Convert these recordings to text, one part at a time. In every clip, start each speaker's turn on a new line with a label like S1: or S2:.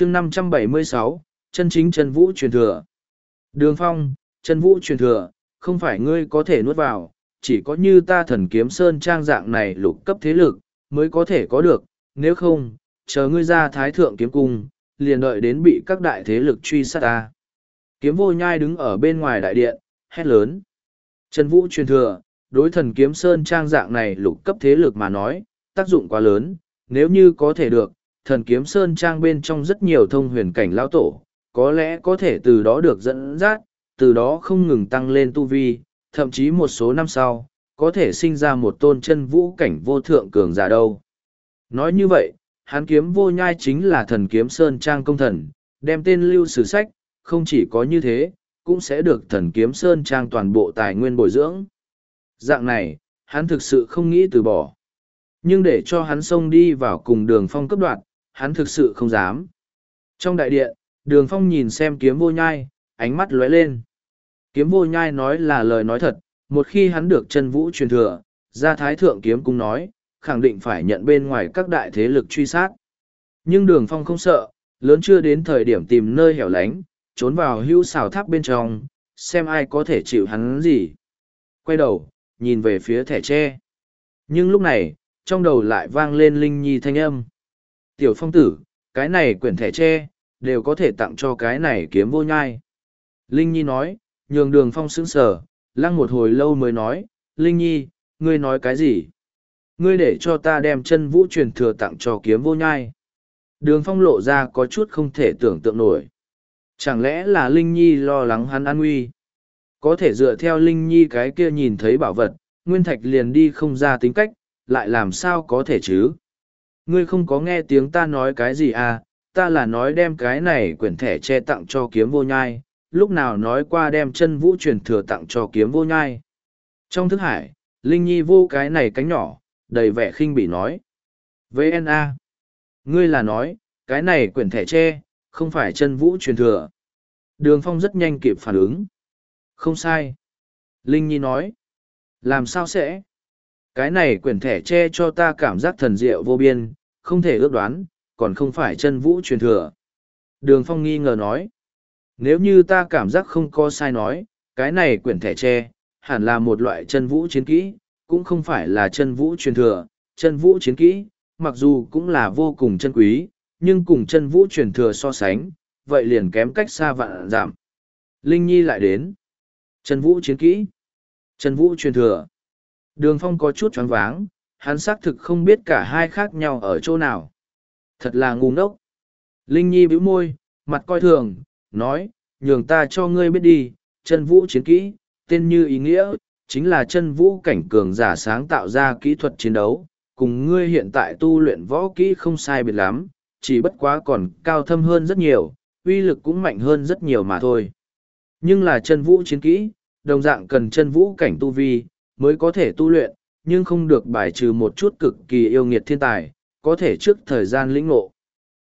S1: chương năm trăm bảy mươi sáu, chân chính chân vũ truyền thừa. Đường phong chân vũ truyền thừa, không phải ngươi có thể nuốt vào, chỉ có như ta thần kiếm sơn trang dạng này lục cấp thế lực, mới có thể có được, nếu không, chờ ngươi ra thái thượng kiếm cung, liền đợi đến bị các đại thế lực truy sát ta. Kiếm vô nhai đứng ở bên ngoài đại điện, hét lớn. Chân vũ truyền thừa, đối thần kiếm sơn trang dạng này lục cấp thế lực mà nói, tác dụng quá lớn, nếu như có thể được thần kiếm sơn trang bên trong rất nhiều thông huyền cảnh lão tổ, có lẽ có thể từ đó được dẫn dắt, từ đó không ngừng tăng lên tu vi, thậm chí một số năm sau, có thể sinh ra một tôn chân vũ cảnh vô thượng cường giả đâu. Nói như vậy, hán kiếm vô nhai chính là thần kiếm sơn trang công thần, đem tên lưu sử sách, không chỉ có như thế, cũng sẽ được thần kiếm sơn trang toàn bộ tài nguyên bồi dưỡng. Dạng này, hắn thực sự không nghĩ từ bỏ. Nhưng để cho hắn xông đi vào cùng đường phong cấp đoạn, hắn thực sự không dám. Trong đại điện, đường phong nhìn xem kiếm vô nhai, ánh mắt lóe lên. Kiếm vô nhai nói là lời nói thật, một khi hắn được chân vũ truyền thừa, ra thái thượng kiếm cung nói, khẳng định phải nhận bên ngoài các đại thế lực truy sát. Nhưng đường phong không sợ, lớn chưa đến thời điểm tìm nơi hẻo lánh, trốn vào hưu xào tháp bên trong, xem ai có thể chịu hắn gì. Quay đầu, nhìn về phía thẻ tre. Nhưng lúc này, trong đầu lại vang lên linh nhi thanh âm. Tiểu phong tử, cái này quyển thẻ tre, đều có thể tặng cho cái này kiếm vô nhai. Linh Nhi nói, nhường đường phong sững sờ, lăng một hồi lâu mới nói, Linh Nhi, ngươi nói cái gì? Ngươi để cho ta đem chân vũ truyền thừa tặng cho kiếm vô nhai. Đường phong lộ ra có chút không thể tưởng tượng nổi. Chẳng lẽ là Linh Nhi lo lắng hắn an nguy? Có thể dựa theo Linh Nhi cái kia nhìn thấy bảo vật, Nguyên Thạch liền đi không ra tính cách, lại làm sao có thể chứ? Ngươi không có nghe tiếng ta nói cái gì à, ta là nói đem cái này quyển thẻ che tặng cho kiếm vô nhai, lúc nào nói qua đem chân vũ truyền thừa tặng cho kiếm vô nhai. Trong thức hải, Linh Nhi vô cái này cánh nhỏ, đầy vẻ khinh bỉ nói. VNA, ngươi là nói, cái này quyển thẻ che không phải chân vũ truyền thừa. Đường Phong rất nhanh kịp phản ứng. Không sai. Linh Nhi nói. Làm sao sẽ? Cái này quyển thẻ che cho ta cảm giác thần diệu vô biên, không thể ước đoán, còn không phải chân vũ truyền thừa. Đường Phong nghi ngờ nói, nếu như ta cảm giác không có sai nói, cái này quyển thẻ tre, hẳn là một loại chân vũ chiến kỹ, cũng không phải là chân vũ truyền thừa, chân vũ chiến kỹ, mặc dù cũng là vô cùng chân quý, nhưng cùng chân vũ truyền thừa so sánh, vậy liền kém cách xa vạn giảm. Linh Nhi lại đến. Chân vũ chiến kỹ. Chân vũ truyền thừa. Đường Phong có chút choáng váng, hắn xác thực không biết cả hai khác nhau ở chỗ nào. Thật là ngu ngốc. Linh Nhi bĩu môi, mặt coi thường, nói, nhường ta cho ngươi biết đi, chân vũ chiến kỹ, tên như ý nghĩa, chính là chân vũ cảnh cường giả sáng tạo ra kỹ thuật chiến đấu, cùng ngươi hiện tại tu luyện võ kỹ không sai biệt lắm, chỉ bất quá còn cao thâm hơn rất nhiều, uy lực cũng mạnh hơn rất nhiều mà thôi. Nhưng là chân vũ chiến kỹ, đồng dạng cần chân vũ cảnh tu vi, mới có thể tu luyện, nhưng không được bài trừ một chút cực kỳ yêu nghiệt thiên tài, có thể trước thời gian lĩnh ngộ.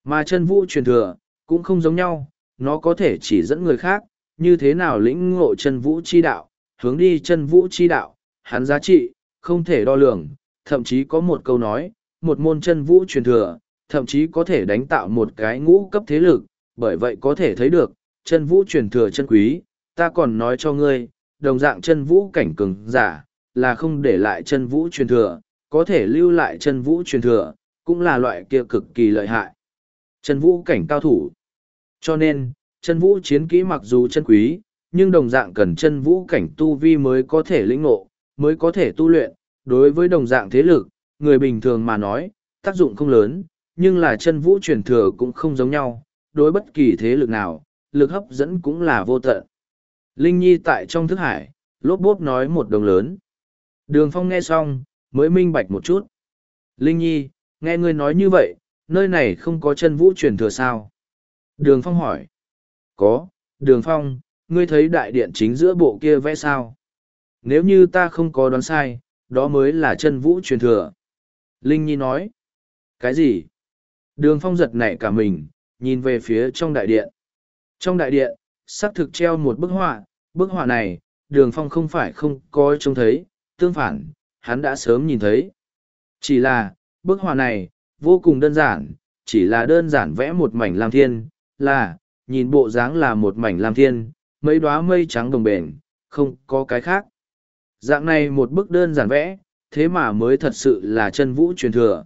S1: Mà chân vũ truyền thừa, cũng không giống nhau, nó có thể chỉ dẫn người khác, như thế nào lĩnh ngộ chân vũ chi đạo, hướng đi chân vũ chi đạo, hắn giá trị, không thể đo lường, thậm chí có một câu nói, một môn chân vũ truyền thừa, thậm chí có thể đánh tạo một cái ngũ cấp thế lực, bởi vậy có thể thấy được, chân vũ truyền thừa chân quý, ta còn nói cho ngươi, đồng dạng chân vũ cảnh cường giả, là không để lại chân vũ truyền thừa, có thể lưu lại chân vũ truyền thừa, cũng là loại kia cực kỳ lợi hại. Chân vũ cảnh cao thủ. Cho nên, chân vũ chiến kỹ mặc dù chân quý, nhưng đồng dạng cần chân vũ cảnh tu vi mới có thể lĩnh ngộ, mới có thể tu luyện. Đối với đồng dạng thế lực, người bình thường mà nói, tác dụng không lớn, nhưng là chân vũ truyền thừa cũng không giống nhau, đối bất kỳ thế lực nào, lực hấp dẫn cũng là vô tận. Linh Nhi tại trong thức hải, lốp bốp nói một đồng lớn. Đường Phong nghe xong, mới minh bạch một chút. Linh Nhi, nghe ngươi nói như vậy, nơi này không có chân vũ truyền thừa sao? Đường Phong hỏi. Có, Đường Phong, ngươi thấy đại điện chính giữa bộ kia vẽ sao? Nếu như ta không có đoán sai, đó mới là chân vũ truyền thừa. Linh Nhi nói. Cái gì? Đường Phong giật nảy cả mình, nhìn về phía trong đại điện. Trong đại điện, sắc thực treo một bức họa, bức họa này, Đường Phong không phải không có trông thấy, tương phản, hắn đã sớm nhìn thấy. Chỉ là, bức họa này, vô cùng đơn giản, chỉ là đơn giản vẽ một mảnh lam thiên, là, nhìn bộ dáng là một mảnh lam thiên, mấy đóa mây trắng đồng bền, không có cái khác. Dạng này một bức đơn giản vẽ, thế mà mới thật sự là chân vũ truyền thừa.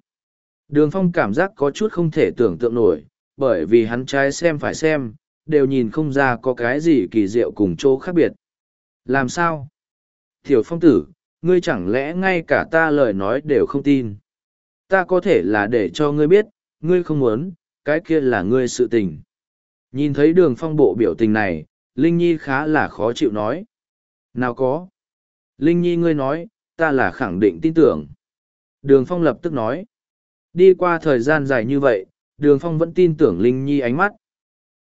S1: Đường phong cảm giác có chút không thể tưởng tượng nổi, bởi vì hắn trái xem phải xem, đều nhìn không ra có cái gì kỳ diệu cùng chỗ khác biệt. Làm sao? Tiểu phong tử, ngươi chẳng lẽ ngay cả ta lời nói đều không tin? Ta có thể là để cho ngươi biết, ngươi không muốn, cái kia là ngươi sự tình. Nhìn thấy đường phong bộ biểu tình này, Linh Nhi khá là khó chịu nói. Nào có. Linh Nhi ngươi nói, ta là khẳng định tin tưởng. Đường phong lập tức nói. Đi qua thời gian dài như vậy, đường phong vẫn tin tưởng Linh Nhi ánh mắt.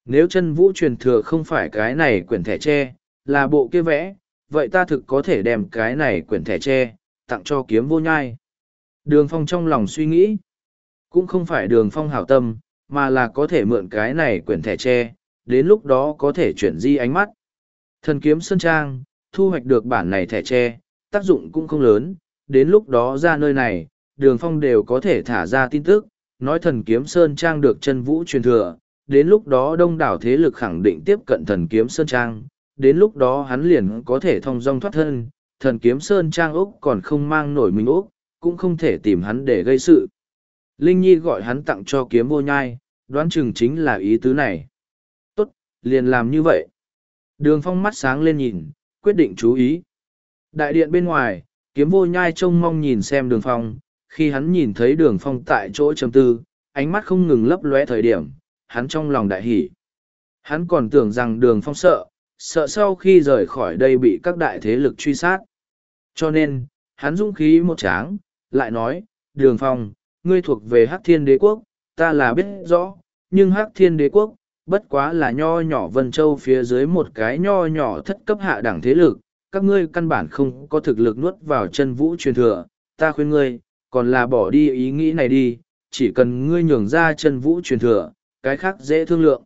S1: Nếu chân vũ truyền thừa không phải cái này quyển thẻ tre, là bộ kia vẽ, vậy ta thực có thể đem cái này quyển thẻ tre, tặng cho kiếm vô nhai. Đường phong trong lòng suy nghĩ, cũng không phải đường phong hảo tâm, mà là có thể mượn cái này quyển thẻ tre, đến lúc đó có thể chuyển di ánh mắt. Thần kiếm Sơn Trang, thu hoạch được bản này thẻ tre, tác dụng cũng không lớn, đến lúc đó ra nơi này, đường phong đều có thể thả ra tin tức, nói thần kiếm Sơn Trang được chân vũ truyền thừa, đến lúc đó đông đảo thế lực khẳng định tiếp cận thần kiếm Sơn Trang, đến lúc đó hắn liền có thể thông dong thoát thân, thần kiếm Sơn Trang Úc còn không mang nổi mình Úc, cũng không thể tìm hắn để gây sự. Linh Nhi gọi hắn tặng cho kiếm vô nhai, đoán chừng chính là ý tứ này. Tốt, liền làm như vậy. Đường phong mắt sáng lên nhìn, quyết định chú ý. Đại điện bên ngoài, kiếm vô nhai trông mong nhìn xem đường phong, khi hắn nhìn thấy đường phong tại chỗ trầm tư, ánh mắt không ngừng lấp lóe thời điểm, hắn trong lòng đại hỉ, Hắn còn tưởng rằng đường phong sợ, sợ sau khi rời khỏi đây bị các đại thế lực truy sát. Cho nên, hắn dũng khí một tráng, lại nói, đường phong, ngươi thuộc về Hắc Thiên Đế Quốc, ta là biết rõ, nhưng Hắc Thiên Đế Quốc, bất quá là nho nhỏ Vân Châu phía dưới một cái nho nhỏ thất cấp hạ đẳng thế lực, các ngươi căn bản không có thực lực nuốt vào chân vũ truyền thừa, ta khuyên ngươi, còn là bỏ đi ý nghĩ này đi, chỉ cần ngươi nhường ra chân vũ truyền thừa, cái khác dễ thương lượng.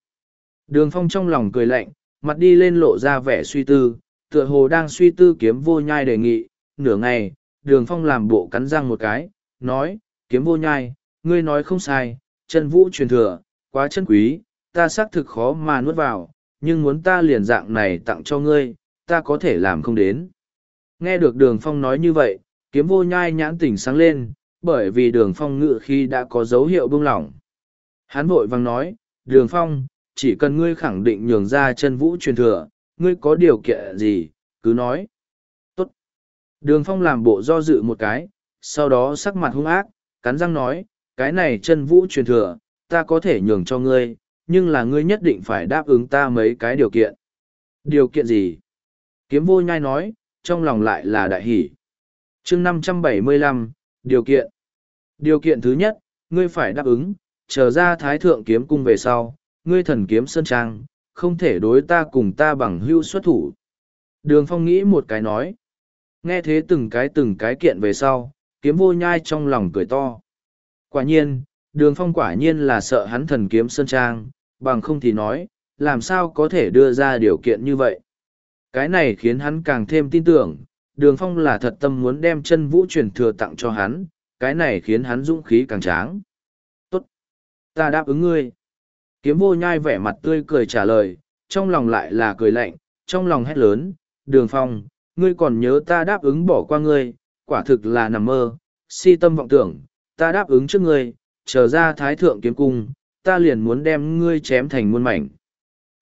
S1: Đường Phong trong lòng cười lạnh, mặt đi lên lộ ra vẻ suy tư, tựa hồ đang suy tư kiếm vô nhai đề nghị, nửa ngày, đường Phong làm bộ cắn răng một cái, nói, kiếm vô nhai, ngươi nói không sai, chân vũ truyền thừa, quá chân quý, ta xác thực khó mà nuốt vào, nhưng muốn ta liền dạng này tặng cho ngươi, ta có thể làm không đến. Nghe được đường phong nói như vậy, kiếm vô nhai nhãn tỉnh sáng lên, bởi vì đường phong ngự khi đã có dấu hiệu buông lỏng. Hán vội vang nói, đường phong, chỉ cần ngươi khẳng định nhường ra chân vũ truyền thừa, ngươi có điều kiện gì, cứ nói. Tốt. Đường phong làm bộ do dự một cái, sau đó sắc mặt hung ác, cắn răng nói, cái này chân vũ truyền thừa, ta có thể nhường cho ngươi, nhưng là ngươi nhất định phải đáp ứng ta mấy cái điều kiện. Điều kiện gì? Kiếm vô nhai nói, trong lòng lại là đại hỷ. chương năm trăm bảy mươi lăm điều kiện. Điều kiện thứ nhất, ngươi phải đáp ứng, chờ ra thái thượng kiếm cung về sau, ngươi thần kiếm sơn trang, không thể đối ta cùng ta bằng hưu xuất thủ. Đường phong nghĩ một cái nói. Nghe thế từng cái từng cái kiện về sau, kiếm vô nhai trong lòng cười to. Quả nhiên, đường phong quả nhiên là sợ hắn thần kiếm sơn trang, bằng không thì nói, làm sao có thể đưa ra điều kiện như vậy. Cái này khiến hắn càng thêm tin tưởng, đường phong là thật tâm muốn đem chân vũ truyền thừa tặng cho hắn, cái này khiến hắn dũng khí càng tráng. Tốt! Ta đáp ứng ngươi. Kiếm vô nhai vẻ mặt tươi cười trả lời, trong lòng lại là cười lạnh, trong lòng hét lớn, đường phong, ngươi còn nhớ ta đáp ứng bỏ qua ngươi, quả thực là nằm mơ, si tâm vọng tưởng, ta đáp ứng trước ngươi, trở ra thái thượng kiếm cung, ta liền muốn đem ngươi chém thành muôn mảnh.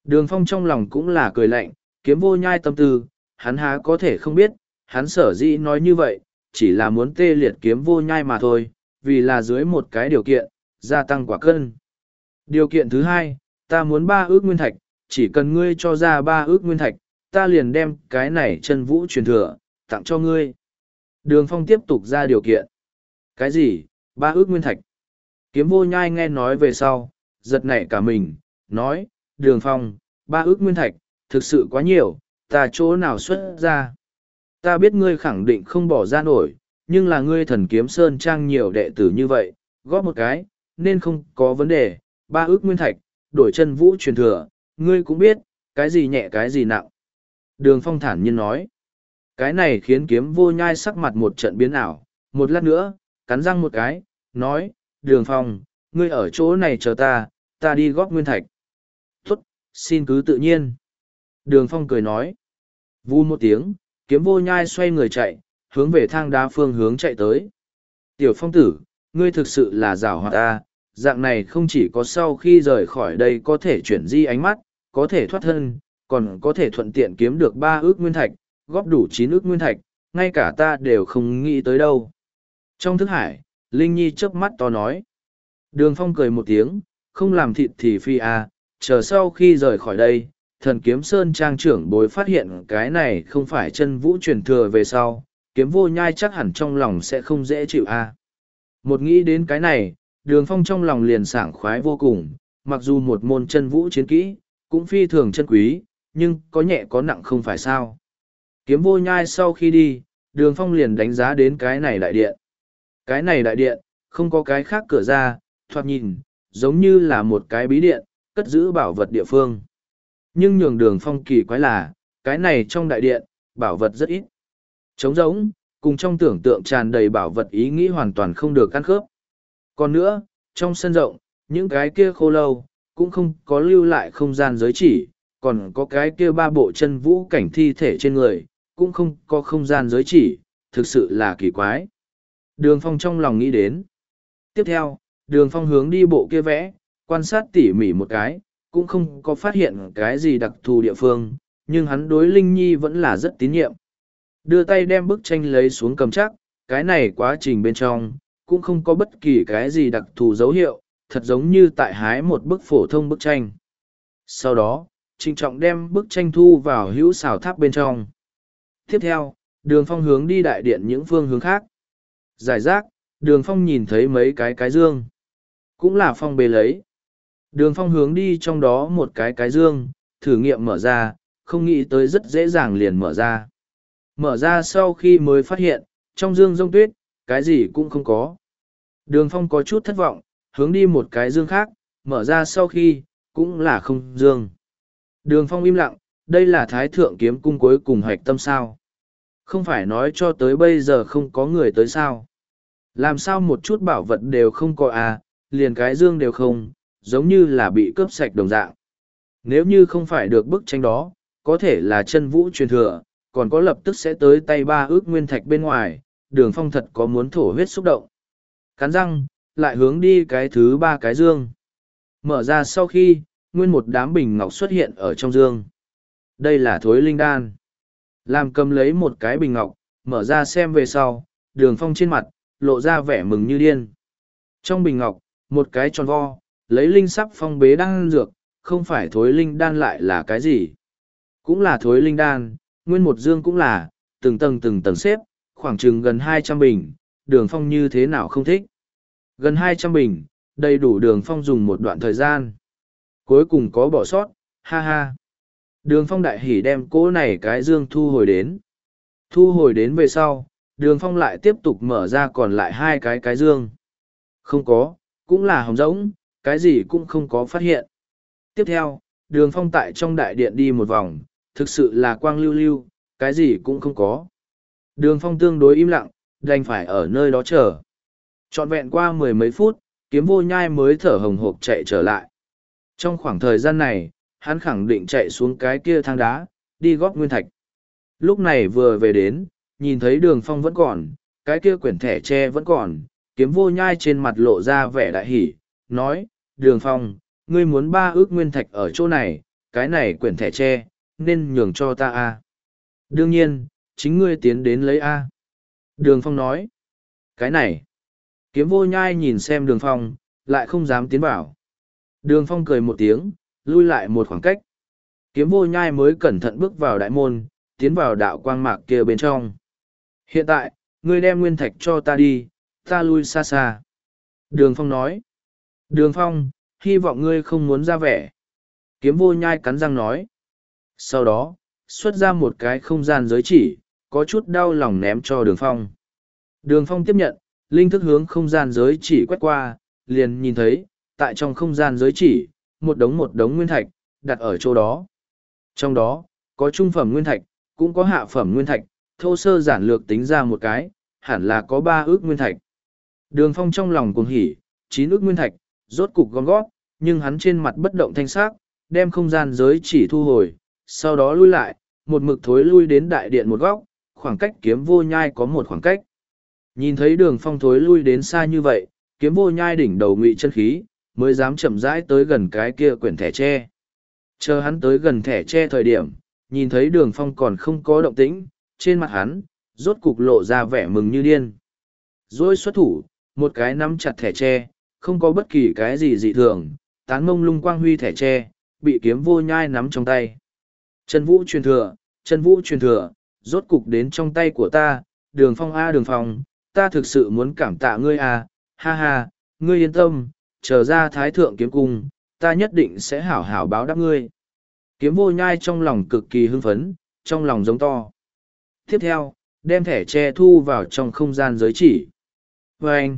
S1: Đường phong trong lòng cũng là cười lạnh, kiếm vô nhai tâm tư, hắn há có thể không biết, hắn sở dĩ nói như vậy, chỉ là muốn tê liệt kiếm vô nhai mà thôi, vì là dưới một cái điều kiện, gia tăng quả cân. Điều kiện thứ hai, ta muốn ba ước nguyên thạch, chỉ cần ngươi cho ra ba ước nguyên thạch, ta liền đem cái này chân vũ truyền thừa, tặng cho ngươi. Đường phong tiếp tục ra điều kiện. Cái gì, ba ước nguyên thạch? Kiếm vô nhai nghe nói về sau, giật nảy cả mình, nói, đường phong, ba ước nguyên thạch, thực sự quá nhiều, ta chỗ nào xuất ra. Ta biết ngươi khẳng định không bỏ ra nổi, nhưng là ngươi thần kiếm sơn trang nhiều đệ tử như vậy, góp một cái, nên không có vấn đề, ba ước nguyên thạch, đổi chân vũ truyền thừa, ngươi cũng biết, cái gì nhẹ cái gì nặng. Đường phong thản nhiên nói, cái này khiến kiếm vô nhai sắc mặt một trận biến ảo, một lát nữa, cắn răng một cái, nói, đường phong, ngươi ở chỗ này chờ ta, ta đi góp nguyên thạch. Tốt, xin cứ tự nhiên. Đường phong cười nói. Vu một tiếng, kiếm vô nhai xoay người chạy, hướng về thang đá phương hướng chạy tới. Tiểu phong tử, ngươi thực sự là rào hoạt ta, dạng này không chỉ có sau khi rời khỏi đây có thể chuyển di ánh mắt, có thể thoát thân, còn có thể thuận tiện kiếm được ba ước nguyên thạch, góp đủ chín ước nguyên thạch, ngay cả ta đều không nghĩ tới đâu. Trong thức hải, Linh Nhi chớp mắt to nói. Đường Phong cười một tiếng, không làm thịt thì phi à, chờ sau khi rời khỏi đây, thần kiếm sơn trang trưởng bối phát hiện cái này không phải chân vũ truyền thừa về sau, kiếm vô nhai chắc hẳn trong lòng sẽ không dễ chịu à. Một nghĩ đến cái này, đường phong trong lòng liền sảng khoái vô cùng, mặc dù một môn chân vũ chiến kỹ, cũng phi thường chân quý, nhưng có nhẹ có nặng không phải sao. Kiếm vô nhai sau khi đi, đường phong liền đánh giá đến cái này đại điện. Cái này đại điện, không có cái khác cửa ra, thoạt nhìn, giống như là một cái bí điện, cất giữ bảo vật địa phương. Nhưng nhường đường phong kỳ quái là, cái này trong đại điện, bảo vật rất ít. Trống rỗng, cùng trong tưởng tượng tràn đầy bảo vật ý nghĩ hoàn toàn không được căn khớp. Còn nữa, trong sân rộng, những cái kia khô lâu, cũng không có lưu lại không gian giới chỉ, còn có cái kia ba bộ chân vũ cảnh thi thể trên người, cũng không có không gian giới chỉ, thực sự là kỳ quái. Đường phong trong lòng nghĩ đến. Tiếp theo, đường phong hướng đi bộ kia vẽ, quan sát tỉ mỉ một cái, cũng không có phát hiện cái gì đặc thù địa phương, nhưng hắn đối Linh Nhi vẫn là rất tín nhiệm. Đưa tay đem bức tranh lấy xuống cầm chắc, cái này quá trình bên trong, cũng không có bất kỳ cái gì đặc thù dấu hiệu, thật giống như tại hái một bức phổ thông bức tranh. Sau đó, trịnh trọng đem bức tranh thu vào hữu xào tháp bên trong. Tiếp theo, đường phong hướng đi đại điện những phương hướng khác. Giải rác, đường phong nhìn thấy mấy cái cái dương. Cũng là phong bề lấy. Đường phong hướng đi trong đó một cái cái dương, thử nghiệm mở ra, không nghĩ tới rất dễ dàng liền mở ra. Mở ra sau khi mới phát hiện, trong dương rông tuyết, cái gì cũng không có. Đường phong có chút thất vọng, hướng đi một cái dương khác, mở ra sau khi, cũng là không dương. Đường phong im lặng, đây là thái thượng kiếm cung cuối cùng hoạch tâm sao. Không phải nói cho tới bây giờ không có người tới sao. Làm sao một chút bảo vật đều không có à, liền cái dương đều không, giống như là bị cướp sạch đồng dạng. Nếu như không phải được bức tranh đó, có thể là chân vũ truyền thừa, còn có lập tức sẽ tới tay ba ước nguyên thạch bên ngoài, đường phong thật có muốn thổ huyết xúc động. Cắn răng, lại hướng đi cái thứ ba cái dương. Mở ra sau khi, nguyên một đám bình ngọc xuất hiện ở trong dương. Đây là thối linh đan. Làm cầm lấy một cái bình ngọc, mở ra xem về sau, đường phong trên mặt, lộ ra vẻ mừng như điên. Trong bình ngọc, một cái tròn vo, lấy linh sắp phong bế đan dược, không phải thối linh đan lại là cái gì. Cũng là thối linh đan, nguyên một dương cũng là, từng tầng từng tầng xếp, khoảng chừng gần hai trăm bình, đường phong như thế nào không thích. Gần hai trăm bình, đầy đủ đường phong dùng một đoạn thời gian. Cuối cùng có bỏ sót, ha ha. Đường phong đại hỉ đem cỗ này cái dương thu hồi đến. Thu hồi đến về sau, đường phong lại tiếp tục mở ra còn lại hai cái cái dương. Không có, cũng là hồng rỗng, cái gì cũng không có phát hiện. Tiếp theo, đường phong tại trong đại điện đi một vòng, thực sự là quang lưu lưu, cái gì cũng không có. Đường phong tương đối im lặng, đành phải ở nơi đó chờ. Trọn vẹn qua mười mấy phút, kiếm vô nhai mới thở hồng hộc chạy trở lại. Trong khoảng thời gian này, hắn khẳng định chạy xuống cái kia thang đá, đi góp nguyên thạch. Lúc này vừa về đến, nhìn thấy đường phong vẫn còn, cái kia quyển thẻ tre vẫn còn, kiếm vô nhai trên mặt lộ ra vẻ đại hỷ, nói, đường phong, ngươi muốn ba ước nguyên thạch ở chỗ này, cái này quyển thẻ tre, nên nhường cho ta a Đương nhiên, chính ngươi tiến đến lấy a Đường phong nói, cái này, kiếm vô nhai nhìn xem đường phong, lại không dám tiến vào. Đường phong cười một tiếng, lui lại một khoảng cách. Kiếm vô nhai mới cẩn thận bước vào đại môn, tiến vào đạo quang mạc kia bên trong. Hiện tại, ngươi đem nguyên thạch cho ta đi, ta lui xa xa. Đường phong nói. Đường phong, hy vọng ngươi không muốn ra vẻ. Kiếm vô nhai cắn răng nói. Sau đó, xuất ra một cái không gian giới chỉ, có chút đau lòng ném cho đường phong. Đường phong tiếp nhận, linh thức hướng không gian giới chỉ quét qua, liền nhìn thấy, tại trong không gian giới chỉ, một đống một đống nguyên thạch, đặt ở chỗ đó. Trong đó, có trung phẩm nguyên thạch, cũng có hạ phẩm nguyên thạch, thô sơ giản lược tính ra một cái, hẳn là có ba ước nguyên thạch. Đường phong trong lòng cuồng hỉ, chín ước nguyên thạch, rốt cục gom gót, nhưng hắn trên mặt bất động thanh sắc, đem không gian giới chỉ thu hồi, sau đó lui lại, một mực thối lui đến đại điện một góc, khoảng cách kiếm vô nhai có một khoảng cách. Nhìn thấy đường phong thối lui đến xa như vậy, kiếm vô nhai đỉnh đầu ngụy chân khí, mới dám chậm rãi tới gần cái kia quyển thẻ tre. Chờ hắn tới gần thẻ tre thời điểm, nhìn thấy đường phong còn không có động tĩnh, trên mặt hắn, rốt cục lộ ra vẻ mừng như điên. Rồi xuất thủ, một cái nắm chặt thẻ tre, không có bất kỳ cái gì dị thường, tán mông lung quang huy thẻ tre, bị kiếm vô nhai nắm trong tay. Chân vũ truyền thừa, chân vũ truyền thừa, rốt cục đến trong tay của ta, đường phong A đường phong, ta thực sự muốn cảm tạ ngươi A, ha ha, ngươi yên tâm, chờ ra thái thượng kiếm cung, ta nhất định sẽ hảo hảo báo đáp ngươi. Kiếm vô nhai trong lòng cực kỳ hưng phấn, trong lòng giống to. Tiếp theo, đem thẻ tre thu vào trong không gian giới chỉ. Và anh,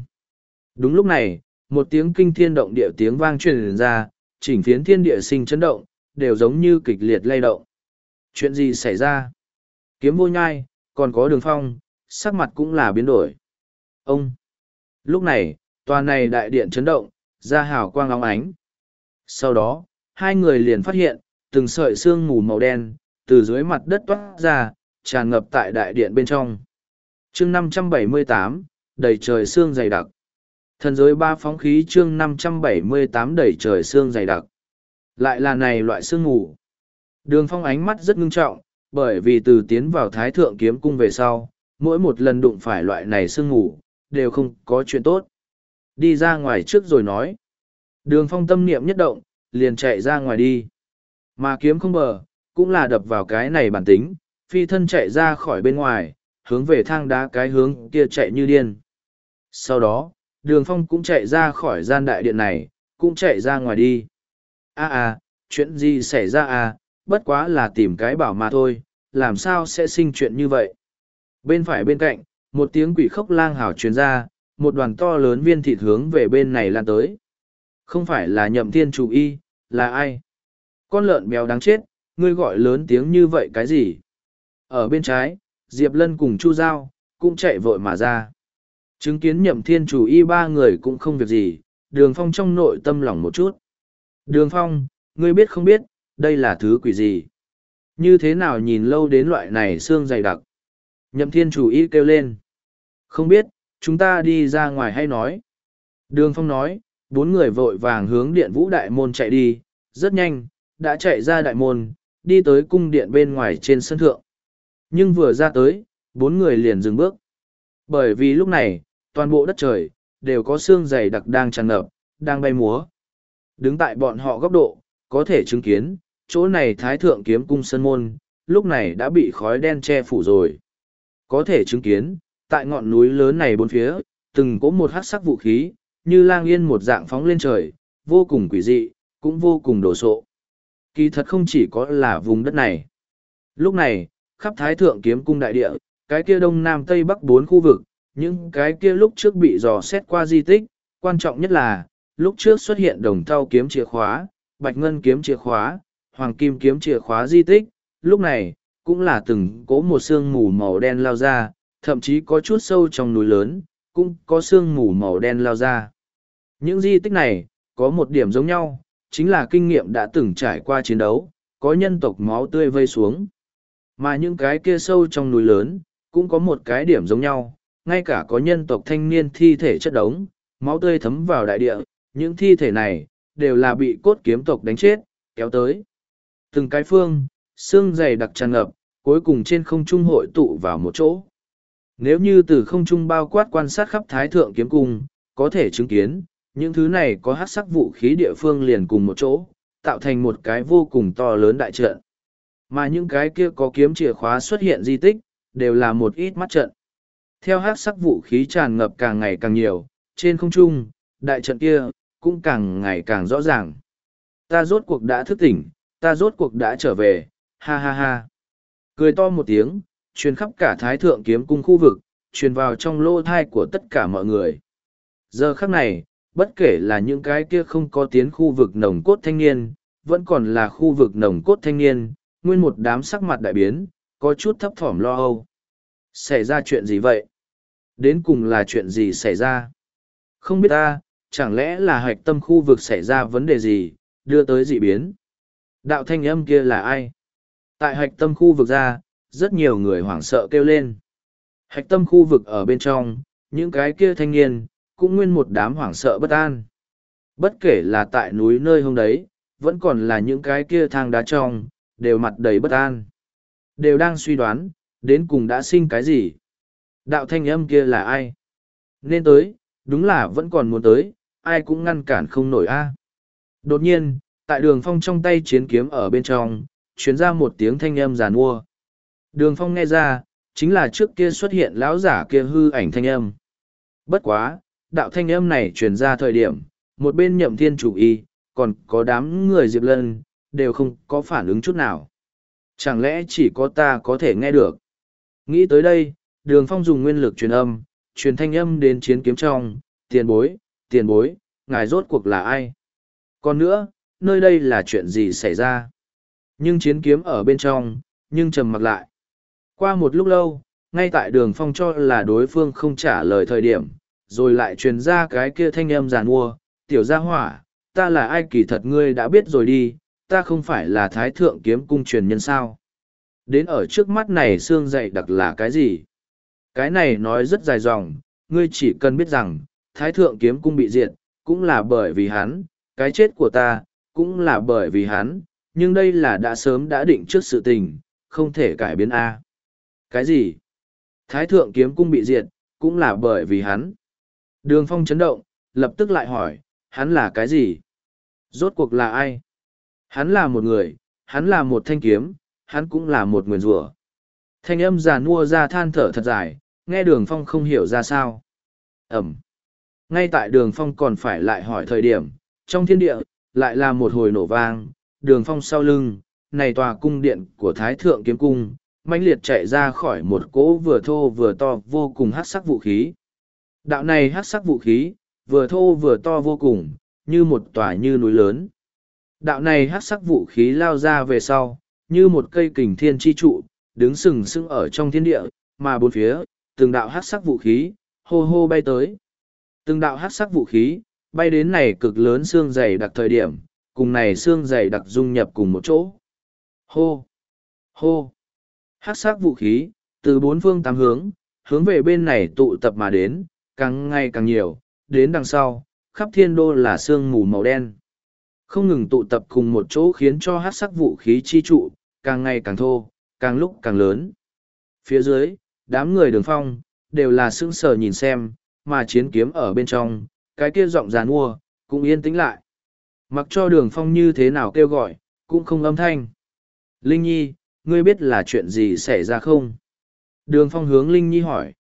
S1: đúng lúc này, một tiếng kinh thiên động địa tiếng vang truyền ra, chỉnh phiến thiên địa sinh chấn động, đều giống như kịch liệt lay động. Chuyện gì xảy ra? Kiếm vô nhai, còn có đường phong, sắc mặt cũng là biến đổi. Ông! Lúc này, tòa này đại điện chấn động, ra hào quang óng ánh. Sau đó, hai người liền phát hiện, từng sợi xương mù màu đen, từ dưới mặt đất toát ra, tràn ngập tại đại điện bên trong. chương 578, đầy trời xương dày đặc. Thần giới ba phóng khí chương 578 đầy trời xương dày đặc. Lại là này loại xương mù. Đường phong ánh mắt rất ngưng trọng, bởi vì từ tiến vào thái thượng kiếm cung về sau, mỗi một lần đụng phải loại này sương ngủ, đều không có chuyện tốt. Đi ra ngoài trước rồi nói. Đường phong tâm niệm nhất động, liền chạy ra ngoài đi. Mà kiếm không bờ, cũng là đập vào cái này bản tính, phi thân chạy ra khỏi bên ngoài, hướng về thang đá cái hướng kia chạy như điên. Sau đó, đường phong cũng chạy ra khỏi gian đại điện này, cũng chạy ra ngoài đi. a à, a chuyện gì xảy ra à, bất quá là tìm cái bảo mà thôi, làm sao sẽ sinh chuyện như vậy. Bên phải bên cạnh, một tiếng quỷ khóc lang hào truyền ra, một đoàn to lớn viên thịt hướng về bên này lan tới. Không phải là nhậm thiên chủ y, là ai? Con lợn béo đáng chết, ngươi gọi lớn tiếng như vậy cái gì? Ở bên trái, Diệp Lân cùng Chu Giao, cũng chạy vội mà ra. Chứng kiến nhậm thiên chủ y ba người cũng không việc gì, đường phong trong nội tâm lòng một chút. Đường phong, ngươi biết không biết, đây là thứ quỷ gì? Như thế nào nhìn lâu đến loại này xương dày đặc? Nhậm thiên chủ y kêu lên. Không biết, chúng ta đi ra ngoài hay nói. Đường phong nói, bốn người vội vàng hướng điện vũ đại môn chạy đi, rất nhanh, đã chạy ra đại môn, đi tới cung điện bên ngoài trên sân thượng. Nhưng vừa ra tới, bốn người liền dừng bước. Bởi vì lúc này, toàn bộ đất trời, đều có xương dày đặc đang tràn ngập, đang bay múa. Đứng tại bọn họ góc độ, có thể chứng kiến, chỗ này thái thượng kiếm cung sân môn, lúc này đã bị khói đen che phủ rồi. Có thể chứng kiến, tại ngọn núi lớn này bốn phía, từng có một hát sắc vũ khí, như lang yên một dạng phóng lên trời, vô cùng quỷ dị, cũng vô cùng đồ sộ. Kỳ thật không chỉ có là vùng đất này. Lúc này, khắp thái thượng kiếm cung đại địa, cái kia đông nam tây bắc bốn khu vực, những cái kia lúc trước bị dò xét qua di tích, quan trọng nhất là, lúc trước xuất hiện đồng thau kiếm chìa khóa, bạch ngân kiếm chìa khóa, hoàng kim kiếm chìa khóa di tích, lúc này, cũng là từng cỗ một sương mù màu đen lao ra, thậm chí có chút sâu trong núi lớn, cũng có sương mù màu đen lao ra. Những di tích này, có một điểm giống nhau, chính là kinh nghiệm đã từng trải qua chiến đấu, có nhân tộc máu tươi vây xuống. Mà những cái kia sâu trong núi lớn, cũng có một cái điểm giống nhau, ngay cả có nhân tộc thanh niên thi thể chất đống, máu tươi thấm vào đại địa, những thi thể này, đều là bị cốt kiếm tộc đánh chết, kéo tới. Từng cái phương, xương dày đặc tràn ngập, cuối cùng trên không trung hội tụ vào một chỗ. Nếu như từ không trung bao quát quan sát khắp thái thượng kiếm cung, có thể chứng kiến, những thứ này có hát sắc vũ khí địa phương liền cùng một chỗ, tạo thành một cái vô cùng to lớn đại trận. Mà những cái kia có kiếm chìa khóa xuất hiện di tích, đều là một ít mắt trận. Theo hát sắc vũ khí tràn ngập càng ngày càng nhiều, trên không trung, đại trận kia, cũng càng ngày càng rõ ràng. Ta rốt cuộc đã thức tỉnh, ta rốt cuộc đã trở về, ha ha ha. Cười to một tiếng, truyền khắp cả thái thượng kiếm cung khu vực, truyền vào trong lô thai của tất cả mọi người. Giờ khắc này, bất kể là những cái kia không có tiến khu vực nồng cốt thanh niên, vẫn còn là khu vực nồng cốt thanh niên, nguyên một đám sắc mặt đại biến, có chút thấp thỏm lo âu. Xảy ra chuyện gì vậy? Đến cùng là chuyện gì xảy ra? Không biết ta, chẳng lẽ là hạch tâm khu vực xảy ra vấn đề gì, đưa tới dị biến. Đạo thanh âm kia là ai? Tại hạch tâm khu vực ra, rất nhiều người hoảng sợ kêu lên. Hạch tâm khu vực ở bên trong, những cái kia thanh niên, cũng nguyên một đám hoảng sợ bất an. Bất kể là tại núi nơi hôm đấy, vẫn còn là những cái kia thang đá trong, đều mặt đầy bất an. Đều đang suy đoán, đến cùng đã sinh cái gì? Đạo thanh âm kia là ai? Nên tới, đúng là vẫn còn muốn tới, ai cũng ngăn cản không nổi a. Đột nhiên, tại đường phong trong tay chiến kiếm ở bên trong, chuyến ra một tiếng thanh âm giàn mua. Đường phong nghe ra, chính là trước kia xuất hiện lão giả kia hư ảnh thanh âm. Bất quá, đạo thanh âm này truyền ra thời điểm, một bên nhậm thiên chủ y, còn có đám người Diệp Lân, đều không có phản ứng chút nào. Chẳng lẽ chỉ có ta có thể nghe được? Nghĩ tới đây, đường phong dùng nguyên lực truyền âm, truyền thanh âm đến chiến kiếm trong, tiền bối, tiền bối, ngài rốt cuộc là ai? Còn nữa, nơi đây là chuyện gì xảy ra? Nhưng chiến kiếm ở bên trong, nhưng trầm mặc lại. Qua một lúc lâu, ngay tại đường phong cho là đối phương không trả lời thời điểm, rồi lại truyền ra cái kia thanh âm giàn mua, tiểu gia hỏa, ta là ai kỳ thật ngươi đã biết rồi đi, ta không phải là thái thượng kiếm cung truyền nhân sao. Đến ở trước mắt này xương dậy đặc là cái gì? Cái này nói rất dài dòng, ngươi chỉ cần biết rằng, thái thượng kiếm cung bị diệt, cũng là bởi vì hắn, cái chết của ta, cũng là bởi vì hắn, nhưng đây là đã sớm đã định trước sự tình, không thể cải biến A. Cái gì? Thái thượng kiếm cung bị diệt, cũng là bởi vì hắn. Đường phong chấn động, lập tức lại hỏi, hắn là cái gì? Rốt cuộc là ai? Hắn là một người, hắn là một thanh kiếm, hắn cũng là một nguyền rủa. Thanh âm già nua ra than thở thật dài, nghe đường phong không hiểu ra sao. Ẩm. Ngay tại đường phong còn phải lại hỏi thời điểm, trong thiên địa, lại là một hồi nổ vang, đường phong sau lưng, này tòa cung điện của Thái Thượng Kiếm Cung, mãnh liệt chạy ra khỏi một cỗ vừa thô vừa to vô cùng hát sắc vũ khí. Đạo này hát sắc vũ khí, vừa thô vừa to vô cùng, như một tòa như núi lớn. Đạo này hát sắc vũ khí lao ra về sau, như một cây kình thiên chi trụ, đứng sừng sững ở trong thiên địa, mà bốn phía, từng đạo hát sắc vũ khí, hô hô bay tới. Từng đạo hát sắc vũ khí, bay đến này cực lớn xương dày đặc thời điểm, cùng này xương dày đặc dung nhập cùng một chỗ. Hô! Hô! Hát sắc vũ khí, từ bốn phương tám hướng, hướng về bên này tụ tập mà đến, càng ngày càng nhiều, đến đằng sau, khắp thiên đô là sương mù màu đen. Không ngừng tụ tập cùng một chỗ khiến cho hát sắc vũ khí chi trụ, càng ngày càng thô, càng lúc càng lớn. Phía dưới, đám người đường phong, đều là sững sờ nhìn xem, mà chiến kiếm ở bên trong, cái kia giọng giàn mua, cũng yên tĩnh lại. Mặc cho đường phong như thế nào kêu gọi, cũng không âm thanh. Linh Nhi, ngươi biết là chuyện gì xảy ra không? Đường phong hướng Linh Nhi hỏi.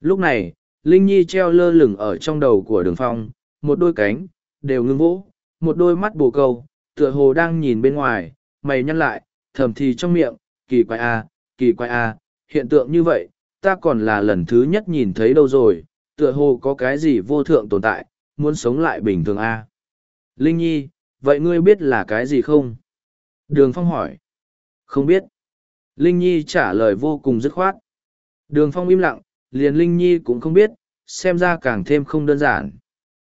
S1: Lúc này, Linh Nhi treo lơ lửng ở trong đầu của đường phong, một đôi cánh, đều ngưng vỗ, một đôi mắt bồ câu, tựa hồ đang nhìn bên ngoài, mày nhăn lại, thầm thì trong miệng, kỳ quái a, kỳ quái a, hiện tượng như vậy, ta còn là lần thứ nhất nhìn thấy đâu rồi, tựa hồ có cái gì vô thượng tồn tại, muốn sống lại bình thường a. Linh Nhi, vậy ngươi biết là cái gì không? Đường Phong hỏi. Không biết. Linh Nhi trả lời vô cùng dứt khoát. Đường Phong im lặng, liền Linh Nhi cũng không biết, xem ra càng thêm không đơn giản.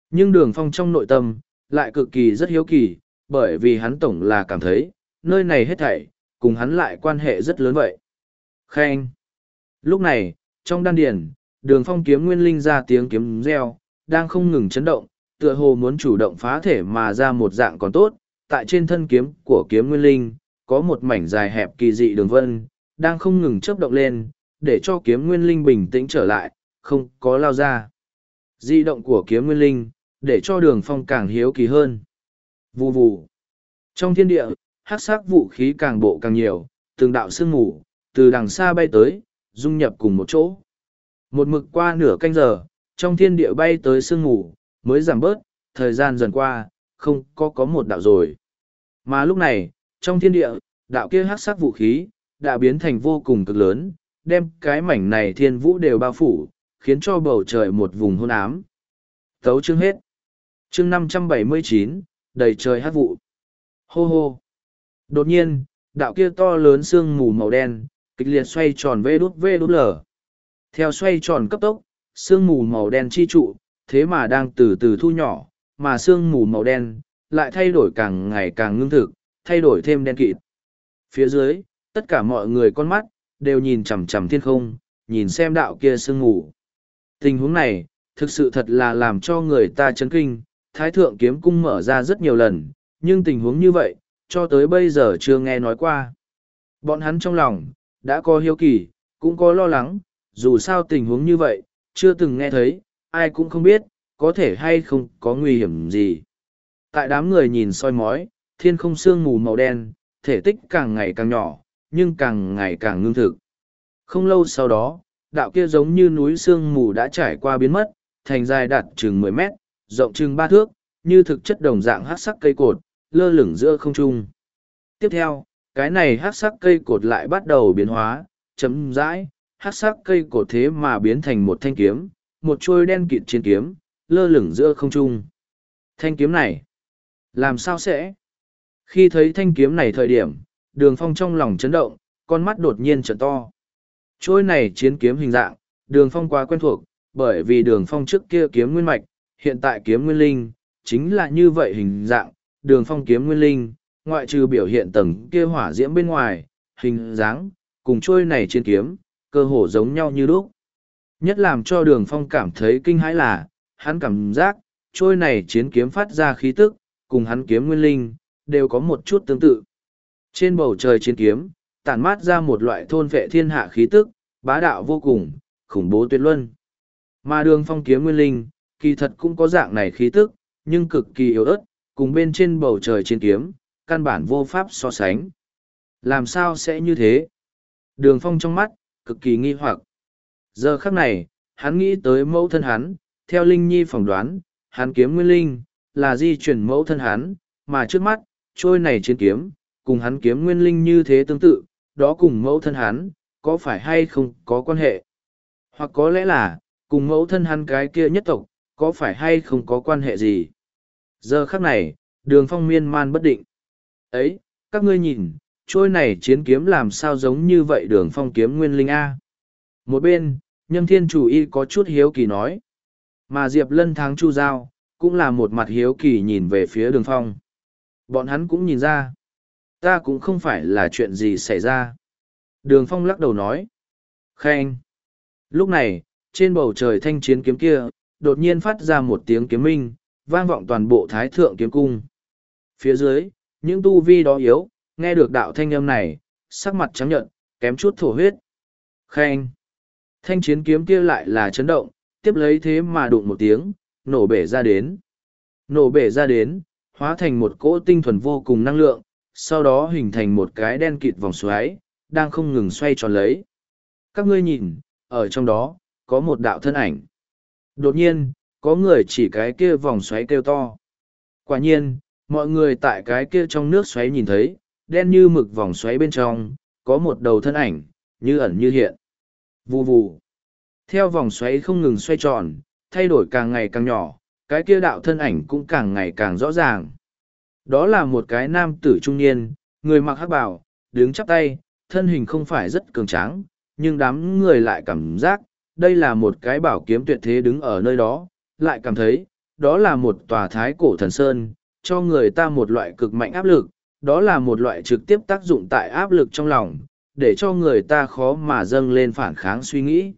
S1: Nhưng Đường Phong trong nội tâm, lại cực kỳ rất hiếu kỳ, bởi vì hắn tổng là cảm thấy, nơi này hết thảy, cùng hắn lại quan hệ rất lớn vậy. Khen. Lúc này, trong đan điền, đường phong kiếm nguyên linh ra tiếng kiếm reo, đang không ngừng chấn động, tựa hồ muốn chủ động phá thể mà ra một dạng còn tốt, tại trên thân kiếm của kiếm nguyên linh, có một mảnh dài hẹp kỳ dị đường vân, đang không ngừng chớp động lên, để cho kiếm nguyên linh bình tĩnh trở lại, không có lao ra. Di động của kiếm nguyên linh, để cho đường phong càng hiếu kỳ hơn. Vù vù. Trong thiên địa, hát sắc vũ khí càng bộ càng nhiều, từng đạo sương mù, từ đằng xa bay tới, dung nhập cùng một chỗ. Một mực qua nửa canh giờ, trong thiên địa bay tới sương mù, mới giảm bớt, thời gian dần qua, không có có một đạo rồi. Mà lúc này, trong thiên địa, đạo kia hát sắc vũ khí, đã biến thành vô cùng cực lớn, đem cái mảnh này thiên vũ đều bao phủ, khiến cho bầu trời một vùng hôn ám. Thấu chương hết. Chương năm trăm bảy mươi chín đầy trời hát vụ. Hô hô. Đột nhiên, đạo kia to lớn sương mù màu đen, kịch liệt xoay tròn vê đút vê đút lở. Theo xoay tròn cấp tốc, sương mù màu đen chi trụ, thế mà đang từ từ thu nhỏ, mà sương mù màu đen, lại thay đổi càng ngày càng ngưng thực, thay đổi thêm đen kịt. Phía dưới, tất cả mọi người con mắt, đều nhìn chằm chằm thiên không, nhìn xem đạo kia sương mù. Tình huống này, thực sự thật là làm cho người ta chấn kinh, Thái Thượng Kiếm Cung mở ra rất nhiều lần, nhưng tình huống như vậy, cho tới bây giờ chưa nghe nói qua. Bọn hắn trong lòng, đã có hiếu kỳ, cũng có lo lắng, dù sao tình huống như vậy, chưa từng nghe thấy, ai cũng không biết, có thể hay không có nguy hiểm gì. Tại đám người nhìn soi mói, thiên không sương mù màu đen, thể tích càng ngày càng nhỏ, nhưng càng ngày càng ngưng thực. Không lâu sau đó, đạo kia giống như núi sương mù đã trải qua biến mất, thành dài đạt chừng mười mét, rộng chừng ba thước, như thực chất đồng dạng hát sắc cây cột, lơ lửng giữa không trung. Tiếp theo, cái này hát sắc cây cột lại bắt đầu biến hóa, chấm rãi, hát sắc cây cổ thế mà biến thành một thanh kiếm, một trôi đen kịt trên kiếm, lơ lửng giữa không trung. Thanh kiếm này, làm sao sẽ? Khi thấy thanh kiếm này thời điểm, đường phong trong lòng chấn động, con mắt đột nhiên trở to. Trôi này chiến kiếm hình dạng, đường phong quá quen thuộc, bởi vì đường phong trước kia kiếm nguyên mạch, hiện tại kiếm nguyên linh, chính là như vậy hình dạng, đường phong kiếm nguyên linh, ngoại trừ biểu hiện tầng kia hỏa diễm bên ngoài, hình dáng, cùng trôi này trên kiếm, cơ hồ giống nhau như lúc. Nhất làm cho đường phong cảm thấy kinh hãi là, hắn cảm giác, trôi này chiến kiếm phát ra khí tức, cùng hắn kiếm nguyên linh, đều có một chút tương tự. Trên bầu trời chiến kiếm, tản mát ra một loại thôn vệ thiên hạ khí tức, bá đạo vô cùng, khủng bố tuyệt luân. Mà đường phong kiếm nguyên linh, kỳ thật cũng có dạng này khí tức, nhưng cực kỳ yếu ớt, cùng bên trên bầu trời chiến kiếm, căn bản vô pháp so sánh. Làm sao sẽ như thế? Đường phong trong mắt, cực kỳ nghi hoặc. Giờ khắc này, hắn nghĩ tới mẫu thân hắn, theo Linh Nhi phỏng đoán, hắn kiếm nguyên linh, là di chuyển mẫu thân hắn, mà trước mắt, trôi này trên kiếm, cùng hắn kiếm nguyên linh như thế tương tự, đó cùng mẫu thân hắn, có phải hay không có quan hệ? Hoặc có lẽ là, cùng mẫu thân hắn cái kia nhất tộc, có phải hay không có quan hệ gì? Giờ khắc này, đường phong miên man bất định. Ấy, các ngươi nhìn, trôi này chiến kiếm làm sao giống như vậy đường phong kiếm nguyên linh A. Một bên, nhâm thiên chủ y có chút hiếu kỳ nói. Mà Diệp lân thắng chu giao, cũng là một mặt hiếu kỳ nhìn về phía đường phong. Bọn hắn cũng nhìn ra. Ta cũng không phải là chuyện gì xảy ra. Đường phong lắc đầu nói. Khen. Lúc này, trên bầu trời thanh chiến kiếm kia, đột nhiên phát ra một tiếng kiếm minh, vang vọng toàn bộ thái thượng kiếm cung. Phía dưới, những tu vi đó yếu, nghe được đạo thanh âm này, sắc mặt trắng nhợt, kém chút thổ huyết. Khen. Thanh chiến kiếm kia lại là chấn động, tiếp lấy thế mà đụng một tiếng, nổ bể ra đến. Nổ bể ra đến, hóa thành một cỗ tinh thuần vô cùng năng lượng, sau đó hình thành một cái đen kịt vòng xoáy, đang không ngừng xoay tròn lấy. Các ngươi nhìn, ở trong đó, có một đạo thân ảnh. Đột nhiên, có người chỉ cái kia vòng xoáy kêu to. Quả nhiên, mọi người tại cái kia trong nước xoáy nhìn thấy, đen như mực vòng xoáy bên trong, có một đầu thân ảnh, như ẩn như hiện. Vù vù. Theo vòng xoáy không ngừng xoay tròn, thay đổi càng ngày càng nhỏ, cái kia đạo thân ảnh cũng càng ngày càng rõ ràng. Đó là một cái nam tử trung niên, người mặc hắc bào, đứng chắp tay, thân hình không phải rất cường tráng, nhưng đám người lại cảm giác, đây là một cái bảo kiếm tuyệt thế đứng ở nơi đó, lại cảm thấy, đó là một tòa thái cổ thần sơn, cho người ta một loại cực mạnh áp lực, đó là một loại trực tiếp tác dụng tại áp lực trong lòng, để cho người ta khó mà dâng lên phản kháng suy nghĩ.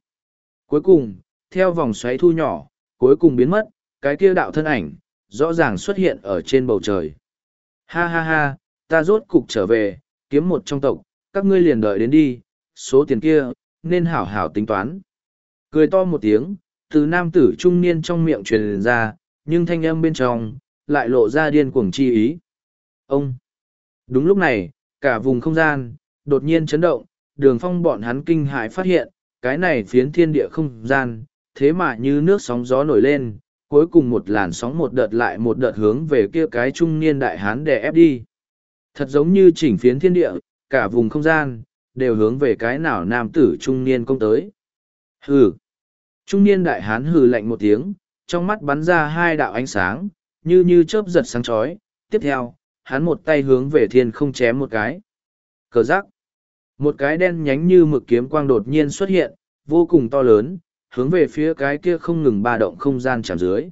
S1: Cuối cùng, theo vòng xoáy thu nhỏ, cuối cùng biến mất, cái kia đạo thân ảnh, rõ ràng xuất hiện ở trên bầu trời. Ha ha ha, ta rốt cục trở về, kiếm một trong tộc, các ngươi liền đợi đến đi, số tiền kia, nên hảo hảo tính toán. Cười to một tiếng, từ nam tử trung niên trong miệng truyền ra, nhưng thanh âm bên trong, lại lộ ra điên cuồng chi ý. Ông! Đúng lúc này, cả vùng không gian, đột nhiên chấn động, đường phong bọn hắn kinh hãi phát hiện, cái này phiến thiên địa không gian, thế mà như nước sóng gió nổi lên, cuối cùng một làn sóng một đợt lại một đợt hướng về kia cái trung niên đại hán đè ép đi. Thật giống như chỉnh phiến thiên địa, cả vùng không gian, đều hướng về cái nào nam tử trung niên công tới. Hừ! Trung niên đại hán hừ lạnh một tiếng, trong mắt bắn ra hai đạo ánh sáng, như như chớp giật sáng chói. Tiếp theo, hắn một tay hướng về thiên không chém một cái. Cờ giác! Một cái đen nhánh như mực kiếm quang đột nhiên xuất hiện, vô cùng to lớn, hướng về phía cái kia không ngừng ba động không gian chạm dưới.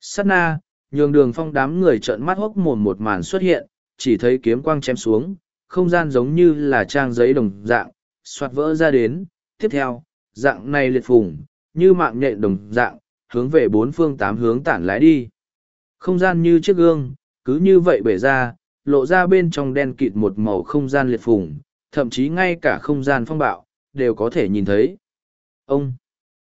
S1: Sát na, nhường đường phong đám người trợn mắt hốc mồm một màn xuất hiện, chỉ thấy kiếm quang chém xuống, không gian giống như là trang giấy đồng dạng, soạt vỡ ra đến. Tiếp theo, dạng này liệt phủng, như mạng nhện đồng dạng, hướng về bốn phương tám hướng tản lái đi. Không gian như chiếc gương, cứ như vậy bể ra, lộ ra bên trong đen kịt một màu không gian liệt phùng thậm chí ngay cả không gian phong bạo, đều có thể nhìn thấy. Ông!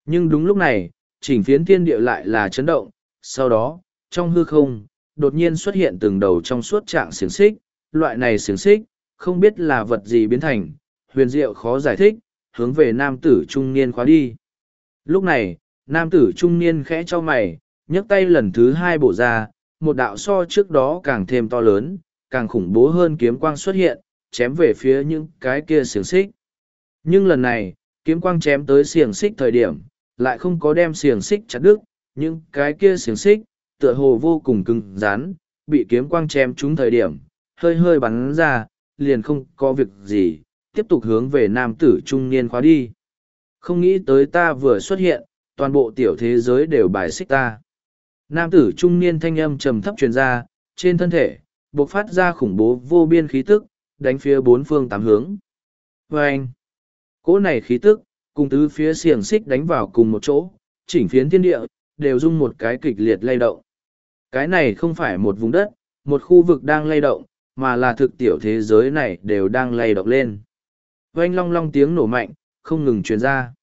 S1: Nhưng đúng lúc này, chỉnh phiến thiên địa lại là chấn động, sau đó, trong hư không, đột nhiên xuất hiện từng đầu trong suốt trạng xiềng xích, loại này xiềng xích, không biết là vật gì biến thành, huyền diệu khó giải thích, hướng về nam tử trung niên khóa đi. Lúc này, nam tử trung niên khẽ cho mày, nhấc tay lần thứ hai bổ ra, một đạo so trước đó càng thêm to lớn, càng khủng bố hơn kiếm quang xuất hiện, chém về phía những cái kia xiềng xích. Nhưng lần này, kiếm quang chém tới xiềng xích thời điểm, lại không có đem xiềng xích chặt đứt, những cái kia xiềng xích, tựa hồ vô cùng cứng rắn, bị kiếm quang chém trúng thời điểm, hơi hơi bắn ra, liền không có việc gì, tiếp tục hướng về nam tử trung niên khóa đi. Không nghĩ tới ta vừa xuất hiện, toàn bộ tiểu thế giới đều bài xích ta. Nam tử trung niên thanh âm trầm thấp truyền ra, trên thân thể, bộc phát ra khủng bố vô biên khí tức, đánh phía bốn phương tám hướng. Và anh, cỗ này khí tức, cùng tứ phía xiềng xích đánh vào cùng một chỗ, chỉnh phiến thiên địa, đều dung một cái kịch liệt lay động. Cái này không phải một vùng đất, một khu vực đang lay động, mà là thực tiểu thế giới này đều đang lay động lên. Oanh long long tiếng nổ mạnh, không ngừng truyền ra.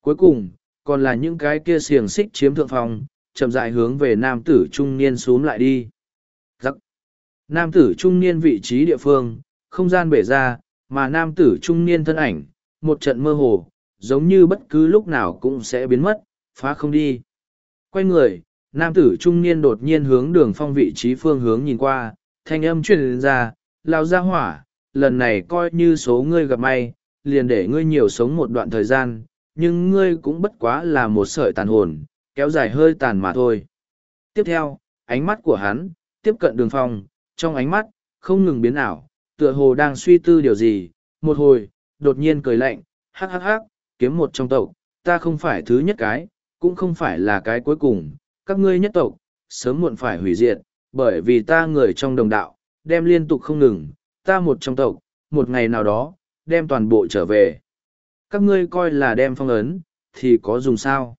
S1: Cuối cùng, còn là những cái kia xiềng xích chiếm thượng phòng, chậm dại hướng về nam tử trung niên xuống lại đi. Giắc. Nam tử trung niên vị trí địa phương, không gian bể ra, mà nam tử trung niên thân ảnh, một trận mơ hồ, giống như bất cứ lúc nào cũng sẽ biến mất, phá không đi. Quay người, nam tử trung niên đột nhiên hướng đường phong vị trí phương hướng nhìn qua, thanh âm truyền ra, lao ra hỏa, lần này coi như số ngươi gặp may, liền để ngươi nhiều sống một đoạn thời gian, nhưng ngươi cũng bất quá là một sợi tàn hồn, kéo dài hơi tàn mà thôi. Tiếp theo, ánh mắt của hắn, tiếp cận đường phong, trong ánh mắt, không ngừng biến ảo, tựa hồ đang suy tư điều gì, một hồi, đột nhiên cười lạnh, hắc hắc hắc, kiếm một trong tộc, ta không phải thứ nhất cái, cũng không phải là cái cuối cùng, các ngươi nhất tộc, sớm muộn phải hủy diệt, bởi vì ta người trong đồng đạo, đem liên tục không ngừng, ta một trong tộc, một ngày nào đó, đem toàn bộ trở về. Các ngươi coi là đem phong ấn, thì có dùng sao?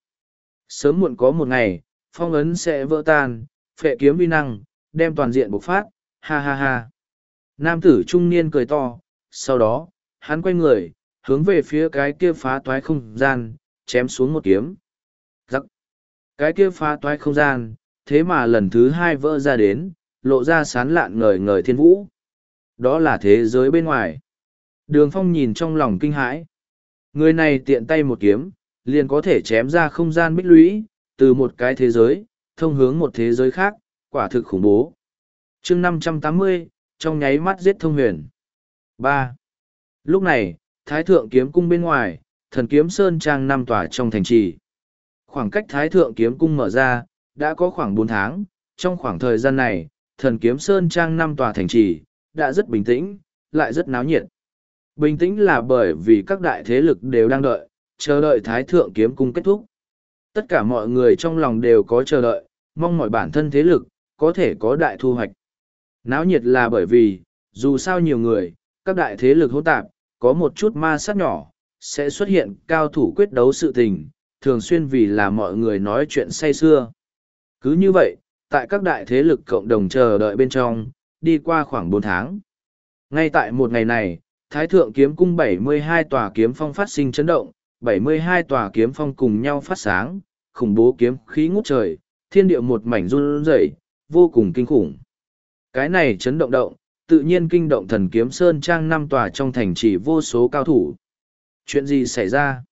S1: Sớm muộn có một ngày, phong ấn sẽ vỡ tan, phệ kiếm vi năng, đem toàn diện bộc phát, ha ha ha. Nam tử trung niên cười to, sau đó, hắn quay người, hướng về phía cái kia phá toái không gian, chém xuống một kiếm. Giặc. Cái kia phá toái không gian, thế mà lần thứ hai vỡ ra đến, lộ ra sán lạn ngời ngời thiên vũ. Đó là thế giới bên ngoài. Đường phong nhìn trong lòng kinh hãi. Người này tiện tay một kiếm, liền có thể chém ra không gian bích lũy, từ một cái thế giới, thông hướng một thế giới khác, quả thực khủng bố. chương năm trăm tám mươi trong nháy mắt giết thông huyền. ba Lúc này, Thái Thượng Kiếm Cung bên ngoài, thần kiếm Sơn Trang năm tòa trong thành trì. Khoảng cách Thái Thượng Kiếm Cung mở ra, đã có khoảng bốn tháng, trong khoảng thời gian này, thần kiếm Sơn Trang năm tòa thành trì, đã rất bình tĩnh, lại rất náo nhiệt. Bình tĩnh là bởi vì các đại thế lực đều đang đợi, chờ đợi Thái Thượng Kiếm Cung kết thúc. Tất cả mọi người trong lòng đều có chờ đợi, mong mọi bản thân thế lực, có thể có đại thu hoạch. Náo nhiệt là bởi vì, dù sao nhiều người, các đại thế lực hỗn tạp, có một chút ma sát nhỏ, sẽ xuất hiện cao thủ quyết đấu sự tình, thường xuyên vì là mọi người nói chuyện say xưa. Cứ như vậy, tại các đại thế lực cộng đồng chờ đợi bên trong, đi qua khoảng bốn tháng. Ngay tại một ngày này, Thái Thượng Kiếm Cung 72 tòa kiếm phong phát sinh chấn động, 72 tòa kiếm phong cùng nhau phát sáng, khủng bố kiếm khí ngút trời, thiên địa một mảnh run rẩy, vô cùng kinh khủng. Cái này chấn động động, tự nhiên kinh động thần kiếm sơn trang năm tòa trong thành chỉ vô số cao thủ. Chuyện gì xảy ra?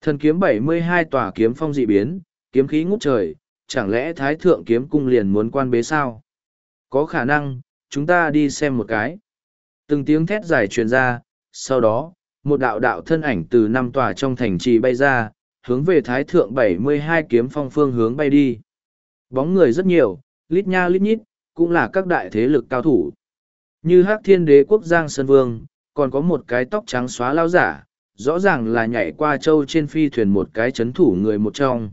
S1: Thần kiếm 72 tòa kiếm phong dị biến, kiếm khí ngút trời, chẳng lẽ thái thượng kiếm cung liền muốn quan bế sao? Có khả năng, chúng ta đi xem một cái. Từng tiếng thét dài truyền ra, sau đó, một đạo đạo thân ảnh từ năm tòa trong thành trì bay ra, hướng về thái thượng 72 kiếm phong phương hướng bay đi. Bóng người rất nhiều, lít nha lít nhít, cũng là các đại thế lực cao thủ. Như Hắc Thiên Đế quốc Giang Sơn Vương, còn có một cái tóc trắng xóa lao giả, rõ ràng là nhảy qua châu trên phi thuyền một cái chấn thủ người một trong.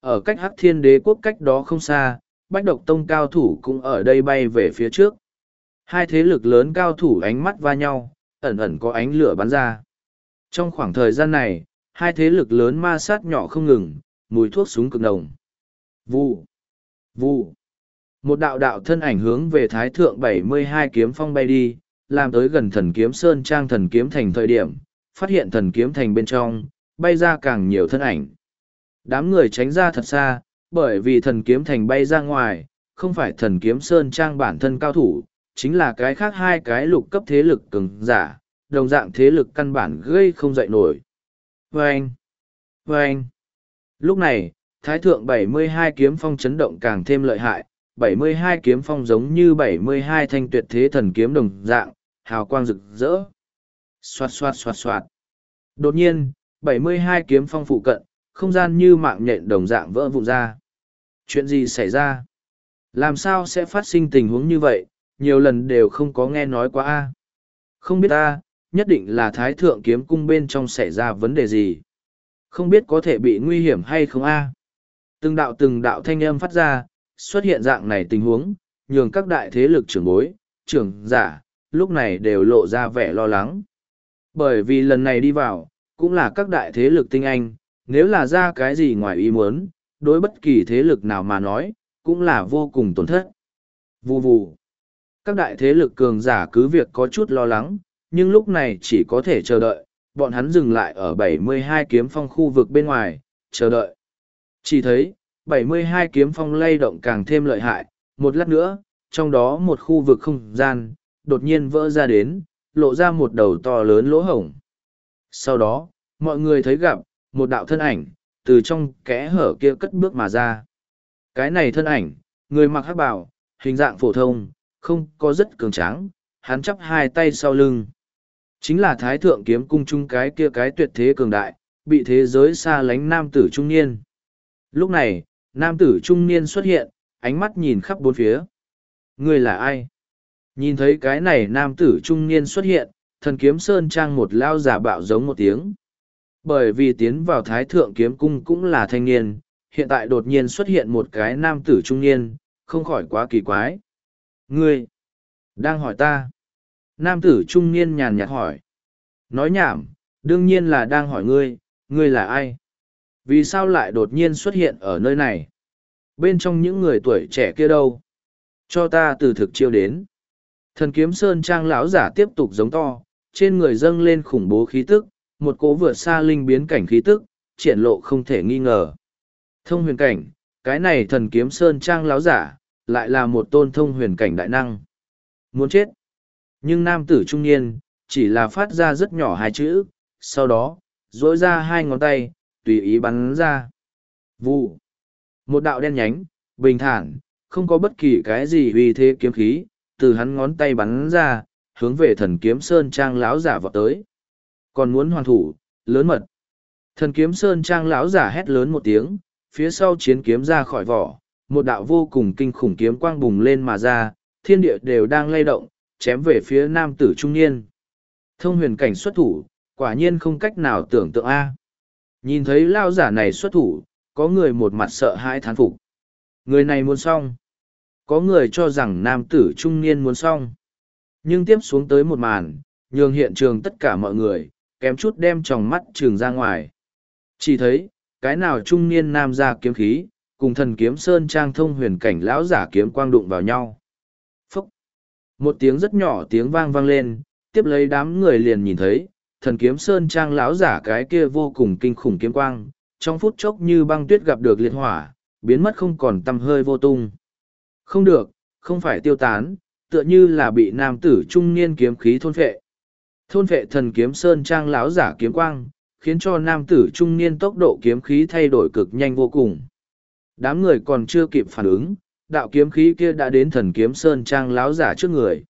S1: Ở cách hắc thiên đế quốc cách đó không xa, bách độc tông cao thủ cũng ở đây bay về phía trước. Hai thế lực lớn cao thủ ánh mắt va nhau, ẩn ẩn có ánh lửa bắn ra. Trong khoảng thời gian này, hai thế lực lớn ma sát nhỏ không ngừng, mùi thuốc súng cực nồng. Vụ, vụ. Một đạo đạo thân ảnh hướng về Thái Thượng bảy mươi hai kiếm phong bay đi, làm tới gần thần kiếm Sơn Trang thần kiếm thành thời điểm, phát hiện thần kiếm thành bên trong, bay ra càng nhiều thân ảnh. Đám người tránh ra thật xa, bởi vì thần kiếm thành bay ra ngoài, không phải thần kiếm Sơn Trang bản thân cao thủ, chính là cái khác hai cái lục cấp thế lực cường giả, đồng dạng thế lực căn bản gây không dậy nổi. Vâng! Vâng! Lúc này, Thái Thượng 72 kiếm phong chấn động càng thêm lợi hại, 72 kiếm phong giống như 72 thanh tuyệt thế thần kiếm đồng dạng, hào quang rực rỡ. Xoạt xoạt xoạt xoạt. Đột nhiên, 72 kiếm phong phụ cận, không gian như mạng nhện đồng dạng vỡ vụn ra. Chuyện gì xảy ra? Làm sao sẽ phát sinh tình huống như vậy, nhiều lần đều không có nghe nói quá a Không biết ta, nhất định là thái thượng kiếm cung bên trong xảy ra vấn đề gì. Không biết có thể bị nguy hiểm hay không a Từng đạo từng đạo thanh âm phát ra, xuất hiện dạng này tình huống, nhường các đại thế lực trưởng bối, trưởng giả, lúc này đều lộ ra vẻ lo lắng. Bởi vì lần này đi vào, cũng là các đại thế lực tinh anh, nếu là ra cái gì ngoài ý muốn, đối bất kỳ thế lực nào mà nói, cũng là vô cùng tổn thất. Vù vù. Các đại thế lực cường giả cứ việc có chút lo lắng, nhưng lúc này chỉ có thể chờ đợi, bọn hắn dừng lại ở 72 kiếm phong khu vực bên ngoài, chờ đợi. Chỉ thấy, 72 kiếm phong lay động càng thêm lợi hại, một lát nữa, trong đó một khu vực không gian, đột nhiên vỡ ra đến, lộ ra một đầu to lớn lỗ hổng. Sau đó, mọi người thấy gặp, một đạo thân ảnh, từ trong kẽ hở kia cất bước mà ra. Cái này thân ảnh, người mặc hắc bào, hình dạng phổ thông, không có rất cường tráng, hắn chắp hai tay sau lưng. Chính là thái thượng kiếm cung chung cái kia cái tuyệt thế cường đại, bị thế giới xa lánh nam tử trung niên. Lúc này, nam tử trung niên xuất hiện, ánh mắt nhìn khắp bốn phía. Người là ai? Nhìn thấy cái này nam tử trung niên xuất hiện, thần kiếm sơn trang một lao giả bạo giống một tiếng. Bởi vì tiến vào thái thượng kiếm cung cũng là thanh niên, hiện tại đột nhiên xuất hiện một cái nam tử trung niên, không khỏi quá kỳ quái. Ngươi, đang hỏi ta. Nam tử trung niên nhàn nhạt hỏi. Nói nhảm, đương nhiên là đang hỏi ngươi, ngươi là ai? Vì sao lại đột nhiên xuất hiện ở nơi này? Bên trong những người tuổi trẻ kia đâu? Cho ta từ thực chiêu đến. Thần kiếm sơn trang lão giả tiếp tục giống to, trên người dâng lên khủng bố khí tức, một cố vượt xa linh biến cảnh khí tức, triển lộ không thể nghi ngờ. Thông huyền cảnh, cái này thần kiếm sơn trang lão giả, lại là một tôn thông huyền cảnh đại năng. Muốn chết. Nhưng nam tử trung niên, chỉ là phát ra rất nhỏ hai chữ, sau đó, dỗi ra hai ngón tay, tùy ý bắn ra. Vụ. Một đạo đen nhánh, bình thản, không có bất kỳ cái gì vì thế kiếm khí, từ hắn ngón tay bắn ra, hướng về thần kiếm sơn trang lão giả vọt tới. Còn muốn hoàn thủ, lớn mật. Thần kiếm sơn trang lão giả hét lớn một tiếng, phía sau chiến kiếm ra khỏi vỏ, một đạo vô cùng kinh khủng kiếm quang bùng lên mà ra, thiên địa đều đang lay động, chém về phía nam tử trung niên. Thông huyền cảnh xuất thủ, quả nhiên không cách nào tưởng tượng A. Nhìn thấy lao giả này xuất thủ, có người một mặt sợ hãi thán phục. Người này muốn xong. Có người cho rằng nam tử trung niên muốn xong. Nhưng tiếp xuống tới một màn, nhường hiện trường tất cả mọi người, kém chút đem tròng mắt trường ra ngoài. Chỉ thấy, cái nào trung niên nam ra kiếm khí, cùng thần kiếm sơn trang thông huyền cảnh lão giả kiếm quang đụng vào nhau. Phúc! Một tiếng rất nhỏ tiếng vang vang lên, tiếp lấy đám người liền nhìn thấy, thần kiếm sơn trang lão giả cái kia vô cùng kinh khủng kiếm quang, trong phút chốc như băng tuyết gặp được liệt hỏa, biến mất không còn tăm hơi vô tung. Không được, không phải tiêu tán, tựa như là bị nam tử trung niên kiếm khí thôn phệ. Thôn phệ thần kiếm sơn trang lão giả kiếm quang, khiến cho nam tử trung niên tốc độ kiếm khí thay đổi cực nhanh vô cùng. Đám người còn chưa kịp phản ứng, đạo kiếm khí kia đã đến thần kiếm sơn trang láo giả trước người.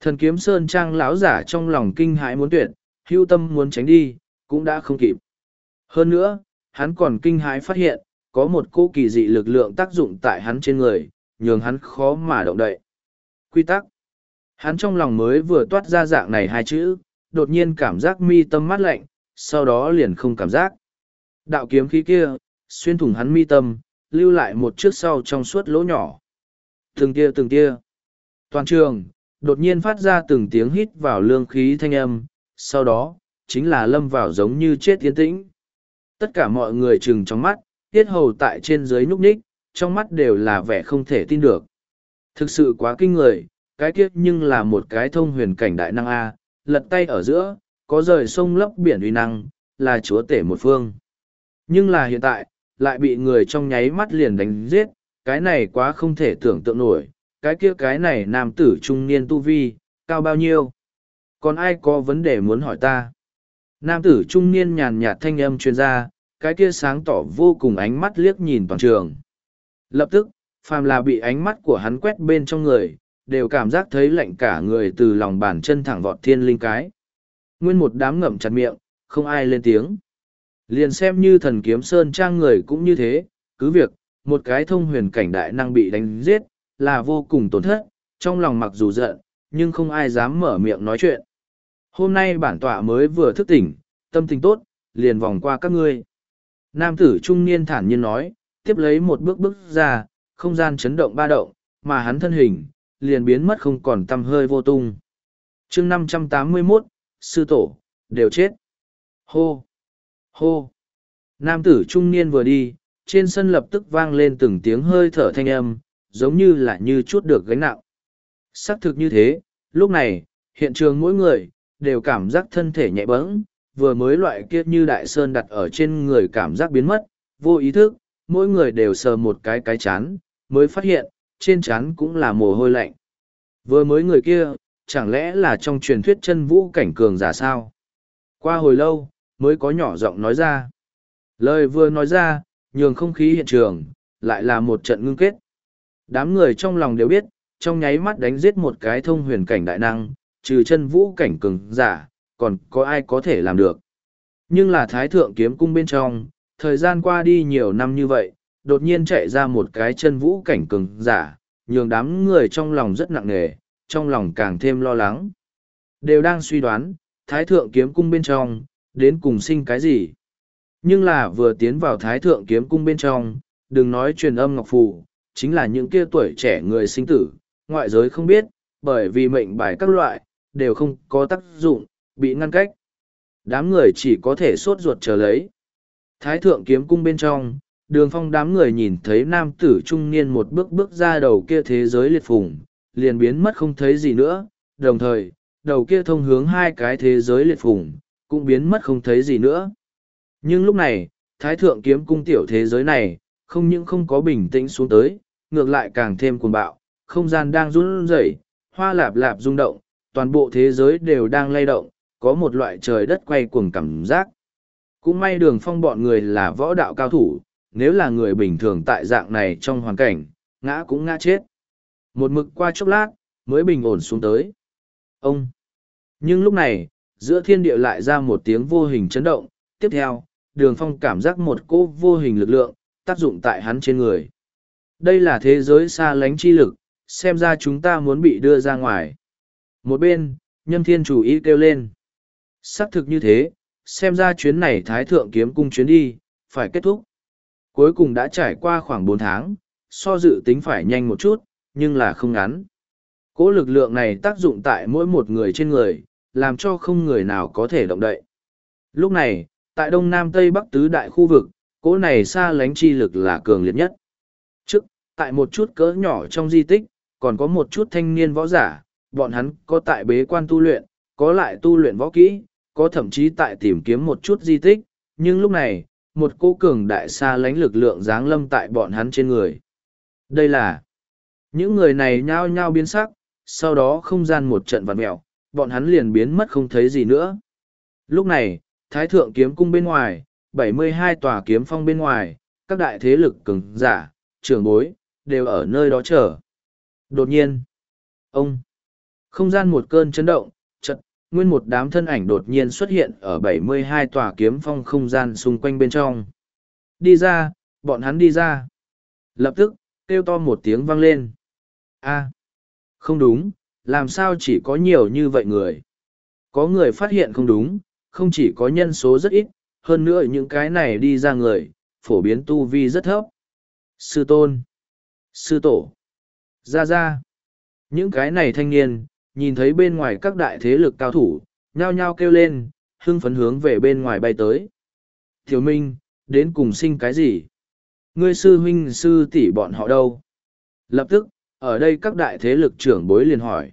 S1: Thần kiếm sơn trang láo giả trong lòng kinh hãi muốn tuyệt, hưu tâm muốn tránh đi, cũng đã không kịp. Hơn nữa, hắn còn kinh hãi phát hiện, có một cô kỳ dị lực lượng tác dụng tại hắn trên người, nhường hắn khó mà động đậy. Quy tắc. Hắn trong lòng mới vừa toát ra dạng này hai chữ, đột nhiên cảm giác mi tâm mát lạnh, sau đó liền không cảm giác. Đạo kiếm khí kia, xuyên thủng hắn mi tâm, lưu lại một chiếc sau trong suốt lỗ nhỏ. Từng tia từng tia. Toàn trường, đột nhiên phát ra từng tiếng hít vào lương khí thanh âm, sau đó, chính là lâm vào giống như chết tiến tĩnh. Tất cả mọi người chừng trong mắt, tiết hầu tại trên dưới nhúc nhích, trong mắt đều là vẻ không thể tin được. Thực sự quá kinh người, cái kiếp nhưng là một cái thông huyền cảnh đại năng A, lật tay ở giữa, có rời sông lấp biển uy năng, là chúa tể một phương. Nhưng là hiện tại, lại bị người trong nháy mắt liền đánh giết, cái này quá không thể tưởng tượng nổi, cái kia cái này nam tử trung niên tu vi, cao bao nhiêu? Còn ai có vấn đề muốn hỏi ta? Nam tử trung niên nhàn nhạt thanh âm chuyên gia, cái kia sáng tỏ vô cùng ánh mắt liếc nhìn toàn trường. Lập tức, phàm là bị ánh mắt của hắn quét bên trong người, đều cảm giác thấy lạnh cả người từ lòng bàn chân thẳng vọt thiên linh cái. Nguyên một đám ngậm chặt miệng, không ai lên tiếng. Liền xem như thần kiếm sơn trang người cũng như thế, cứ việc, một cái thông huyền cảnh đại năng bị đánh giết, là vô cùng tổn thất, trong lòng mặc dù giận, nhưng không ai dám mở miệng nói chuyện. Hôm nay bản tọa mới vừa thức tỉnh, tâm tình tốt, liền vòng qua các ngươi. Nam tử trung niên thản nhiên nói, tiếp lấy một bước bước ra, không gian chấn động ba động, mà hắn thân hình, liền biến mất không còn tăm hơi vô tung. chương năm trăm tám mươi 581, sư tổ, đều chết. Hô! Hô! Nam tử trung niên vừa đi, trên sân lập tức vang lên từng tiếng hơi thở thanh âm, giống như là như chút được gánh nặng. Xác thực như thế, lúc này, hiện trường mỗi người, đều cảm giác thân thể nhẹ bẫng, vừa mới loại kia như đại sơn đặt ở trên người cảm giác biến mất, vô ý thức, mỗi người đều sờ một cái cái chán, mới phát hiện, trên chán cũng là mồ hôi lạnh. Vừa mới người kia, chẳng lẽ là trong truyền thuyết chân vũ cảnh cường giả sao? Qua hồi lâu, mới có nhỏ giọng nói ra. Lời vừa nói ra, nhường không khí hiện trường, lại là một trận ngưng kết. Đám người trong lòng đều biết, trong nháy mắt đánh giết một cái thông huyền cảnh đại năng, trừ chân vũ cảnh cường giả, còn có ai có thể làm được. Nhưng là thái thượng kiếm cung bên trong, thời gian qua đi nhiều năm như vậy, đột nhiên chạy ra một cái chân vũ cảnh cường giả, nhường đám người trong lòng rất nặng nề, trong lòng càng thêm lo lắng. Đều đang suy đoán, thái thượng kiếm cung bên trong, đến cùng sinh cái gì. Nhưng là vừa tiến vào thái thượng kiếm cung bên trong, đừng nói truyền âm ngọc phù, chính là những kia tuổi trẻ người sinh tử, ngoại giới không biết, bởi vì mệnh bài các loại, đều không có tác dụng, bị ngăn cách. Đám người chỉ có thể sốt ruột chờ lấy. Thái thượng kiếm cung bên trong, đường phong đám người nhìn thấy nam tử trung niên một bước bước ra đầu kia thế giới liệt phùng, liền biến mất không thấy gì nữa, đồng thời, đầu kia thông hướng hai cái thế giới liệt phùng, cũng biến mất không thấy gì nữa. Nhưng lúc này, thái thượng kiếm cung tiểu thế giới này, không những không có bình tĩnh xuống tới, ngược lại càng thêm cuồng bạo, không gian đang run rẩy, hoa lạp lạp rung động, toàn bộ thế giới đều đang lay động, có một loại trời đất quay cuồng cảm giác. Cũng may đường phong bọn người là võ đạo cao thủ, nếu là người bình thường tại dạng này trong hoàn cảnh, ngã cũng ngã chết. Một mực qua chốc lát, mới bình ổn xuống tới. Ông! Nhưng lúc này, giữa thiên địa lại ra một tiếng vô hình chấn động, tiếp theo, đường phong cảm giác một cỗ vô hình lực lượng, tác dụng tại hắn trên người. Đây là thế giới xa lánh chi lực, xem ra chúng ta muốn bị đưa ra ngoài. Một bên, nhâm thiên chủ ý kêu lên. Xác thực như thế, xem ra chuyến này thái thượng kiếm cung chuyến đi, phải kết thúc. Cuối cùng đã trải qua khoảng bốn tháng, so dự tính phải nhanh một chút, nhưng là không ngắn. Cố lực lượng này tác dụng tại mỗi một người trên người, làm cho không người nào có thể động đậy. Lúc này, tại đông nam tây bắc tứ đại khu vực, cỗ này xa lánh chi lực là cường liệt nhất. Trước, tại một chút cỡ nhỏ trong di tích, còn có một chút thanh niên võ giả, bọn hắn có tại bế quan tu luyện, có lại tu luyện võ kỹ, có thậm chí tại tìm kiếm một chút di tích, nhưng lúc này, một cô cường đại xa lánh lực lượng giáng lâm tại bọn hắn trên người. Đây là những người này nhao nhao biến sắc, sau đó không gian một trận vặn mẹo, bọn hắn liền biến mất không thấy gì nữa. Lúc này, Thái Thượng kiếm cung bên ngoài, 72 tòa kiếm phong bên ngoài, các đại thế lực cường giả, trưởng bối, đều ở nơi đó chờ. Đột nhiên, ông, không gian một cơn chấn động, chật, nguyên một đám thân ảnh đột nhiên xuất hiện ở 72 tòa kiếm phong không gian xung quanh bên trong. Đi ra, bọn hắn đi ra. Lập tức, kêu to một tiếng vang lên. a không đúng, làm sao chỉ có nhiều như vậy người? Có người phát hiện không đúng, không chỉ có nhân số rất ít, hơn nữa những cái này đi ra người, phổ biến tu vi rất thấp. Sư tôn, sư tổ, ra ra. Những cái này thanh niên, nhìn thấy bên ngoài các đại thế lực cao thủ, nhao nhao kêu lên, hưng phấn hướng về bên ngoài bay tới. Thiếu Minh, đến cùng sinh cái gì? Ngươi sư huynh sư tỷ bọn họ đâu? Lập tức, ở đây các đại thế lực trưởng bối liền hỏi.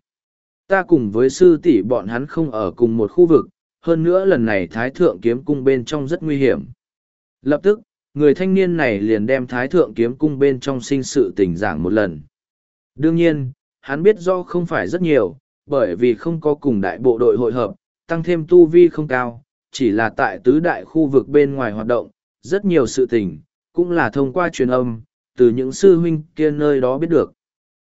S1: Ta cùng với sư tỷ bọn hắn không ở cùng một khu vực, hơn nữa lần này Thái Thượng Kiếm Cung bên trong rất nguy hiểm. Lập tức, người thanh niên này liền đem Thái Thượng Kiếm Cung bên trong sinh sự tình giảng một lần. Đương nhiên, hắn biết do không phải rất nhiều, bởi vì không có cùng đại bộ đội hội hợp, tăng thêm tu vi không cao, chỉ là tại tứ đại khu vực bên ngoài hoạt động, rất nhiều sự tình, cũng là thông qua truyền âm, từ những sư huynh kia nơi đó biết được.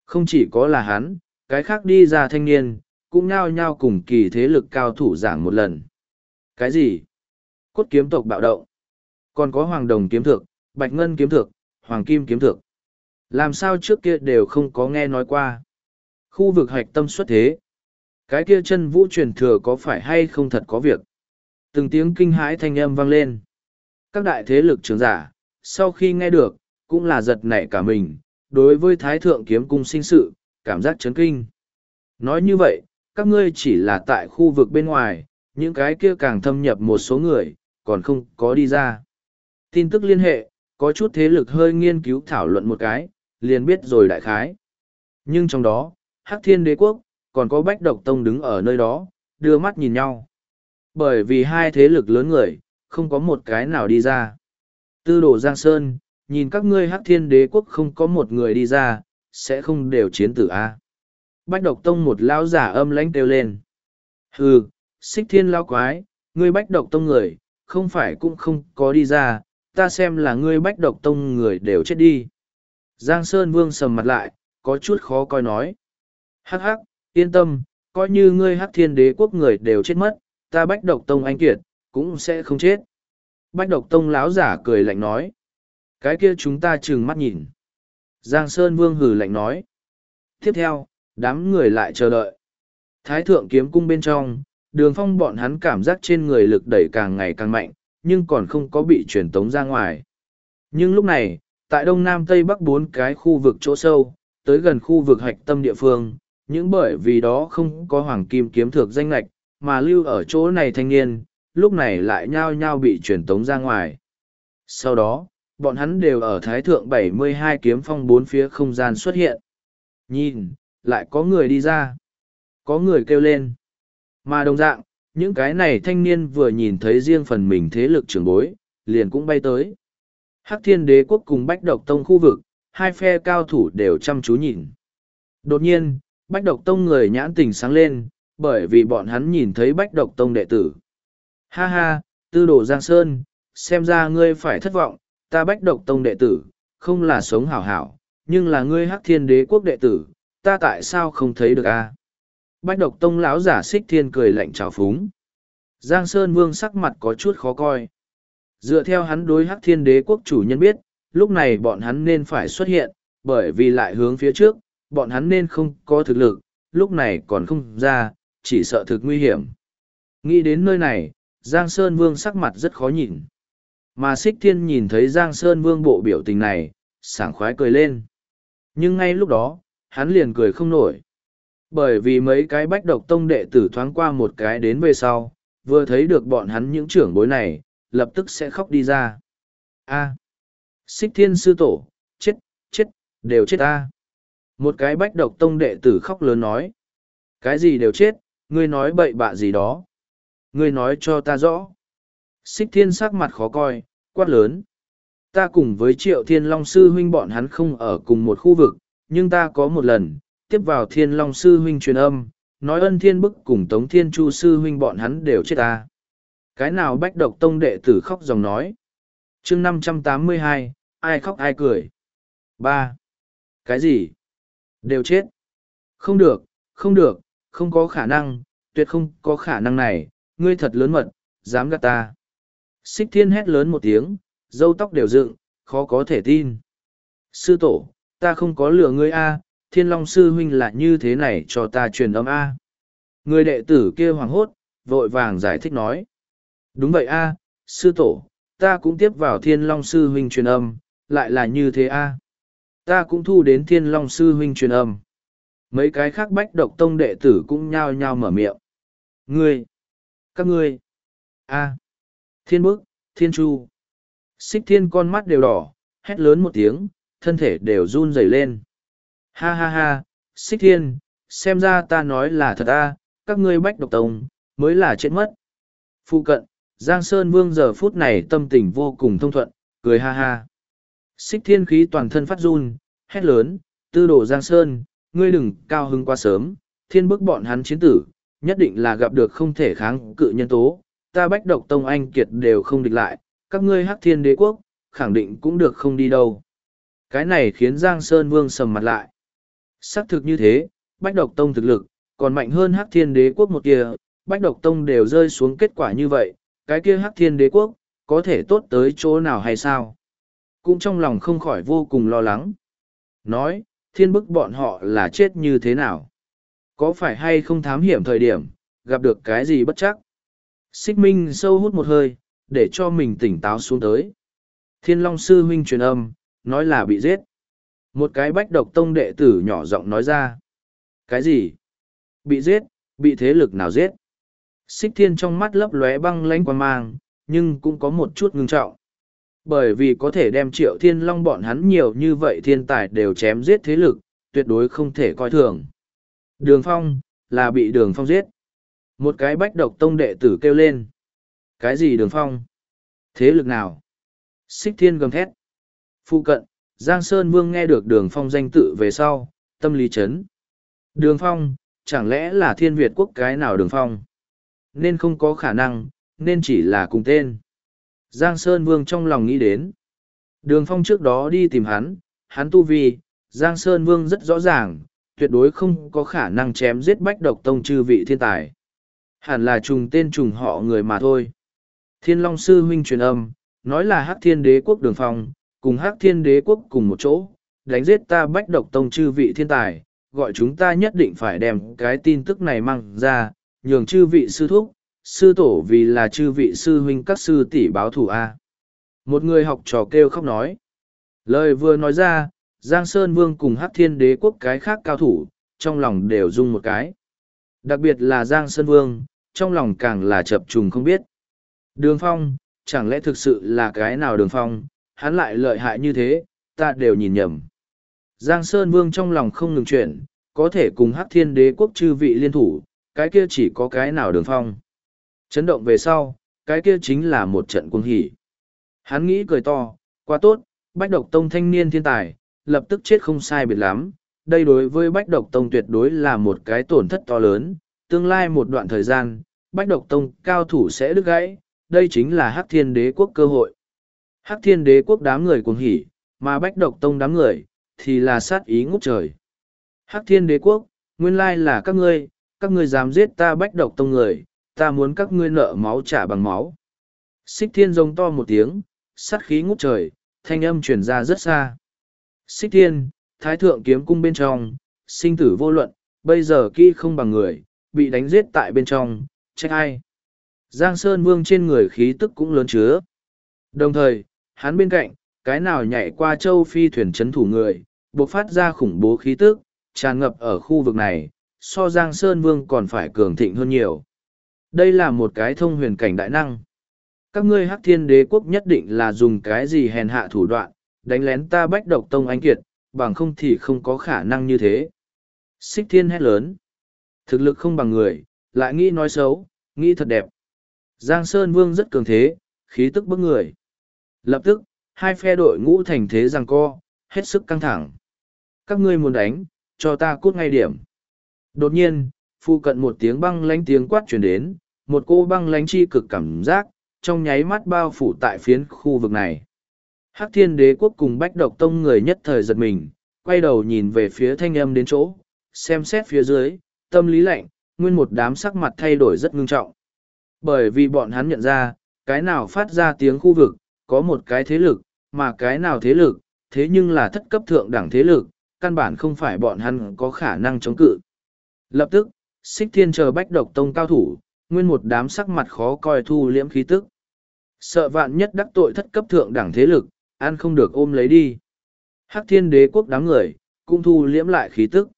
S1: Không chỉ có là hắn, cái khác đi ra thanh niên, cũng nhao nhao cùng kỳ thế lực cao thủ giảng một lần. Cái gì? Cốt kiếm tộc bạo động. Còn có hoàng đồng kiếm thực, bạch ngân kiếm thực, hoàng kim kiếm thực. Làm sao trước kia đều không có nghe nói qua. Khu vực hạch tâm xuất thế. Cái kia chân vũ truyền thừa có phải hay không thật có việc. Từng tiếng kinh hãi thanh âm vang lên. Các đại thế lực trưởng giả, sau khi nghe được, cũng là giật nảy cả mình, đối với Thái Thượng Kiếm Cung sinh sự, cảm giác chấn kinh. Nói như vậy, các ngươi chỉ là tại khu vực bên ngoài, những cái kia càng thâm nhập một số người, còn không có đi ra. Tin tức liên hệ, có chút thế lực hơi nghiên cứu thảo luận một cái, liền biết rồi đại khái. Nhưng trong đó, Hắc Thiên Đế Quốc, còn có Bách Độc Tông đứng ở nơi đó, đưa mắt nhìn nhau. Bởi vì hai thế lực lớn người, không có một cái nào đi ra. Tư đồ Giang Sơn, nhìn các ngươi Hắc Thiên Đế Quốc không có một người đi ra, sẽ không đều chiến tử A. Bách Độc Tông một lão giả âm lãnh kêu lên. Hừ, xích thiên lao quái, ngươi Bách Độc Tông người, không phải cũng không có đi ra, ta xem là ngươi Bách Độc Tông người đều chết đi. Giang Sơn Vương sầm mặt lại, có chút khó coi nói. Hắc hắc, yên tâm, coi như ngươi hắc thiên đế quốc người đều chết mất, ta bách độc tông anh kiệt, cũng sẽ không chết. Bách độc tông láo giả cười lạnh nói. Cái kia chúng ta trừng mắt nhìn. Giang Sơn Vương hử lạnh nói. Tiếp theo, đám người lại chờ đợi. Thái thượng kiếm cung bên trong, đường phong bọn hắn cảm giác trên người lực đẩy càng ngày càng mạnh, nhưng còn không có bị truyền tống ra ngoài. Nhưng lúc này, tại đông nam tây bắc bốn cái khu vực chỗ sâu, tới gần khu vực hạch tâm địa phương, những bởi vì đó không có hoàng kim kiếm thược danh lạch, mà lưu ở chỗ này thanh niên, lúc này lại nhao nhao bị truyền tống ra ngoài. Sau đó, bọn hắn đều ở thái thượng bảy mươi hai kiếm phong bốn phía không gian xuất hiện. Nhìn, lại có người đi ra. Có người kêu lên. Mà đồng dạng, những cái này thanh niên vừa nhìn thấy riêng phần mình thế lực trưởng bối, liền cũng bay tới. Hắc thiên đế quốc cùng bách độc tông khu vực, hai phe cao thủ đều chăm chú nhìn. Đột nhiên, bách độc tông người nhãn tình sáng lên, bởi vì bọn hắn nhìn thấy bách độc tông đệ tử. Ha ha, tư đồ Giang Sơn, xem ra ngươi phải thất vọng, ta bách độc tông đệ tử, không là sống hảo hảo, nhưng là ngươi hắc thiên đế quốc đệ tử, ta tại sao không thấy được a? Bách độc tông lão giả xích thiên cười lạnh trào phúng. Giang Sơn Vương sắc mặt có chút khó coi. Dựa theo hắn đối hắc thiên đế quốc chủ nhân biết, lúc này bọn hắn nên phải xuất hiện, bởi vì lại hướng phía trước, bọn hắn nên không có thực lực, lúc này còn không ra, chỉ sợ thực nguy hiểm. Nghĩ đến nơi này, Giang Sơn Vương sắc mặt rất khó nhìn. Mà Xích Thiên nhìn thấy Giang Sơn Vương bộ biểu tình này, sảng khoái cười lên. Nhưng ngay lúc đó, hắn liền cười không nổi. Bởi vì mấy cái bách độc tông đệ tử thoáng qua một cái đến về sau, vừa thấy được bọn hắn những trưởng bối này, lập tức sẽ khóc đi ra. A. À. Xích thiên sư tổ, chết, chết, đều chết ta. Một cái bách độc tông đệ tử khóc lớn nói. Cái gì đều chết, ngươi nói bậy bạ gì đó. Ngươi nói cho ta rõ. Xích thiên sắc mặt khó coi, quát lớn. Ta cùng với triệu thiên long sư huynh bọn hắn không ở cùng một khu vực, nhưng ta có một lần, tiếp vào thiên long sư huynh truyền âm, nói ân thiên bức cùng tống thiên chu sư huynh bọn hắn đều chết ta. Cái nào bách độc tông đệ tử khóc dòng nói. chương năm trăm tám mươi hai ai khóc ai cười. ba Cái gì? Đều chết. Không được, không được, không có khả năng, tuyệt không có khả năng này, ngươi thật lớn mật, dám gạt ta. Xích thiên hét lớn một tiếng, dâu tóc đều dựng, khó có thể tin. Sư tổ, ta không có lừa ngươi a thiên long sư huynh là như thế này cho ta truyền âm a Người đệ tử kia hoảng hốt, vội vàng giải thích nói. Đúng vậy a, sư tổ, ta cũng tiếp vào thiên long sư huynh truyền âm, lại là như thế a. Ta cũng thu đến thiên long sư huynh truyền âm. Mấy cái khác bách độc tông đệ tử cũng nhao nhao mở miệng. Ngươi! Các ngươi! a Thiên bức, thiên chu! Xích thiên con mắt đều đỏ, hét lớn một tiếng, thân thể đều run rẩy lên. Ha ha ha, xích thiên, xem ra ta nói là thật a, các ngươi bách độc tông, mới là chết mất. Phụ cận, Giang Sơn Vương giờ phút này tâm tình vô cùng thông thuận, cười ha ha. Xích thiên khí toàn thân phát run, hét lớn, tư đồ Giang Sơn, ngươi đừng cao hứng quá sớm, thiên bức bọn hắn chiến tử, nhất định là gặp được không thể kháng cự nhân tố, ta bách độc tông anh kiệt đều không địch lại, các ngươi hắc thiên đế quốc, khẳng định cũng được không đi đâu. Cái này khiến Giang Sơn Vương sầm mặt lại. Xác thực như thế, bách độc tông thực lực, còn mạnh hơn hắc thiên đế quốc một kia, bách độc tông đều rơi xuống kết quả như vậy, cái kia hắc thiên đế quốc, có thể tốt tới chỗ nào hay sao? Cũng trong lòng không khỏi vô cùng lo lắng. Nói, thiên bức bọn họ là chết như thế nào? Có phải hay không thám hiểm thời điểm, gặp được cái gì bất chắc? Xích minh sâu hút một hơi, để cho mình tỉnh táo xuống tới. Thiên Long Sư huynh truyền âm, nói là bị giết. Một cái bách độc tông đệ tử nhỏ giọng nói ra. Cái gì? Bị giết, bị thế lực nào giết? Xích thiên trong mắt lấp lóe băng lánh quan mang, nhưng cũng có một chút ngưng trọng. Bởi vì có thể đem triệu thiên long bọn hắn nhiều như vậy thiên tài đều chém giết thế lực, tuyệt đối không thể coi thường. Đường phong, là bị đường phong giết. Một cái bách độc tông đệ tử kêu lên. Cái gì đường phong? Thế lực nào? Xích thiên gầm thét. Phụ cận, Giang Sơn Vương nghe được đường phong danh tự về sau, tâm lý chấn. Đường phong, chẳng lẽ là thiên Việt quốc cái nào đường phong? Nên không có khả năng, nên chỉ là cùng tên. Giang Sơn Vương trong lòng nghĩ đến. Đường phong trước đó đi tìm hắn, hắn tu vi, Giang Sơn Vương rất rõ ràng, tuyệt đối không có khả năng chém giết bách độc tông chư vị thiên tài. Hẳn là trùng tên trùng họ người mà thôi. Thiên Long Sư huynh truyền âm, nói là Hắc Thiên Đế quốc đường phong, cùng Hắc Thiên Đế quốc cùng một chỗ, đánh giết ta bách độc tông chư vị thiên tài, gọi chúng ta nhất định phải đem cái tin tức này mang ra, nhường chư vị sư thúc, sư tổ vì là chư vị sư huynh các sư tỷ báo thủ A. Một người học trò kêu khóc nói. Lời vừa nói ra, Giang Sơn Vương cùng Hắc Thiên Đế quốc cái khác cao thủ, trong lòng đều rung một cái. Đặc biệt là Giang Sơn Vương, trong lòng càng là chập trùng không biết. Đường Phong, chẳng lẽ thực sự là cái nào Đường Phong, hắn lại lợi hại như thế, ta đều nhìn nhầm. Giang Sơn Vương trong lòng không ngừng chuyển, có thể cùng Hắc Thiên Đế quốc chư vị liên thủ, cái kia chỉ có cái nào Đường Phong. Chấn động về sau, cái kia chính là một trận cuồng hỉ. Hắn nghĩ cười to, quá tốt, Bách Độc Tông thanh niên thiên tài, lập tức chết không sai biệt lắm. Đây đối với Bách Độc Tông tuyệt đối là một cái tổn thất to lớn, tương lai một đoạn thời gian, Bách Độc Tông cao thủ sẽ đứt gãy, đây chính là Hắc Thiên Đế quốc cơ hội. Hắc Thiên Đế quốc đám người cuồng hỉ, mà Bách Độc Tông đám người thì là sát ý ngút trời. Hắc Thiên Đế quốc, nguyên lai là các ngươi, các ngươi dám giết ta Bách Độc Tông người, ta muốn các ngươi nợ máu trả bằng máu. Xích Thiên rống to một tiếng, sát khí ngút trời, thanh âm truyền ra rất xa. Xích Thiên, Thái Thượng kiếm cung bên trong, sinh tử vô luận, bây giờ kỹ không bằng người, bị đánh giết tại bên trong, trách ai. Giang Sơn Vương trên người khí tức cũng lớn chứa. Đồng thời, hắn bên cạnh, cái nào nhảy qua châu phi thuyền chấn thủ người, bộc phát ra khủng bố khí tức, tràn ngập ở khu vực này, so Giang Sơn Vương còn phải cường thịnh hơn nhiều. Đây là một cái thông huyền cảnh đại năng. Các ngươi hắc thiên đế quốc nhất định là dùng cái gì hèn hạ thủ đoạn, đánh lén ta bách độc tông anh kiệt, bằng không thì không có khả năng như thế. Xích thiên hét lớn. Thực lực không bằng người, lại nghĩ nói xấu, nghĩ thật đẹp. Giang Sơn Vương rất cường thế, khí tức bức người. Lập tức, hai phe đội ngũ thành thế giằng co, hết sức căng thẳng. Các ngươi muốn đánh, cho ta cút ngay điểm. Đột nhiên, phu cận một tiếng băng lánh tiếng quát truyền đến, một cô băng lánh chi cực cảm giác, trong nháy mắt bao phủ tại phiến khu vực này. Hắc thiên đế quốc cùng bách độc tông người nhất thời giật mình, quay đầu nhìn về phía thanh âm đến chỗ, xem xét phía dưới, tâm lý lạnh, nguyên một đám sắc mặt thay đổi rất ngưng trọng. Bởi vì bọn hắn nhận ra, cái nào phát ra tiếng khu vực, có một cái thế lực, mà cái nào thế lực, thế nhưng là thất cấp thượng đẳng thế lực, căn bản không phải bọn hắn có khả năng chống cự. Lập tức, xích thiên chờ bách độc tông cao thủ, nguyên một đám sắc mặt khó coi thu liễm khí tức. Sợ vạn nhất đắc tội thất cấp thượng đẳng thế lực, ăn không được ôm lấy đi. Hắc thiên đế quốc đám người, cũng thu liễm lại khí tức.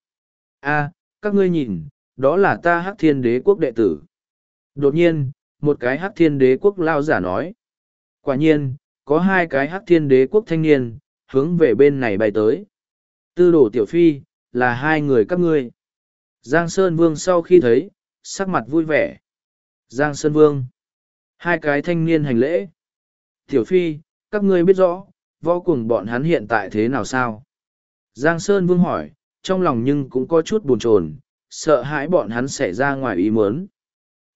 S1: a các ngươi nhìn, đó là ta hắc thiên đế quốc đệ tử. Đột nhiên, một cái hắc thiên đế quốc lao giả nói. Quả nhiên, có hai cái hắc thiên đế quốc thanh niên, hướng về bên này bay tới. Tư đổ tiểu phi, là hai người các ngươi. Giang Sơn Vương sau khi thấy, sắc mặt vui vẻ. Giang Sơn Vương. Hai cái thanh niên hành lễ. Tiểu phi, các ngươi biết rõ, võ cùng bọn hắn hiện tại thế nào sao? Giang Sơn Vương hỏi, trong lòng nhưng cũng có chút buồn chồn, sợ hãi bọn hắn sẽ ra ngoài ý muốn.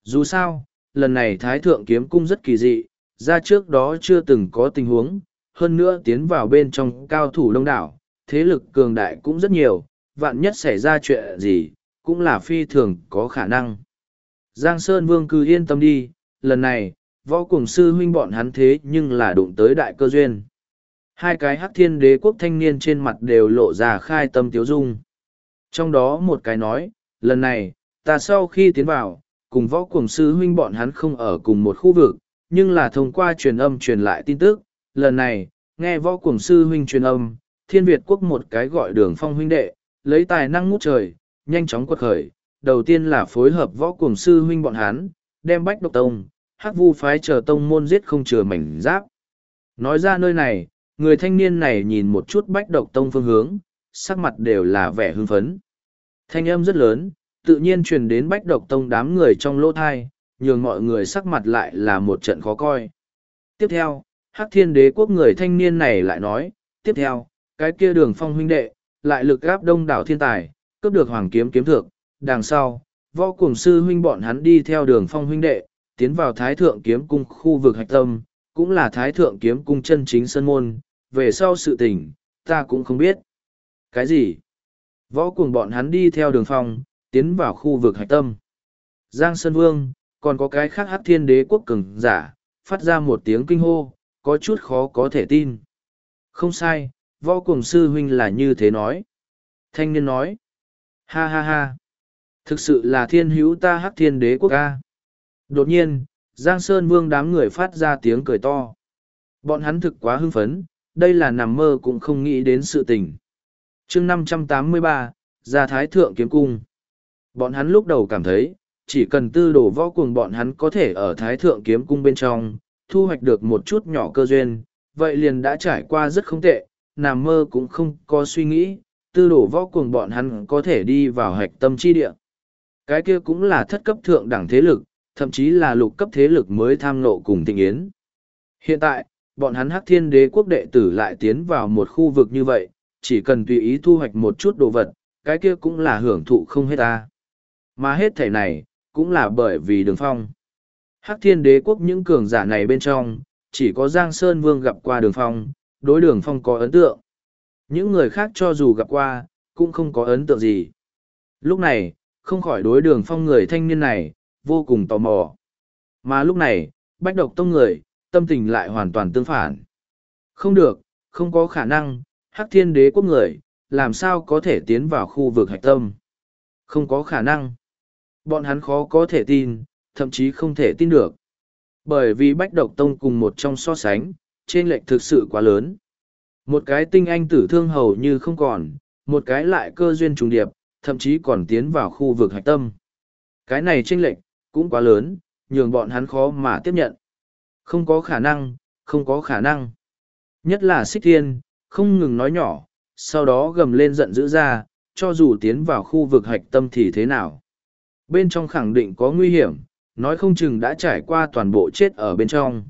S1: Dù sao, lần này Thái Thượng Kiếm Cung rất kỳ dị, ra trước đó chưa từng có tình huống, hơn nữa tiến vào bên trong cao thủ đông đảo, thế lực cường đại cũng rất nhiều, vạn nhất xảy ra chuyện gì, cũng là phi thường có khả năng. Giang Sơn Vương cứ yên tâm đi, lần này, võ cùng sư huynh bọn hắn thế nhưng là đụng tới đại cơ duyên. Hai cái hắc thiên đế quốc thanh niên trên mặt đều lộ ra khai tâm tiếu dung. Trong đó một cái nói, lần này, ta sau khi tiến vào, cùng võ cùng sư huynh bọn hắn không ở cùng một khu vực, nhưng là thông qua truyền âm truyền lại tin tức, lần này, nghe võ cùng sư huynh truyền âm, thiên Việt quốc một cái gọi đường phong huynh đệ, lấy tài năng ngút trời, nhanh chóng quật khởi, đầu tiên là phối hợp võ cùng sư huynh bọn hắn, đem bách độc tông, hắc vu phái chờ tông môn giết không chừa mảnh giáp. Nói ra nơi này, người thanh niên này nhìn một chút bách độc tông phương hướng, sắc mặt đều là vẻ hưng phấn. Thanh âm rất lớn, tự nhiên truyền đến bách độc tông đám người trong lỗ thai, nhường mọi người sắc mặt lại là một trận khó coi. Tiếp theo, hắc thiên đế quốc người thanh niên này lại nói, tiếp theo, cái kia đường phong huynh đệ, lại lực gáp đông đảo thiên tài, cướp được hoàng kiếm kiếm thượng, đằng sau, võ cùng sư huynh bọn hắn đi theo đường phong huynh đệ, tiến vào thái thượng kiếm cung khu vực hạch tâm, cũng là thái thượng kiếm cung chân chính sân môn, về sau sự tình, ta cũng không biết. Cái gì? Võ cùng bọn hắn đi theo đường phong, tiến vào khu vực hạch tâm. Giang Sơn Vương, còn có cái khác hát thiên đế quốc cường giả, phát ra một tiếng kinh hô, có chút khó có thể tin. Không sai, võ cùng sư huynh là như thế nói. Thanh niên nói, ha ha ha, thực sự là thiên hữu ta hát thiên đế quốc ca. Đột nhiên, Giang Sơn Vương đám người phát ra tiếng cười to. Bọn hắn thực quá hưng phấn, đây là nằm mơ cũng không nghĩ đến sự tình. chương năm trăm tám mươi ba, ra Thái Thượng Kiếm Cung. Bọn hắn lúc đầu cảm thấy, chỉ cần tư đổ võ cùng bọn hắn có thể ở Thái Thượng Kiếm Cung bên trong, thu hoạch được một chút nhỏ cơ duyên, vậy liền đã trải qua rất không tệ, nằm mơ cũng không có suy nghĩ, tư đổ võ cùng bọn hắn có thể đi vào hạch tâm chi địa. Cái kia cũng là thất cấp thượng đẳng thế lực, thậm chí là lục cấp thế lực mới tham nộ cùng thịnh yến. Hiện tại, bọn hắn hắc thiên đế quốc đệ tử lại tiến vào một khu vực như vậy, chỉ cần tùy ý thu hoạch một chút đồ vật, cái kia cũng là hưởng thụ không hết ta. Mà hết thể này, cũng là bởi vì đường phong. Hắc thiên đế quốc những cường giả này bên trong, chỉ có Giang Sơn Vương gặp qua đường phong, đối đường phong có ấn tượng. Những người khác cho dù gặp qua, cũng không có ấn tượng gì. Lúc này, không khỏi đối đường phong người thanh niên này, vô cùng tò mò. Mà lúc này, bách độc tông người, tâm tình lại hoàn toàn tương phản. Không được, không có khả năng, hắc thiên đế quốc người, làm sao có thể tiến vào khu vực hạch tâm. Không có khả năng. Bọn hắn khó có thể tin, thậm chí không thể tin được. Bởi vì Bách Độc Tông cùng một trong so sánh, trên lệch thực sự quá lớn. Một cái tinh anh tử thương hầu như không còn, một cái lại cơ duyên trùng điệp, thậm chí còn tiến vào khu vực hạch tâm. Cái này chênh lệch cũng quá lớn, nhường bọn hắn khó mà tiếp nhận. Không có khả năng, không có khả năng. Nhất là xích thiên, không ngừng nói nhỏ, sau đó gầm lên giận dữ ra, cho dù tiến vào khu vực hạch tâm thì thế nào. Bên trong khẳng định có nguy hiểm, nói không chừng đã trải qua toàn bộ chết ở bên trong.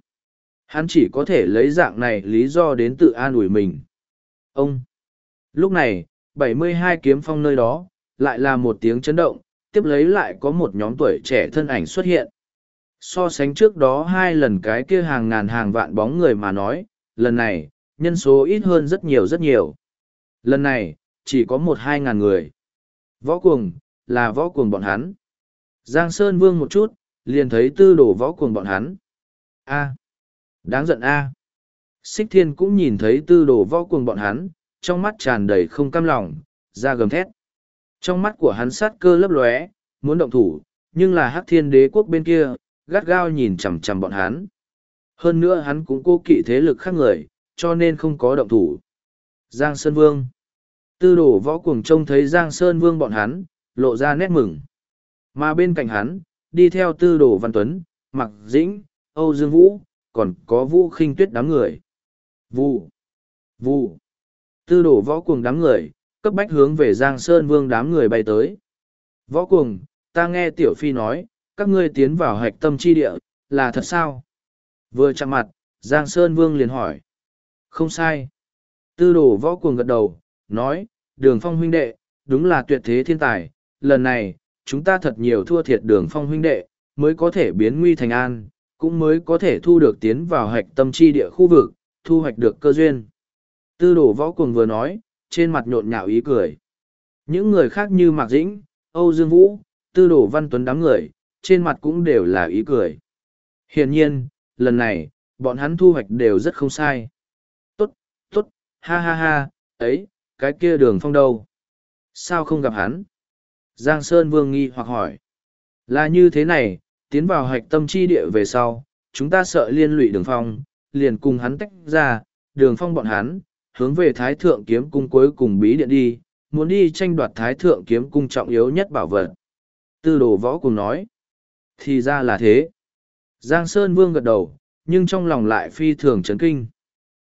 S1: Hắn chỉ có thể lấy dạng này lý do đến tự an ủi mình. Ông! Lúc này, bảy mươi hai kiếm phong nơi đó, lại là một tiếng chấn động, tiếp lấy lại có một nhóm tuổi trẻ thân ảnh xuất hiện. So sánh trước đó hai lần cái kia hàng ngàn hàng vạn bóng người mà nói, lần này, nhân số ít hơn rất nhiều rất nhiều. Lần này, chỉ có một hai ngàn người. Võ cuồng, là võ cuồng bọn hắn. Giang Sơn Vương một chút, liền thấy tư đổ võ cuồng bọn hắn. A. Đáng giận A. Xích Thiên cũng nhìn thấy tư đồ võ cuồng bọn hắn, trong mắt tràn đầy không cam lòng, ra gầm thét. Trong mắt của hắn sát cơ lấp lóe, muốn động thủ, nhưng là hắc thiên đế quốc bên kia, gắt gao nhìn chằm chằm bọn hắn. Hơn nữa hắn cũng cố kỵ thế lực khác người, cho nên không có động thủ. Giang Sơn Vương Tư đổ võ cuồng trông thấy Giang Sơn Vương bọn hắn, lộ ra nét mừng. Mà bên cạnh hắn, đi theo tư đồ Văn Tuấn, Mạc Dĩnh, Âu Dương Vũ, còn có Vũ khinh tuyết đám người. Vu Vu Tư đổ võ cuồng đám người, cấp bách hướng về Giang Sơn Vương đám người bay tới. Võ cuồng, ta nghe Tiểu Phi nói, các ngươi tiến vào hạch tâm chi địa, là thật sao? Vừa chạm mặt, Giang Sơn Vương liền hỏi. Không sai. Tư đồ võ cuồng gật đầu, nói, đường phong huynh đệ, đúng là tuyệt thế thiên tài. Lần này, chúng ta thật nhiều thua thiệt đường phong huynh đệ, mới có thể biến nguy thành an, cũng mới có thể thu được tiến vào hạch tâm chi địa khu vực, thu hoạch được cơ duyên. Tư đồ võ cuồng vừa nói, trên mặt nhộn nhạo ý cười. Những người khác như Mạc Dĩnh, Âu Dương Vũ, Tư đồ văn tuấn đám người, trên mặt cũng đều là ý cười. Hiển nhiên, lần này, bọn hắn thu hoạch đều rất không sai. Tốt, tốt, ha ha ha, ấy, cái kia đường phong đâu? Sao không gặp hắn? Giang Sơn Vương nghi hoặc hỏi. Là như thế này, tiến vào hạch tâm chi địa về sau, chúng ta sợ liên lụy đường phong, liền cùng hắn tách ra, đường phong bọn hắn, hướng về Thái Thượng Kiếm Cung cuối cùng bí điện đi, muốn đi tranh đoạt Thái Thượng Kiếm Cung trọng yếu nhất bảo vật. Tư đồ võ cùng nói. Thì ra là thế. Giang Sơn Vương gật đầu, nhưng trong lòng lại phi thường chấn kinh.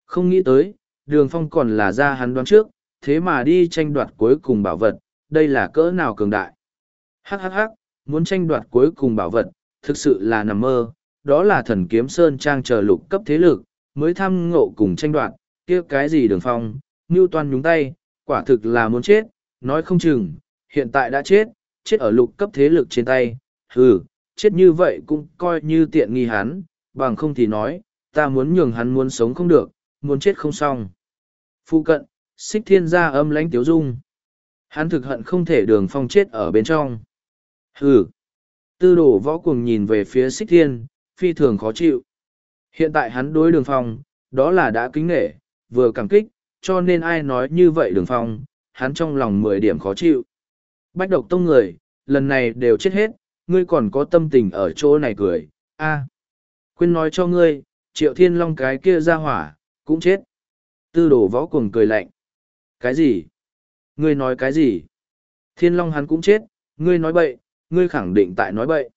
S1: Không nghĩ tới, đường phong còn là ra hắn đoán trước, thế mà đi tranh đoạt cuối cùng bảo vật, đây là cỡ nào cường đại. Hắc hắc hắc, muốn tranh đoạt cuối cùng bảo vật, thực sự là nằm mơ, đó là thần kiếm sơn trang chờ lục cấp thế lực, mới tham ngộ cùng tranh đoạt, kia cái gì đường phong, ngưu toan nhúng tay, quả thực là muốn chết, nói không chừng, hiện tại đã chết, chết ở lục cấp thế lực trên tay, hừ, chết như vậy cũng coi như tiện nghi hắn, bằng không thì nói, ta muốn nhường hắn muốn sống không được, muốn chết không xong. phụ cận, xích thiên gia âm lãnh tiếu dung. Hắn thực hận không thể đường phong chết ở bên trong. Hừ. Tư đồ võ cuồng nhìn về phía xích thiên, phi thường khó chịu. Hiện tại hắn đối đường phong, đó là đã kính nghệ, vừa cảm kích, cho nên ai nói như vậy đường phong, hắn trong lòng mười điểm khó chịu. Bách độc tông người, lần này đều chết hết, ngươi còn có tâm tình ở chỗ này cười, a Quên nói cho ngươi, triệu thiên long cái kia ra hỏa, cũng chết. Tư đồ võ cuồng cười lạnh. Cái gì? Ngươi nói cái gì? Thiên long hắn cũng chết, ngươi nói bậy, ngươi khẳng định tại nói bậy.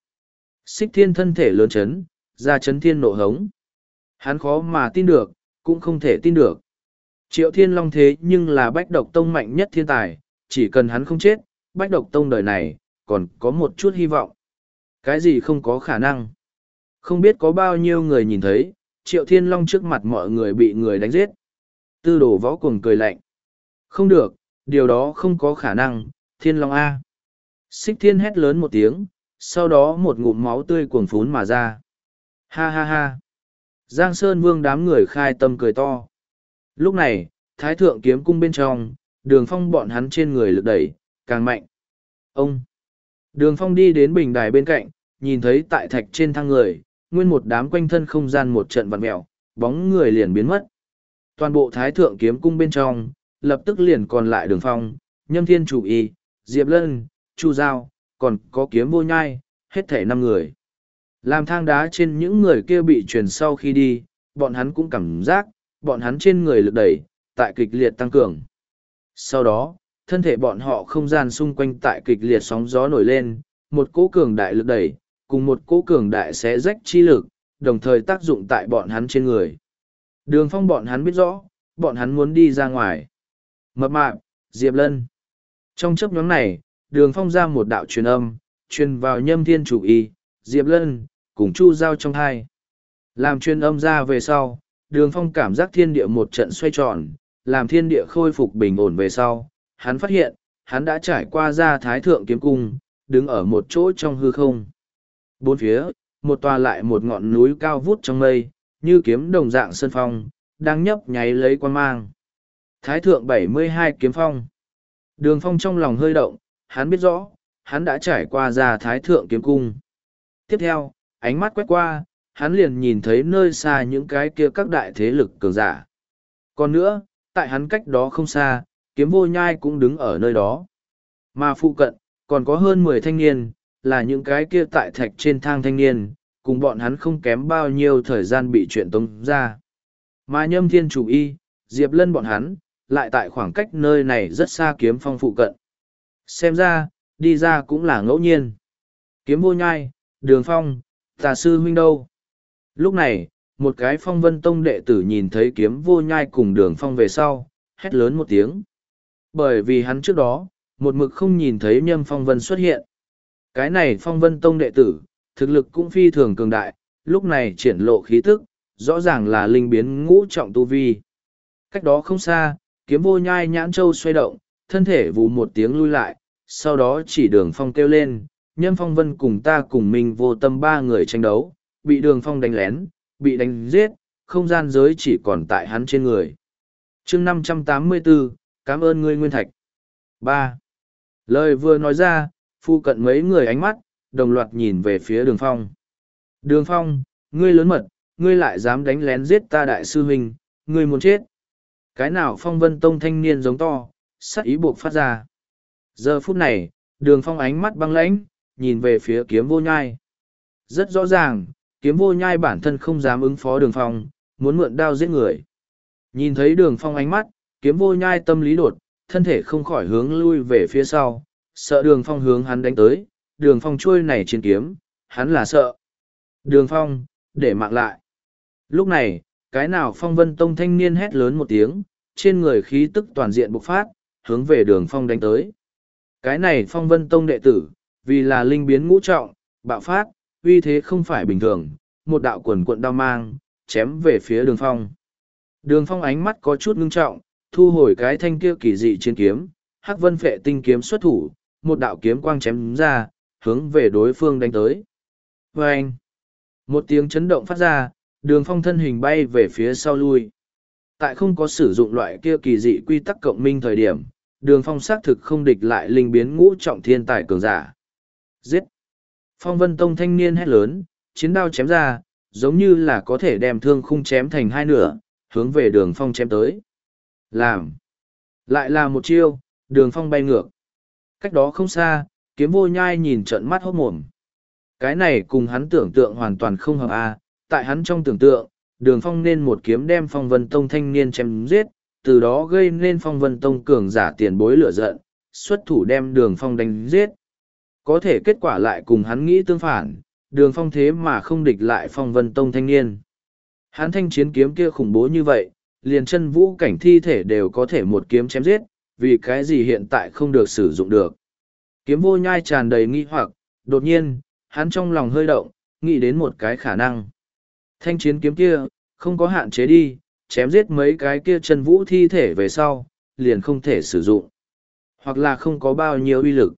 S1: Xích thiên thân thể lớn chấn, ra chấn thiên nộ hống. Hắn khó mà tin được, cũng không thể tin được. Triệu thiên long thế nhưng là bách độc tông mạnh nhất thiên tài, chỉ cần hắn không chết, bách độc tông đời này, còn có một chút hy vọng. Cái gì không có khả năng? Không biết có bao nhiêu người nhìn thấy, triệu thiên long trước mặt mọi người bị người đánh giết. Tư đồ võ cuồng cười lạnh. Không được, điều đó không có khả năng, thiên long A. Xích thiên hét lớn một tiếng, sau đó một ngụm máu tươi cuồng phún mà ra. Ha ha ha. Giang Sơn Vương đám người khai tâm cười to. Lúc này, Thái Thượng kiếm cung bên trong, đường phong bọn hắn trên người lực đẩy, càng mạnh. Ông! Đường phong đi đến bình đài bên cạnh, nhìn thấy tại thạch trên thang người, nguyên một đám quanh thân không gian một trận vặn mẹo, bóng người liền biến mất. Toàn bộ Thái Thượng kiếm cung bên trong, lập tức liền còn lại đường phong, nhâm thiên chủ y, diệp lân, chu giao, còn có kiếm vô nhai, hết thể năm người. Làm thang đá trên những người kia bị truyền sau khi đi, bọn hắn cũng cảm giác, bọn hắn trên người lực đẩy, tại kịch liệt tăng cường. Sau đó, thân thể bọn họ không gian xung quanh tại kịch liệt sóng gió nổi lên, một cỗ cường đại lực đẩy, cùng một cỗ cường đại xé rách chi lực, đồng thời tác dụng tại bọn hắn trên người. Đường phong bọn hắn biết rõ, bọn hắn muốn đi ra ngoài. Mập mạp, Diệp Lân. Trong chấp nhóm này, đường phong ra một đạo truyền âm, truyền vào nhâm thiên chủ y, Diệp Lân, cùng Chu Giao trong hai. Làm truyền âm ra về sau, đường phong cảm giác thiên địa một trận xoay tròn, làm thiên địa khôi phục bình ổn về sau. Hắn phát hiện, hắn đã trải qua ra thái thượng kiếm cung, đứng ở một chỗ trong hư không. Bốn phía, một tòa lại một ngọn núi cao vút trong mây, như kiếm đồng dạng sơn phong, đang nhấp nháy lấy quan mang. Thái thượng bảy mươi hai kiếm phong. Đường phong trong lòng hơi động, hắn biết rõ, hắn đã trải qua ra thái thượng kiếm cung. Tiếp theo, ánh mắt quét qua, hắn liền nhìn thấy nơi xa những cái kia các đại thế lực cường giả. Còn nữa, tại hắn cách đó không xa, kiếm vô nhai cũng đứng ở nơi đó. Mà phụ cận, còn có hơn mười thanh niên, là những cái kia tại thạch trên thang thanh niên, cùng bọn hắn không kém bao nhiêu thời gian bị chuyện tống ra. Mà nhâm thiên chủ y, Diệp Lân bọn hắn, lại tại khoảng cách nơi này rất xa kiếm phong phụ cận. Xem ra, đi ra cũng là ngẫu nhiên. Kiếm vô nhai, đường phong, tà sư huynh đâu? Lúc này, một cái phong vân tông đệ tử nhìn thấy kiếm vô nhai cùng đường phong về sau, hét lớn một tiếng. Bởi vì hắn trước đó, một mực không nhìn thấy nhâm phong vân xuất hiện. Cái này phong vân tông đệ tử, thực lực cũng phi thường cường đại, lúc này triển lộ khí tức, rõ ràng là linh biến ngũ trọng tu vi. Cách đó không xa, kiếm vô nhai nhãn châu xoay động, thân thể vụ một tiếng lui lại, sau đó chỉ đường phong kêu lên, nhâm phong vân cùng ta cùng mình vô tâm ba người tranh đấu, bị đường phong đánh lén, bị đánh giết, không gian giới chỉ còn tại hắn trên người. chương năm trăm tám mươi bốn cảm ơn ngươi nguyên thạch. ba Lời vừa nói ra, phu cận mấy người ánh mắt, đồng loạt nhìn về phía đường phong. Đường phong, ngươi lớn mật, ngươi lại dám đánh lén giết ta đại sư huynh, ngươi muốn chết. Cái nào phong vân tông thanh niên giống to, sắc ý buộc phát ra. Giờ phút này, đường phong ánh mắt băng lãnh, nhìn về phía kiếm vô nhai. Rất rõ ràng, kiếm vô nhai bản thân không dám ứng phó đường phong, muốn mượn đao giết người. Nhìn thấy đường phong ánh mắt, kiếm vô nhai tâm lý đột, thân thể không khỏi hướng lui về phía sau, sợ đường phong hướng hắn đánh tới, đường phong trôi này trên kiếm, hắn là sợ. Đường phong, để mạng lại. Lúc này, cái nào phong vân tông thanh niên hét lớn một tiếng, trên người khí tức toàn diện bộc phát, hướng về đường phong đánh tới. Cái này phong vân tông đệ tử, vì là linh biến ngũ trọng, bạo phát, uy thế không phải bình thường, một đạo quần cuộn đao mang, chém về phía đường phong. Đường phong ánh mắt có chút ngưng trọng, thu hồi cái thanh kia kỳ dị trên kiếm, hắc vân phệ tinh kiếm xuất thủ, một đạo kiếm quang chém ra, hướng về đối phương đánh tới. Và anh, một tiếng chấn động phát ra, đường phong thân hình bay về phía sau lui. Tại không có sử dụng loại kia kỳ dị quy tắc cộng minh thời điểm, đường phong xác thực không địch lại linh biến ngũ trọng thiên tài cường giả. Giết! Phong vân tông thanh niên hét lớn, chiến đao chém ra, giống như là có thể đem thương khung chém thành hai nửa, hướng về đường phong chém tới. Làm! Lại là một chiêu, đường phong bay ngược. Cách đó không xa, kiếm vô nhai nhìn trận mắt hốt mồm. Cái này cùng hắn tưởng tượng hoàn toàn không hợp a tại hắn trong tưởng tượng, đường phong nên một kiếm đem phong vân tông thanh niên chém giết, từ đó gây nên phong vân tông cường giả tiền bối lửa giận, xuất thủ đem đường phong đánh giết. Có thể kết quả lại cùng hắn nghĩ tương phản, đường phong thế mà không địch lại phong vân tông thanh niên. Hắn thanh chiến kiếm kia khủng bố như vậy, liền chân vũ cảnh thi thể đều có thể một kiếm chém giết, vì cái gì hiện tại không được sử dụng được. Kiếm vô nhai tràn đầy nghi hoặc, đột nhiên, hắn trong lòng hơi động, nghĩ đến một cái khả năng. Thanh chiến kiếm kia, không có hạn chế đi, chém giết mấy cái kia chân vũ thi thể về sau, liền không thể sử dụng. Hoặc là không có bao nhiêu uy lực.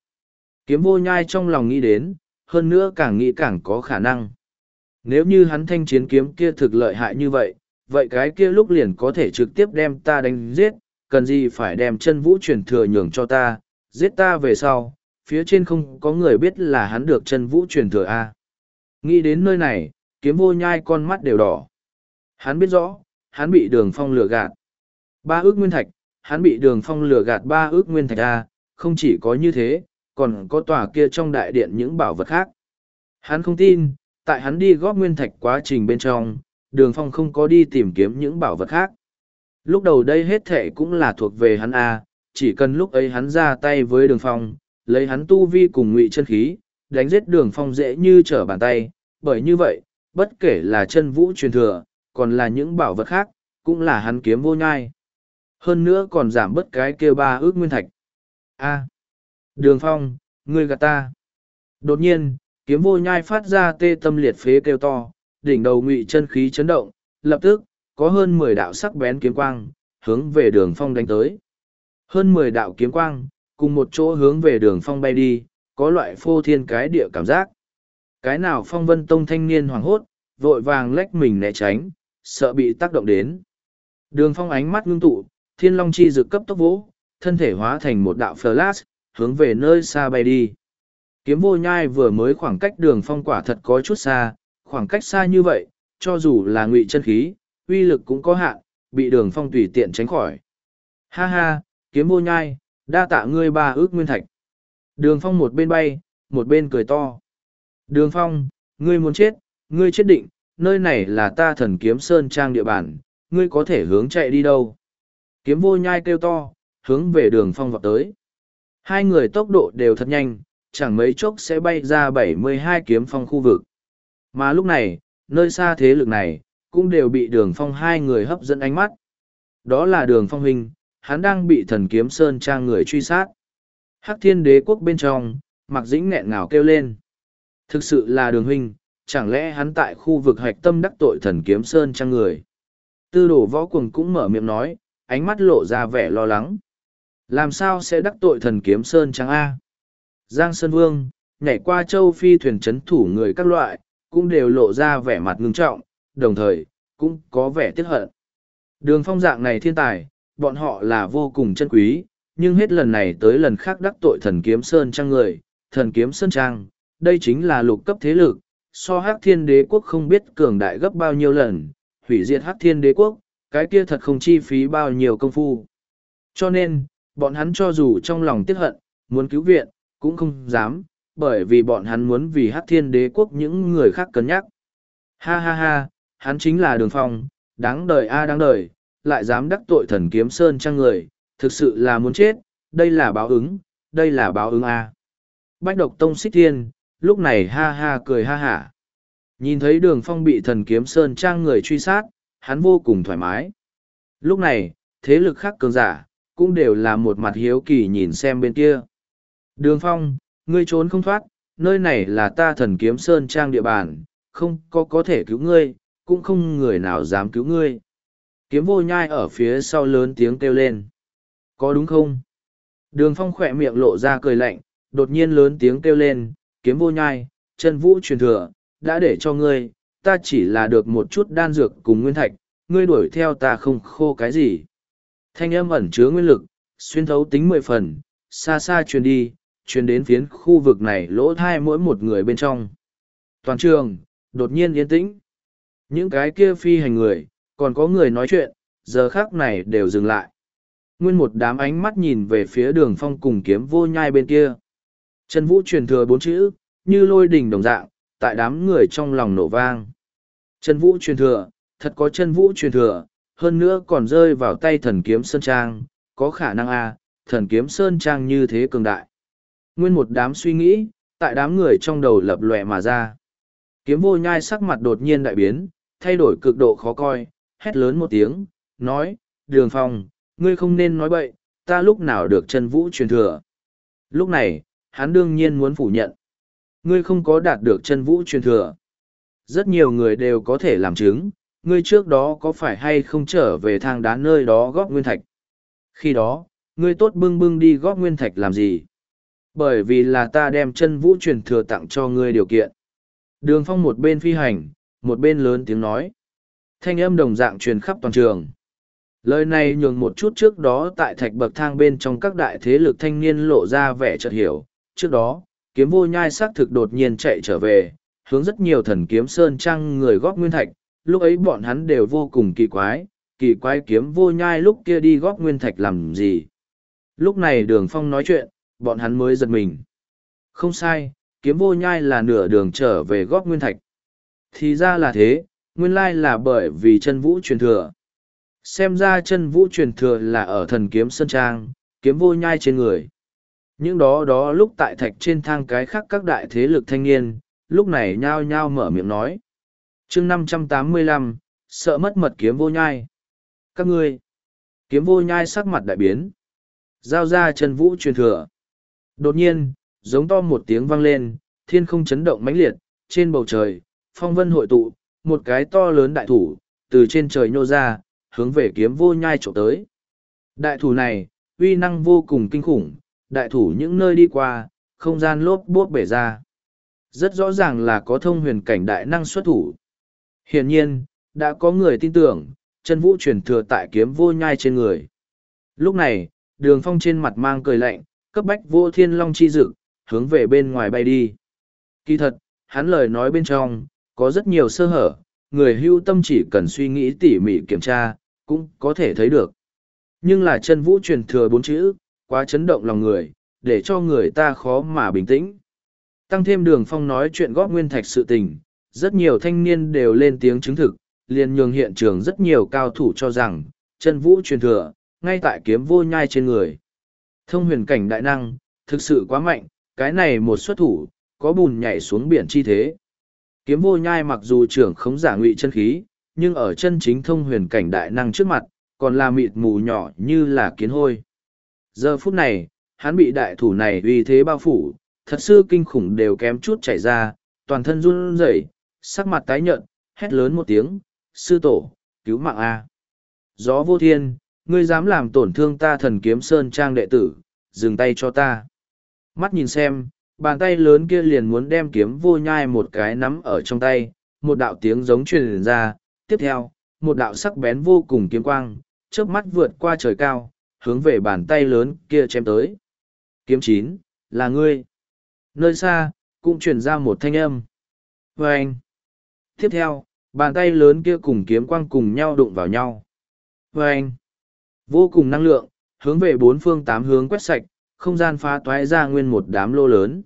S1: Kiếm vô nhai trong lòng nghĩ đến, hơn nữa càng nghĩ càng có khả năng. Nếu như hắn thanh chiến kiếm kia thực lợi hại như vậy, vậy cái kia lúc liền có thể trực tiếp đem ta đánh giết, cần gì phải đem chân vũ truyền thừa nhường cho ta, giết ta về sau, phía trên không có người biết là hắn được chân vũ truyền thừa A. Nghĩ đến nơi này, kiếm vô nhai con mắt đều đỏ. Hắn biết rõ, hắn bị đường phong lừa gạt. Ba ước nguyên thạch, hắn bị đường phong lừa gạt ba ước nguyên thạch A, không chỉ có như thế, còn có tòa kia trong đại điện những bảo vật khác. Hắn không tin, tại hắn đi góp nguyên thạch quá trình bên trong, đường phong không có đi tìm kiếm những bảo vật khác. Lúc đầu đây hết thể cũng là thuộc về hắn A, chỉ cần lúc ấy hắn ra tay với đường phong, lấy hắn tu vi cùng ngụy chân khí, đánh giết đường phong dễ như trở bàn tay, bởi như vậy, bất kể là chân vũ truyền thừa, còn là những bảo vật khác, cũng là hắn kiếm vô nhai. Hơn nữa còn giảm bớt cái kia ba ước nguyên thạch. A đường phong, ngươi gạt ta. Đột nhiên, kiếm vô nhai phát ra tê tâm liệt phế kêu to, đỉnh đầu ngụy chân khí chấn động, lập tức, có hơn mười đạo sắc bén kiếm quang, hướng về đường phong đánh tới. Hơn mười đạo kiếm quang, cùng một chỗ hướng về đường phong bay đi, có loại phô thiên cái địa cảm giác. Cái nào phong vân tông thanh niên hoảng hốt, vội vàng lách mình né tránh, sợ bị tác động đến. Đường phong ánh mắt ngưng tụ, thiên long chi dực cấp tốc vỗ, thân thể hóa thành một đạo flash, hướng về nơi xa bay đi. Kiếm vô nhai vừa mới khoảng cách đường phong quả thật có chút xa, khoảng cách xa như vậy, cho dù là ngụy chân khí, uy lực cũng có hạn, bị đường phong tùy tiện tránh khỏi. Ha ha, kiếm vô nhai, đa tạ ngươi ba ước nguyên thạch. Đường phong một bên bay, một bên cười to. Đường phong, ngươi muốn chết, ngươi chết định, nơi này là ta thần kiếm sơn trang địa bàn, ngươi có thể hướng chạy đi đâu. Kiếm vô nhai kêu to, hướng về đường phong vọt tới. Hai người tốc độ đều thật nhanh, chẳng mấy chốc sẽ bay ra bảy mươi hai kiếm phong khu vực. Mà lúc này, nơi xa thế lực này, cũng đều bị đường phong hai người hấp dẫn ánh mắt. Đó là đường phong huynh, hắn đang bị thần kiếm sơn trang người truy sát. Hắc thiên đế quốc bên trong, mặc dĩnh nghẹn ngào kêu lên. Thực sự là đường huynh, chẳng lẽ hắn tại khu vực hạch tâm đắc tội thần kiếm sơn trang người. Tư đồ võ quần cũng mở miệng nói, ánh mắt lộ ra vẻ lo lắng. Làm sao sẽ đắc tội thần kiếm sơn trang A? Giang Sơn Vương, nhảy qua châu phi thuyền chấn thủ người các loại, cũng đều lộ ra vẻ mặt ngưng trọng, đồng thời, cũng có vẻ tiếc hận. Đường phong dạng này thiên tài, bọn họ là vô cùng chân quý, nhưng hết lần này tới lần khác đắc tội thần kiếm sơn trang người, thần kiếm sơn trang, đây chính là lục cấp thế lực, so hắc thiên đế quốc không biết cường đại gấp bao nhiêu lần, hủy diệt hắc thiên đế quốc, cái kia thật không chi phí bao nhiêu công phu. Cho nên, bọn hắn cho dù trong lòng tiếc hận, muốn cứu viện, cũng không dám, bởi vì bọn hắn muốn vì hắc thiên đế quốc những người khác cân nhắc. Ha ha ha, hắn chính là đường phong, đáng đời a à đáng đời, lại dám đắc tội thần kiếm sơn trang người, thực sự là muốn chết, đây là báo ứng, đây là báo ứng a. À. Bách độc tông xích thiên, lúc này ha ha cười ha hả. Nhìn thấy đường phong bị thần kiếm sơn trang người truy sát, hắn vô cùng thoải mái. Lúc này, thế lực khác cường giả, cũng đều là một mặt hiếu kỳ nhìn xem bên kia. Đường phong, ngươi trốn không thoát, nơi này là ta thần kiếm sơn trang địa bàn, không có có thể cứu ngươi, cũng không người nào dám cứu ngươi. Kiếm vô nhai ở phía sau lớn tiếng kêu lên. Có đúng không? Đường phong khỏe miệng lộ ra cười lạnh, đột nhiên lớn tiếng kêu lên, kiếm vô nhai, chân vũ truyền thừa, đã để cho ngươi, ta chỉ là được một chút đan dược cùng nguyên thạch, ngươi đuổi theo ta không khô cái gì. Thanh âm ẩn chứa nguyên lực, xuyên thấu tính mười phần, xa xa truyền đi, truyền đến phiến khu vực này lỗ thai mỗi một người bên trong. Toàn trường, đột nhiên yên tĩnh. Những cái kia phi hành người, còn có người nói chuyện, giờ khác này đều dừng lại. Nguyên một đám ánh mắt nhìn về phía đường phong cùng kiếm vô nhai bên kia. Trần Vũ truyền thừa bốn chữ, như lôi đỉnh đồng dạng, tại đám người trong lòng nổ vang. Trần Vũ truyền thừa, thật có chân Vũ truyền thừa, hơn nữa còn rơi vào tay thần kiếm Sơn Trang, có khả năng a à, thần kiếm Sơn Trang như thế cường đại. Nguyên một đám suy nghĩ, tại đám người trong đầu lập lòe mà ra. Kiếm vô nhai sắc mặt đột nhiên đại biến, thay đổi cực độ khó coi, hét lớn một tiếng, nói, đường phong, ngươi không nên nói bậy, ta lúc nào được chân vũ truyền thừa. Lúc này, hắn đương nhiên muốn phủ nhận. Ngươi không có đạt được chân vũ truyền thừa. Rất nhiều người đều có thể làm chứng, ngươi trước đó có phải hay không trở về thang đá nơi đó góp nguyên thạch. Khi đó, ngươi tốt bưng bưng đi góp nguyên thạch làm gì? Bởi vì là ta đem chân vũ truyền thừa tặng cho ngươi điều kiện. Đường phong một bên phi hành, một bên lớn tiếng nói. Thanh âm đồng dạng truyền khắp toàn trường. Lời này nhường một chút trước đó tại thạch bậc thang bên trong các đại thế lực thanh niên lộ ra vẻ chợt hiểu. Trước đó, kiếm vô nhai xác thực đột nhiên chạy trở về, hướng rất nhiều thần kiếm sơn trang người góp nguyên thạch, lúc ấy bọn hắn đều vô cùng kỳ quái, kỳ quái kiếm vô nhai lúc kia đi góp nguyên thạch làm gì. Lúc này đường phong nói chuyện, bọn hắn mới giật mình. Không sai, kiếm vô nhai là nửa đường trở về góp nguyên thạch. Thì ra là thế, nguyên lai là bởi vì chân vũ truyền thừa. Xem ra chân vũ truyền thừa là ở thần kiếm sơn trang, kiếm vô nhai trên người. Những đó đó lúc tại thạch trên thang cái khác các đại thế lực thanh niên, lúc này nhao nhao mở miệng nói chương năm trăm tám mươi lăm sợ mất mật kiếm vô nhai. Các ngươi, kiếm vô nhai sắc mặt đại biến. Giao ra chân vũ truyền thừa. Đột nhiên, giống to một tiếng vang lên, thiên không chấn động mãnh liệt, trên bầu trời, phong vân hội tụ, một cái to lớn đại thủ, từ trên trời nhô ra, hướng về kiếm vô nhai trộm tới. Đại thủ này, uy năng vô cùng kinh khủng, đại thủ những nơi đi qua, không gian lốp bốt bể ra. Rất rõ ràng là có thông huyền cảnh đại năng xuất thủ. Hiển nhiên, đã có người tin tưởng, chân vũ truyền thừa tại kiếm vô nhai trên người. Lúc này, đường phong trên mặt mang cười lạnh, cấp bách vô thiên long chi dự hướng về bên ngoài bay đi. Kỳ thật, hắn lời nói bên trong, có rất nhiều sơ hở, người hưu tâm chỉ cần suy nghĩ tỉ mỉ kiểm tra, cũng có thể thấy được. Nhưng là chân vũ truyền thừa bốn chữ, quá chấn động lòng người, để cho người ta khó mà bình tĩnh. Tăng thêm đường phong nói chuyện góp nguyên thạch sự tình, rất nhiều thanh niên đều lên tiếng chứng thực, liền nhường hiện trường rất nhiều cao thủ cho rằng, chân vũ truyền thừa, ngay tại kiếm vô nhai trên người. Thông huyền cảnh đại năng, thực sự quá mạnh, cái này một xuất thủ, có bùn nhảy xuống biển chi thế. Kiếm vô nhai mặc dù trưởng khống giả ngụy chân khí, nhưng ở chân chính thông huyền cảnh đại năng trước mặt, còn là mịt mù nhỏ như là kiến hôi. Giờ phút này, hắn bị đại thủ này uy thế bao phủ, thật sự kinh khủng đều kém chút chảy ra, toàn thân run rẩy, sắc mặt tái nhợt, hét lớn một tiếng, sư tổ, cứu mạng A. Gió vô thiên, ngươi dám làm tổn thương ta thần kiếm sơn trang đệ tử, dừng tay cho ta. Mắt nhìn xem, bàn tay lớn kia liền muốn đem kiếm vô nhai một cái nắm ở trong tay, một đạo tiếng giống truyền ra, tiếp theo, một đạo sắc bén vô cùng kiếm quang, chớp mắt vượt qua trời cao, hướng về bàn tay lớn kia chém tới. Kiếm chín, là ngươi. Nơi xa, cũng truyền ra một thanh âm. Và anh. Tiếp theo, bàn tay lớn kia cùng kiếm quang cùng nhau đụng vào nhau. Và anh. Vô cùng năng lượng, hướng về bốn phương tám hướng quét sạch, không gian phá toái ra nguyên một đám lô lớn.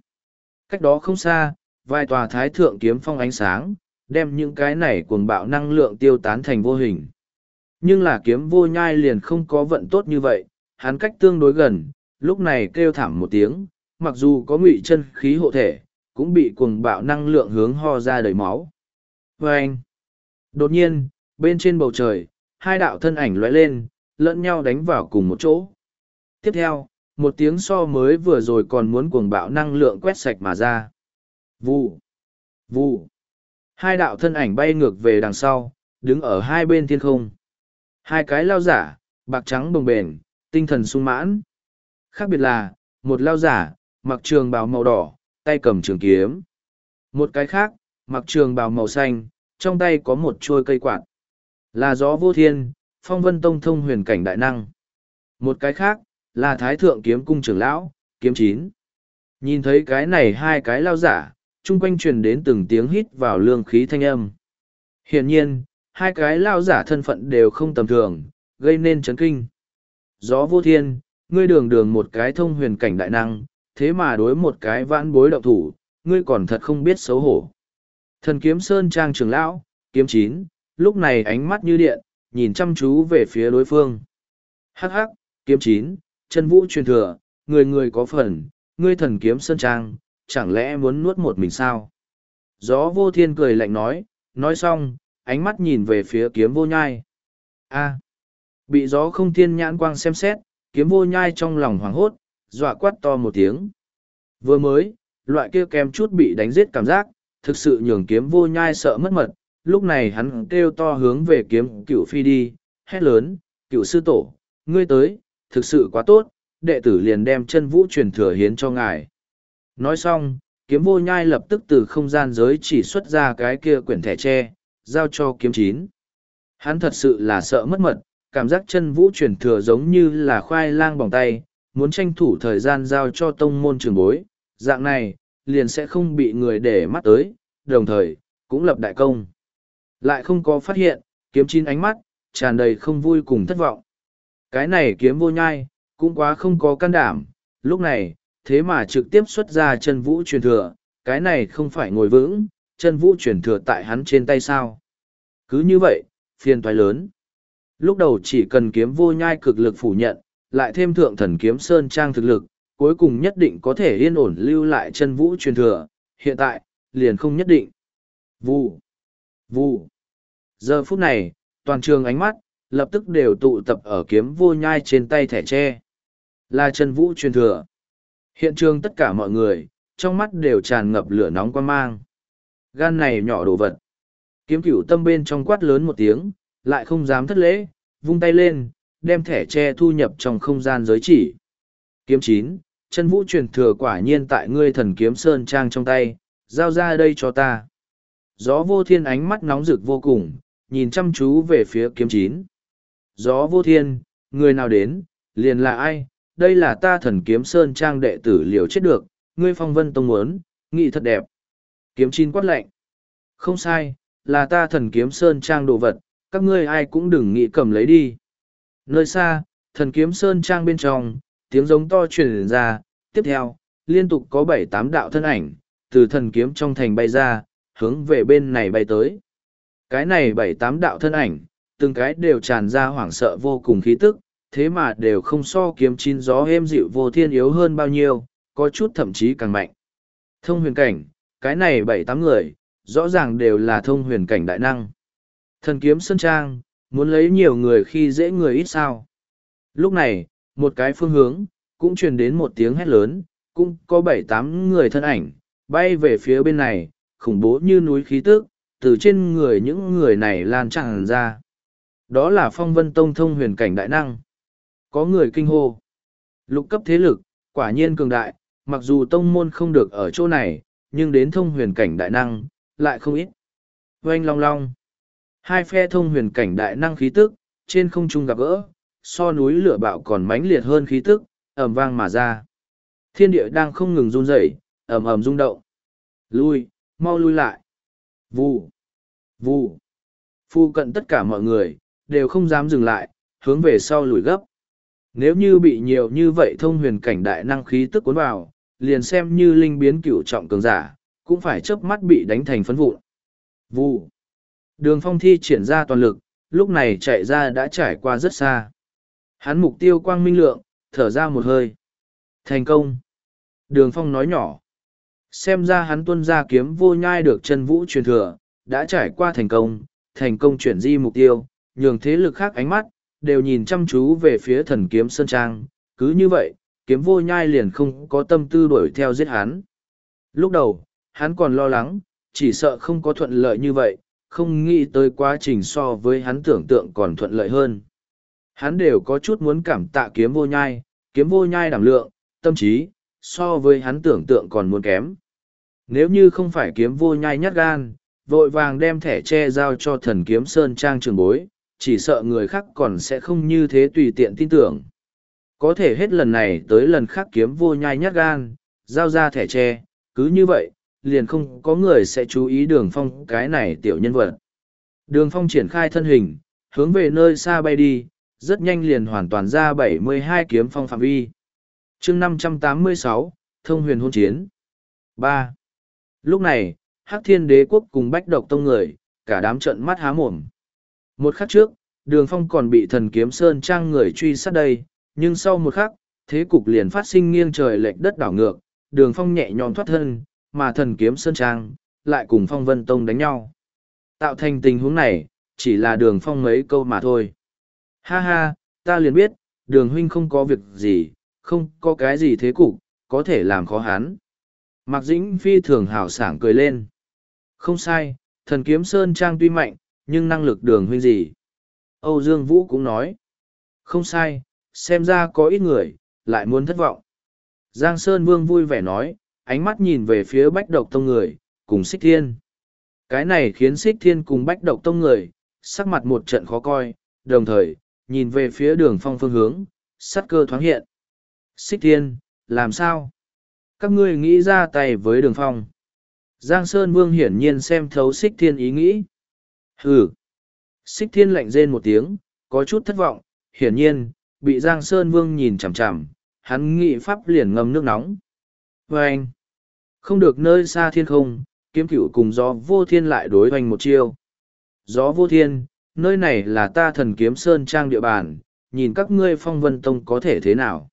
S1: Cách đó không xa, vài tòa thái thượng kiếm phong ánh sáng, đem những cái này cuồng bạo năng lượng tiêu tán thành vô hình. Nhưng là kiếm vô nhai liền không có vận tốt như vậy, hắn cách tương đối gần, lúc này kêu thảm một tiếng, mặc dù có ngụy chân khí hộ thể, cũng bị cuồng bạo năng lượng hướng ho ra đầy máu. Và anh, đột nhiên, bên trên bầu trời, hai đạo thân ảnh lóe lên, lẫn nhau đánh vào cùng một chỗ. Tiếp theo, một tiếng so mới vừa rồi còn muốn cuồng bạo năng lượng quét sạch mà ra. Vụ, vụ. Hai đạo thân ảnh bay ngược về đằng sau, đứng ở hai bên thiên không. Hai cái lao giả, bạc trắng bồng bềnh, tinh thần sung mãn. Khác biệt là, một lao giả, mặc trường bào màu đỏ, tay cầm trường kiếm. Một cái khác, mặc trường bào màu xanh, trong tay có một chuôi cây quạt. Là gió vô thiên, phong vân tông thông huyền cảnh đại năng. Một cái khác, là thái thượng kiếm cung trưởng lão, kiếm chín. Nhìn thấy cái này hai cái lao giả, chung quanh truyền đến từng tiếng hít vào lương khí thanh âm. Hiển nhiên, hai cái lao giả thân phận đều không tầm thường, gây nên chấn kinh. Gió vô thiên, ngươi đường đường một cái thông huyền cảnh đại năng, thế mà đối một cái vãn bối động thủ, ngươi còn thật không biết xấu hổ. Thần kiếm sơn trang trưởng lão, kiếm chín, lúc này ánh mắt như điện, nhìn chăm chú về phía đối phương. Hắc hắc, kiếm chín, chân vũ truyền thừa, người người có phần, ngươi thần kiếm sơn trang, chẳng lẽ muốn nuốt một mình sao? Gió vô thiên cười lạnh nói, nói xong, ánh mắt nhìn về phía kiếm vô nhai. A. bị gió không thiên nhãn quang xem xét, kiếm vô nhai trong lòng hoảng hốt, dọa quát to một tiếng. Vừa mới, loại kia kèm chút bị đánh giết cảm giác, thực sự nhường kiếm vô nhai sợ mất mật, lúc này hắn kêu to hướng về kiếm cựu phi đi, hét lớn, cựu sư tổ, ngươi tới, thực sự quá tốt, đệ tử liền đem chân vũ truyền thừa hiến cho ngài. Nói xong, kiếm vô nhai lập tức từ không gian giới chỉ xuất ra cái kia quyển thẻ tre, giao cho kiếm chín. Hắn thật sự là sợ mất mật, cảm giác chân vũ truyền thừa giống như là khoai lang bỏng tay, muốn tranh thủ thời gian giao cho tông môn trường bối, dạng này, liền sẽ không bị người để mắt tới, đồng thời, cũng lập đại công. Lại không có phát hiện, kiếm chín ánh mắt, tràn đầy không vui cùng thất vọng. Cái này kiếm vô nhai, cũng quá không có can đảm, lúc này, thế mà trực tiếp xuất ra chân vũ truyền thừa, cái này không phải ngồi vững, chân vũ truyền thừa tại hắn trên tay sao. Cứ như vậy, phiền toái lớn. Lúc đầu chỉ cần kiếm vô nhai cực lực phủ nhận, lại thêm thượng thần kiếm sơn trang thực lực, cuối cùng nhất định có thể yên ổn lưu lại chân vũ truyền thừa, hiện tại, liền không nhất định. Vù, vù. Giờ phút này, toàn trường ánh mắt, lập tức đều tụ tập ở kiếm vô nhai trên tay thẻ tre. Là chân vũ truyền thừa. Hiện trường tất cả mọi người, trong mắt đều tràn ngập lửa nóng quan mang. Gan này nhỏ đồ vật. Kiếm cửu tâm bên trong quát lớn một tiếng, lại không dám thất lễ, vung tay lên, đem thẻ tre thu nhập trong không gian giới chỉ. Kiếm chín, chân vũ truyền thừa quả nhiên tại ngươi thần kiếm sơn trang trong tay, giao ra đây cho ta. Gió vô thiên ánh mắt nóng rực vô cùng, nhìn chăm chú về phía kiếm chín. Gió vô thiên, người nào đến, liền là ai, đây là ta thần kiếm sơn trang đệ tử liều chết được, ngươi phong vân tông muốn, nghị thật đẹp. Kiếm chín quát lạnh. Không sai, là ta thần kiếm sơn trang đồ vật, các ngươi ai cũng đừng nghĩ cầm lấy đi. Nơi xa, thần kiếm sơn trang bên trong, tiếng giống to truyền ra, tiếp theo, liên tục có bảy tám đạo thân ảnh, từ thần kiếm trong thành bay ra, hướng về bên này bay tới. Cái này bảy tám đạo thân ảnh, từng cái đều tràn ra hoảng sợ vô cùng khí tức, thế mà đều không so kiếm chín gió êm dịu vô thiên yếu hơn bao nhiêu, có chút thậm chí càng mạnh. Thông huyền cảnh, cái này bảy tám người, rõ ràng đều là thông huyền cảnh đại năng. Thần kiếm sân trang, muốn lấy nhiều người khi dễ người ít sao. Lúc này, một cái phương hướng, cũng truyền đến một tiếng hét lớn, cũng có bảy tám người thân ảnh, bay về phía bên này, khủng bố như núi khí tức, từ trên người những người này lan tràn ra. Đó là phong vân tông thông huyền cảnh đại năng. Có người kinh hô. Lục cấp thế lực, quả nhiên cường đại, mặc dù tông môn không được ở chỗ này, nhưng đến thông huyền cảnh đại năng, lại không ít. Oanh long long. Hai phe thông huyền cảnh đại năng khí tức, trên không trung gặp gỡ, so núi lửa bạo còn mãnh liệt hơn khí tức, ầm vang mà ra. Thiên địa đang không ngừng run rẩy, ầm ầm rung động. Lui, mau lui lại. Vù, vù. Phu cận tất cả mọi người, đều không dám dừng lại, hướng về sau lùi gấp. Nếu như bị nhiều như vậy thông huyền cảnh đại năng khí tức cuốn vào, liền xem như linh biến cửu trọng cường giả, cũng phải chớp mắt bị đánh thành phấn vụn. Vù. Đường phong thi triển ra toàn lực, lúc này chạy ra đã trải qua rất xa. Hắn mục tiêu quang minh lượng, thở ra một hơi. Thành công. Đường phong nói nhỏ. Xem ra hắn tuân ra kiếm vô nhai được chân vũ truyền thừa, đã trải qua thành công, thành công chuyển di mục tiêu, nhường thế lực khác ánh mắt, đều nhìn chăm chú về phía thần kiếm Sơn Trang. Cứ như vậy, kiếm vô nhai liền không có tâm tư đuổi theo giết hắn. Lúc đầu, hắn còn lo lắng, chỉ sợ không có thuận lợi như vậy, không nghĩ tới quá trình so với hắn tưởng tượng còn thuận lợi hơn. Hắn đều có chút muốn cảm tạ kiếm vô nhai, kiếm vô nhai đảm lượng, tâm trí, so với hắn tưởng tượng còn muốn kém. Nếu như không phải kiếm vô nhai nhát gan, vội vàng đem thẻ che giao cho thần kiếm sơn trang trường bối, chỉ sợ người khác còn sẽ không như thế tùy tiện tin tưởng. Có thể hết lần này tới lần khác kiếm vô nhai nhát gan, giao ra thẻ tre, cứ như vậy, liền không có người sẽ chú ý đường phong cái này tiểu nhân vật. Đường phong triển khai thân hình, hướng về nơi xa bay đi, rất nhanh liền hoàn toàn ra 72 kiếm phong phạm vi. chương 586, Thông huyền hôn chiến. 3. Lúc này, Hắc Thiên Đế quốc cùng Bách Độc Tông người, cả đám trận mắt há mồm. Một khắc trước, Đường Phong còn bị thần kiếm sơn trang người truy sát đây, nhưng sau một khắc, thế cục liền phát sinh nghiêng trời lệch đất đảo ngược, Đường Phong nhẹ nhõm thoát thân, mà thần kiếm sơn trang lại cùng Phong Vân Tông đánh nhau. Tạo thành tình huống này, chỉ là Đường Phong mấy câu mà thôi. Ha ha, ta liền biết, Đường huynh không có việc gì, không có cái gì thế cục, có thể làm khó hắn. Mạc Dĩnh phi thường hào sảng cười lên. Không sai, thần kiếm sơn trang tuy mạnh, nhưng năng lực đường huynh gì. Âu Dương Vũ cũng nói. Không sai, xem ra có ít người, lại muốn thất vọng. Giang Sơn Vương vui vẻ nói, ánh mắt nhìn về phía bách độc tông người, cùng xích thiên. Cái này khiến xích thiên cùng bách độc tông người, sắc mặt một trận khó coi, đồng thời, nhìn về phía đường phong phương hướng, sắt cơ thoáng hiện. Xích thiên, làm sao? Các ngươi nghĩ ra tay với đường phong. Giang Sơn Vương hiển nhiên xem thấu xích thiên ý nghĩ. Hừ. Xích thiên lạnh rên một tiếng, có chút thất vọng, hiển nhiên, bị Giang Sơn Vương nhìn chằm chằm, hắn nghị pháp liền ngâm nước nóng. vê anh, không được nơi xa thiên không, kiếm cửu cùng gió vô thiên lại đối hoành một chiêu. Gió vô thiên, nơi này là ta thần kiếm sơn trang địa bàn, nhìn các ngươi phong vân tông có thể thế nào.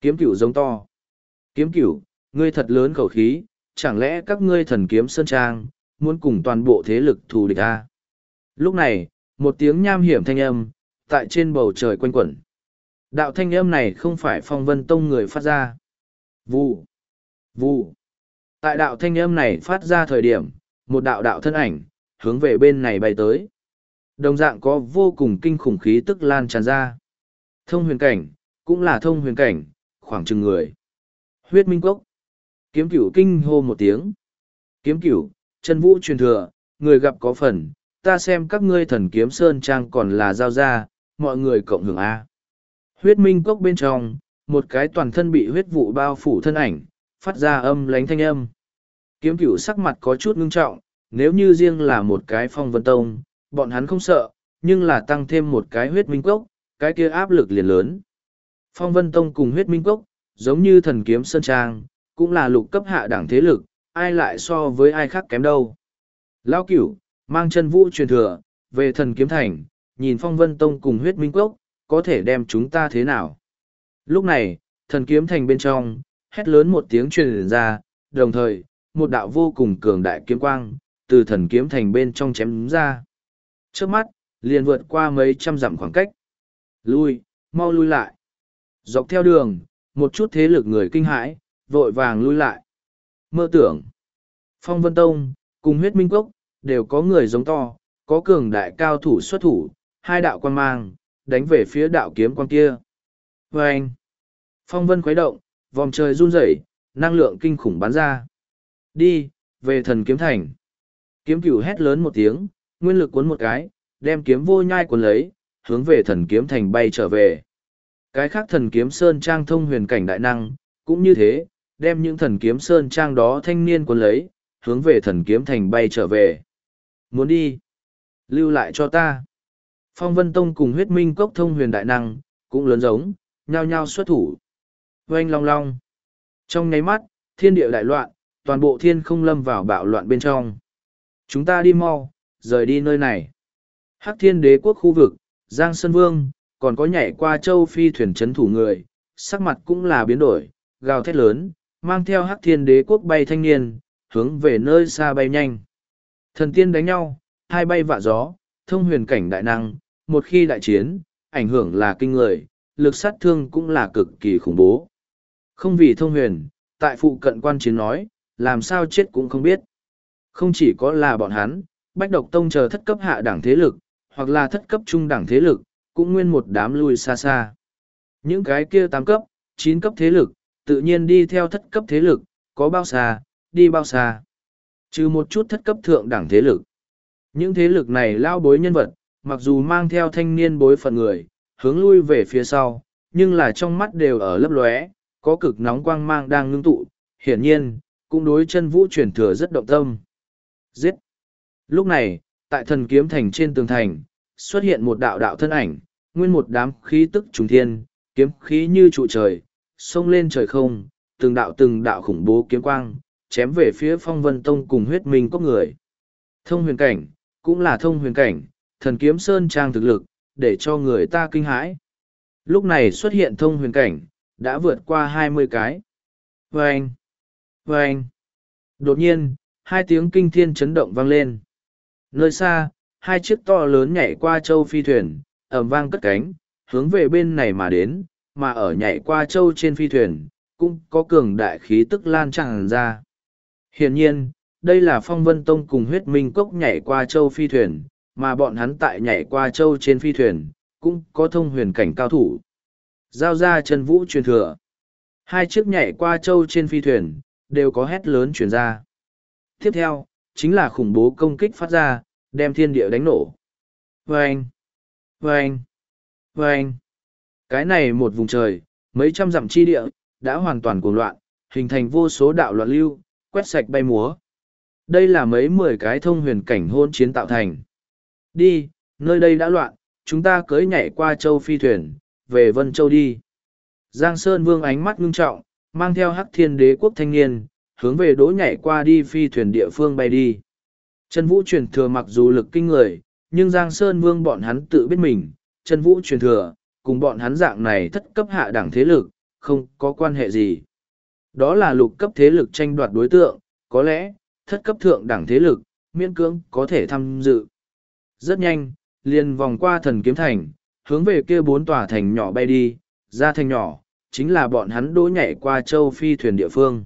S1: Kiếm cửu giống to. Kiếm cửu, ngươi thật lớn khẩu khí, chẳng lẽ các ngươi thần kiếm sơn trang, muốn cùng toàn bộ thế lực thù địch a? Lúc này, một tiếng nham hiểm thanh âm, tại trên bầu trời quanh quẩn. Đạo thanh âm này không phải phong vân tông người phát ra. Vụ, vụ. Tại đạo thanh âm này phát ra thời điểm, một đạo đạo thân ảnh, hướng về bên này bay tới. Đồng dạng có vô cùng kinh khủng khí tức lan tràn ra. Thông huyền cảnh, cũng là thông huyền cảnh, khoảng chừng người. Huyết minh cốc. Kiếm cửu kinh hô một tiếng. Kiếm cửu, chân vũ truyền thừa, người gặp có phần, ta xem các ngươi thần kiếm sơn trang còn là giao ra, mọi người cộng hưởng A. Huyết minh cốc bên trong, một cái toàn thân bị huyết vụ bao phủ thân ảnh, phát ra âm lánh thanh âm. Kiếm cửu sắc mặt có chút ngưng trọng, nếu như riêng là một cái phong vân tông, bọn hắn không sợ, nhưng là tăng thêm một cái huyết minh cốc, cái kia áp lực liền lớn. Phong vân tông cùng huyết minh cốc, giống như thần kiếm sơn trang, cũng là lục cấp hạ đẳng thế lực, ai lại so với ai khác kém đâu. Lão cửu, mang chân vũ truyền thừa, về thần kiếm thành, nhìn phong vân tông cùng huyết minh quốc, có thể đem chúng ta thế nào. Lúc này, thần kiếm thành bên trong, hét lớn một tiếng truyền ra, đồng thời, một đạo vô cùng cường đại kiếm quang, từ thần kiếm thành bên trong chém ra. Trước mắt, liền vượt qua mấy trăm dặm khoảng cách. Lui, mau lui lại. Dọc theo đường, một chút thế lực người kinh hãi, vội vàng lui lại. Mơ tưởng, Phong Vân Tông, cùng huyết minh cốc, đều có người giống to, có cường đại cao thủ xuất thủ, hai đạo quan mang, đánh về phía đạo kiếm quan kia. Và anh, Phong Vân khuấy động, vòng trời run rẩy, năng lượng kinh khủng bắn ra. Đi, về thần kiếm thành. Kiếm cửu hét lớn một tiếng, nguyên lực cuốn một cái, đem kiếm vô nhai cuốn lấy, hướng về thần kiếm thành bay trở về. Cái khác thần kiếm sơn trang thông huyền cảnh đại năng, cũng như thế, đem những thần kiếm sơn trang đó thanh niên cuốn lấy, hướng về thần kiếm thành bay trở về. Muốn đi? Lưu lại cho ta. Phong Vân Tông cùng huyết minh cốc thông huyền đại năng, cũng lớn giống, nhao nhao xuất thủ. Oanh long long. Trong nháy mắt, thiên địa đại loạn, toàn bộ thiên không lâm vào bạo loạn bên trong. Chúng ta đi mau, rời đi nơi này. Hắc thiên đế quốc khu vực, Giang Sơn Vương, còn có nhảy qua châu phi thuyền chấn thủ người, sắc mặt cũng là biến đổi, gào thét lớn, mang theo hắc thiên đế quốc bay thanh niên, hướng về nơi xa bay nhanh. Thần tiên đánh nhau, hai bay vạ gió, thông huyền cảnh đại năng, một khi đại chiến, ảnh hưởng là kinh người, lực sát thương cũng là cực kỳ khủng bố. Không vì thông huyền, tại phụ cận quan chiến nói, làm sao chết cũng không biết. Không chỉ có là bọn hắn, Bách Độc Tông chờ thất cấp hạ đẳng thế lực, hoặc là thất cấp trung đẳng thế lực, cũng nguyên một đám lui xa xa. Những cái kia tám cấp, chín cấp thế lực, tự nhiên đi theo thất cấp thế lực, có bao xa, đi bao xa. Trừ một chút thất cấp thượng đẳng thế lực. Những thế lực này lao bối nhân vật, mặc dù mang theo thanh niên bối phận người, hướng lui về phía sau, nhưng là trong mắt đều ở lấp lóe, có cực nóng quang mang đang ngưng tụ, hiển nhiên, cũng đối chân vũ truyền thừa rất động tâm. Giết! Lúc này, tại thần kiếm thành trên tường thành, xuất hiện một đạo đạo thân ảnh, nguyên một đám khí tức trùng thiên, kiếm khí như trụ trời, xông lên trời không, từng đạo từng đạo khủng bố kiếm quang, chém về phía phong vân tông cùng huyết minh có người. Thông huyền cảnh, cũng là thông huyền cảnh, thần kiếm sơn trang thực lực, để cho người ta kinh hãi. Lúc này xuất hiện thông huyền cảnh, đã vượt qua hai mươi cái. Vâng! Vâng! Đột nhiên, hai tiếng kinh thiên chấn động vang lên. Nơi xa, hai chiếc to lớn nhảy qua châu phi thuyền, ẩm vang cất cánh, hướng về bên này mà đến, mà ở nhảy qua châu trên phi thuyền, cũng có cường đại khí tức lan tràn ra. Hiển nhiên, đây là phong vân tông cùng huyết minh cốc nhảy qua châu phi thuyền, mà bọn hắn tại nhảy qua châu trên phi thuyền, cũng có thông huyền cảnh cao thủ. Giao ra chân vũ truyền thừa. Hai chiếc nhảy qua châu trên phi thuyền, đều có hét lớn truyền ra. Tiếp theo, chính là khủng bố công kích phát ra, đem thiên địa đánh nổ. Vâng! Vâng! Vâng! Cái này một vùng trời, mấy trăm dặm chi địa, đã hoàn toàn cuồng loạn, hình thành vô số đạo loạn lưu, quét sạch bay múa. Đây là mấy mười cái thông huyền cảnh hôn chiến tạo thành. Đi, nơi đây đã loạn, chúng ta cưới nhảy qua châu phi thuyền, về Vân Châu đi. Giang Sơn Vương ánh mắt ngưng trọng, mang theo hắc thiên đế quốc thanh niên, hướng về đỗ nhảy qua đi phi thuyền địa phương bay đi. Chân vũ truyền thừa mặc dù lực kinh người, nhưng Giang Sơn Vương bọn hắn tự biết mình, chân vũ truyền thừa, cùng bọn hắn dạng này thất cấp hạ đẳng thế lực, không có quan hệ gì. Đó là lục cấp thế lực tranh đoạt đối tượng, có lẽ, thất cấp thượng đẳng thế lực, miễn cưỡng có thể tham dự. Rất nhanh, liền vòng qua thần kiếm thành, hướng về kia bốn tòa thành nhỏ bay đi, ra thành nhỏ, chính là bọn hắn đỗ nhảy qua châu phi thuyền địa phương.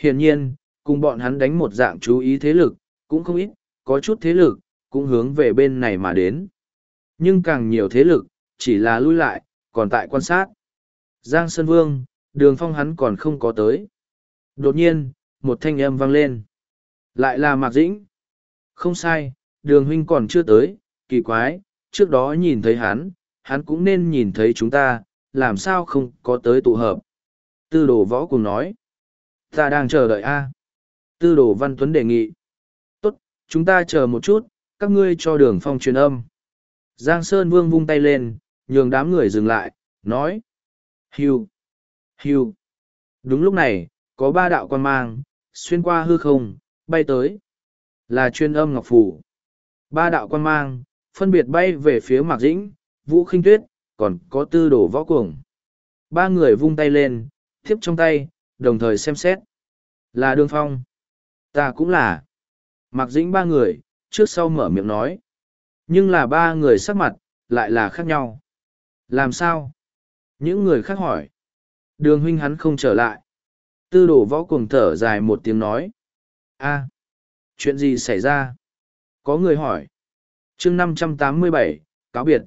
S1: Hiển nhiên, cùng bọn hắn đánh một dạng chú ý thế lực, cũng không ít, có chút thế lực, cũng hướng về bên này mà đến. Nhưng càng nhiều thế lực, chỉ là lui lại, còn tại quan sát. Giang Sơn Vương, đường phong hắn còn không có tới. Đột nhiên, một thanh âm vang lên. Lại là Mạc Dĩnh. Không sai, đường huynh còn chưa tới, kỳ quái, trước đó nhìn thấy hắn, hắn cũng nên nhìn thấy chúng ta, làm sao không có tới tụ hợp. Tư đồ võ cùng nói. Ta đang chờ đợi A. Tư đồ văn tuấn đề nghị. Tốt, chúng ta chờ một chút, các ngươi cho đường phong truyền âm. Giang Sơn Vương vung tay lên, nhường đám người dừng lại, nói. Hiu! Hiu! Đúng lúc này, có ba đạo quan mang, xuyên qua hư không, bay tới. Là chuyên âm ngọc phủ. Ba đạo quan mang, phân biệt bay về phía Mạc Dĩnh, Vũ khinh Tuyết, còn có tư đồ võ cuồng. Ba người vung tay lên, tiếp trong tay, đồng thời xem xét. Là đường phong. Ta cũng là. Mạc Dĩnh ba người, trước sau mở miệng nói. Nhưng là ba người sắc mặt, lại là khác nhau. Làm sao? Những người khác hỏi. Đường huynh hắn không trở lại. Tư đổ võ cuồng thở dài một tiếng nói. a chuyện gì xảy ra? Có người hỏi. chương năm trăm tám mươi bảy cáo biệt.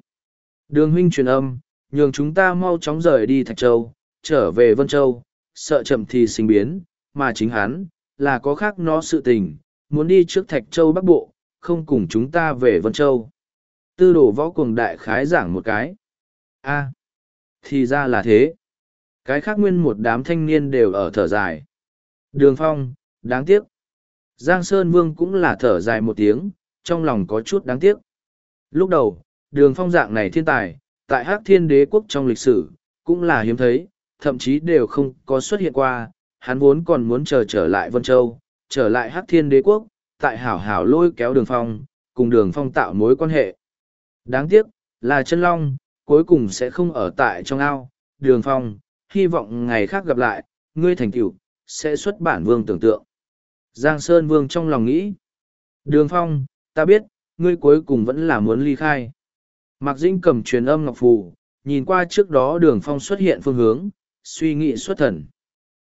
S1: Đường huynh truyền âm, nhường chúng ta mau chóng rời đi Thạch Châu, trở về Vân Châu, sợ chậm thì sinh biến, mà chính hắn, là có khác nó sự tình, muốn đi trước Thạch Châu Bắc Bộ, không cùng chúng ta về Vân Châu. Tư đổ võ cùng đại khái giảng một cái. a thì ra là thế. Cái khác nguyên một đám thanh niên đều ở thở dài. Đường phong, đáng tiếc. Giang Sơn Vương cũng là thở dài một tiếng, trong lòng có chút đáng tiếc. Lúc đầu, đường phong dạng này thiên tài, tại Hắc Thiên Đế quốc trong lịch sử, cũng là hiếm thấy, thậm chí đều không có xuất hiện qua, hắn vốn còn muốn chờ trở lại Vân Châu, trở lại Hắc Thiên Đế quốc, tại hảo hảo lôi kéo đường phong, cùng đường phong tạo mối quan hệ. Đáng tiếc, là chân long, cuối cùng sẽ không ở tại trong ao, đường phong, hy vọng ngày khác gặp lại, ngươi thành tựu sẽ xuất bản vương tưởng tượng. Giang Sơn Vương trong lòng nghĩ. Đường Phong, ta biết, ngươi cuối cùng vẫn là muốn ly khai. Mạc Dĩnh cầm truyền âm ngọc phù, nhìn qua trước đó đường Phong xuất hiện phương hướng, suy nghĩ xuất thần.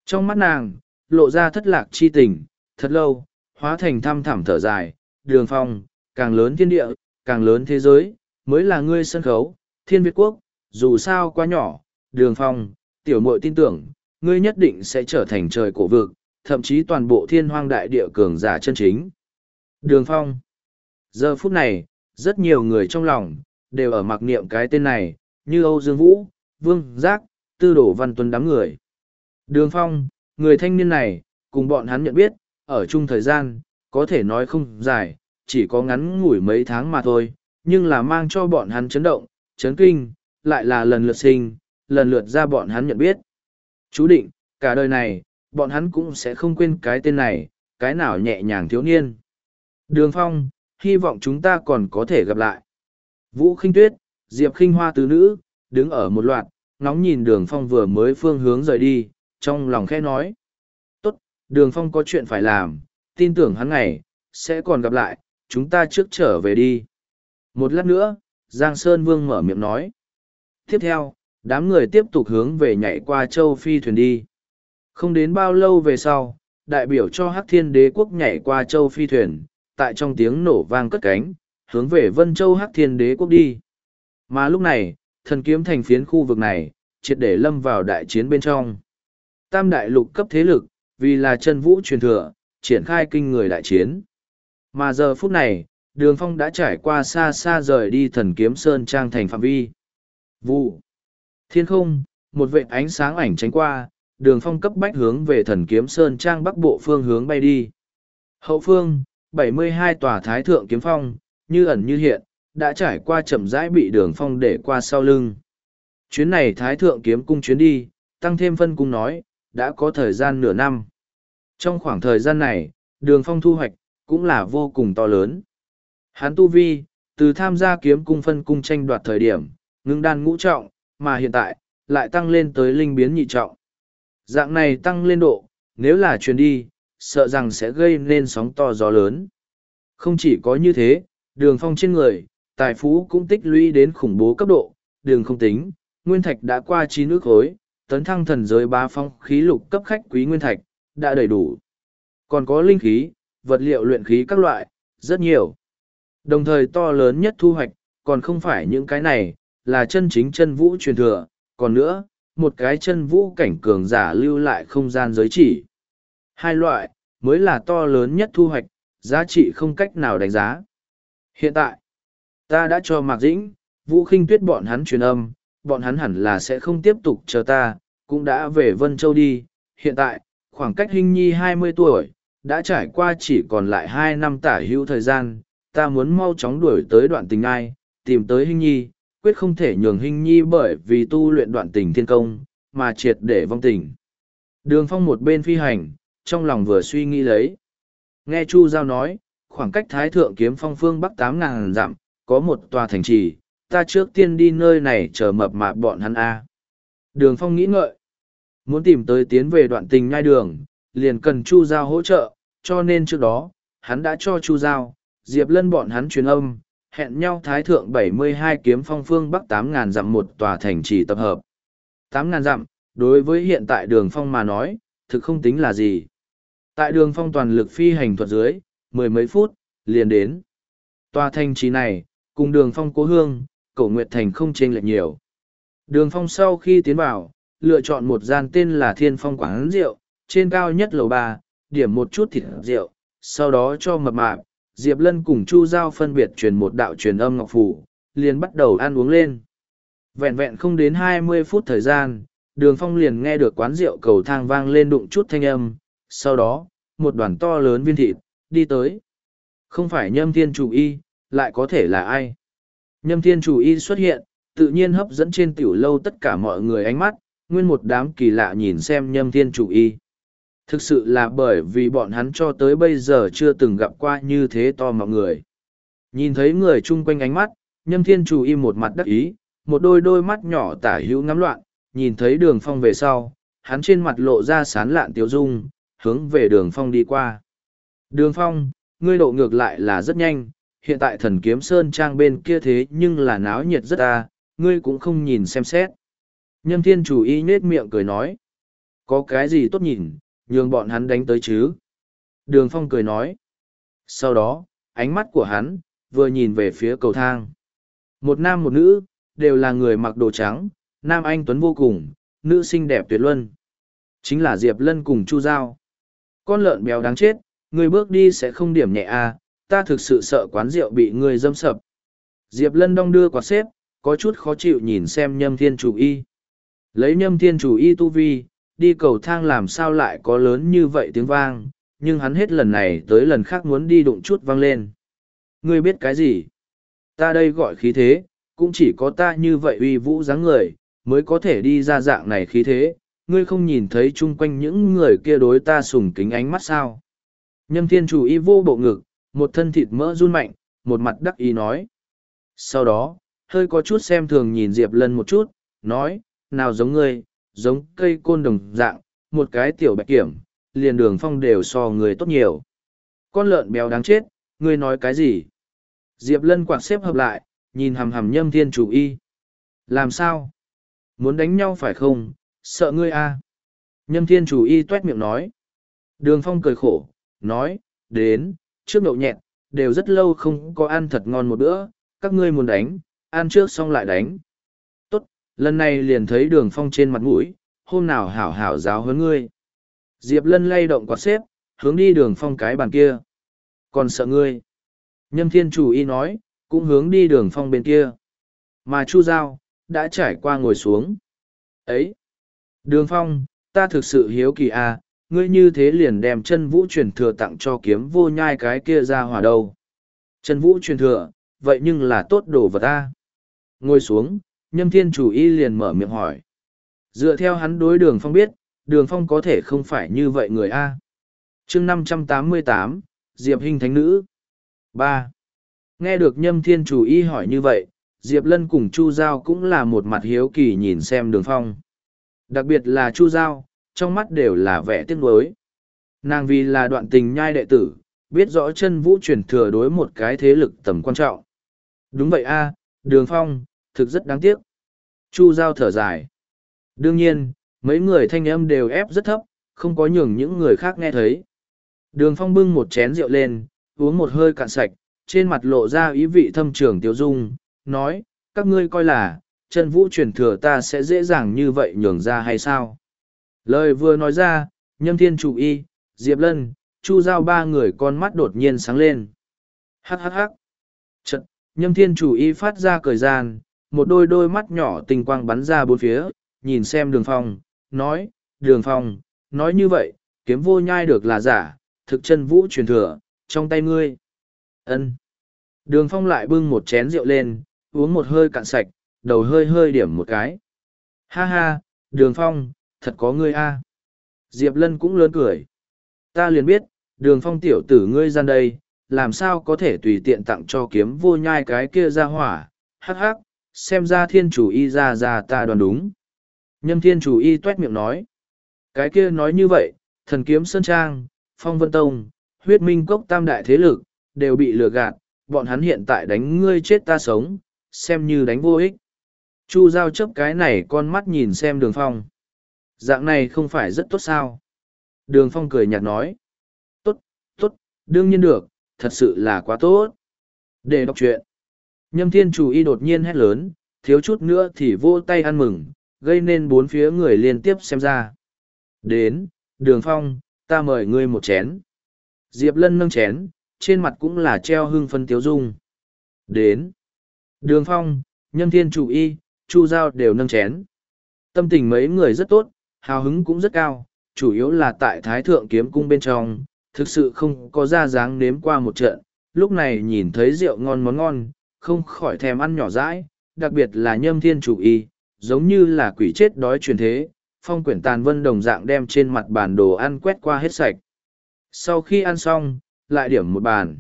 S1: Trong mắt nàng, lộ ra thất lạc chi tình, thật lâu, hóa thành thăm thẳm thở dài, đường Phong, càng lớn thiên địa, càng lớn thế giới, mới là ngươi sân khấu, thiên Việt quốc, dù sao quá nhỏ, đường Phong, tiểu muội tin tưởng, ngươi nhất định sẽ trở thành trời cổ vực, thậm chí toàn bộ thiên hoang đại địa cường giả chân chính. Đường Phong Giờ phút này, rất nhiều người trong lòng, đều ở mặc niệm cái tên này, như Âu Dương Vũ, Vương Giác, Tư Đổ Văn Tuấn đám người. Đường Phong, người thanh niên này, cùng bọn hắn nhận biết, ở chung thời gian, có thể nói không dài, chỉ có ngắn ngủi mấy tháng mà thôi, nhưng là mang cho bọn hắn chấn động, chấn kinh, lại là lần lượt sinh, lần lượt ra bọn hắn nhận biết. Chú định, cả đời này, bọn hắn cũng sẽ không quên cái tên này, cái nào nhẹ nhàng thiếu niên. Đường Phong, hy vọng chúng ta còn có thể gặp lại. Vũ khinh tuyết, Diệp khinh hoa tứ nữ, đứng ở một loạt, ngóng nhìn đường Phong vừa mới phương hướng rời đi, trong lòng khẽ nói. Tốt, đường Phong có chuyện phải làm, tin tưởng hắn ngày, sẽ còn gặp lại, chúng ta trước trở về đi. Một lát nữa, Giang Sơn Vương mở miệng nói. Tiếp theo, đám người tiếp tục hướng về nhảy qua châu phi thuyền đi. Không đến bao lâu về sau, đại biểu cho Hắc Thiên Đế quốc nhảy qua châu phi thuyền, tại trong tiếng nổ vang cất cánh, hướng về Vân Châu Hắc Thiên Đế quốc đi. Mà lúc này, thần kiếm thành phiến khu vực này, triệt để lâm vào đại chiến bên trong. Tam đại lục cấp thế lực, vì là chân vũ truyền thừa, triển khai kinh người đại chiến. Mà giờ phút này, đường phong đã trải qua xa xa rời đi thần kiếm sơn trang thành phạm vi. Vụ. Thiên không, một vệ ánh sáng ảnh tránh qua, đường phong cấp bách hướng về thần kiếm sơn trang bắc bộ phương hướng bay đi. Hậu phương, 72 tòa thái thượng kiếm phong, như ẩn như hiện, đã trải qua chậm rãi bị đường phong để qua sau lưng. Chuyến này thái thượng kiếm cung chuyến đi, tăng thêm phân cung nói, đã có thời gian nửa năm. Trong khoảng thời gian này, đường phong thu hoạch, cũng là vô cùng to lớn. Hán Tu Vi, từ tham gia kiếm cung phân cung tranh đoạt thời điểm, ngưng đan ngũ trọng, mà hiện tại, lại tăng lên tới linh biến nhị trọng. Dạng này tăng lên độ, nếu là truyền đi, sợ rằng sẽ gây nên sóng to gió lớn. Không chỉ có như thế, đường phong trên người, tài phú cũng tích lũy đến khủng bố cấp độ, đường không tính, nguyên thạch đã qua chín nước khối, tấn thăng thần giới ba phong khí lục cấp khách quý nguyên thạch, đã đầy đủ. Còn có linh khí, vật liệu luyện khí các loại, rất nhiều. Đồng thời to lớn nhất thu hoạch, còn không phải những cái này, là chân chính chân vũ truyền thừa, còn nữa, một cái chân vũ cảnh cường giả lưu lại không gian giới chỉ. Hai loại, mới là to lớn nhất thu hoạch, giá trị không cách nào đánh giá. Hiện tại, ta đã cho Mạc Dĩnh, Vũ khinh tuyết bọn hắn truyền âm, bọn hắn hẳn là sẽ không tiếp tục chờ ta, cũng đã về Vân Châu đi. Hiện tại, khoảng cách Hinh Nhi hai mươi tuổi, đã trải qua chỉ còn lại hai năm tả hữu thời gian, ta muốn mau chóng đuổi tới đoạn tình ai, tìm tới Hinh Nhi, quyết không thể nhường Hinh Nhi bởi vì tu luyện đoạn tình thiên công, mà triệt để vong tình. Đường phong một bên phi hành, trong lòng vừa suy nghĩ lấy. Nghe Chu Giao nói, khoảng cách Thái Thượng kiếm phong phương bắc tám ngàn dặm, có một tòa thành trì, ta trước tiên đi nơi này chờ mập mạp bọn hắn A. Đường Phong nghĩ ngợi, muốn tìm tới tiến về đoạn tình ngai đường, liền cần Chu Giao hỗ trợ, cho nên trước đó, hắn đã cho Chu Giao, Diệp Lân bọn hắn truyền âm, hẹn nhau Thái Thượng bảy mươi hai kiếm phong phương bắc tám ngàn dặm một tòa thành trì tập hợp. Tám ngàn dặm, đối với hiện tại đường phong mà nói, thực không tính là gì. Tại đường phong toàn lực phi hành thuật dưới, mười mấy phút, liền đến. Tòa thành trì này, cùng đường phong cố hương, cổ nguyệt thành không chênh lệch nhiều. Đường phong sau khi tiến vào, lựa chọn một gian tên là Thiên Phong Quán Rượu, trên cao nhất lầu ba, điểm một chút thịt rượu, sau đó cho mập mạp, Diệp Lân cùng Chu Giao phân biệt truyền một đạo truyền âm ngọc phủ, liền bắt đầu ăn uống lên. Vẹn vẹn không đến hai mươi phút thời gian, đường phong liền nghe được quán rượu cầu thang vang lên đụng chút thanh âm, sau đó, một đoàn to lớn viên thịt, đi tới. Không phải nhâm thiên chủ y, lại có thể là ai? Nhâm thiên chủ y xuất hiện, tự nhiên hấp dẫn trên tiểu lâu tất cả mọi người ánh mắt, nguyên một đám kỳ lạ nhìn xem nhâm thiên chủ y. Thực sự là bởi vì bọn hắn cho tới bây giờ chưa từng gặp qua như thế to mọi người. Nhìn thấy người chung quanh ánh mắt, nhâm thiên chủ y một mặt đắc ý, một đôi đôi mắt nhỏ tả hữu ngắm loạn, nhìn thấy đường phong về sau, hắn trên mặt lộ ra sán lạn tiêu dung, hướng về đường phong đi qua. Đường phong, ngươi độ ngược lại là rất nhanh, hiện tại thần kiếm sơn trang bên kia thế nhưng là náo nhiệt rất ta, ngươi cũng không nhìn xem xét. Nhâm thiên chủ y nết miệng cười nói. Có cái gì tốt nhìn, nhường bọn hắn đánh tới chứ. Đường phong cười nói. Sau đó, ánh mắt của hắn, vừa nhìn về phía cầu thang. Một nam một nữ, đều là người mặc đồ trắng, nam anh tuấn vô cùng, nữ xinh đẹp tuyệt luân. Chính là Diệp Lân cùng Chu Giao. Con lợn béo đáng chết, người bước đi sẽ không điểm nhẹ à, ta thực sự sợ quán rượu bị người dâm sập. Diệp Lân đong đưa quạt xếp, có chút khó chịu nhìn xem nhâm thiên chủ y. Lấy nhâm thiên chủ y tu vi, đi cầu thang làm sao lại có lớn như vậy tiếng vang, nhưng hắn hết lần này tới lần khác muốn đi đụng chút vang lên. Ngươi biết cái gì? Ta đây gọi khí thế, cũng chỉ có ta như vậy uy vũ dáng người, mới có thể đi ra dạng này khí thế, ngươi không nhìn thấy chung quanh những người kia đối ta sùng kính ánh mắt sao. Nhâm thiên chủ y vô bộ ngực, một thân thịt mỡ run mạnh, một mặt đắc ý nói. Sau đó, hơi có chút xem thường nhìn Diệp Lân một chút, nói, nào giống ngươi, giống cây côn đồng dạng, một cái tiểu bạch kiểm, liền đường phong đều so người tốt nhiều. Con lợn béo đáng chết, ngươi nói cái gì? Diệp Lân quạt xếp hợp lại, nhìn hầm hầm nhâm thiên chủ y. Làm sao? Muốn đánh nhau phải không? Sợ ngươi à? Nhâm thiên chủ y tuét miệng nói. Đường phong cười khổ, nói, đến, trước nhậu nhẹn, đều rất lâu không có ăn thật ngon một bữa, các ngươi muốn đánh, ăn trước xong lại đánh. Tốt, lần này liền thấy đường phong trên mặt mũi, hôm nào hảo hảo giáo huấn ngươi. Diệp lân lay động quạt xếp, hướng đi đường phong cái bàn kia. Còn sợ ngươi. Nhâm thiên chủ y nói, cũng hướng đi đường phong bên kia. Mà Chu Giao, đã trải qua ngồi xuống. Ấy! Đường phong, ta thực sự hiếu kỳ à, ngươi như thế liền đem chân vũ truyền thừa tặng cho kiếm vô nhai cái kia ra hỏa đâu. Chân vũ truyền thừa, vậy nhưng là tốt đồ vật ta. Ngồi xuống, nhâm thiên chủ y liền mở miệng hỏi. Dựa theo hắn đối đường phong biết, đường phong có thể không phải như vậy người A. chương năm trăm tám mươi tám Diệp Hinh Thánh Nữ. ba Nghe được nhâm thiên chủ y hỏi như vậy, Diệp Lân cùng Chu Giao cũng là một mặt hiếu kỳ nhìn xem đường phong. Đặc biệt là Chu Giao, trong mắt đều là vẻ tiếc nuối. Nàng vì là đoạn tình nhai đệ tử, biết rõ chân vũ truyền thừa đối một cái thế lực tầm quan trọng. Đúng vậy a, đường phong, thực rất đáng tiếc. Chu Giao thở dài. Đương nhiên, mấy người thanh âm đều ép rất thấp, không có nhường những người khác nghe thấy. Đường phong bưng một chén rượu lên, uống một hơi cạn sạch, trên mặt lộ ra ý vị thâm trường tiêu dung, nói, các ngươi coi là, chân vũ truyền thừa ta sẽ dễ dàng như vậy nhường ra hay sao? Lời vừa nói ra, nhâm thiên chủ y, Diệp Lân, Chu Giao ba người con mắt đột nhiên sáng lên. Hắc hắc hắc. Trận, nhâm thiên chủ y phát ra cười gian, một đôi đôi mắt nhỏ tình quang bắn ra bốn phía, nhìn xem đường phong, nói, đường phong, nói như vậy, kiếm vô nhai được là giả, thực chân vũ truyền thừa, trong tay ngươi. ân Đường phong lại bưng một chén rượu lên, uống một hơi cạn sạch, đầu hơi hơi điểm một cái. Ha ha, đường phong, thật có ngươi a. Diệp Lân cũng lớn cười. Ta liền biết, đường phong tiểu tử ngươi gian đây, làm sao có thể tùy tiện tặng cho kiếm vô nhai cái kia ra hỏa, hắc hắc, xem ra thiên chủ y ra ra ta đoán đúng. Nhâm thiên chủ y tuét miệng nói. Cái kia nói như vậy, thần kiếm Sơn Trang, Phong Vân Tông, huyết minh cốc tam đại thế lực, đều bị lừa gạt, bọn hắn hiện tại đánh ngươi chết ta sống, xem như đánh vô ích. Chu giao chấp cái này con mắt nhìn xem đường phong. Dạng này không phải rất tốt sao? Đường phong cười nhạt nói. Tốt, tốt, đương nhiên được, thật sự là quá tốt. Để đọc chuyện. Nhâm thiên chủ y đột nhiên hét lớn, thiếu chút nữa thì vô tay ăn mừng, gây nên bốn phía người liên tiếp xem ra. Đến, đường phong, ta mời ngươi một chén. Diệp lân nâng chén, trên mặt cũng là treo hưng phân tiếu dung. Đến, đường phong, nhâm thiên chủ y, chu giao đều nâng chén. Tâm tình mấy người rất tốt, hào hứng cũng rất cao, chủ yếu là tại Thái Thượng Kiếm Cung bên trong, thực sự không có ra dáng nếm qua một trận, lúc này nhìn thấy rượu ngon món ngon, không khỏi thèm ăn nhỏ rãi, đặc biệt là nhâm thiên chủ y, giống như là quỷ chết đói truyền thế, phong quyển tàn vân đồng dạng đem trên mặt bàn đồ ăn quét qua hết sạch. Sau khi ăn xong, lại điểm một bàn.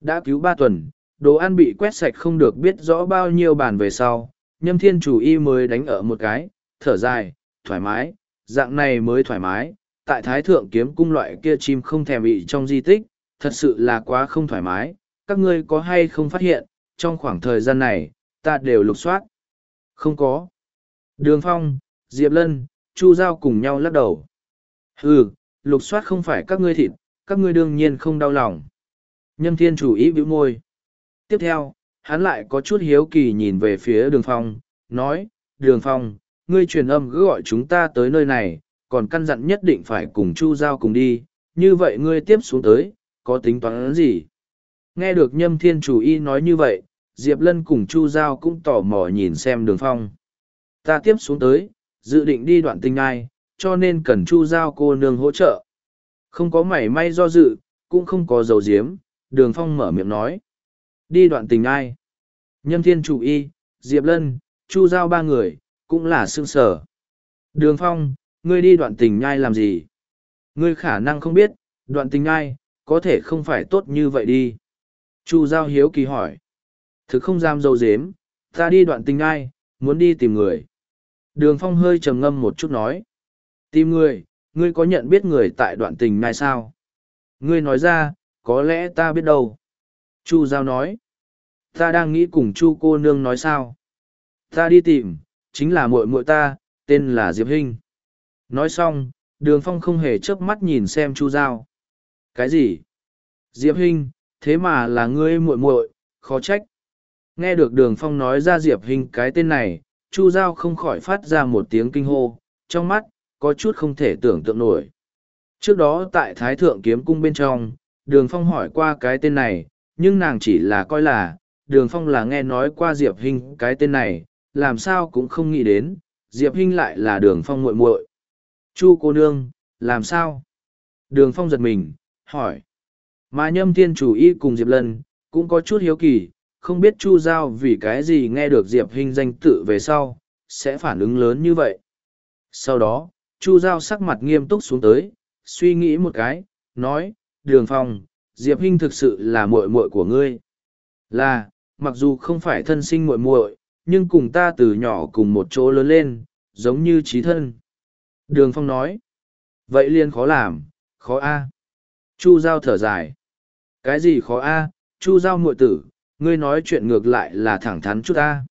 S1: Đã cứu ba tuần, đồ ăn bị quét sạch không được biết rõ bao nhiêu bàn về sau, nhâm thiên chủ y mới đánh ở một cái, thở dài, thoải mái, dạng này mới thoải mái, tại thái thượng kiếm cung loại kia chim không thèm bị trong di tích, thật sự là quá không thoải mái, các ngươi có hay không phát hiện, trong khoảng thời gian này, ta đều lục soát. Không có. Đường Phong, Diệp Lân, Chu Giao cùng nhau lắc đầu. Ừ, lục soát không phải các ngươi thịt, các ngươi đương nhiên không đau lòng. Nhâm Thiên chủ ý bĩu môi. Tiếp theo, hắn lại có chút hiếu kỳ nhìn về phía Đường Phong, nói, Đường Phong, ngươi truyền âm cứ gọi chúng ta tới nơi này, còn căn dặn nhất định phải cùng Chu Giao cùng đi, như vậy ngươi tiếp xuống tới, có tính toán gì? Nghe được Nhâm Thiên chủ y nói như vậy, Diệp Lân cùng Chu Giao cũng tò mò nhìn xem Đường Phong. Ta tiếp xuống tới, dự định đi đoạn tinh ai, cho nên cần chu giao cô nương hỗ trợ. Không có mảy may do dự, cũng không có dầu diếm, đường phong mở miệng nói. Đi đoạn tình ai? Nhâm thiên chủ y, Diệp Lân, chu giao ba người, cũng là xương sở. Đường phong, ngươi đi đoạn tình nhai làm gì? Ngươi khả năng không biết, đoạn tình nhai, có thể không phải tốt như vậy đi. Chu giao hiếu kỳ hỏi. Thực không dám dâu dếm, ta đi đoạn tình nhai, muốn đi tìm người. Đường phong hơi trầm ngâm một chút nói. Tìm người, ngươi có nhận biết người tại đoạn tình này sao? Ngươi nói ra, có lẽ ta biết đâu. Chu Giao nói. Ta đang nghĩ cùng Chu cô nương nói sao? Ta đi tìm, chính là muội muội ta, tên là Diệp Hinh. Nói xong, đường phong không hề chớp mắt nhìn xem Chu Giao. Cái gì? Diệp Hinh, thế mà là ngươi muội muội, khó trách. Nghe được đường phong nói ra Diệp Hinh cái tên này, Chu Giao không khỏi phát ra một tiếng kinh hô, trong mắt, có chút không thể tưởng tượng nổi. Trước đó tại Thái Thượng Kiếm Cung bên trong, Đường Phong hỏi qua cái tên này, nhưng nàng chỉ là coi là, Đường Phong là nghe nói qua Diệp Hinh cái tên này, làm sao cũng không nghĩ đến, Diệp Hinh lại là Đường Phong muội muội. Chu cô nương, làm sao? Đường Phong giật mình, hỏi. Mà nhâm thiên chủ y cùng Diệp Lân, cũng có chút hiếu kỳ, không biết Chu Giao vì cái gì nghe được Diệp Hinh danh tự về sau, sẽ phản ứng lớn như vậy. Sau đó, Chu Giao sắc mặt nghiêm túc xuống tới, suy nghĩ một cái, nói, Đường Phong, Diệp Hinh thực sự là muội muội của ngươi. Là, mặc dù không phải thân sinh muội muội, nhưng cùng ta từ nhỏ cùng một chỗ lớn lên, giống như trí thân. Đường Phong nói, vậy liền khó làm, khó a. Chu Giao thở dài. Cái gì khó a? Chu Giao muội tử, ngươi nói chuyện ngược lại là thẳng thắn chút a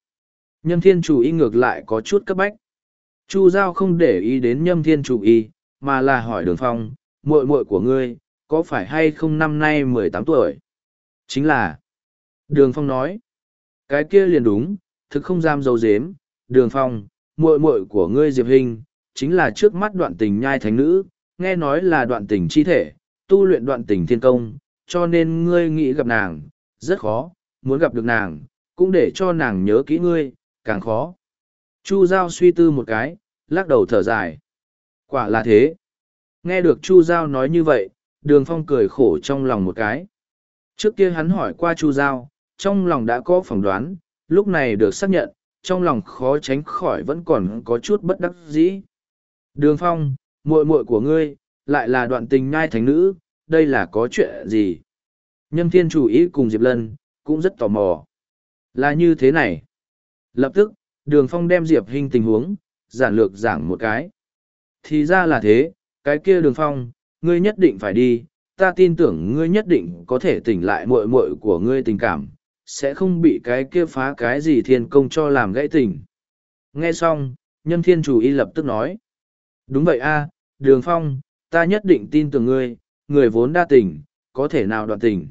S1: Nhâm thiên chủ y ngược lại có chút cấp bách. Chu Giao không để ý đến nhâm thiên chủ y, mà là hỏi đường phong, muội muội của ngươi, có phải hay không năm nay mười tám tuổi? Chính là. Đường phong nói. Cái kia liền đúng, thực không dám dấu dếm. Đường phong, muội muội của ngươi Diệp Hinh, chính là trước mắt đoạn tình nhai thánh nữ, nghe nói là đoạn tình chi thể, tu luyện đoạn tình thiên công, cho nên ngươi nghĩ gặp nàng, rất khó, muốn gặp được nàng, cũng để cho nàng nhớ kỹ ngươi, càng khó. Chu Giao suy tư một cái, lắc đầu thở dài. Quả là thế. Nghe được Chu Giao nói như vậy, đường phong cười khổ trong lòng một cái. Trước kia hắn hỏi qua Chu Giao, trong lòng đã có phỏng đoán, lúc này được xác nhận, trong lòng khó tránh khỏi vẫn còn có chút bất đắc dĩ. Đường phong, muội muội của ngươi, lại là đoạn tình ngai thánh nữ, đây là có chuyện gì? Nhân thiên chủ ý cùng Diệp Lân, cũng rất tò mò. Là như thế này. Lập tức, đường phong đem Diệp Hinh tình huống, giản lược giảng một cái. Thì ra là thế, cái kia đường phong, ngươi nhất định phải đi, ta tin tưởng ngươi nhất định có thể tỉnh lại muội muội của ngươi tình cảm, sẽ không bị cái kia phá cái gì thiên công cho làm gãy tình. Nghe xong, nhân thiên chủ y lập tức nói. Đúng vậy a, đường phong, ta nhất định tin tưởng ngươi, người vốn đa tình, có thể nào đoạn tình.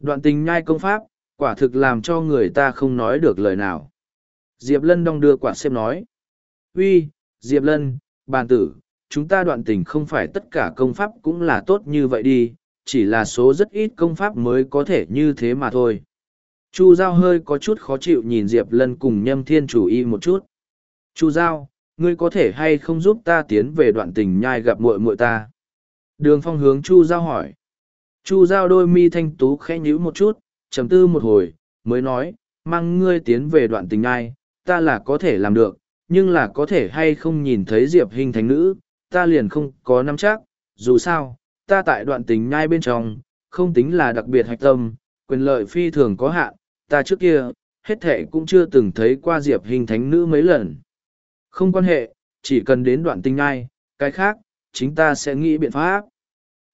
S1: Đoạn tình nhai công pháp, quả thực làm cho người ta không nói được lời nào. Diệp Lân đong đưa quả xếp nói. Uy, Diệp Lân, bàn tử, chúng ta đoạn tình không phải tất cả công pháp cũng là tốt như vậy đi, chỉ là số rất ít công pháp mới có thể như thế mà thôi. Chu Giao hơi có chút khó chịu nhìn Diệp Lân cùng nhâm thiên chủ y một chút. Chu Giao, ngươi có thể hay không giúp ta tiến về đoạn tình nhai gặp muội muội ta? Đường phong hướng Chu Giao hỏi. Chu Giao đôi mi thanh tú khẽ nhíu một chút, trầm tư một hồi, mới nói, mang ngươi tiến về đoạn tình nhai, ta là có thể làm được, nhưng là có thể hay không nhìn thấy Diệp Hình thánh nữ, ta liền không có nắm chắc, dù sao, ta tại đoạn tình nhai bên trong, không tính là đặc biệt hạch tâm, quyền lợi phi thường có hạn, ta trước kia, hết thệ cũng chưa từng thấy qua Diệp Hình thánh nữ mấy lần. Không quan hệ, chỉ cần đến đoạn tình ai, cái khác, chính ta sẽ nghĩ biện pháp.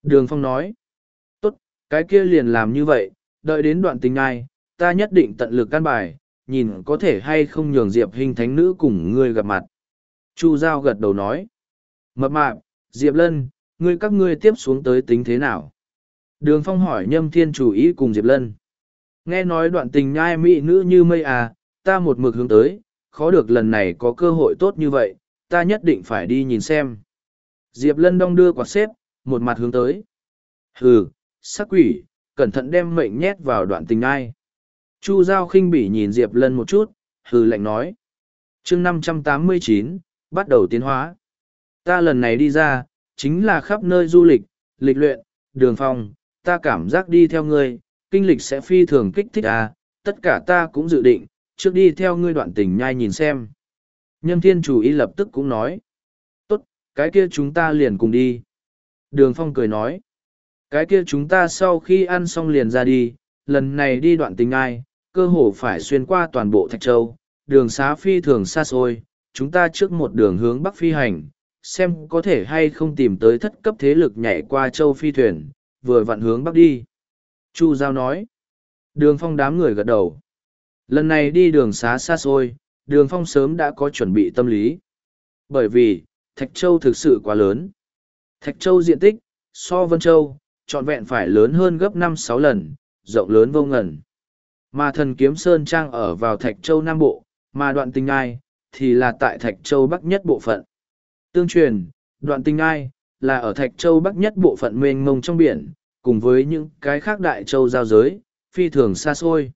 S1: Đường Phong nói, tốt, cái kia liền làm như vậy, đợi đến đoạn tình ai, ta nhất định tận lực căn bài, nhìn có thể hay không nhường Diệp Hình thánh nữ cùng ngươi gặp mặt. Chu Giao gật đầu nói, Mập mạp, Diệp Lân, ngươi các ngươi tiếp xuống tới tính thế nào? Đường Phong hỏi nhâm thiên chủ ý cùng Diệp Lân. Nghe nói đoạn tình nhai mỹ nữ như mây à, ta một mực hướng tới, khó được lần này có cơ hội tốt như vậy, ta nhất định phải đi nhìn xem. Diệp Lân Đông đưa quạt xếp, một mặt hướng tới. Hừ, sắc quỷ, cẩn thận đem mệnh nhét vào đoạn tình ai. Chu Giao khinh bỉ nhìn Diệp Lân một chút, hừ lạnh nói. chương năm trăm tám mươi chín bắt đầu tiến hóa. Ta lần này đi ra, chính là khắp nơi du lịch, lịch luyện, đường phong, ta cảm giác đi theo ngươi, kinh lịch sẽ phi thường kích thích à, tất cả ta cũng dự định, trước đi theo ngươi đoạn tình nhai nhìn xem. Nhâm thiên chủ ý lập tức cũng nói. Tốt, cái kia chúng ta liền cùng đi. Đường phong cười nói. Cái kia chúng ta sau khi ăn xong liền ra đi, lần này đi đoạn tình ai, cơ hồ phải xuyên qua toàn bộ Thạch Châu, đường xá phi thường xa xôi, chúng ta trước một đường hướng Bắc phi hành, xem có thể hay không tìm tới thất cấp thế lực nhảy qua châu phi thuyền, vừa vặn hướng bắc đi. Chu Giao nói. Đường phong đám người gật đầu. Lần này đi đường xá xa xôi, đường phong sớm đã có chuẩn bị tâm lý. Bởi vì, Thạch Châu thực sự quá lớn. Thạch Châu diện tích, so Vân Châu, trọn vẹn phải lớn hơn gấp năm sáu lần, rộng lớn vô ngần. Mà thần kiếm Sơn Trang ở vào Thạch Châu Nam Bộ, mà đoạn tình ai, thì là tại Thạch Châu Bắc nhất bộ phận. Tương truyền, đoạn tình ai, là ở Thạch Châu Bắc nhất bộ phận mênh mông trong biển, cùng với những cái khác đại châu giao giới, phi thường xa xôi.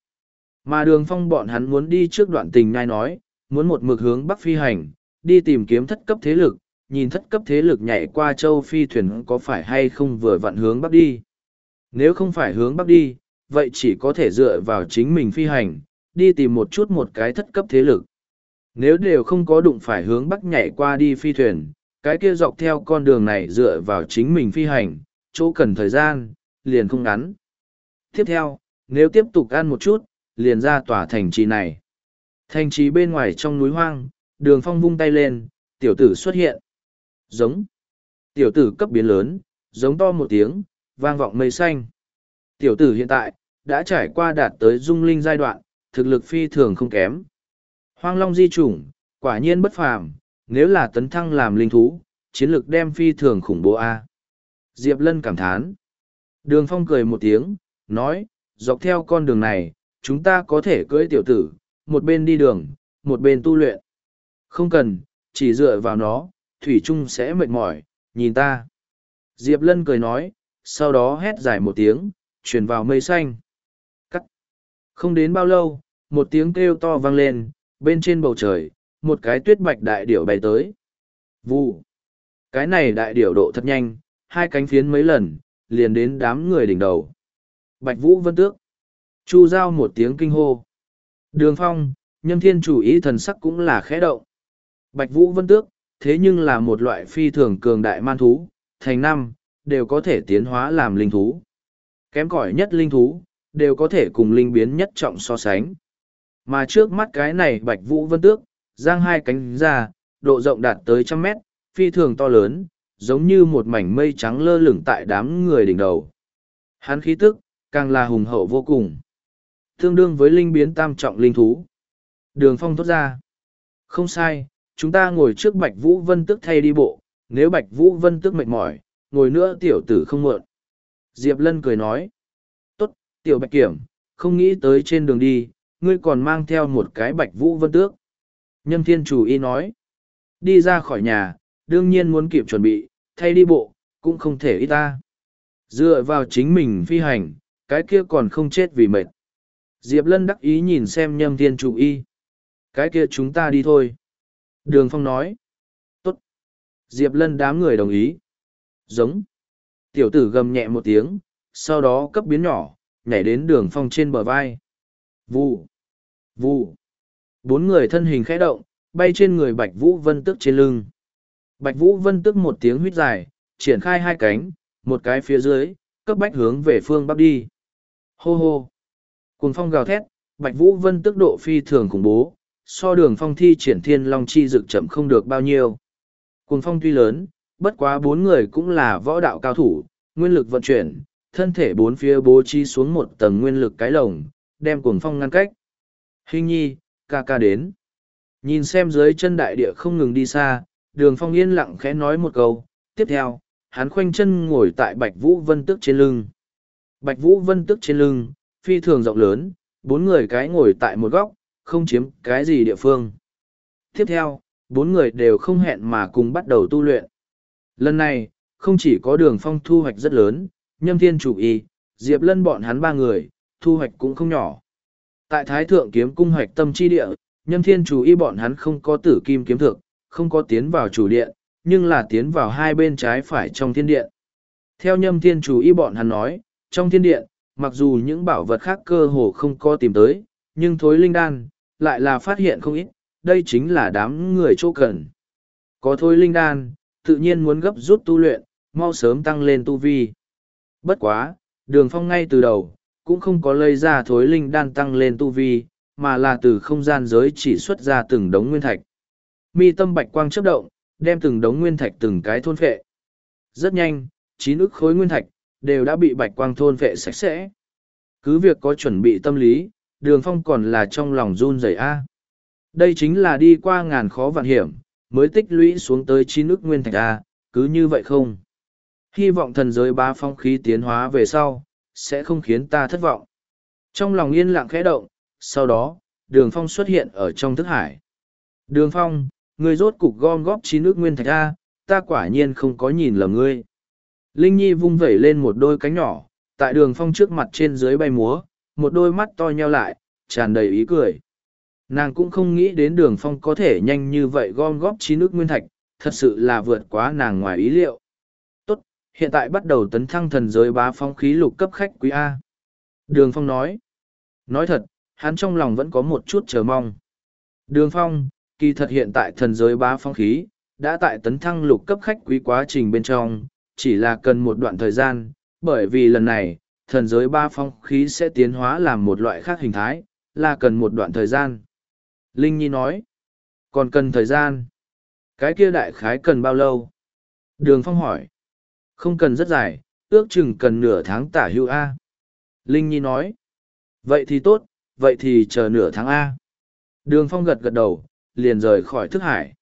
S1: Mà đường phong bọn hắn muốn đi trước đoạn tình ngai nói, muốn một mực hướng Bắc phi hành, đi tìm kiếm thất cấp thế lực, nhìn thất cấp thế lực nhảy qua châu phi thuyền có phải hay không vừa vặn hướng Bắc đi. Nếu không phải hướng Bắc đi, vậy chỉ có thể dựa vào chính mình phi hành, đi tìm một chút một cái thất cấp thế lực. Nếu đều không có đụng phải hướng bắc nhảy qua đi phi thuyền, cái kia dọc theo con đường này dựa vào chính mình phi hành, chỗ cần thời gian, liền không ngắn. Tiếp theo, nếu tiếp tục ăn một chút, liền ra tòa thành trì này. Thành trì bên ngoài trong núi hoang, đường phong vung tay lên, tiểu tử xuất hiện. Giống. Tiểu tử cấp biến lớn, giống to một tiếng, vang vọng mây xanh. Tiểu tử hiện tại, đã trải qua đạt tới dung linh giai đoạn, thực lực phi thường không kém. Hoang long di chủng, quả nhiên bất phàm, nếu là tấn thăng làm linh thú, chiến lực đem phi thường khủng bố A. Diệp Lân cảm thán. Đường Phong cười một tiếng, nói, dọc theo con đường này, chúng ta có thể cưỡi tiểu tử, một bên đi đường, một bên tu luyện. Không cần, chỉ dựa vào nó, Thủy Trung sẽ mệt mỏi, nhìn ta. Diệp Lân cười nói, sau đó hét dài một tiếng, truyền vào mây xanh. Cắt. Không đến bao lâu, một tiếng kêu to vang lên, bên trên bầu trời, một cái tuyết bạch đại điểu bay tới. Vụ. Cái này đại điểu độ thật nhanh, hai cánh phiến mấy lần, liền đến đám người đỉnh đầu. Bạch Vũ Vân Tước. Chu Giao một tiếng kinh hô. Đường Phong, Nhâm Thiên chủ ý thần sắc cũng là khẽ động. Bạch Vũ Vân Tước, thế nhưng là một loại phi thường cường đại man thú, thành năm, đều có thể tiến hóa làm linh thú. Kém cỏi nhất linh thú, đều có thể cùng linh biến nhất trọng so sánh. Mà trước mắt cái này bạch vũ vân tước, giang hai cánh ra, độ rộng đạt tới trăm mét, phi thường to lớn, giống như một mảnh mây trắng lơ lửng tại đám người đỉnh đầu. Hắn khí tức, càng là hùng hậu vô cùng. Tương đương với linh biến tam trọng linh thú. Đường phong thốt ra. Không sai, chúng ta ngồi trước Bạch Vũ Vân tức thay đi bộ, nếu Bạch Vũ Vân tức mệt mỏi, ngồi nữa tiểu tử không mượn. Diệp Lân cười nói. Tốt, tiểu Bạch Kiểm, không nghĩ tới trên đường đi, ngươi còn mang theo một cái Bạch Vũ Vân tước. Nhâm Thiên Chủ Y nói. Đi ra khỏi nhà, đương nhiên muốn kịp chuẩn bị, thay đi bộ, cũng không thể ít ta. Dựa vào chính mình phi hành, cái kia còn không chết vì mệt. Diệp Lân đắc ý nhìn xem nhâm thiên chủ y. Cái kia chúng ta đi thôi. Đường Phong nói. Tốt. Diệp Lân đám người đồng ý. Giống. Tiểu tử gầm nhẹ một tiếng, sau đó cấp biến nhỏ, nhảy đến đường Phong trên bờ vai. Vụ. Vụ. Bốn người thân hình khẽ động, bay trên người Bạch Vũ Vân tức trên lưng. Bạch Vũ Vân tức một tiếng huyết dài, triển khai hai cánh, một cái phía dưới, cấp bách hướng về phương bắc đi. Hô hô! Cùng phong gào thét, Bạch Vũ Vân tức độ phi thường khủng bố, so đường phong thi triển thiên long chi dực chậm không được bao nhiêu. Cùng phong tuy lớn, bất quá bốn người cũng là võ đạo cao thủ, nguyên lực vận chuyển, thân thể bốn phía bố trí xuống một tầng nguyên lực cái lồng, đem cuồng phong ngăn cách. Hình nhi, ca ca đến. Nhìn xem dưới chân đại địa không ngừng đi xa, đường phong yên lặng khẽ nói một câu, tiếp theo, hắn khoanh chân ngồi tại Bạch Vũ Vân Tức trên lưng. Bạch Vũ Vân Tức trên lưng, phi thường rộng lớn, bốn người cái ngồi tại một góc, không chiếm cái gì địa phương. Tiếp theo, bốn người đều không hẹn mà cùng bắt đầu tu luyện. Lần này, không chỉ có đường phong thu hoạch rất lớn, nhâm thiên chủ y, diệp lân bọn hắn ba người, thu hoạch cũng không nhỏ. Tại Thái Thượng kiếm cung hoạch tâm chi địa, nhâm thiên chủ y bọn hắn không có tử kim kiếm thực, không có tiến vào chủ điện, nhưng là tiến vào hai bên trái phải trong thiên điện. Theo nhâm thiên chủ y bọn hắn nói, trong thiên điện, mặc dù những bảo vật khác cơ hồ không có tìm tới, nhưng thối linh đan, lại là phát hiện không ít, đây chính là đám người chỗ cần. Có thối linh đan, tự nhiên muốn gấp rút tu luyện, mau sớm tăng lên tu vi. Bất quá, đường phong ngay từ đầu, cũng không có lây ra thối linh đan tăng lên tu vi, mà là từ không gian giới chỉ xuất ra từng đống nguyên thạch. Mi tâm bạch quang chấp động, đem từng đống nguyên thạch từng cái thôn phệ. Rất nhanh, chín ức khối nguyên thạch, đều đã bị bạch quang thôn phệ sạch sẽ. Cứ việc có chuẩn bị tâm lý, đường phong còn là trong lòng run rẩy a. Đây chính là đi qua ngàn khó vạn hiểm, mới tích lũy xuống tới chín ức nguyên thạch a, cứ như vậy không. Hy vọng thần giới ba phong khí tiến hóa về sau, sẽ không khiến ta thất vọng. Trong lòng yên lặng khẽ động, sau đó, đường phong xuất hiện ở trong thức hải. Đường phong, ngươi rốt cục gom góp chín nước nguyên thạch a ta quả nhiên không có nhìn lầm ngươi. Linh nhi vung vẩy lên một đôi cánh nhỏ, tại đường phong trước mặt trên dưới bay múa, một đôi mắt to nheo lại, tràn đầy ý cười. Nàng cũng không nghĩ đến đường phong có thể nhanh như vậy gom góp chín nước nguyên thạch, thật sự là vượt quá nàng ngoài ý liệu. Tốt, hiện tại bắt đầu tấn thăng thần giới bá phong khí lục cấp khách quý a. Đường phong nói. Nói thật, hắn trong lòng vẫn có một chút chờ mong. Đường phong kỳ thật hiện tại thần giới bá phong khí, đã tại tấn thăng lục cấp khách quý quá trình bên trong, chỉ là cần một đoạn thời gian, bởi vì lần này, thần giới ba phong khí sẽ tiến hóa làm một loại khác hình thái, là cần một đoạn thời gian. Linh Nhi nói, còn cần thời gian. Cái kia đại khái cần bao lâu? Đường Phong hỏi, không cần rất dài, ước chừng cần nửa tháng tả hưu A. Linh Nhi nói, vậy thì tốt, vậy thì chờ nửa tháng A. Đường Phong gật gật đầu, liền rời khỏi thức hải.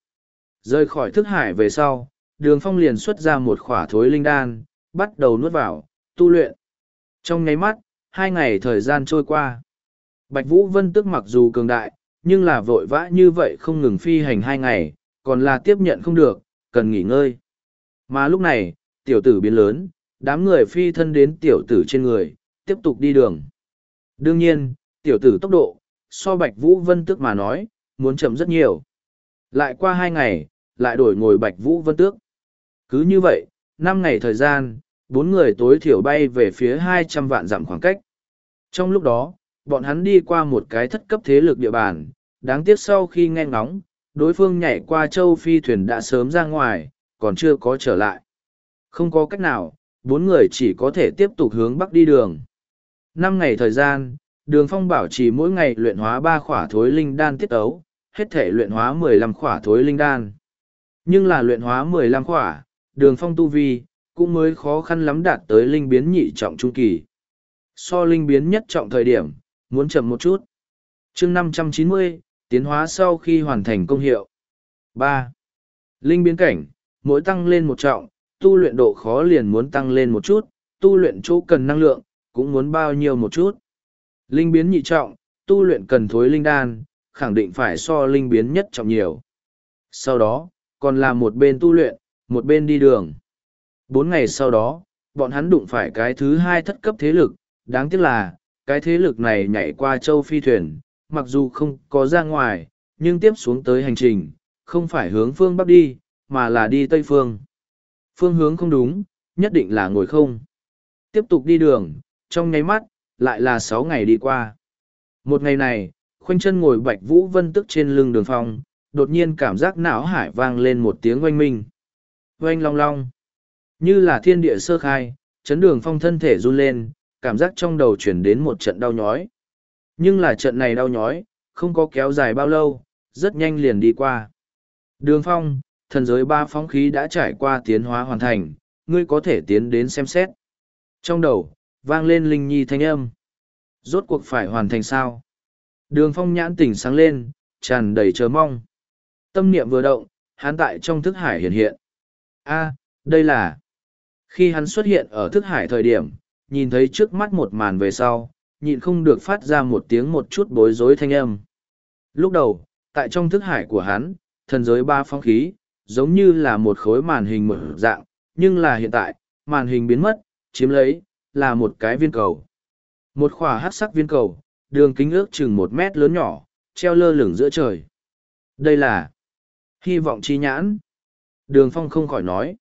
S1: Rời khỏi thức hải về sau, đường phong liền xuất ra một khỏa thối linh đan, bắt đầu nuốt vào, tu luyện. Trong nháy mắt, hai ngày thời gian trôi qua. Bạch Vũ Vân tức mặc dù cường đại, nhưng là vội vã như vậy không ngừng phi hành hai ngày, còn là tiếp nhận không được, cần nghỉ ngơi. Mà lúc này, tiểu tử biến lớn, đám người phi thân đến tiểu tử trên người, tiếp tục đi đường. Đương nhiên, tiểu tử tốc độ, so Bạch Vũ Vân tức mà nói, muốn chậm rất nhiều. Lại qua hai ngày, lại đổi ngồi Bạch Vũ Vân Tước. Cứ như vậy, năm ngày thời gian, bốn người tối thiểu bay về phía hai trăm vạn dặm khoảng cách. Trong lúc đó, bọn hắn đi qua một cái thất cấp thế lực địa bàn, đáng tiếc sau khi nghe ngóng, đối phương nhảy qua châu phi thuyền đã sớm ra ngoài, còn chưa có trở lại. Không có cách nào, bốn người chỉ có thể tiếp tục hướng bắc đi đường. Năm ngày thời gian, đường phong bảo trì mỗi ngày luyện hóa ba khỏa thối linh đan tiết ấu, hết thể luyện hóa mười lăm khỏa thối linh đan. Nhưng là luyện hóa mười lăm khỏa, đường phong tu vi, cũng mới khó khăn lắm đạt tới linh biến nhị trọng trung kỳ. So linh biến nhất trọng thời điểm, muốn chậm một chút. chương năm trăm chín mươi tiến hóa sau khi hoàn thành công hiệu. ba Linh biến cảnh, mỗi tăng lên một trọng, tu luyện độ khó liền muốn tăng lên một chút, tu luyện chỗ cần năng lượng, cũng muốn bao nhiêu một chút. Linh biến nhị trọng, tu luyện cần thối linh đan, khẳng định phải so linh biến nhất trọng nhiều. Sau đó, còn là một bên tu luyện, một bên đi đường. Bốn ngày sau đó, bọn hắn đụng phải cái thứ hai thất cấp thế lực, đáng tiếc là, cái thế lực này nhảy qua châu phi thuyền, mặc dù không có ra ngoài, nhưng tiếp xuống tới hành trình, không phải hướng phương bắc đi, mà là đi tây phương. Phương hướng không đúng, nhất định là ngồi không. Tiếp tục đi đường, trong nháy mắt, lại là sáu ngày đi qua. Một ngày này, khoanh chân ngồi bạch vũ vân tức trên lưng đường phong, đột nhiên cảm giác não hải vang lên một tiếng oanh minh. Oanh long long. Như là thiên địa sơ khai, chấn đường phong thân thể run lên, cảm giác trong đầu chuyển đến một trận đau nhói. Nhưng là trận này đau nhói, không có kéo dài bao lâu, rất nhanh liền đi qua. Đường phong, thần giới ba phóng khí đã trải qua tiến hóa hoàn thành, ngươi có thể tiến đến xem xét. Trong đầu, vang lên linh nhi thanh âm. Rốt cuộc phải hoàn thành sao? Đường phong nhãn tỉnh sáng lên, tràn đầy chờ mong. Tâm niệm vừa động, hắn tại trong thức hải hiện hiện. a đây là... Khi hắn xuất hiện ở thức hải thời điểm, nhìn thấy trước mắt một màn về sau, nhịn không được phát ra một tiếng một chút bối rối thanh âm. Lúc đầu, tại trong thức hải của hắn, thần giới ba phong khí, giống như là một khối màn hình mở dạng, nhưng là hiện tại, màn hình biến mất, chiếm lấy, là một cái viên cầu. Một khỏa hát sắc viên cầu, đường kính ước chừng một mét lớn nhỏ, treo lơ lửng giữa trời. Đây là hy vọng chi nhãn. Đường phong không khỏi nói.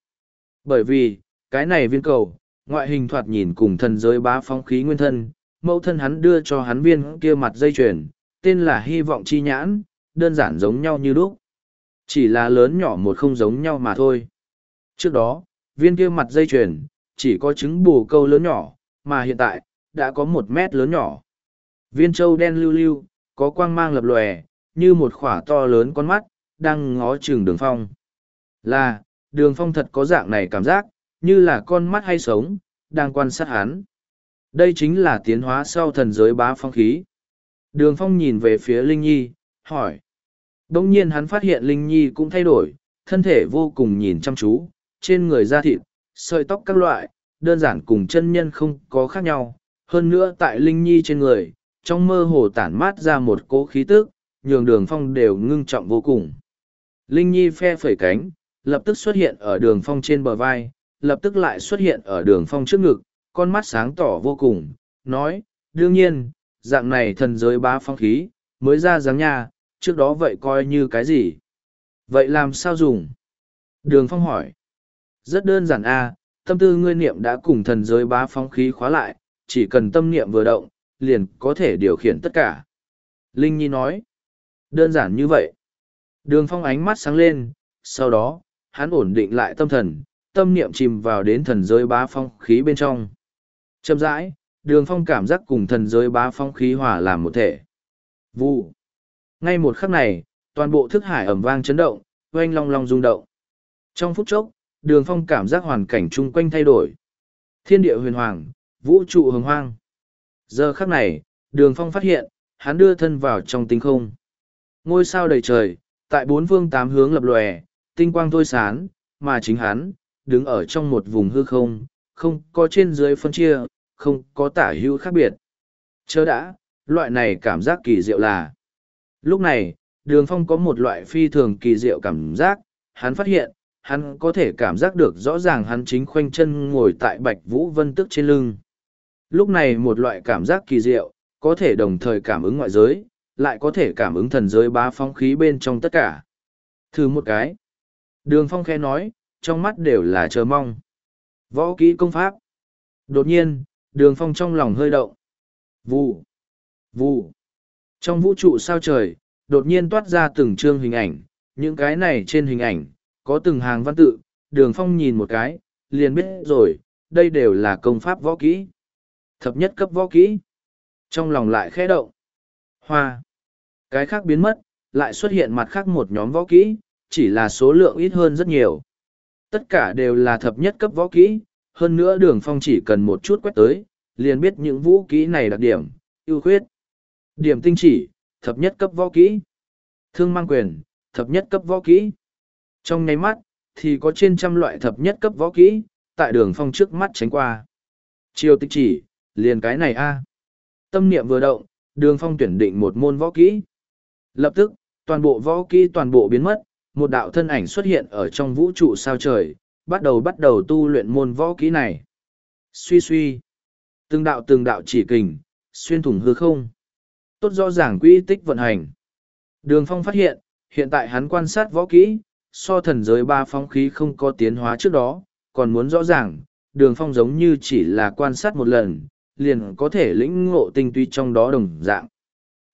S1: Bởi vì, cái này viên cầu, ngoại hình thoạt nhìn cùng thần giới bá phong khí nguyên thân, mẫu thân hắn đưa cho hắn viên kia mặt dây chuyền, tên là hy vọng chi nhãn, đơn giản giống nhau như lúc. Chỉ là lớn nhỏ một không giống nhau mà thôi. Trước đó, viên kia mặt dây chuyền, chỉ có trứng bù câu lớn nhỏ, mà hiện tại, đã có một mét lớn nhỏ. Viên châu đen lưu lưu, có quang mang lập lòe, như một khỏa to lớn con mắt, đang ngó chừng đường phong. Là, đường phong thật có dạng này cảm giác, như là con mắt hay sống, đang quan sát hắn. Đây chính là tiến hóa sau thần giới bá phong khí. Đường phong nhìn về phía Linh Nhi, hỏi. Đông nhiên hắn phát hiện Linh Nhi cũng thay đổi, thân thể vô cùng nhìn chăm chú, trên người da thịt, sợi tóc các loại, đơn giản cùng chân nhân không có khác nhau. Hơn nữa tại Linh Nhi trên người, trong mơ hồ tản mát ra một cỗ khí tức, nhường đường phong đều ngưng trọng vô cùng. Linh Nhi phe phẩy cánh, lập tức xuất hiện ở đường phong trên bờ vai, lập tức lại xuất hiện ở đường phong trước ngực, con mắt sáng tỏ vô cùng, nói, đương nhiên, dạng này thần giới bá phong khí, mới ra dáng nha, trước đó vậy coi như cái gì? Vậy làm sao dùng? Đường phong hỏi. Rất đơn giản a tâm tư ngươi niệm đã cùng thần giới bá phong khí khóa lại, chỉ cần tâm niệm vừa động, liền có thể điều khiển tất cả. Linh Nhi nói. Đơn giản như vậy. Đường phong ánh mắt sáng lên, sau đó, hắn ổn định lại tâm thần, tâm niệm chìm vào đến thần giới bá phong khí bên trong. Chậm rãi, đường phong cảm giác cùng thần giới bá phong khí hòa làm một thể. Vụ. Ngay một khắc này, toàn bộ thức hải ẩm vang chấn động, oanh long long rung động. Trong phút chốc, đường phong cảm giác hoàn cảnh chung quanh thay đổi. Thiên địa huyền hoàng, vũ trụ hồng hoang. Giờ khắc này, đường phong phát hiện, hắn đưa thân vào trong tinh không. Ngôi sao đầy trời, tại bốn phương tám hướng lập lòe, tinh quang thôi sán, mà chính hắn, đứng ở trong một vùng hư không, không có trên dưới phân chia, không có tả hữu khác biệt. Chớ đã, loại này cảm giác kỳ diệu là. Lúc này, đường phong có một loại phi thường kỳ diệu cảm giác, hắn phát hiện, hắn có thể cảm giác được rõ ràng hắn chính khoanh chân ngồi tại bạch vũ vân tức trên lưng. Lúc này một loại cảm giác kỳ diệu, có thể đồng thời cảm ứng ngoại giới, lại có thể cảm ứng thần giới bá phong khí bên trong tất cả. Thử một cái. Đường phong khe nói, trong mắt đều là chờ mong. Võ kỹ công pháp. Đột nhiên, đường phong trong lòng hơi động. Vụ. Vụ. Trong vũ trụ sao trời, đột nhiên toát ra từng chương hình ảnh, những cái này trên hình ảnh, có từng hàng văn tự, đường phong nhìn một cái, liền biết rồi, đây đều là công pháp võ kỹ. Thập nhất cấp võ kỹ. Trong lòng lại khẽ động. Hoa. Cái khác biến mất, lại xuất hiện mặt khác một nhóm võ kỹ, chỉ là số lượng ít hơn rất nhiều. Tất cả đều là thập nhất cấp võ kỹ, hơn nữa đường phong chỉ cần một chút quét tới, liền biết những vũ kỹ này đặc điểm, ưu khuyết. Điểm tinh chỉ, thập nhất cấp võ kỹ. Thương mang quyền, thập nhất cấp võ kỹ. Trong nháy mắt, thì có trên trăm loại thập nhất cấp võ kỹ, tại đường phong trước mắt tránh qua. chiều tinh chỉ, liền cái này a Tâm niệm vừa động, đường phong tuyển định một môn võ kỹ. Lập tức, toàn bộ võ kỹ toàn bộ biến mất, một đạo thân ảnh xuất hiện ở trong vũ trụ sao trời, bắt đầu bắt đầu tu luyện môn võ kỹ này. Suy suy. Từng đạo từng đạo chỉ kình, xuyên thủng hư không. Tốt rõ ràng quỹ tích vận hành. Đường phong phát hiện, hiện tại hắn quan sát võ kỹ, so thần giới ba phong khí không có tiến hóa trước đó, còn muốn rõ ràng, đường phong giống như chỉ là quan sát một lần, liền có thể lĩnh ngộ tinh túy trong đó đồng dạng.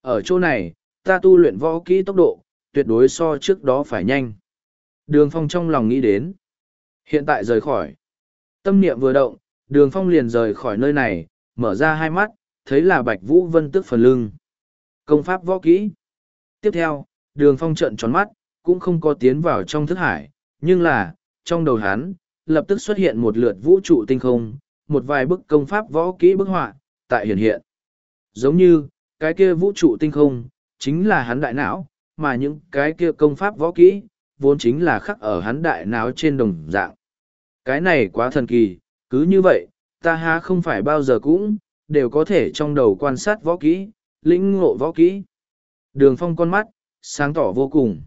S1: Ở chỗ này, ta tu luyện võ kỹ tốc độ, tuyệt đối so trước đó phải nhanh. Đường phong trong lòng nghĩ đến. Hiện tại rời khỏi. Tâm niệm vừa động, đường phong liền rời khỏi nơi này, mở ra hai mắt, thấy là bạch vũ vân tức phần lưng. Công pháp võ kỹ. Tiếp theo, đường phong trận tròn mắt, cũng không có tiến vào trong thức hải, nhưng là, trong đầu hắn, lập tức xuất hiện một lượt vũ trụ tinh không, một vài bức công pháp võ kỹ bức họa, tại hiện hiện. Giống như, cái kia vũ trụ tinh không, chính là hắn đại não, mà những cái kia công pháp võ kỹ, vốn chính là khắc ở hắn đại não trên đồng dạng. Cái này quá thần kỳ, cứ như vậy, ta há không phải bao giờ cũng, đều có thể trong đầu quan sát võ kỹ, lĩnh ngộ võ kỹ. Đường phong con mắt, sáng tỏ vô cùng.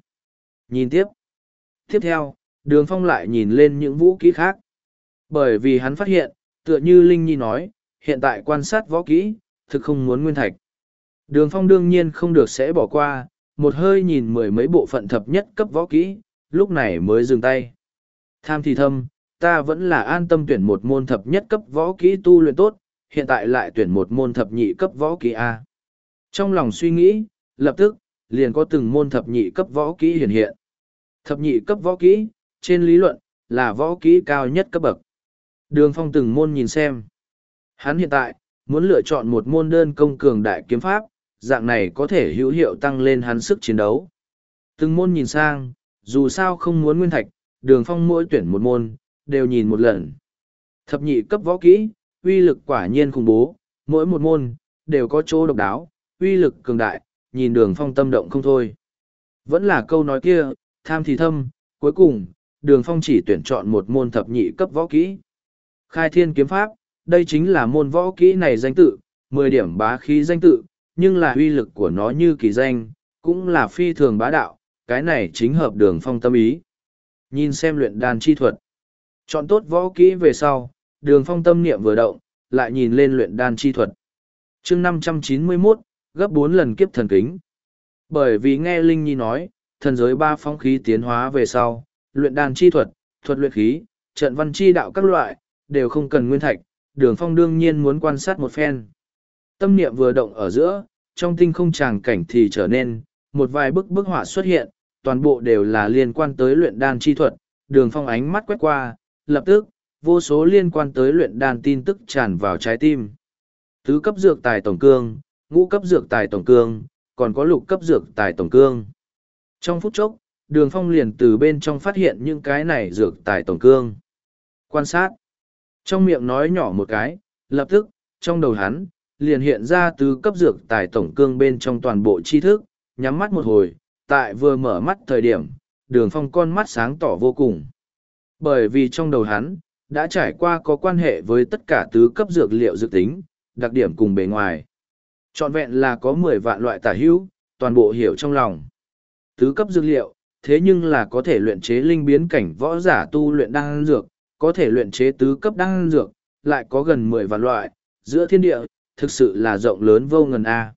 S1: Nhìn tiếp. Tiếp theo, đường phong lại nhìn lên những vũ kỹ khác. Bởi vì hắn phát hiện, tựa như Linh Nhi nói, hiện tại quan sát võ kỹ, thực không muốn nguyên thạch. Đường phong đương nhiên không được sẽ bỏ qua, một hơi nhìn mười mấy bộ phận thập nhất cấp võ kỹ, lúc này mới dừng tay. Tham thì thâm, ta vẫn là an tâm tuyển một môn thập nhất cấp võ kỹ tu luyện tốt, hiện tại lại tuyển một môn thập nhị cấp võ kỹ A. Trong lòng suy nghĩ, lập tức, liền có từng môn thập nhị cấp võ kỹ hiện hiện. Thập nhị cấp võ kỹ, trên lý luận, là võ kỹ cao nhất cấp bậc. Đường phong từng môn nhìn xem. Hắn hiện tại, muốn lựa chọn một môn đơn công cường đại kiếm pháp, dạng này có thể hữu hiệu tăng lên hắn sức chiến đấu. Từng môn nhìn sang, dù sao không muốn nguyên thạch, đường phong mỗi tuyển một môn, đều nhìn một lần. Thập nhị cấp võ kỹ, uy lực quả nhiên khủng bố, mỗi một môn, đều có chỗ độc đáo, uy lực cường đại, nhìn đường phong tâm động không thôi. Vẫn là câu nói kia, tham thì thâm, cuối cùng, đường phong chỉ tuyển chọn một môn thập nhị cấp võ kỹ. Khai thiên kiếm pháp, đây chính là môn võ kỹ này danh tự, mười điểm bá khí danh tự, nhưng là uy lực của nó như kỳ danh, cũng là phi thường bá đạo, cái này chính hợp đường phong tâm ý. Nhìn xem luyện đan chi thuật. Chọn tốt võ kỹ về sau, đường phong tâm niệm vừa động, lại nhìn lên luyện đan chi thuật. chương năm trăm chín mươi 591, gấp bốn lần kiếp thần kính. Bởi vì nghe Linh Nhi nói, thần giới ba phong khí tiến hóa về sau, luyện đan chi thuật, thuật luyện khí, trận văn chi đạo các loại, đều không cần nguyên thạch, đường phong đương nhiên muốn quan sát một phen. Tâm niệm vừa động ở giữa, trong tinh không tràng cảnh thì trở nên, một vài bức bức họa xuất hiện, toàn bộ đều là liên quan tới luyện đan chi thuật, đường phong ánh mắt quét qua, lập tức, vô số liên quan tới luyện đan tin tức tràn vào trái tim. Tứ cấp dược tài tổng cương, ngũ cấp dược tài tổng cương, còn có lục cấp dược tài tổng cương. Trong phút chốc, đường phong liền từ bên trong phát hiện những cái này dược tài tổng cương. Quan sát. Trong miệng nói nhỏ một cái, lập tức, trong đầu hắn, liền hiện ra tứ cấp dược tài tổng cương bên trong toàn bộ tri thức, nhắm mắt một hồi, tại vừa mở mắt thời điểm, đường phong con mắt sáng tỏ vô cùng. Bởi vì trong đầu hắn, đã trải qua có quan hệ với tất cả tứ cấp dược liệu dược tính, đặc điểm cùng bề ngoài. Trọn vẹn là có mười vạn loại tả hữu, toàn bộ hiểu trong lòng. Tứ cấp dược liệu, thế nhưng là có thể luyện chế linh biến cảnh võ giả tu luyện đan dược, có thể luyện chế tứ cấp đan dược, lại có gần mười vạn loại, giữa thiên địa, thực sự là rộng lớn vô ngần A.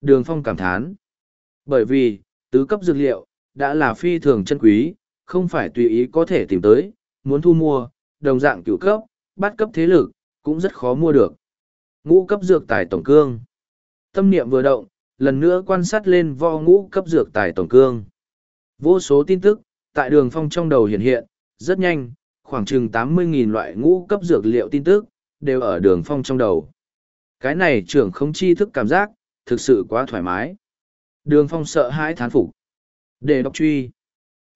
S1: Đường Phong cảm thán. Bởi vì, tứ cấp dược liệu, đã là phi thường chân quý, không phải tùy ý có thể tìm tới, muốn thu mua, đồng dạng cửu cấp, bát cấp thế lực, cũng rất khó mua được. Ngũ cấp dược tài tổng cương. Tâm niệm vừa động, lần nữa quan sát lên vo ngũ cấp dược tài tổng cương. Vô số tin tức, tại đường phong trong đầu hiện hiện, rất nhanh, khoảng chừng 80.000 loại ngũ cấp dược liệu tin tức, đều ở đường phong trong đầu. Cái này trưởng không chi thức cảm giác, thực sự quá thoải mái. Đường phong sợ hãi thán phục. Để đọc truy.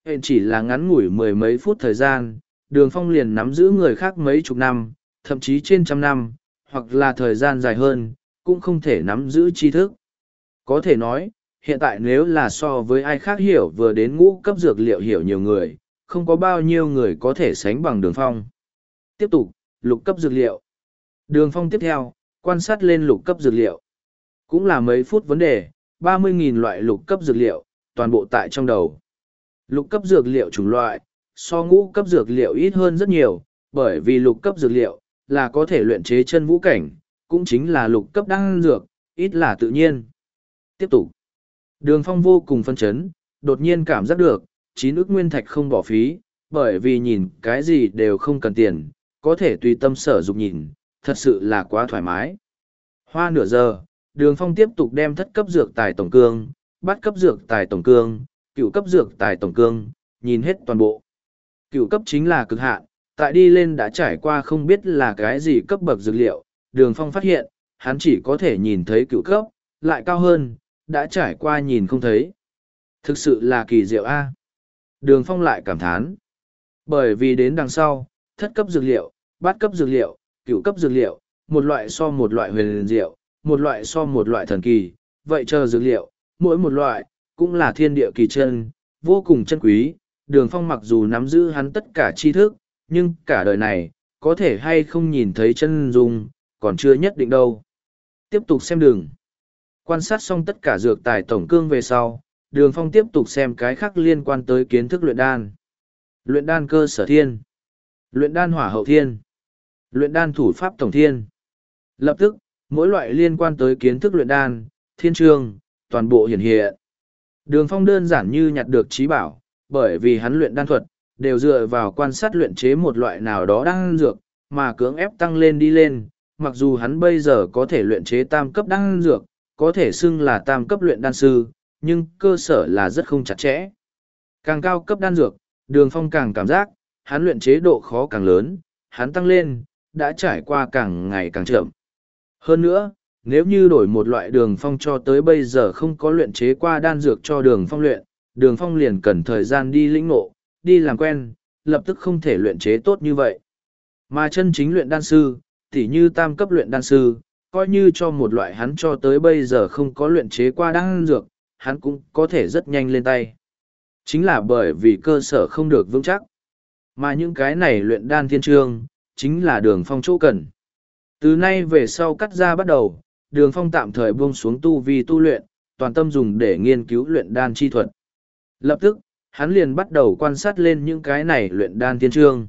S1: Hẹn chỉ là ngắn ngủi mười mấy phút thời gian, đường phong liền nắm giữ người khác mấy chục năm, thậm chí trên trăm năm, hoặc là thời gian dài hơn, cũng không thể nắm giữ tri thức. Có thể nói, hiện tại nếu là so với ai khác hiểu vừa đến ngũ cấp dược liệu hiểu nhiều người, không có bao nhiêu người có thể sánh bằng đường phong. Tiếp tục, lục cấp dược liệu. Đường phong tiếp theo, quan sát lên lục cấp dược liệu. Cũng là mấy phút vấn đề, ba mươi nghìn loại lục cấp dược liệu, toàn bộ tại trong đầu. Lục cấp dược liệu chủng loại, so ngũ cấp dược liệu ít hơn rất nhiều, bởi vì lục cấp dược liệu, là có thể luyện chế chân vũ cảnh, cũng chính là lục cấp đăng dược, ít là tự nhiên. Tiếp tục. Đường phong vô cùng phân chấn, đột nhiên cảm giác được, chín ức nguyên thạch không bỏ phí, bởi vì nhìn cái gì đều không cần tiền, có thể tùy tâm sở dục nhìn, thật sự là quá thoải mái. Hoa nửa giờ, đường phong tiếp tục đem thất cấp dược tài tổng cương, bắt cấp dược tài tổng cương, cựu cấp dược tài tổng cương, nhìn hết toàn bộ. Cựu cấp chính là cực hạn, tại đi lên đã trải qua không biết là cái gì cấp bậc dược liệu, đường phong phát hiện, hắn chỉ có thể nhìn thấy cựu cấp, lại cao hơn, đã trải qua nhìn không thấy. Thực sự là kỳ diệu A. Đường phong lại cảm thán. Bởi vì đến đằng sau, thất cấp dược liệu, bát cấp dược liệu, cựu cấp dược liệu, một loại so một loại huyền diệu, một loại so một loại thần kỳ, vậy chờ dược liệu, mỗi một loại, cũng là thiên địa kỳ chân, vô cùng chân quý. Đường phong mặc dù nắm giữ hắn tất cả tri thức, nhưng cả đời này, có thể hay không nhìn thấy chân dung, còn chưa nhất định đâu. Tiếp tục xem đường. Quan sát xong tất cả dược tài tổng cương về sau, đường phong tiếp tục xem cái khác liên quan tới kiến thức luyện đan. Luyện đan cơ sở thiên. Luyện đan hỏa hậu thiên. Luyện đan thủ pháp tổng thiên. Lập tức, mỗi loại liên quan tới kiến thức luyện đan, thiên trường, toàn bộ hiển hiện. Đường phong đơn giản như nhặt được trí bảo, bởi vì hắn luyện đan thuật, đều dựa vào quan sát luyện chế một loại nào đó đang dược, mà cưỡng ép tăng lên đi lên, mặc dù hắn bây giờ có thể luyện chế tam cấp đan dược, có thể xưng là tam cấp luyện đan sư, nhưng cơ sở là rất không chặt chẽ. Càng cao cấp đan dược, đường phong càng cảm giác, hắn luyện chế độ khó càng lớn, hắn tăng lên, đã trải qua càng ngày càng chậm. Hơn nữa, nếu như đổi một loại đường phong cho tới bây giờ không có luyện chế qua đan dược cho đường phong luyện, đường phong liền cần thời gian đi lĩnh ngộ, đi làm quen, lập tức không thể luyện chế tốt như vậy. Mà chân chính luyện đan sư, tỉ như tam cấp luyện đan sư, coi như cho một loại hắn cho tới bây giờ không có luyện chế qua đan dược, hắn cũng có thể rất nhanh lên tay. Chính là bởi vì cơ sở không được vững chắc. Mà những cái này luyện đan thiên trương, chính là đường phong chỗ cần. Từ nay về sau cắt ra bắt đầu, đường phong tạm thời buông xuống tu vi tu luyện, toàn tâm dùng để nghiên cứu luyện đan chi thuật. Lập tức, hắn liền bắt đầu quan sát lên những cái này luyện đan thiên trương.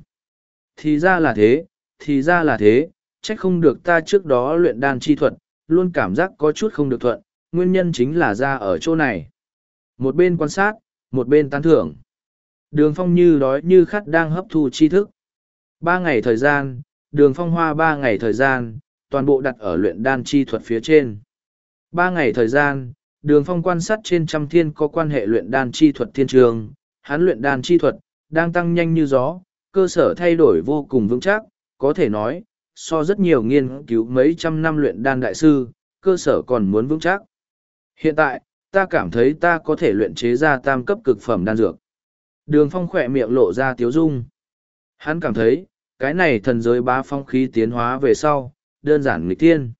S1: Thì ra là thế, thì ra là thế, trách không được ta trước đó luyện đan chi thuật, luôn cảm giác có chút không được thuận, nguyên nhân chính là ra ở chỗ này. Một bên quan sát, một bên tán thưởng. Đường phong như đói như khát đang hấp thu tri thức. Ba ngày thời gian, đường phong hoa ba ngày thời gian, toàn bộ đặt ở luyện đan chi thuật phía trên. Ba ngày thời gian, đường phong quan sát trên trăm thiên có quan hệ luyện đan chi thuật thiên trường, hắn luyện đan chi thuật, đang tăng nhanh như gió, cơ sở thay đổi vô cùng vững chắc, có thể nói, so rất nhiều nghiên cứu mấy trăm năm luyện đan đại sư, cơ sở còn muốn vững chắc. Hiện tại, ta cảm thấy ta có thể luyện chế ra tam cấp cực phẩm đan dược. Đường phong khỏe miệng lộ ra tiếu dung. Hắn cảm thấy, cái này thần giới bá phong khí tiến hóa về sau, đơn giản nghịch tiên.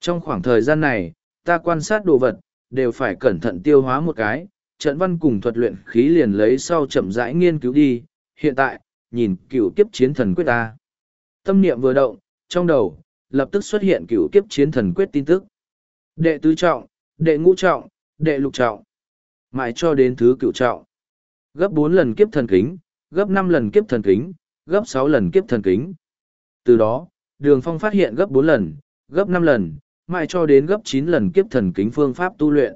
S1: Trong khoảng thời gian này, ta quan sát đồ vật, đều phải cẩn thận tiêu hóa một cái, trận văn cùng thuật luyện khí liền lấy sau chậm rãi nghiên cứu đi. Hiện tại, nhìn cựu kiếp chiến thần quyết ta. Tâm niệm vừa động, trong đầu, lập tức xuất hiện cựu kiếp chiến thần quyết tin tức. Đệ tứ trọng, đệ ngũ trọng, đệ lục trọng. Mãi cho đến thứ cựu trọng. Gấp bốn lần kiếp thần kính, gấp năm lần kiếp thần kính, gấp sáu lần kiếp thần kính. Từ đó, đường phong phát hiện gấp bốn lần, gấp năm lần, mãi cho đến gấp chín lần kiếp thần kính phương pháp tu luyện.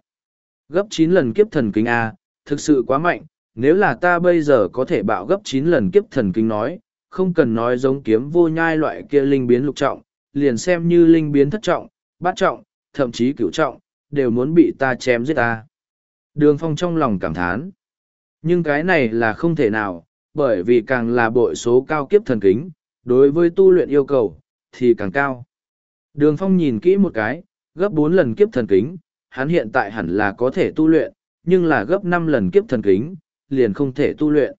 S1: Gấp chín lần kiếp thần kính A, thực sự quá mạnh, nếu là ta bây giờ có thể bạo gấp chín lần kiếp thần kính nói, không cần nói giống kiếm vô nhai loại kia linh biến lục trọng, liền xem như linh biến thất trọng, bát trọng, thậm chí cửu trọng, đều muốn bị ta chém giết ta. Đường phong trong lòng cảm thán. Nhưng cái này là không thể nào, bởi vì càng là bội số cao kiếp thần kính, đối với tu luyện yêu cầu, thì càng cao. Đường phong nhìn kỹ một cái, gấp bốn lần kiếp thần kính, hắn hiện tại hẳn là có thể tu luyện, nhưng là gấp năm lần kiếp thần kính, liền không thể tu luyện.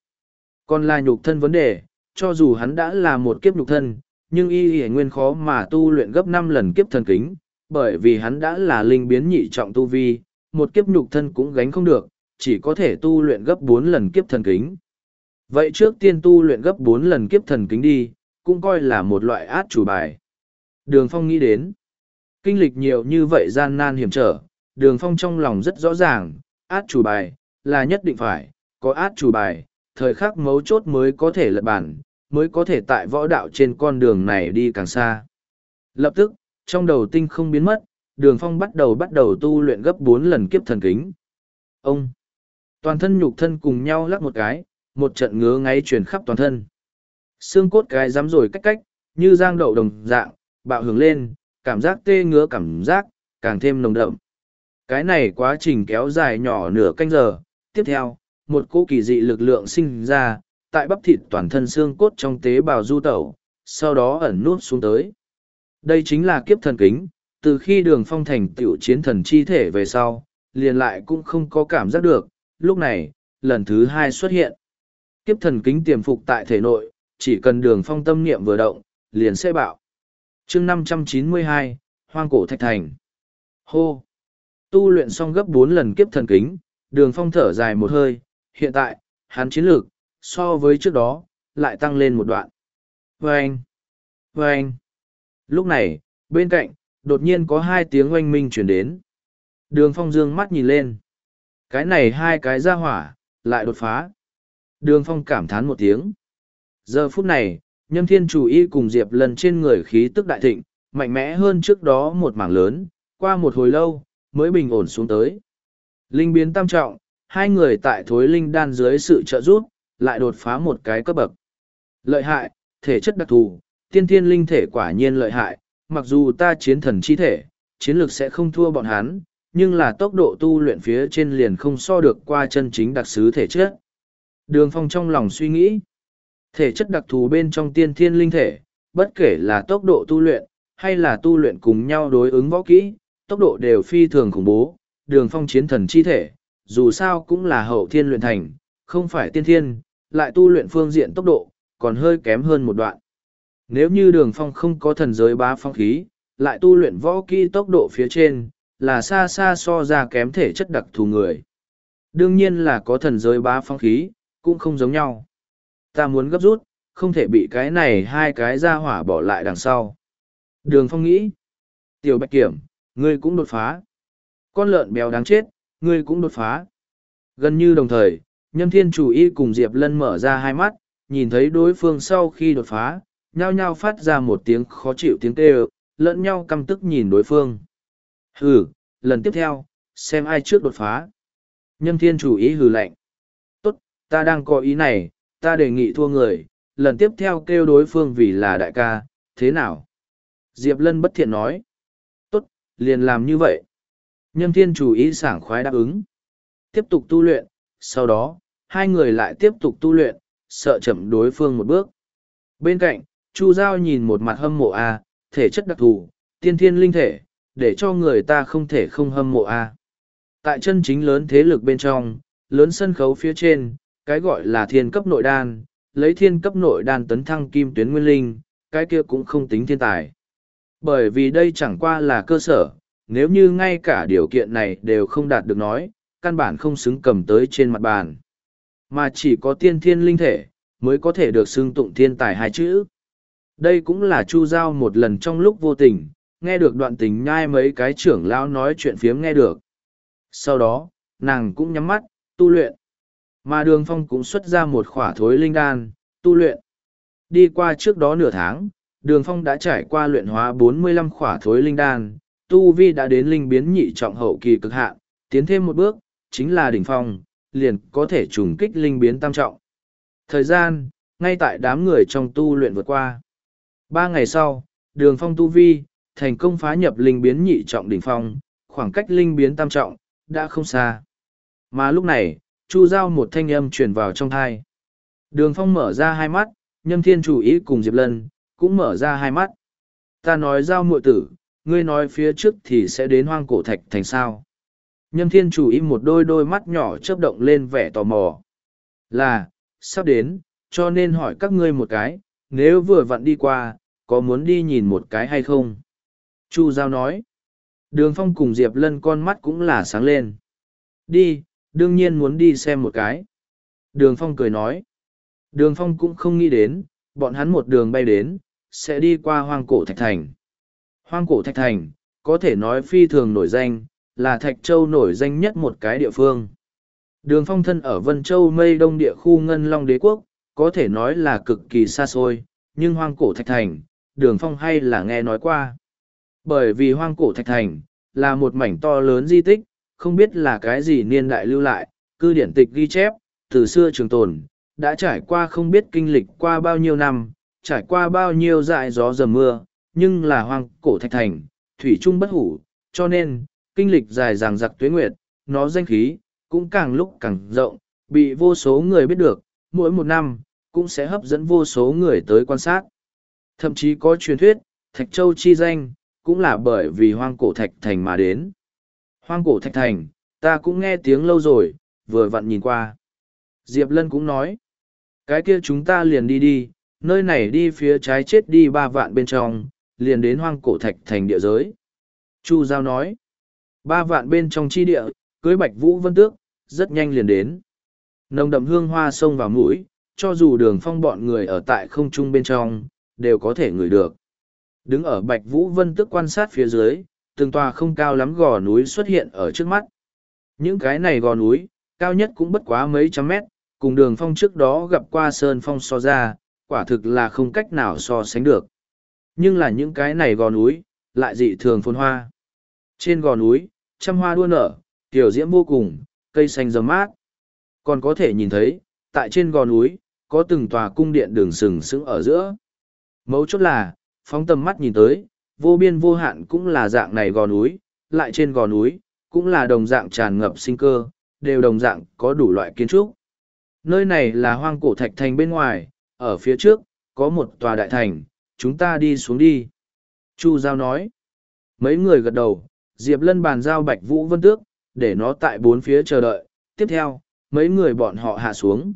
S1: Còn là nhục thân vấn đề, cho dù hắn đã là một kiếp nhục thân, nhưng y y nguyên khó mà tu luyện gấp năm lần kiếp thần kính, bởi vì hắn đã là linh biến nhị trọng tu vi, một kiếp nhục thân cũng gánh không được, chỉ có thể tu luyện gấp bốn lần kiếp thần kính. Vậy trước tiên tu luyện gấp bốn lần kiếp thần kính đi, cũng coi là một loại át chủ bài. Đường Phong nghĩ đến, kinh lịch nhiều như vậy gian nan hiểm trở, Đường Phong trong lòng rất rõ ràng, át chủ bài, là nhất định phải, có át chủ bài, thời khắc mấu chốt mới có thể lật bản, mới có thể tại võ đạo trên con đường này đi càng xa. Lập tức, trong đầu tinh không biến mất, đường phong bắt đầu bắt đầu tu luyện gấp bốn lần kiếp thần kính. Ông! Toàn thân nhục thân cùng nhau lắc một cái, một trận ngứa ngáy truyền khắp toàn thân. Xương cốt cái dám rồi cách cách, như giang đậu đồng dạng, bạo hướng lên, cảm giác tê ngứa cảm giác, càng thêm nồng đậm. Cái này quá trình kéo dài nhỏ nửa canh giờ, tiếp theo, một cỗ kỳ dị lực lượng sinh ra, tại bắp thịt toàn thân xương cốt trong tế bào du tẩu, sau đó ẩn nút xuống tới. Đây chính là kiếp thần kính, từ khi đường phong thành tiểu chiến thần chi thể về sau, liền lại cũng không có cảm giác được, lúc này, lần thứ hai xuất hiện. Kiếp thần kính tiềm phục tại thể nội, chỉ cần đường phong tâm niệm vừa động, liền sẽ bạo. chương năm trăm chín mươi hai Hoang cổ thạch thành. Hô! Tu luyện xong gấp bốn lần kiếp thần kính, đường phong thở dài một hơi, hiện tại, hắn chiến lược, so với trước đó, lại tăng lên một đoạn. Vâng! Vâng! Lúc này, bên cạnh, đột nhiên có hai tiếng oanh minh chuyển đến. Đường phong dương mắt nhìn lên. Cái này hai cái ra hỏa, lại đột phá. Đường phong cảm thán một tiếng. Giờ phút này, nhâm thiên chủ y cùng Diệp lần trên người khí tức đại thịnh, mạnh mẽ hơn trước đó một mảng lớn, qua một hồi lâu, mới bình ổn xuống tới. Linh biến tam trọng, hai người tại thối linh đan dưới sự trợ giúp, lại đột phá một cái cấp bậc. Lợi hại, thể chất đặc thù, tiên thiên linh thể quả nhiên lợi hại, mặc dù ta chiến thần chi thể, chiến lược sẽ không thua bọn hắn, nhưng là tốc độ tu luyện phía trên liền không so được qua chân chính đặc sứ thể chất. Đường phong trong lòng suy nghĩ, thể chất đặc thù bên trong tiên thiên linh thể, bất kể là tốc độ tu luyện, hay là tu luyện cùng nhau đối ứng võ kỹ, tốc độ đều phi thường khủng bố, đường phong chiến thần chi thể, dù sao cũng là hậu thiên luyện thành, không phải tiên thiên, lại tu luyện phương diện tốc độ, còn hơi kém hơn một đoạn. Nếu như đường phong không có thần giới bá phong khí, lại tu luyện võ kỹ tốc độ phía trên, là xa xa so ra kém thể chất đặc thù người. Đương nhiên là có thần giới bá phong khí, cũng không giống nhau. Ta muốn gấp rút, không thể bị cái này hai cái ra hỏa bỏ lại đằng sau. Đường phong nghĩ. Tiểu bạch kiểm, ngươi cũng đột phá. Con lợn béo đáng chết, ngươi cũng đột phá. Gần như đồng thời, Nhâm Thiên Chủ Y cùng Diệp Lân mở ra hai mắt, nhìn thấy đối phương sau khi đột phá, nhao nhao phát ra một tiếng khó chịu tiếng kêu, lẫn nhau căm tức nhìn đối phương. Hừ, lần tiếp theo, xem ai trước đột phá. Nhâm Thiên Chủ ý hừ lạnh. Tốt, ta đang có ý này, ta đề nghị thua người, lần tiếp theo kêu đối phương vì là đại ca, thế nào? Diệp Lân bất thiện nói. Tốt, liền làm như vậy. Nhâm Thiên Chủ ý sảng khoái đáp ứng. Tiếp tục tu luyện, sau đó, hai người lại tiếp tục tu luyện, sợ chậm đối phương một bước. Bên cạnh, Chu Giao nhìn một mặt hâm mộ A, thể chất đặc thù, tiên thiên linh thể, để cho người ta không thể không hâm mộ A. Tại chân chính lớn thế lực bên trong, lớn sân khấu phía trên, cái gọi là thiên cấp nội đan, lấy thiên cấp nội đan tấn thăng kim tuyến nguyên linh, cái kia cũng không tính thiên tài. Bởi vì đây chẳng qua là cơ sở, nếu như ngay cả điều kiện này đều không đạt được nói, căn bản không xứng cầm tới trên mặt bàn. Mà chỉ có tiên thiên linh thể, mới có thể được xưng tụng thiên tài hai chữ. Đây cũng là Chu Giao một lần trong lúc vô tình, nghe được đoạn tình nhai mấy cái trưởng lão nói chuyện phiếm nghe được. Sau đó, nàng cũng nhắm mắt, tu luyện. Mà đường phong cũng xuất ra một khỏa thối linh đan, tu luyện. Đi qua trước đó nửa tháng, đường phong đã trải qua luyện hóa bốn mươi lăm khỏa thối linh đan, tu vi đã đến linh biến nhị trọng hậu kỳ cực hạn, tiến thêm một bước, chính là đỉnh phong, liền có thể trùng kích linh biến tam trọng. Thời gian, ngay tại đám người trong tu luyện vượt qua. Ba ngày sau, đường phong tu vi, thành công phá nhập linh biến nhị trọng đỉnh phong, khoảng cách linh biến tam trọng, đã không xa. Mà lúc này, chu giao một thanh âm truyền vào trong thai. Đường phong mở ra hai mắt, nhâm thiên chủ ý cùng Diệp Lân, cũng mở ra hai mắt. Ta nói giao muội tử, ngươi nói phía trước thì sẽ đến hoang cổ thạch thành sao. Nhâm thiên chủ ý một đôi đôi mắt nhỏ chớp động lên vẻ tò mò. Là, sắp đến, cho nên hỏi các ngươi một cái, nếu vừa vặn đi qua, có muốn đi nhìn một cái hay không? Chu Giao nói. Đường Phong cùng Diệp Lân con mắt cũng là sáng lên. Đi, đương nhiên muốn đi xem một cái. Đường Phong cười nói. Đường Phong cũng không nghĩ đến, bọn hắn một đường bay đến, sẽ đi qua hoang cổ Thạch Thành. Hoang cổ Thạch Thành, có thể nói phi thường nổi danh, là Thạch Châu nổi danh nhất một cái địa phương. Đường Phong thân ở Vân Châu mây đông địa khu Ngân Long Đế Quốc, có thể nói là cực kỳ xa xôi, nhưng hoang cổ Thạch Thành, đường Phong hay là nghe nói qua. Bởi vì hoang cổ Thạch Thành, là một mảnh to lớn di tích, không biết là cái gì niên đại lưu lại, cư điển tịch ghi chép, từ xưa trường tồn, đã trải qua không biết kinh lịch qua bao nhiêu năm, trải qua bao nhiêu dại gió dầm mưa, nhưng là hoang cổ thạch thành, thủy trung bất hủ, cho nên, kinh lịch dài dằng dặc tuế nguyệt, nó danh khí, cũng càng lúc càng rộng, bị vô số người biết được, mỗi một năm, cũng sẽ hấp dẫn vô số người tới quan sát. Thậm chí có truyền thuyết, Thạch Châu chi danh, cũng là bởi vì hoang cổ thạch thành mà đến. Hoang cổ thạch thành, ta cũng nghe tiếng lâu rồi, vừa vặn nhìn qua. Diệp Lân cũng nói, cái kia chúng ta liền đi đi, nơi này đi phía trái chết đi ba vạn bên trong, liền đến hoang cổ thạch thành địa giới. Chu Giao nói, ba vạn bên trong chi địa, cưới bạch vũ vân tước, rất nhanh liền đến. Nồng đậm hương hoa sông vào mũi, cho dù đường phong bọn người ở tại không trung bên trong, đều có thể ngửi được. Đứng ở bạch vũ vân tức quan sát phía dưới, từng tòa không cao lắm gò núi xuất hiện ở trước mắt. Những cái này gò núi, cao nhất cũng bất quá mấy trăm mét, cùng đường phong trước đó gặp qua sơn phong so ra, quả thực là không cách nào so sánh được. Nhưng là những cái này gò núi, lại dị thường phồn hoa. Trên gò núi, trăm hoa đua nở, tiểu diễm vô cùng, cây xanh rầm mát. Còn có thể nhìn thấy, tại trên gò núi, có từng tòa cung điện đường sừng sững ở giữa. Mấu chốt là, phóng tầm mắt nhìn tới, vô biên vô hạn cũng là dạng này gò núi, lại trên gò núi, cũng là đồng dạng tràn ngập sinh cơ, đều đồng dạng có đủ loại kiến trúc. Nơi này là hoang cổ thạch thành bên ngoài, ở phía trước, có một tòa đại thành, chúng ta đi xuống đi. Chu Giao nói. Mấy người gật đầu, Diệp Lân bàn giao Bạch Vũ Vân Tước, để nó tại bốn phía chờ đợi. Tiếp theo, mấy người bọn họ hạ xuống.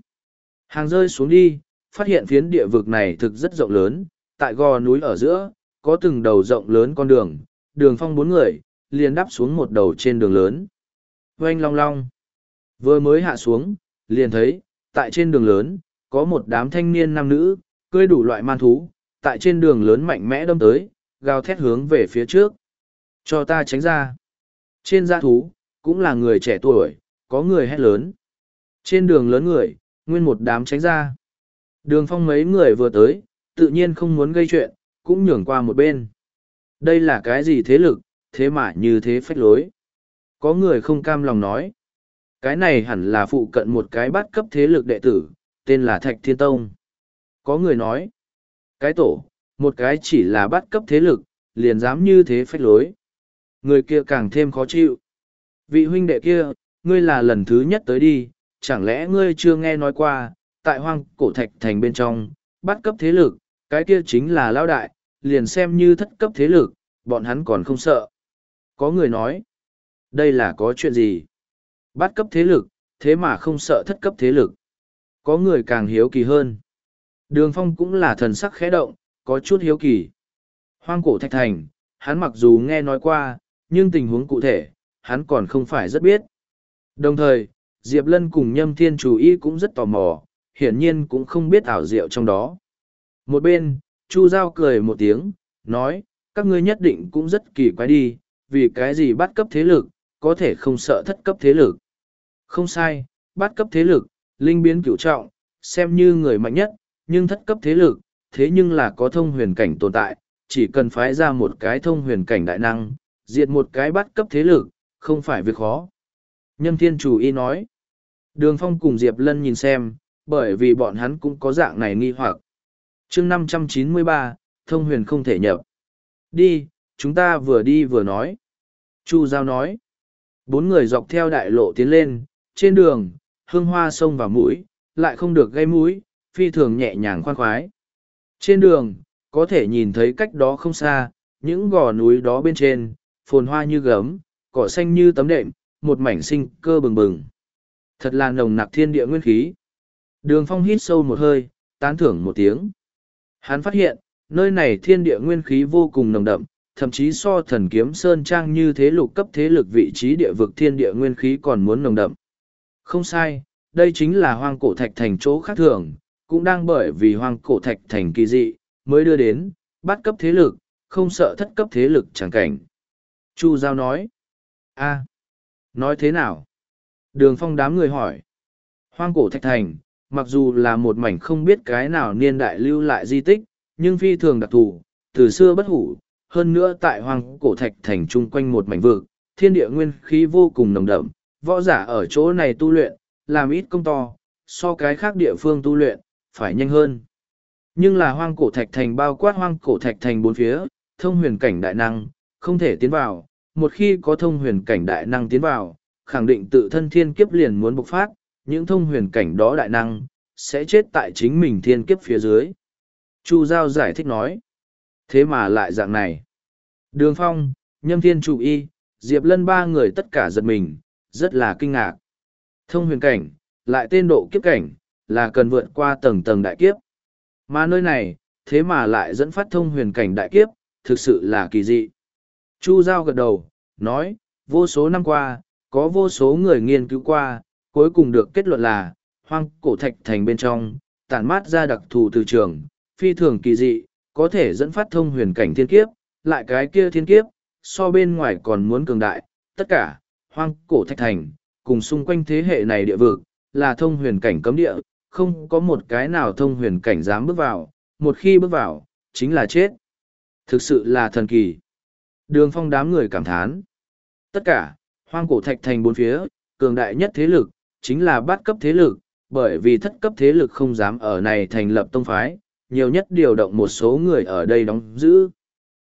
S1: Hàng rơi xuống đi, phát hiện phiến địa vực này thực rất rộng lớn, tại gò núi ở giữa, có từng đầu rộng lớn con đường, đường phong bốn người, liền đắp xuống một đầu trên đường lớn. Oanh long long. Vừa mới hạ xuống, liền thấy, tại trên đường lớn, có một đám thanh niên nam nữ, cưỡi đủ loại man thú, tại trên đường lớn mạnh mẽ đâm tới, gào thét hướng về phía trước. Cho ta tránh ra. Trên gia thú, cũng là người trẻ tuổi, có người hét lớn. Trên đường lớn người, nguyên một đám tránh ra. Đường phong mấy người vừa tới, tự nhiên không muốn gây chuyện, cũng nhường qua một bên. Đây là cái gì thế lực, thế mà như thế phách lối. Có người không cam lòng nói. Cái này hẳn là phụ cận một cái bắt cấp thế lực đệ tử, tên là Thạch Thiên Tông. Có người nói. Cái tổ, một cái chỉ là bắt cấp thế lực, liền dám như thế phách lối. Người kia càng thêm khó chịu. Vị huynh đệ kia, ngươi là lần thứ nhất tới đi, chẳng lẽ ngươi chưa nghe nói qua, tại hoang cổ thạch thành bên trong, bắt cấp thế lực, cái kia chính là lao đại, liền xem như thất cấp thế lực, bọn hắn còn không sợ. Có người nói, đây là có chuyện gì? Bắt cấp thế lực, thế mà không sợ thất cấp thế lực. Có người càng hiếu kỳ hơn. Đường phong cũng là thần sắc khẽ động, có chút hiếu kỳ. Hoang cổ thạch thành, hắn mặc dù nghe nói qua, nhưng tình huống cụ thể, hắn còn không phải rất biết. Đồng thời, Diệp Lân cùng Nhâm Thiên Chủ Y cũng rất tò mò, hiển nhiên cũng không biết ảo diệu trong đó. Một bên, Chu Giao cười một tiếng, nói, các ngươi nhất định cũng rất kỳ quái đi, vì cái gì bắt cấp thế lực, có thể không sợ thất cấp thế lực. Không sai, bắt cấp thế lực, linh biến cửu trọng, xem như người mạnh nhất, nhưng thất cấp thế lực, thế nhưng là có thông huyền cảnh tồn tại, chỉ cần phái ra một cái thông huyền cảnh đại năng, diệt một cái bắt cấp thế lực, không phải việc khó. Nhâm Thiên Chủ Y nói, Đường Phong cùng Diệp Lân nhìn xem, bởi vì bọn hắn cũng có dạng này nghi hoặc chương năm trăm chín mươi ba thông huyền không thể nhập đi chúng ta vừa đi vừa nói chu giao nói bốn người dọc theo đại lộ tiến lên trên đường hương hoa sông vào mũi lại không được gây mũi phi thường nhẹ nhàng khoan khoái. Trên đường, có thể nhìn thấy cách đó không xa, những gò núi đó bên trên, phồn hoa như gấm, cỏ xanh như tấm đệm, một mảnh sinh cơ bừng bừng. Thật là nồng nặc thiên địa nguyên khí. Đường phong hít sâu một hơi, tán thưởng một tiếng. Hắn phát hiện, nơi này thiên địa nguyên khí vô cùng nồng đậm, thậm chí so thần kiếm sơn trang như thế lục cấp thế lực vị trí địa vực thiên địa nguyên khí còn muốn nồng đậm. Không sai, đây chính là hoang cổ thạch thành chỗ khác thường, cũng đang bởi vì hoang cổ thạch thành kỳ dị, mới đưa đến, bắt cấp thế lực, không sợ thất cấp thế lực chẳng cảnh. Chu Giao nói, a nói thế nào? Đường phong đám người hỏi, hoang cổ thạch thành, mặc dù là một mảnh không biết cái nào niên đại lưu lại di tích, nhưng phi thường đặc thù, từ xưa bất hủ, hơn nữa tại hoang cổ thạch thành chung quanh một mảnh vực, thiên địa nguyên khí vô cùng nồng đậm, võ giả ở chỗ này tu luyện, làm ít công to, so cái khác địa phương tu luyện, phải nhanh hơn. Nhưng là hoang cổ thạch thành bao quát hoang cổ thạch thành bốn phía, thông huyền cảnh đại năng, không thể tiến vào, một khi có thông huyền cảnh đại năng tiến vào, khẳng định tự thân thiên kiếp liền muốn bộc phát, những thông huyền cảnh đó đại năng, sẽ chết tại chính mình thiên kiếp phía dưới. Chu Giao giải thích nói. Thế mà lại dạng này. Đường Phong, Nhâm Thiên Chủ Y, Diệp Lân ba người tất cả giật mình, rất là kinh ngạc. Thông huyền cảnh, lại tên độ kiếp cảnh, là cần vượt qua tầng tầng đại kiếp. Mà nơi này, thế mà lại dẫn phát thông huyền cảnh đại kiếp, thực sự là kỳ dị. Chu Giao gật đầu, nói, vô số năm qua, có vô số người nghiên cứu qua, cuối cùng được kết luận là, hoang cổ thạch thành bên trong, tản mát ra đặc thù từ trường, phi thường kỳ dị, có thể dẫn phát thông huyền cảnh thiên kiếp, lại cái kia thiên kiếp, so bên ngoài còn muốn cường đại, tất cả, hoang cổ thạch thành, cùng xung quanh thế hệ này địa vực, là thông huyền cảnh cấm địa, không có một cái nào thông huyền cảnh dám bước vào, một khi bước vào, chính là chết. Thực sự là thần kỳ. Đường phong đám người cảm thán. Tất cả, hoang cổ thạch thành bốn phía, cường đại nhất thế lực, chính là bát cấp thế lực, bởi vì thất cấp thế lực không dám ở này thành lập tông phái, nhiều nhất điều động một số người ở đây đóng giữ.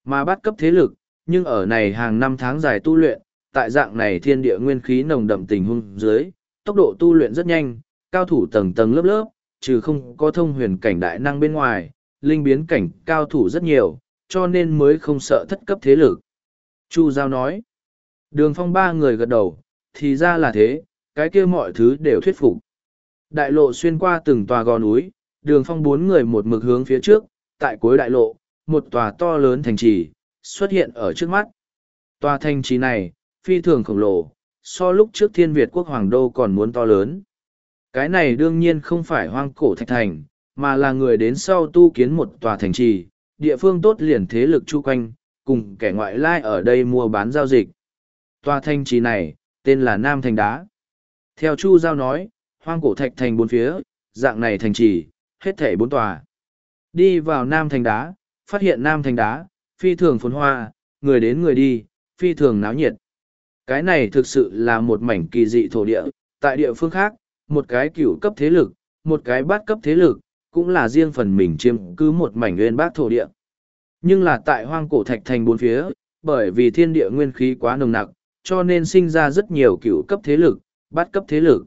S1: Mà bát cấp thế lực, nhưng ở này hàng năm tháng dài tu luyện, tại dạng này thiên địa nguyên khí nồng đậm tình hung dưới, tốc độ tu luyện rất nhanh, cao thủ tầng tầng lớp lớp, trừ không có thông huyền cảnh đại năng bên ngoài, linh biến cảnh cao thủ rất nhiều, cho nên mới không sợ thất cấp thế lực. Chu Giao nói, đường phong ba người gật đầu, thì ra là thế, cái kia mọi thứ đều thuyết phục. Đại lộ xuyên qua từng tòa gò núi, đường phong bốn người một mực hướng phía trước, tại cuối đại lộ, một tòa to lớn thành trì, xuất hiện ở trước mắt. Tòa thành trì này, phi thường khổng lồ, so lúc trước thiên Việt quốc hoàng đô còn muốn to lớn. Cái này đương nhiên không phải hoang cổ thạch thành, mà là người đến sau tu kiến một tòa thành trì, địa phương tốt liền thế lực chu quanh, cùng kẻ ngoại lai ở đây mua bán giao dịch. Tòa thành trì này, tên là Nam Thành Đá. Theo Chu Giao nói, hoang cổ thạch thành bốn phía, dạng này thành trì, hết thể bốn tòa. Đi vào Nam Thành Đá, phát hiện Nam Thành Đá, phi thường phồn hoa, người đến người đi, phi thường náo nhiệt. Cái này thực sự là một mảnh kỳ dị thổ địa, tại địa phương khác, một cái cửu cấp thế lực, một cái bát cấp thế lực, cũng là riêng phần mình chiếm cứ một mảnh nguyên bát thổ địa. Nhưng là tại hoang cổ thạch thành bốn phía, bởi vì thiên địa nguyên khí quá nồng nặc, cho nên sinh ra rất nhiều cửu cấp thế lực, bắt cấp thế lực.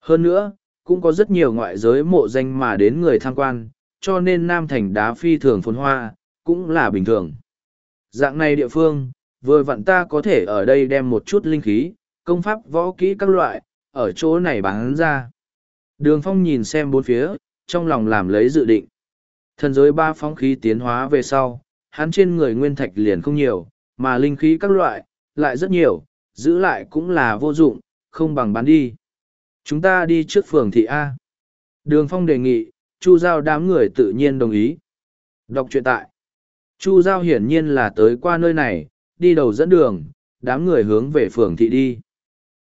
S1: Hơn nữa, cũng có rất nhiều ngoại giới mộ danh mà đến người tham quan, cho nên Nam Thành đá phi thường phồn hoa, cũng là bình thường. Dạng này địa phương, vừa vặn ta có thể ở đây đem một chút linh khí, công pháp võ kỹ các loại, ở chỗ này bán ra. Đường phong nhìn xem bốn phía, trong lòng làm lấy dự định. Thần giới ba phong khí tiến hóa về sau, hắn trên người nguyên thạch liền không nhiều, mà linh khí các loại, lại rất nhiều, giữ lại cũng là vô dụng, không bằng bán đi. Chúng ta đi trước phường thị A. Đường phong đề nghị, Chu Giao đám người tự nhiên đồng ý. Đọc truyện tại. Chu Giao hiển nhiên là tới qua nơi này, đi đầu dẫn đường, đám người hướng về phường thị đi.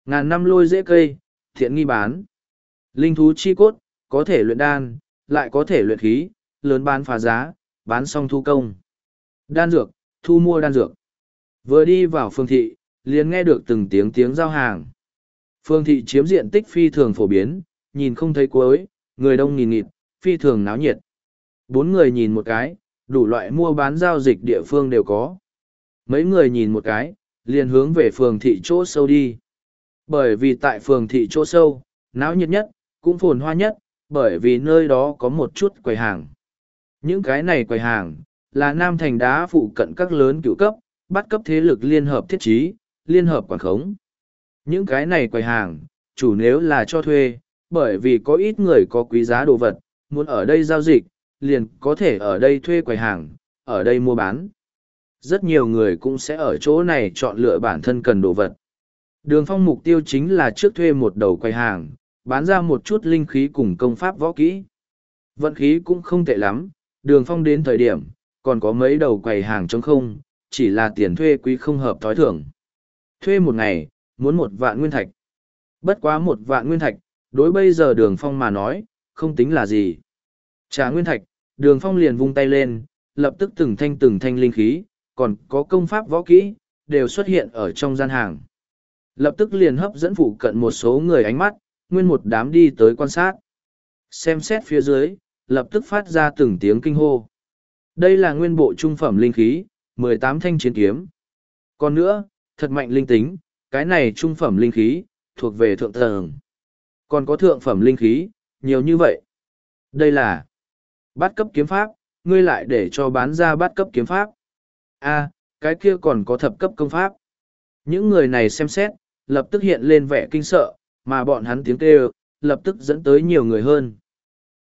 S1: Ngàn năm lôi dễ cây, thiện nghi bán. Linh thú chi cốt, có thể luyện đan, lại có thể luyện khí, lớn bán phá giá, bán xong thu công. Đan dược, thu mua đan dược. Vừa đi vào phường thị, liền nghe được từng tiếng tiếng giao hàng. Phường thị chiếm diện tích phi thường phổ biến, nhìn không thấy cuối, người đông nghìn nghịt, phi thường náo nhiệt. Bốn người nhìn một cái, đủ loại mua bán giao dịch địa phương đều có. Mấy người nhìn một cái, liền hướng về phường thị chỗ sâu đi. Bởi vì tại phường thị chỗ sâu, náo nhiệt nhất, cũng phồn hoa nhất, bởi vì nơi đó có một chút quầy hàng. Những cái này quầy hàng, là Nam Thành đá phụ cận các lớn cựu cấp, bắt cấp thế lực liên hợp thiết trí, liên hợp quản khống. Những cái này quầy hàng, chủ nếu là cho thuê, bởi vì có ít người có quý giá đồ vật, muốn ở đây giao dịch, liền có thể ở đây thuê quầy hàng, ở đây mua bán. Rất nhiều người cũng sẽ ở chỗ này chọn lựa bản thân cần đồ vật. Đường phong mục tiêu chính là trước thuê một đầu quầy hàng, bán ra một chút linh khí cùng công pháp võ kỹ. Vận khí cũng không tệ lắm, đường phong đến thời điểm, còn có mấy đầu quầy hàng trống không, chỉ là tiền thuê quý không hợp thói thưởng. Thuê một ngày, muốn một vạn nguyên thạch. Bất quá một vạn nguyên thạch, đối bây giờ đường phong mà nói, không tính là gì. Trả nguyên thạch, đường phong liền vung tay lên, lập tức từng thanh từng thanh linh khí, còn có công pháp võ kỹ, đều xuất hiện ở trong gian hàng. Lập tức liền hấp dẫn phụ cận một số người ánh mắt, nguyên một đám đi tới quan sát. Xem xét phía dưới, lập tức phát ra từng tiếng kinh hô. Đây là nguyên bộ trung phẩm linh khí, mười tám thanh chiến kiếm. Còn nữa, thật mạnh linh tính, cái này trung phẩm linh khí, thuộc về thượng tầng. Còn có thượng phẩm linh khí, nhiều như vậy. Đây là bát cấp kiếm pháp, ngươi lại để cho bán ra bát cấp kiếm pháp. a cái kia còn có thập cấp công pháp. Những người này xem xét, lập tức hiện lên vẻ kinh sợ, mà bọn hắn tiếng kêu, lập tức dẫn tới nhiều người hơn.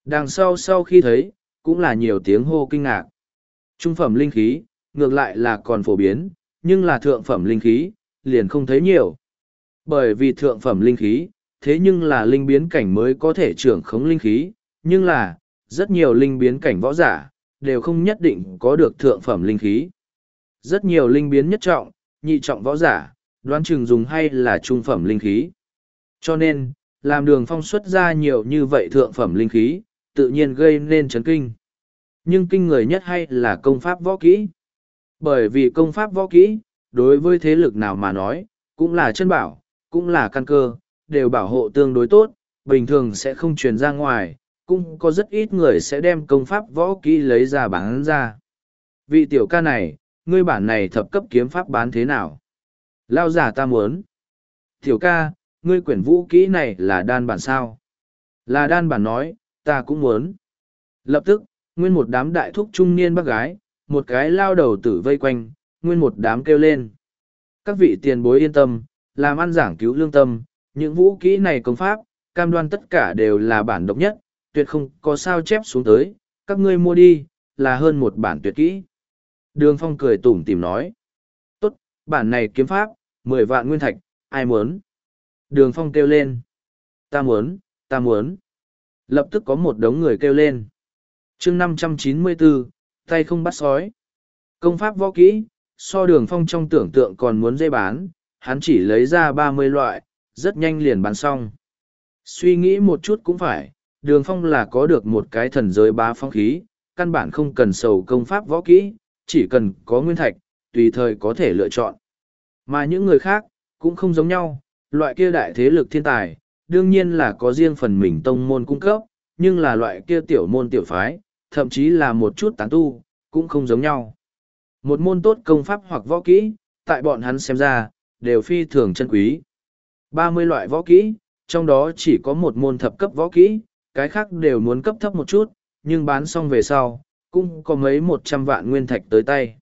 S1: Đằng sau sau khi thấy, cũng là nhiều tiếng hô kinh ngạc. Trung phẩm linh khí, ngược lại là còn phổ biến, nhưng là thượng phẩm linh khí, liền không thấy nhiều. Bởi vì thượng phẩm linh khí, thế nhưng là linh biến cảnh mới có thể trưởng khống linh khí, nhưng là, rất nhiều linh biến cảnh võ giả, đều không nhất định có được thượng phẩm linh khí. Rất nhiều linh biến nhất trọng, nhị trọng võ giả, đoán chừng dùng hay là trung phẩm linh khí. Cho nên, làm đường phong xuất ra nhiều như vậy thượng phẩm linh khí, tự nhiên gây nên chấn kinh. Nhưng kinh người nhất hay là công pháp võ kỹ. Bởi vì công pháp võ kỹ, đối với thế lực nào mà nói, cũng là chân bảo, cũng là căn cơ, đều bảo hộ tương đối tốt, bình thường sẽ không truyền ra ngoài, cũng có rất ít người sẽ đem công pháp võ kỹ lấy ra bán ra. Vị tiểu ca này, ngươi bản này thập cấp kiếm pháp bán thế nào? Lao giả ta muốn. Tiểu ca, ngươi quyển vũ kỹ này là đan bản sao? Là đan bản nói, ta cũng muốn. Lập tức, nguyên một đám đại thúc trung niên bác gái, một cái lao đầu tử vây quanh, nguyên một đám kêu lên. Các vị tiền bối yên tâm, làm ăn giảng cứu lương tâm, những vũ kỹ này công pháp, cam đoan tất cả đều là bản độc nhất, tuyệt không có sao chép xuống tới, các ngươi mua đi, là hơn một bản tuyệt kỹ. Đường Phong cười tủm tìm nói. Tốt, bản này kiếm pháp, mười vạn nguyên thạch, ai muốn? Đường Phong kêu lên. Ta muốn, ta muốn. Lập tức có một đống người kêu lên. chương năm trăm chín mươi bốn tay không bắt sói. Công pháp võ kỹ, so đường Phong trong tưởng tượng còn muốn dây bán, hắn chỉ lấy ra ba mươi loại, rất nhanh liền bán xong. Suy nghĩ một chút cũng phải, đường phong là có được một cái thần giới bá phong khí, căn bản không cần sầu công pháp võ kỹ, chỉ cần có nguyên thạch, tùy thời có thể lựa chọn. Mà những người khác, cũng không giống nhau, loại kia đại thế lực thiên tài, đương nhiên là có riêng phần mình tông môn cung cấp, nhưng là loại kia tiểu môn tiểu phái, thậm chí là một chút tán tu, cũng không giống nhau. Một môn tốt công pháp hoặc võ kỹ, tại bọn hắn xem ra, đều phi thường chân quý. ba mươi loại võ kỹ, trong đó chỉ có một môn thập cấp võ kỹ, cái khác đều muốn cấp thấp một chút, nhưng bán xong về sau, cũng có mấy một trăm vạn nguyên thạch tới tay.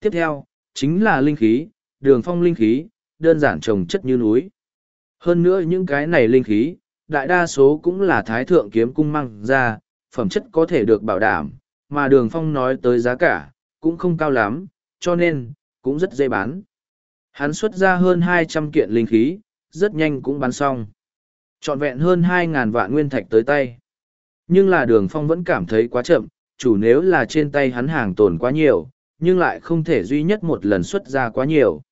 S1: Tiếp theo, chính là linh khí, đường phong linh khí, đơn giản trồng chất như núi. Hơn nữa những cái này linh khí, đại đa số cũng là thái thượng kiếm cung mang ra, phẩm chất có thể được bảo đảm, mà đường phong nói tới giá cả, cũng không cao lắm, cho nên, cũng rất dễ bán. Hắn xuất ra hơn hai trăm kiện linh khí, rất nhanh cũng bán xong. Trọn vẹn hơn hai ngàn vạn nguyên thạch tới tay. Nhưng là đường phong vẫn cảm thấy quá chậm, chủ nếu là trên tay hắn hàng tồn quá nhiều, nhưng lại không thể duy nhất một lần xuất ra quá nhiều.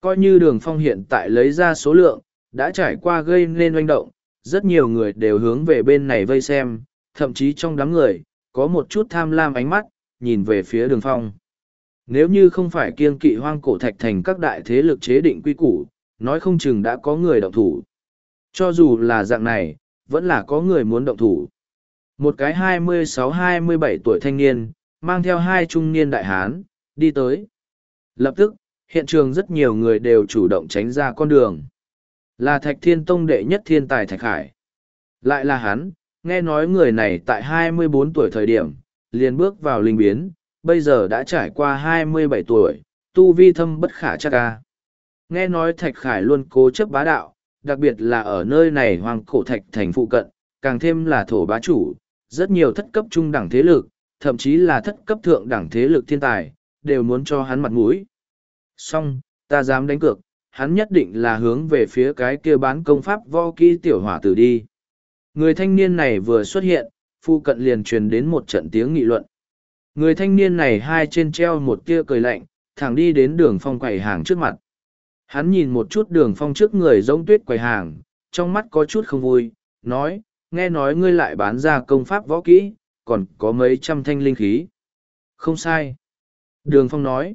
S1: Coi như đường phong hiện tại lấy ra số lượng, đã trải qua gây nên oanh động, rất nhiều người đều hướng về bên này vây xem, thậm chí trong đám người, có một chút tham lam ánh mắt, nhìn về phía đường phong. Nếu như không phải kiên kỵ hoang cổ thạch thành các đại thế lực chế định quy củ, nói không chừng đã có người động thủ. Cho dù là dạng này, vẫn là có người muốn động thủ. Một cái 26-27 tuổi thanh niên, mang theo hai trung niên đại hán, đi tới. Lập tức, hiện trường rất nhiều người đều chủ động tránh ra con đường. Là thạch thiên tông đệ nhất thiên tài thạch hải. Lại là hắn, nghe nói người này tại 24 tuổi thời điểm, liền bước vào linh biến, bây giờ đã trải qua 27 tuổi, tu vi thâm bất khả chắc ca. Nghe nói Thạch Khải luôn cố chấp bá đạo, đặc biệt là ở nơi này hoàng cổ thạch thành phụ cận, càng thêm là thổ bá chủ, rất nhiều thất cấp trung đẳng thế lực, thậm chí là thất cấp thượng đẳng thế lực thiên tài, đều muốn cho hắn mặt mũi. Song, ta dám đánh cược, hắn nhất định là hướng về phía cái kia bán công pháp vo kỹ tiểu hỏa tử đi. Người thanh niên này vừa xuất hiện, Phu cận liền truyền đến một trận tiếng nghị luận. Người thanh niên này hai trên treo một tia cười lạnh, thẳng đi đến đường phong quầy hàng trước mặt. Hắn nhìn một chút đường phong trước người giống tuyết quầy hàng, trong mắt có chút không vui, nói, nghe nói ngươi lại bán ra công pháp võ kỹ, còn có mấy trăm thanh linh khí. Không sai. Đường phong nói,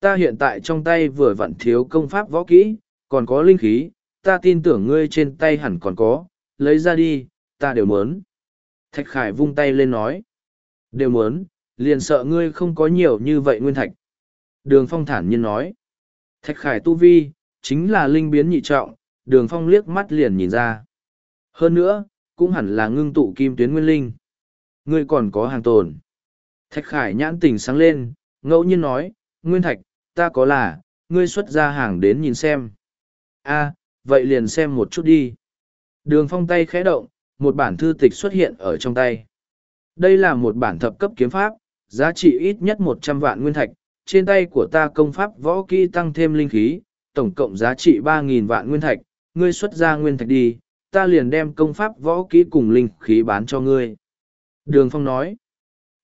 S1: ta hiện tại trong tay vừa vặn thiếu công pháp võ kỹ, còn có linh khí, ta tin tưởng ngươi trên tay hẳn còn có, lấy ra đi, ta đều muốn. Thạch Khải vung tay lên nói, đều muốn, liền sợ ngươi không có nhiều như vậy nguyên thạch. Đường phong thản nhiên nói, thạch khải tu vi, chính là linh biến nhị trọng, đường phong liếc mắt liền nhìn ra. Hơn nữa, cũng hẳn là ngưng tụ kim tuyến nguyên linh. Ngươi còn có hàng tồn. Thạch khải nhãn tình sáng lên, ngẫu nhiên nói, nguyên thạch, ta có là, ngươi xuất ra hàng đến nhìn xem. a vậy liền xem một chút đi. Đường phong tay khẽ động, một bản thư tịch xuất hiện ở trong tay. Đây là một bản thập cấp kiếm pháp, giá trị ít nhất một trăm vạn nguyên thạch, trên tay của ta công pháp võ kỹ tăng thêm linh khí, tổng cộng giá trị ba nghìn vạn nguyên thạch, ngươi xuất ra nguyên thạch đi, ta liền đem công pháp võ kỹ cùng linh khí bán cho ngươi. Đường Phong nói,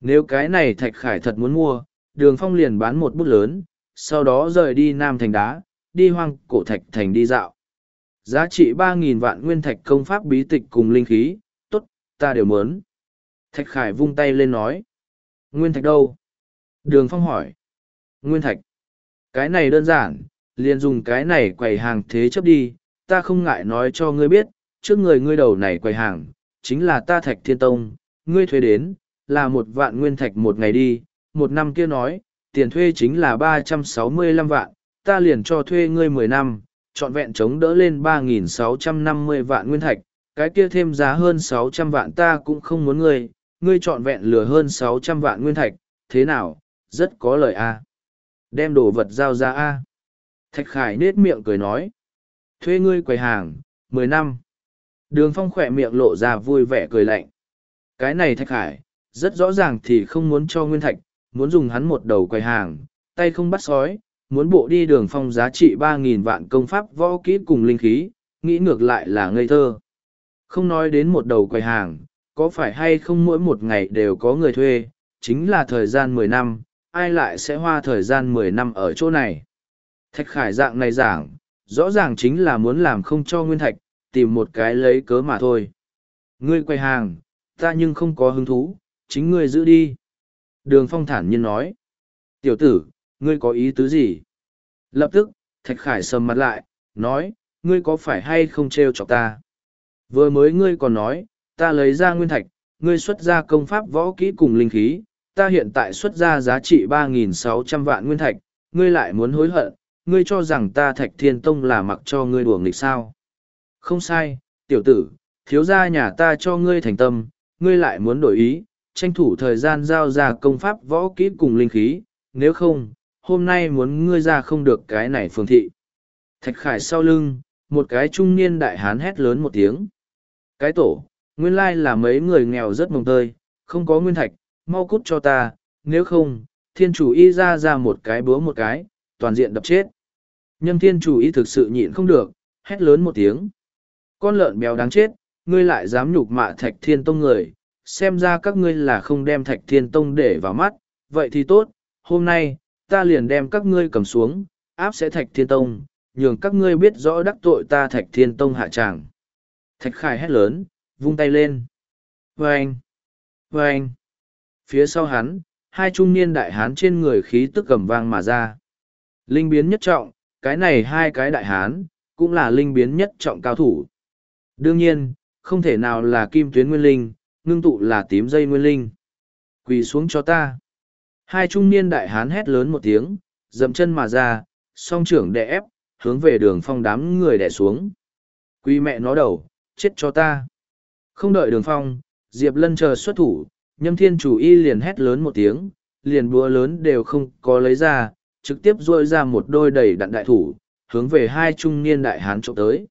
S1: nếu cái này thạch khải thật muốn mua, đường Phong liền bán một bút lớn, sau đó rời đi Nam Thành Đá, đi hoang cổ thạch thành đi dạo. Giá trị ba nghìn vạn nguyên thạch công pháp bí tịch cùng linh khí, tốt, ta đều muốn. Thạch khải vung tay lên nói, Nguyên thạch đâu? Đường Phong hỏi. Nguyên thạch. Cái này đơn giản, liền dùng cái này quầy hàng thế chấp đi, ta không ngại nói cho ngươi biết, trước người ngươi đầu này quầy hàng, chính là ta thạch thiên tông, ngươi thuê đến, là một vạn nguyên thạch một ngày đi, một năm kia nói, tiền thuê chính là ba trăm sáu mươi lăm vạn, ta liền cho thuê ngươi mười năm, trọn vẹn chống đỡ lên ba nghìn sáu trăm năm mươi vạn nguyên thạch, cái kia thêm giá hơn sáu trăm vạn ta cũng không muốn ngươi, ngươi trọn vẹn lừa hơn sáu trăm vạn nguyên thạch, thế nào, rất có lời a Đem đồ vật giao ra a Thạch Khải nết miệng cười nói. Thuê ngươi quầy hàng, mười năm. Đường phong khỏe miệng lộ ra vui vẻ cười lạnh. Cái này Thạch Khải, rất rõ ràng thì không muốn cho nguyên thạch, muốn dùng hắn một đầu quầy hàng, tay không bắt sói, muốn bộ đi đường phong giá trị ba nghìn vạn công pháp võ kỹ cùng linh khí, nghĩ ngược lại là ngây thơ. Không nói đến một đầu quầy hàng, có phải hay không mỗi một ngày đều có người thuê, chính là thời gian mười năm, ai lại sẽ hoa thời gian mười năm ở chỗ này. Thạch khải dạng này giảng, rõ ràng chính là muốn làm không cho nguyên thạch, tìm một cái lấy cớ mà thôi. Ngươi quay hàng, ta nhưng không có hứng thú, chính ngươi giữ đi. Đường phong thản nhiên nói. Tiểu tử, ngươi có ý tứ gì? Lập tức, thạch khải sầm mặt lại, nói, ngươi có phải hay không trêu chọc ta? Vừa mới ngươi còn nói, ta lấy ra nguyên thạch, ngươi xuất ra công pháp võ kỹ cùng linh khí, ta hiện tại xuất ra giá trị 3.600 vạn nguyên thạch, ngươi lại muốn hối hận, ngươi cho rằng ta thạch thiên tông là mặc cho ngươi đùa nghịch sao. Không sai, tiểu tử, thiếu gia nhà ta cho ngươi thành tâm, ngươi lại muốn đổi ý, tranh thủ thời gian giao ra công pháp võ kỹ cùng linh khí, nếu không, hôm nay muốn ngươi ra không được cái này phương thị. Thạch khải sau lưng, một cái trung niên đại hán hét lớn một tiếng. Cái tổ, nguyên lai là mấy người nghèo rất mồng tơi, không có nguyên thạch, mau cút cho ta, nếu không, thiên chủ y ra ra một cái búa một cái, toàn diện đập chết. Nhâm thiên chủ y thực sự nhịn không được, hét lớn một tiếng. Con lợn béo đáng chết, ngươi lại dám nhục mạ thạch thiên tông người, xem ra các ngươi là không đem thạch thiên tông để vào mắt, vậy thì tốt, hôm nay, ta liền đem các ngươi cầm xuống, áp sẽ thạch thiên tông, nhường các ngươi biết rõ đắc tội ta thạch thiên tông hạ tràng. Thạch khải hét lớn, vung tay lên. Vâng! Vâng! Phía sau hắn, hai trung niên đại hán trên người khí tức cầm vang mà ra. Linh biến nhất trọng, cái này hai cái đại hán, cũng là linh biến nhất trọng cao thủ. Đương nhiên, không thể nào là kim tuyến nguyên linh, ngưng tụ là tím dây nguyên linh. Quỳ xuống cho ta. Hai trung niên đại hán hét lớn một tiếng, dậm chân mà ra, song trưởng đè ép, hướng về đường phong đám người đè xuống. Quỳ mẹ nó đầu, chết cho ta. Không đợi đường phong, Diệp Lân chờ xuất thủ, nhâm thiên chủ y liền hét lớn một tiếng, liền búa lớn đều không có lấy ra, trực tiếp rôi ra một đôi đầy đặn đại thủ, hướng về hai trung niên đại hán trộm tới.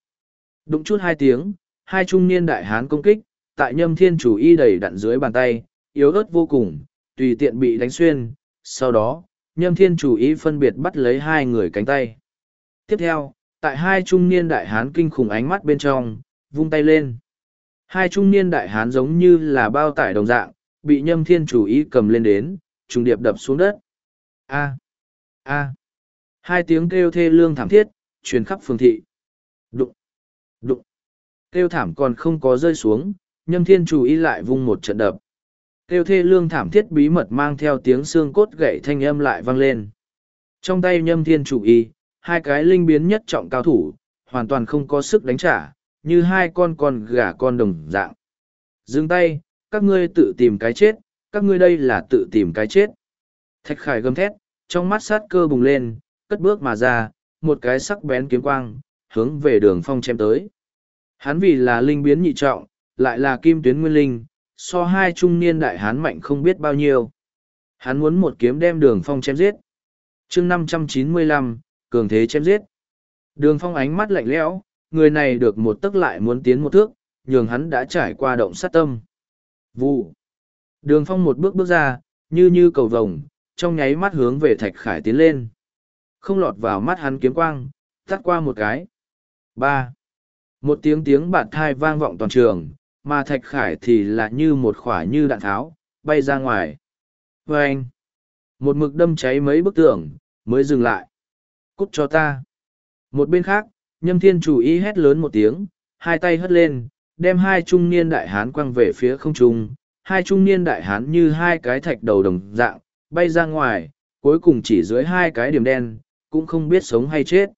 S1: Đụng chút hai tiếng, hai trung niên đại hán công kích, tại nhâm thiên chủ y đầy đặn dưới bàn tay, yếu ớt vô cùng, tùy tiện bị đánh xuyên, sau đó, nhâm thiên chủ ý phân biệt bắt lấy hai người cánh tay. Tiếp theo, tại hai trung niên đại hán kinh khủng ánh mắt bên trong, vung tay lên. Hai trung niên đại hán giống như là bao tải đồng dạng, bị nhâm thiên chủ ý cầm lên đến, trùng điệp đập xuống đất. A. A. Hai tiếng kêu thê lương thảm thiết, truyền khắp phường thị. Đụng. Đụng. Kêu thảm còn không có rơi xuống, nhâm thiên chủ ý lại vung một trận đập. Kêu thê lương thảm thiết bí mật mang theo tiếng xương cốt gậy thanh âm lại vang lên. Trong tay nhâm thiên chủ y, hai cái linh biến nhất trọng cao thủ, hoàn toàn không có sức đánh trả, như hai con con gà con đồng dạng. Dừng tay, các ngươi tự tìm cái chết, các ngươi đây là tự tìm cái chết. Thạch khải gầm thét, trong mắt sát cơ bùng lên, cất bước mà ra, một cái sắc bén kiếm quang, hướng về đường phong chém tới. Hắn vì là linh biến nhị trọng, lại là kim tuyến nguyên linh, so hai trung niên đại hán mạnh không biết bao nhiêu. Hắn muốn một kiếm đem đường phong chém giết. chương năm trăm chín mươi lăm cường thế chém giết. Đường phong ánh mắt lạnh lẽo, người này được một tức lại muốn tiến một thước, nhường hắn đã trải qua động sát tâm. Vụ. Đường phong một bước bước ra, như như cầu vồng, trong nháy mắt hướng về thạch khải tiến lên. Không lọt vào mắt hắn kiếm quang, tắt qua một cái. ba Một tiếng tiếng bạt thai vang vọng toàn trường, mà thạch khải thì là như một khỏa như đạn tháo, bay ra ngoài. vê anh, một mực đâm cháy mấy bức tường, mới dừng lại. Cút cho ta. Một bên khác, nhâm thiên chủ ý hét lớn một tiếng, hai tay hất lên, đem hai trung niên đại hán quăng về phía không trung. Hai trung niên đại hán như hai cái thạch đầu đồng dạng, bay ra ngoài, cuối cùng chỉ dưới hai cái điểm đen, cũng không biết sống hay chết.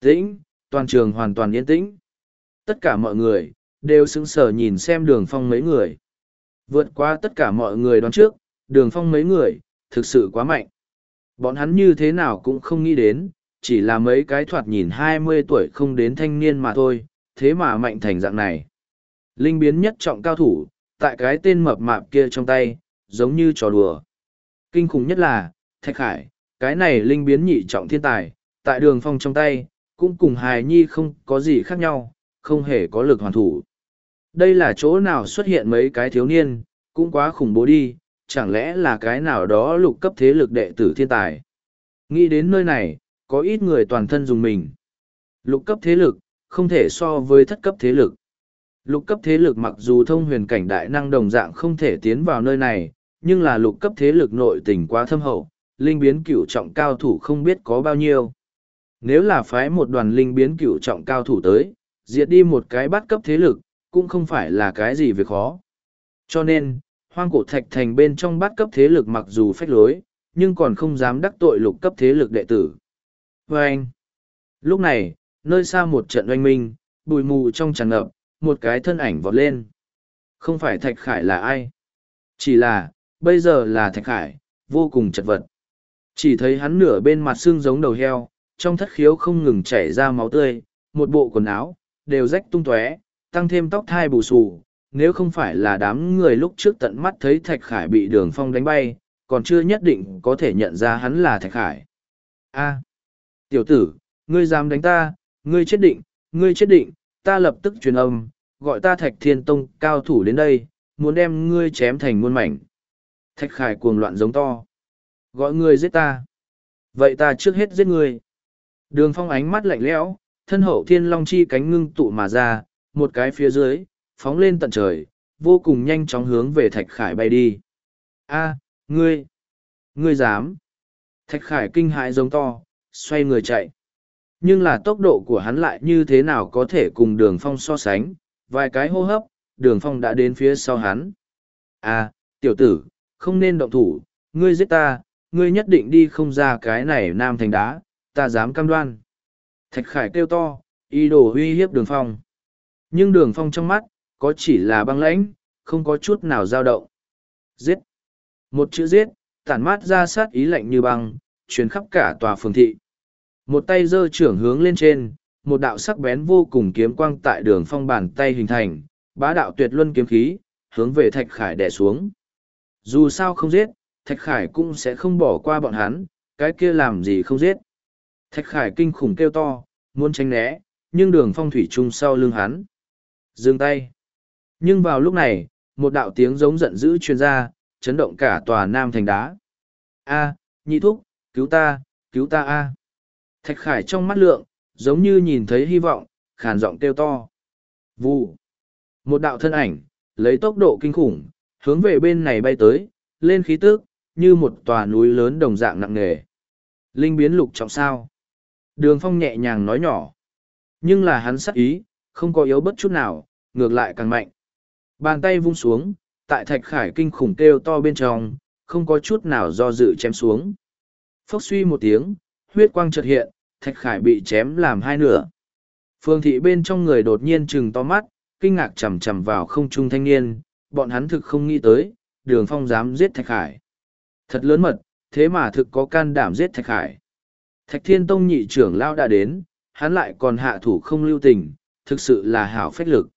S1: Tĩnh, toàn trường hoàn toàn yên tĩnh. Tất cả mọi người, đều sững sờ nhìn xem đường phong mấy người. Vượt qua tất cả mọi người đoán trước, đường phong mấy người, thực sự quá mạnh. Bọn hắn như thế nào cũng không nghĩ đến, chỉ là mấy cái thoạt nhìn hai mươi tuổi không đến thanh niên mà thôi, thế mà mạnh thành dạng này. Linh biến nhất trọng cao thủ, tại cái tên mập mạp kia trong tay, giống như trò đùa. Kinh khủng nhất là, Thạch Khải, cái này linh biến nhị trọng thiên tài, tại đường phong trong tay, cũng cùng hài nhi không có gì khác nhau, không hề có lực hoàn thủ. Đây là chỗ nào xuất hiện mấy cái thiếu niên, cũng quá khủng bố đi, chẳng lẽ là cái nào đó lục cấp thế lực đệ tử thiên tài. Nghĩ đến nơi này, có ít người toàn thân dùng mình. Lục cấp thế lực, không thể so với thất cấp thế lực. Lục cấp thế lực mặc dù thông huyền cảnh đại năng đồng dạng không thể tiến vào nơi này, nhưng là lục cấp thế lực nội tình quá thâm hậu, linh biến cửu trọng cao thủ không biết có bao nhiêu. Nếu là phái một đoàn linh biến cửu trọng cao thủ tới, diệt đi một cái bắt cấp thế lực, cũng không phải là cái gì việc khó. Cho nên, hoang cổ thạch thành bên trong bắt cấp thế lực mặc dù phách lối, nhưng còn không dám đắc tội lục cấp thế lực đệ tử. Và anh, lúc này, nơi xa một trận oanh minh, bụi mù trong tràn ngập, một cái thân ảnh vọt lên. Không phải thạch khải là ai? Chỉ là, bây giờ là thạch khải, vô cùng chật vật. Chỉ thấy hắn nửa bên mặt xương giống đầu heo, trong thất khiếu không ngừng chảy ra máu tươi, một bộ quần áo, đều rách tung tóe, tăng thêm tóc thai bù xù. Nếu không phải là đám người lúc trước tận mắt thấy Thạch Khải bị đường phong đánh bay, còn chưa nhất định có thể nhận ra hắn là Thạch Khải. A, tiểu tử, ngươi dám đánh ta, ngươi chết định, ngươi chết định, ta lập tức truyền âm, gọi ta Thạch Thiên Tông cao thủ đến đây, muốn đem ngươi chém thành muôn mảnh. Thạch Khải cuồng loạn giống to. Gọi ngươi giết ta. Vậy ta trước hết giết ngươi. Đường phong ánh mắt lạnh lẽo, thân hậu thiên long chi cánh ngưng tụ mà ra, một cái phía dưới, phóng lên tận trời, vô cùng nhanh chóng hướng về Thạch Khải bay đi. A, ngươi, ngươi dám. Thạch Khải kinh hãi giống to, xoay người chạy. Nhưng là tốc độ của hắn lại như thế nào có thể cùng đường phong so sánh, vài cái hô hấp, đường phong đã đến phía sau hắn. A, tiểu tử, không nên động thủ, ngươi giết ta, ngươi nhất định đi không ra cái này nam thành đá, ta dám cam đoan. Thạch Khải kêu to, ý đồ uy hiếp đường phong. Nhưng đường phong trong mắt, có chỉ là băng lãnh, không có chút nào dao động. Giết. Một chữ giết, tản mát ra sát ý lạnh như băng, chuyến khắp cả tòa phường thị. Một tay giơ trưởng hướng lên trên, một đạo sắc bén vô cùng kiếm quang tại đường phong bàn tay hình thành, bá đạo tuyệt luân kiếm khí, hướng về Thạch Khải đè xuống. Dù sao không giết, Thạch Khải cũng sẽ không bỏ qua bọn hắn, cái kia làm gì không giết. Thạch Khải kinh khủng kêu to, muốn tránh né, nhưng đường phong thủy chung sau lưng hắn. Dừng tay. Nhưng vào lúc này, một đạo tiếng giống giận dữ truyền ra, chấn động cả tòa nam thành đá. A, nhị thúc, cứu ta, cứu ta a. Thạch Khải trong mắt lượng, giống như nhìn thấy hy vọng, khàn giọng kêu to. Vụ. Một đạo thân ảnh, lấy tốc độ kinh khủng, hướng về bên này bay tới, lên khí tức, như một tòa núi lớn đồng dạng nặng nề. Linh biến lục trọng sao. Đường phong nhẹ nhàng nói nhỏ. Nhưng là hắn sắc ý, không có yếu bất chút nào, ngược lại càng mạnh. Bàn tay vung xuống, tại thạch khải kinh khủng kêu to bên trong, không có chút nào do dự chém xuống. Phốc suy một tiếng, huyết quang chợt hiện, thạch khải bị chém làm hai nửa. Phương thị bên trong người đột nhiên trừng to mắt, kinh ngạc chầm chầm vào không trung thanh niên, bọn hắn thực không nghĩ tới, đường phong dám giết thạch khải. Thật lớn mật, thế mà thực có can đảm giết thạch khải. Thạch thiên tông nhị trưởng lao đã đến, hắn lại còn hạ thủ không lưu tình, thực sự là hảo phách lực.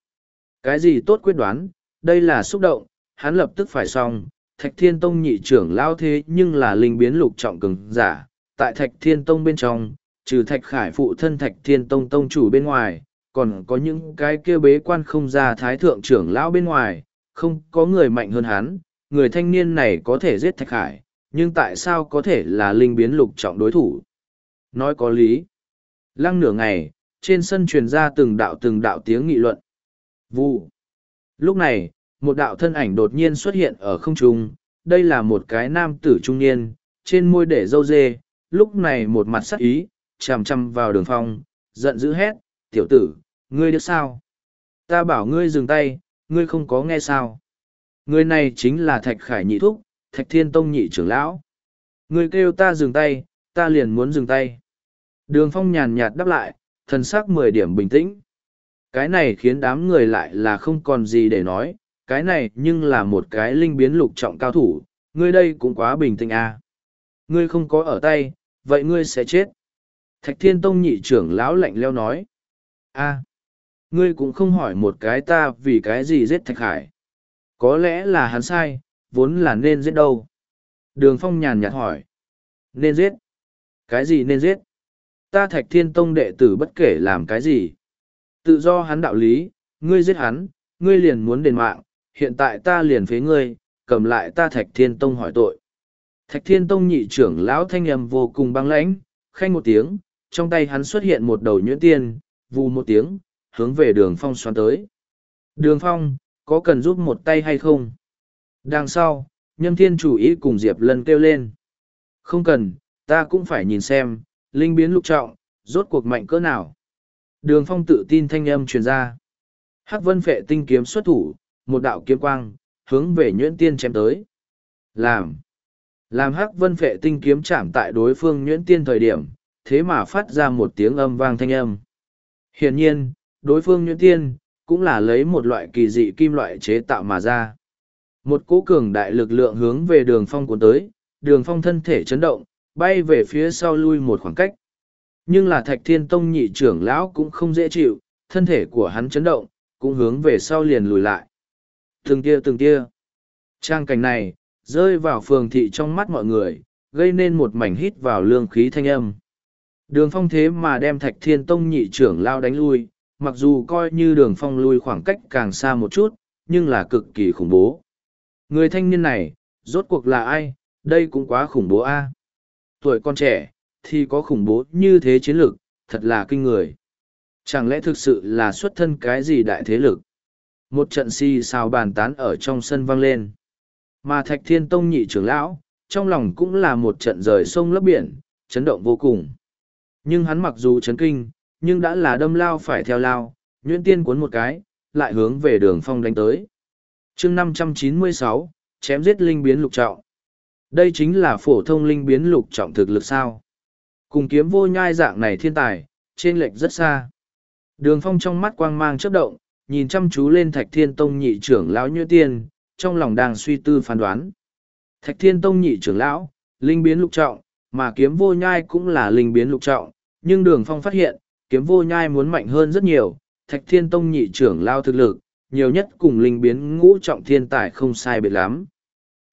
S1: Cái gì tốt quyết đoán, đây là xúc động, hắn lập tức phải xong, thạch thiên tông nhị trưởng lao thế nhưng là linh biến lục trọng cường giả, tại thạch thiên tông bên trong, trừ thạch khải phụ thân thạch thiên tông tông chủ bên ngoài, còn có những cái kia bế quan không ra thái thượng trưởng lão bên ngoài, không có người mạnh hơn hắn, người thanh niên này có thể giết thạch khải, nhưng tại sao có thể là linh biến lục trọng đối thủ? Nói có lý. Lăng nửa ngày, trên sân truyền ra từng đạo từng đạo tiếng nghị luận. Vụ. Lúc này, một đạo thân ảnh đột nhiên xuất hiện ở không trung, đây là một cái nam tử trung niên, trên môi để dâu dê, lúc này một mặt sắc ý, chằm chằm vào đường phong, giận dữ hét, tiểu tử, ngươi được sao? Ta bảo ngươi dừng tay, ngươi không có nghe sao? Người này chính là Thạch Khải nhị thúc, Thạch Thiên Tông nhị trưởng lão. Ngươi kêu ta dừng tay, ta liền muốn dừng tay. Đường phong nhàn nhạt đáp lại, thần sắc mười điểm bình tĩnh. Cái này khiến đám người lại là không còn gì để nói, cái này nhưng là một cái linh biến lục trọng cao thủ, ngươi đây cũng quá bình tĩnh à. Ngươi không có ở tay, vậy ngươi sẽ chết. Thạch Thiên Tông nhị trưởng lão lạnh leo nói. a ngươi cũng không hỏi một cái ta vì cái gì giết Thạch Hải. Có lẽ là hắn sai, vốn là nên giết đâu. Đường Phong nhàn nhạt hỏi. Nên giết. Cái gì nên giết? Ta Thạch Thiên Tông đệ tử bất kể làm cái gì. Tự do hắn đạo lý, ngươi giết hắn, ngươi liền muốn đền mạng, hiện tại ta liền phế ngươi, cầm lại ta Thạch Thiên Tông hỏi tội. Thạch Thiên Tông nhị trưởng lão thanh âm vô cùng băng lãnh, khanh một tiếng, trong tay hắn xuất hiện một đầu nhuyễn tiên, vù một tiếng, hướng về đường phong xoắn tới. Đường phong, có cần giúp một tay hay không? Đằng sau, nhâm thiên chủ ý cùng Diệp Lân kêu lên. Không cần, ta cũng phải nhìn xem, linh biến lục trọng, rốt cuộc mạnh cỡ nào. Đường phong tự tin thanh âm truyền ra. Hắc vân phệ tinh kiếm xuất thủ, một đạo kiếm quang, hướng về nhuyễn tiên chém tới. Làm. Làm hắc vân phệ tinh kiếm chạm tại đối phương nhuyễn tiên thời điểm, thế mà phát ra một tiếng âm vang thanh âm. Hiển nhiên, đối phương nhuyễn tiên, cũng là lấy một loại kỳ dị kim loại chế tạo mà ra. Một cỗ cường đại lực lượng hướng về đường phong cuốn tới, đường phong thân thể chấn động, bay về phía sau lui một khoảng cách. Nhưng là thạch thiên tông nhị trưởng lão cũng không dễ chịu, thân thể của hắn chấn động, cũng hướng về sau liền lùi lại. Từng tia từng tia. Trang cảnh này, rơi vào phường thị trong mắt mọi người, gây nên một mảnh hít vào lương khí thanh âm. Đường phong thế mà đem thạch thiên tông nhị trưởng lao đánh lui, mặc dù coi như đường phong lui khoảng cách càng xa một chút, nhưng là cực kỳ khủng bố. Người thanh niên này, rốt cuộc là ai, đây cũng quá khủng bố a Tuổi con trẻ, thì có khủng bố như thế chiến lược, thật là kinh người. Chẳng lẽ thực sự là xuất thân cái gì đại thế lực? Một trận si xào bàn tán ở trong sân vang lên. Mà Thạch Thiên Tông nhị trưởng lão, trong lòng cũng là một trận rời sông lấp biển, chấn động vô cùng. Nhưng hắn mặc dù chấn kinh, nhưng đã là đâm lao phải theo lao, nhuyễn tiên cuốn một cái, lại hướng về đường phong đánh tới. chương năm trăm chín mươi sáu chém giết linh biến lục trọng. Đây chính là phổ thông linh biến lục trọng thực lực sao. Cùng kiếm vô nhai dạng này thiên tài, trên lệch rất xa. Đường phong trong mắt quang mang chớp động, nhìn chăm chú lên thạch thiên tông nhị trưởng lão như tiên, trong lòng đang suy tư phán đoán. Thạch thiên tông nhị trưởng lão, linh biến lục trọng, mà kiếm vô nhai cũng là linh biến lục trọng, nhưng đường phong phát hiện, kiếm vô nhai muốn mạnh hơn rất nhiều, thạch thiên tông nhị trưởng lao thực lực, nhiều nhất cùng linh biến ngũ trọng thiên tài không sai biệt lắm.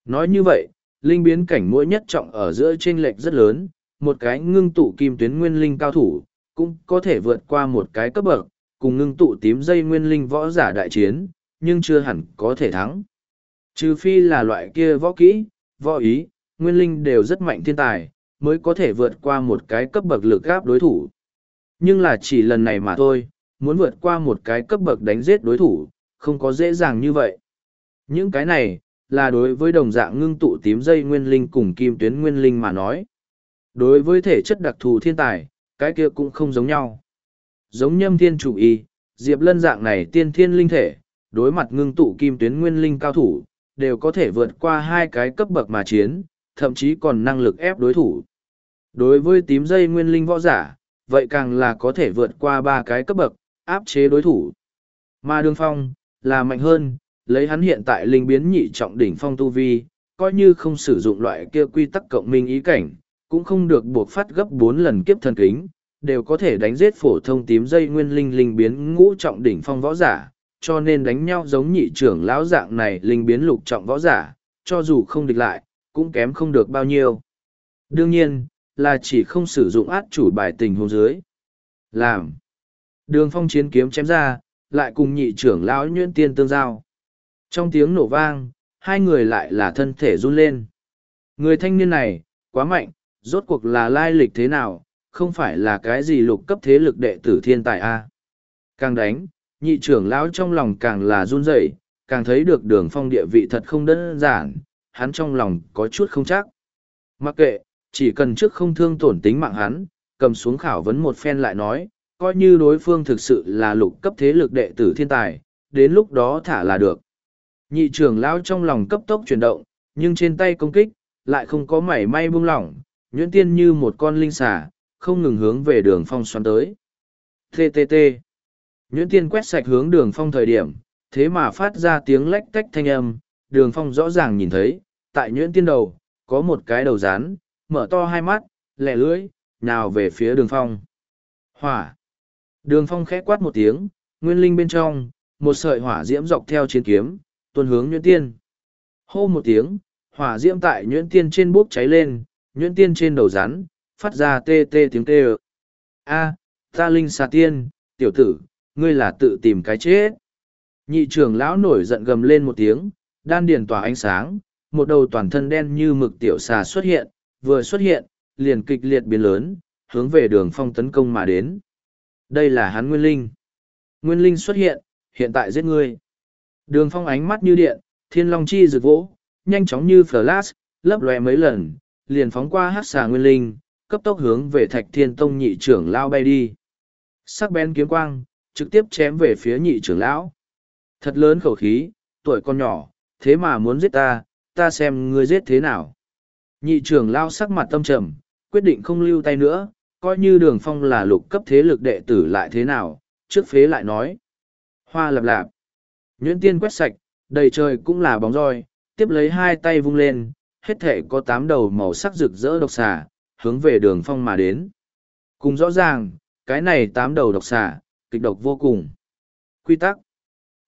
S1: Nói như vậy, linh biến cảnh mỗi nhất trọng ở giữa chênh lệch rất lớn, một cái ngưng tụ kim tuyến nguyên linh cao thủ, cũng có thể vượt qua một cái cấp bậc, cùng ngưng tụ tím dây nguyên linh võ giả đại chiến, nhưng chưa hẳn có thể thắng. Trừ phi là loại kia võ kỹ, võ ý, nguyên linh đều rất mạnh thiên tài, mới có thể vượt qua một cái cấp bậc lực gáp đối thủ. Nhưng là chỉ lần này mà thôi, muốn vượt qua một cái cấp bậc đánh giết đối thủ, không có dễ dàng như vậy. Những cái này, là đối với đồng dạng ngưng tụ tím dây nguyên linh cùng kim tuyến nguyên linh mà nói. Đối với thể chất đặc thù thiên tài, cái kia cũng không giống nhau. Giống nhâm thiên chủ y, diệp lân dạng này tiên thiên linh thể, đối mặt ngưng tụ kim tuyến nguyên linh cao thủ, đều có thể vượt qua hai cái cấp bậc mà chiến, thậm chí còn năng lực ép đối thủ. Đối với tím dây nguyên linh võ giả, vậy càng là có thể vượt qua ba cái cấp bậc, áp chế đối thủ. Mà đường phong, là mạnh hơn, lấy hắn hiện tại linh biến nhị trọng đỉnh phong tu vi, coi như không sử dụng loại kia quy tắc cộng minh ý cảnh, cũng không được buộc phát gấp bốn lần kiếp thần kính, đều có thể đánh giết phổ thông tím dây nguyên linh linh biến ngũ trọng đỉnh phong võ giả, cho nên đánh nhau giống nhị trưởng lão dạng này linh biến lục trọng võ giả, cho dù không địch lại, cũng kém không được bao nhiêu. Đương nhiên, là chỉ không sử dụng át chủ bài tình huống dưới. Làm. Đường phong chiến kiếm chém ra, lại cùng nhị trưởng lão nhuyễn tiên tương giao. Trong tiếng nổ vang, hai người lại là thân thể run lên. Người thanh niên này, quá mạnh, rốt cuộc là lai lịch thế nào, không phải là cái gì lục cấp thế lực đệ tử thiên tài a Càng đánh, nhị trưởng lão trong lòng càng là run rẩy, càng thấy được đường phong địa vị thật không đơn giản, hắn trong lòng có chút không chắc. Mặc kệ, chỉ cần trước không thương tổn tính mạng hắn, cầm xuống khảo vấn một phen lại nói, coi như đối phương thực sự là lục cấp thế lực đệ tử thiên tài, đến lúc đó thả là được. Nhị trưởng lão trong lòng cấp tốc chuyển động, nhưng trên tay công kích, lại không có mảy may buông lỏng, nhuyễn tiên như một con linh xà, không ngừng hướng về đường phong xoắn tới. TTT. Nhuyễn tiên quét sạch hướng đường phong thời điểm, thế mà phát ra tiếng lách tách thanh âm, đường phong rõ ràng nhìn thấy, tại nhuyễn tiên đầu, có một cái đầu rán, mở to hai mắt, lẻ lưỡi, nào về phía đường phong. Hỏa. Đường phong khẽ quát một tiếng, nguyên linh bên trong, một sợi hỏa diễm dọc theo chiến kiếm, tuần hướng nhuyễn tiên. Hô một tiếng, hỏa diễm tại nhuyễn tiên trên bốc cháy lên, nhuyễn tiên trên đầu rắn, phát ra tê tê tiếng tê ơ. A, ta linh xà tiên, tiểu tử, ngươi là tự tìm cái chết. Nhị trưởng lão nổi giận gầm lên một tiếng, đan điền tỏa ánh sáng, một đầu toàn thân đen như mực tiểu xà xuất hiện, vừa xuất hiện, liền kịch liệt biến lớn, hướng về đường phong tấn công mà đến. Đây là hắn Nguyên Linh. Nguyên Linh xuất hiện, hiện tại giết ngươi. Đường phong ánh mắt như điện, thiên long chi rực vỗ, nhanh chóng như flash, lấp lòe mấy lần, liền phóng qua hát xà Nguyên Linh, cấp tốc hướng về thạch thiên tông nhị trưởng lao bay đi. Sắc bén kiếm quang, trực tiếp chém về phía nhị trưởng lão. Thật lớn khẩu khí, tuổi con nhỏ, thế mà muốn giết ta, ta xem ngươi giết thế nào. Nhị trưởng lao sắc mặt tâm trầm, quyết định không lưu tay nữa, coi như đường phong là lục cấp thế lực đệ tử lại thế nào, trước phế lại nói. Hoa lập lạp. Nhuyễn tiên quét sạch, đầy trời cũng là bóng roi, tiếp lấy hai tay vung lên, hết thể có tám đầu màu sắc rực rỡ độc xà, hướng về đường phong mà đến. Cùng rõ ràng, cái này tám đầu độc xà, kịch độc vô cùng. Quy tắc.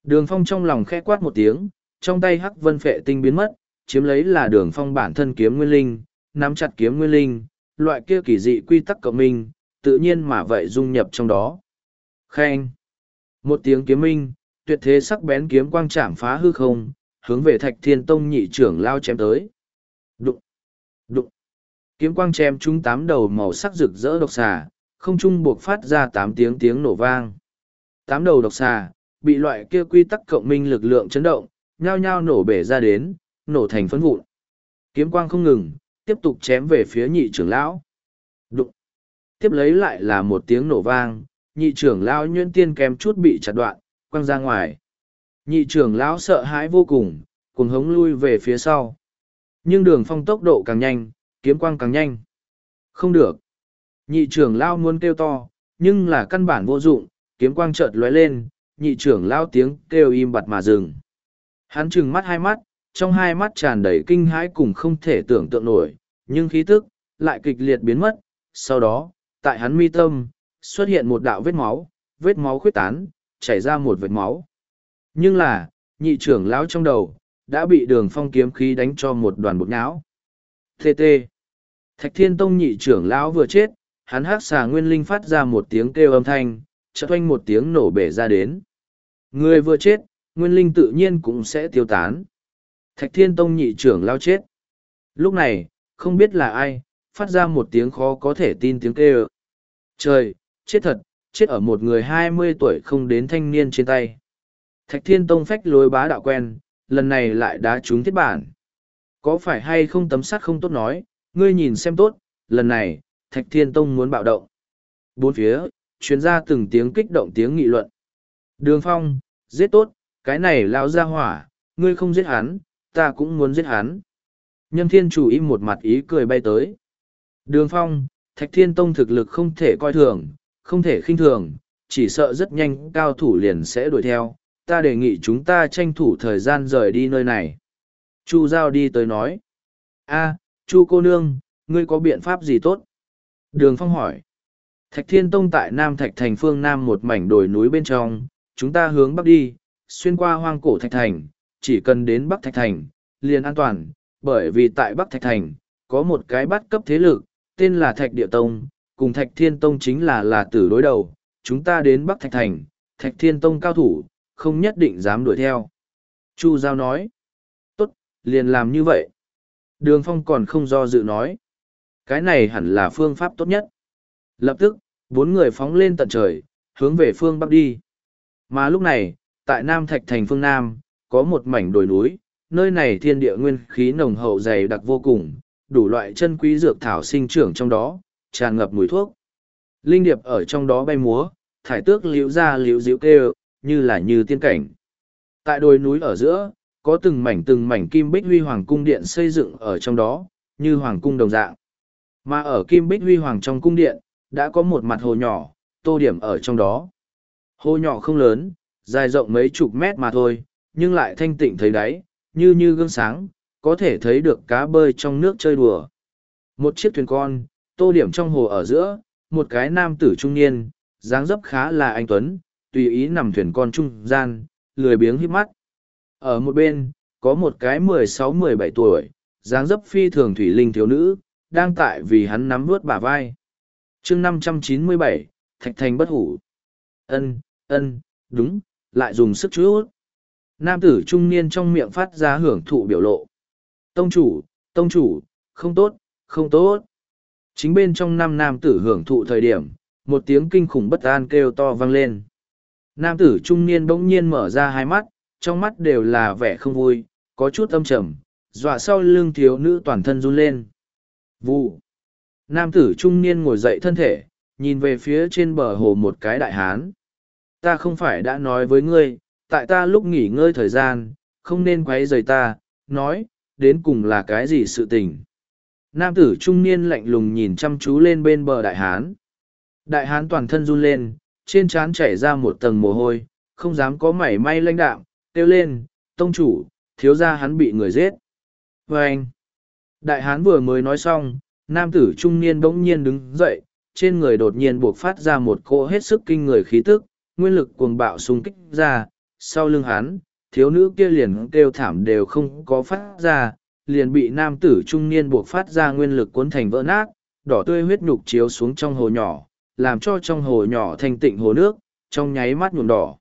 S1: Đường phong trong lòng khẽ quát một tiếng, trong tay hắc vân phệ tinh biến mất, chiếm lấy là đường phong bản thân kiếm nguyên linh, nắm chặt kiếm nguyên linh, loại kia kỳ dị quy tắc cộng minh, tự nhiên mà vậy dung nhập trong đó. Khen. Một tiếng kiếm minh, tuyệt thế sắc bén kiếm quang chạm phá hư không, hướng về thạch thiên tông nhị trưởng lao chém tới. Đụng. Đụng. Kiếm quang chém chúng tám đầu màu sắc rực rỡ độc xà, không trung buộc phát ra tám tiếng tiếng nổ vang. Tám đầu độc xà, bị loại kia quy tắc cộng minh lực lượng chấn động, nhao nhao nổ bể ra đến, nổ thành phấn vụn. Kiếm quang không ngừng, tiếp tục chém về phía nhị trưởng lão. Đụng. Tiếp lấy lại là một tiếng nổ vang, nhị trưởng lão nhuyễn tiên kém chút bị chặt đoạn, quăng ra ngoài. Nhị trưởng lão sợ hãi vô cùng, cuồng hống lui về phía sau. Nhưng đường phong tốc độ càng nhanh, kiếm quang càng nhanh. Không được. Nhị trưởng lão muốn kêu to, nhưng là căn bản vô dụng, kiếm quang chợt lóe lên, nhị trưởng lão tiếng kêu im bặt mà dừng. Hắn trừng mắt hai mắt, trong hai mắt tràn đầy kinh hãi cùng không thể tưởng tượng nổi, nhưng khí tức lại kịch liệt biến mất. Sau đó, tại hắn mi tâm, xuất hiện một đạo vết máu, vết máu khuyết tán, chảy ra một vệt máu. Nhưng là, nhị trưởng lão trong đầu, đã bị đường phong kiếm khí đánh cho một đoàn bột não. TT. Thạch Thiên Tông nhị trưởng lão vừa chết, hắn hát xà nguyên linh phát ra một tiếng kêu âm thanh, chợt oanh một tiếng nổ bể ra đến. Người vừa chết, nguyên linh tự nhiên cũng sẽ tiêu tán. Thạch Thiên Tông nhị trưởng lão chết. Lúc này, không biết là ai, phát ra một tiếng khó có thể tin tiếng kêu. Trời, chết thật, chết ở một người hai mươi tuổi không đến thanh niên trên tay. Thạch Thiên Tông phách lối bá đạo quen, lần này lại đá trúng thiết bản. Có phải hay không tấm sắt không tốt nói, ngươi nhìn xem tốt, lần này, Thạch Thiên Tông muốn bạo động. Bốn phía, chuyến ra từng tiếng kích động tiếng nghị luận. Đường Phong, giết tốt, cái này lao ra hỏa, ngươi không giết hắn, ta cũng muốn giết hắn. Nhâm Thiên chủ im một mặt ý cười bay tới. Đường Phong, Thạch Thiên Tông thực lực không thể coi thường, không thể khinh thường, chỉ sợ rất nhanh cao thủ liền sẽ đuổi theo. Ta đề nghị chúng ta tranh thủ thời gian rời đi nơi này. Chu Giao đi tới nói. a Chu cô nương, ngươi có biện pháp gì tốt? Đường Phong hỏi. Thạch Thiên Tông tại Nam Thạch Thành phương Nam một mảnh đồi núi bên trong, chúng ta hướng Bắc đi, xuyên qua hoang cổ Thạch Thành, chỉ cần đến Bắc Thạch Thành, liền an toàn, bởi vì tại Bắc Thạch Thành, có một cái bắt cấp thế lực, tên là Thạch Địa Tông, cùng Thạch Thiên Tông chính là là tử đối đầu, chúng ta đến Bắc Thạch Thành, Thạch Thiên Tông cao thủ, không nhất định dám đuổi theo. Chu Giao nói, tốt, liền làm như vậy. Đường Phong còn không do dự nói, cái này hẳn là phương pháp tốt nhất. Lập tức, bốn người phóng lên tận trời, hướng về phương Bắc đi. Mà lúc này, tại Nam Thạch Thành phương Nam, có một mảnh đồi núi, nơi này thiên địa nguyên khí nồng hậu dày đặc vô cùng, đủ loại chân quý dược thảo sinh trưởng trong đó, tràn ngập mùi thuốc. Linh điệp ở trong đó bay múa, thải tước liễu ra liễu diễu kêu, như là như tiên cảnh. Tại đồi núi ở giữa, có từng mảnh từng mảnh kim bích huy hoàng cung điện xây dựng ở trong đó, như hoàng cung đồng dạng. Mà ở kim bích huy hoàng trong cung điện, đã có một mặt hồ nhỏ, tô điểm ở trong đó. Hồ nhỏ không lớn, dài rộng mấy chục mét mà thôi, nhưng lại thanh tịnh thấy đáy, như như gương sáng, có thể thấy được cá bơi trong nước chơi đùa. Một chiếc thuyền con, tô điểm trong hồ ở giữa, một cái nam tử trung niên, dáng dấp khá là anh Tuấn, tùy ý nằm thuyền con trung gian, lười biếng hít mắt. Ở một bên, có một cái mười sáu mười bảy tuổi, dáng dấp phi thường thủy linh thiếu nữ, đang tại vì hắn nắm vớt bả vai. chương năm trăm chín mươi bảy Thạch Thành bất hủ. Ân, ân, đúng, lại dùng sức chút. Nam tử trung niên trong miệng phát ra hưởng thụ biểu lộ. Tông chủ, tông chủ, không tốt, không tốt. Chính bên trong năm nam tử hưởng thụ thời điểm, một tiếng kinh khủng bất an kêu to vang lên. Nam tử trung niên bỗng nhiên mở ra hai mắt, trong mắt đều là vẻ không vui, có chút âm trầm, dọa sau lưng thiếu nữ toàn thân run lên. Vụ. Nam tử trung niên ngồi dậy thân thể, nhìn về phía trên bờ hồ một cái đại hán. Ta không phải đã nói với ngươi, tại ta lúc nghỉ ngơi thời gian, không nên quấy rầy ta, nói, đến cùng là cái gì sự tình. Nam tử trung niên lạnh lùng nhìn chăm chú lên bên bờ đại hán. Đại hán toàn thân run lên, trên trán chảy ra một tầng mồ hôi, không dám có mảy may lãnh đạm, kêu lên, tông chủ, thiếu ra hắn bị người giết. Và anh, đại hán vừa mới nói xong, nam tử trung niên bỗng nhiên đứng dậy, trên người đột nhiên buộc phát ra một cỗ hết sức kinh người khí tức, nguyên lực cuồng bạo xung kích ra, sau lưng hắn, thiếu nữ kia liền kêu thảm đều không có phát ra, liền bị nam tử trung niên buộc phát ra nguyên lực cuốn thành vỡ nát, đỏ tươi huyết nhục chiếu xuống trong hồ nhỏ, làm cho trong hồ nhỏ thanh tịnh hồ nước, trong nháy mắt nhuộm đỏ.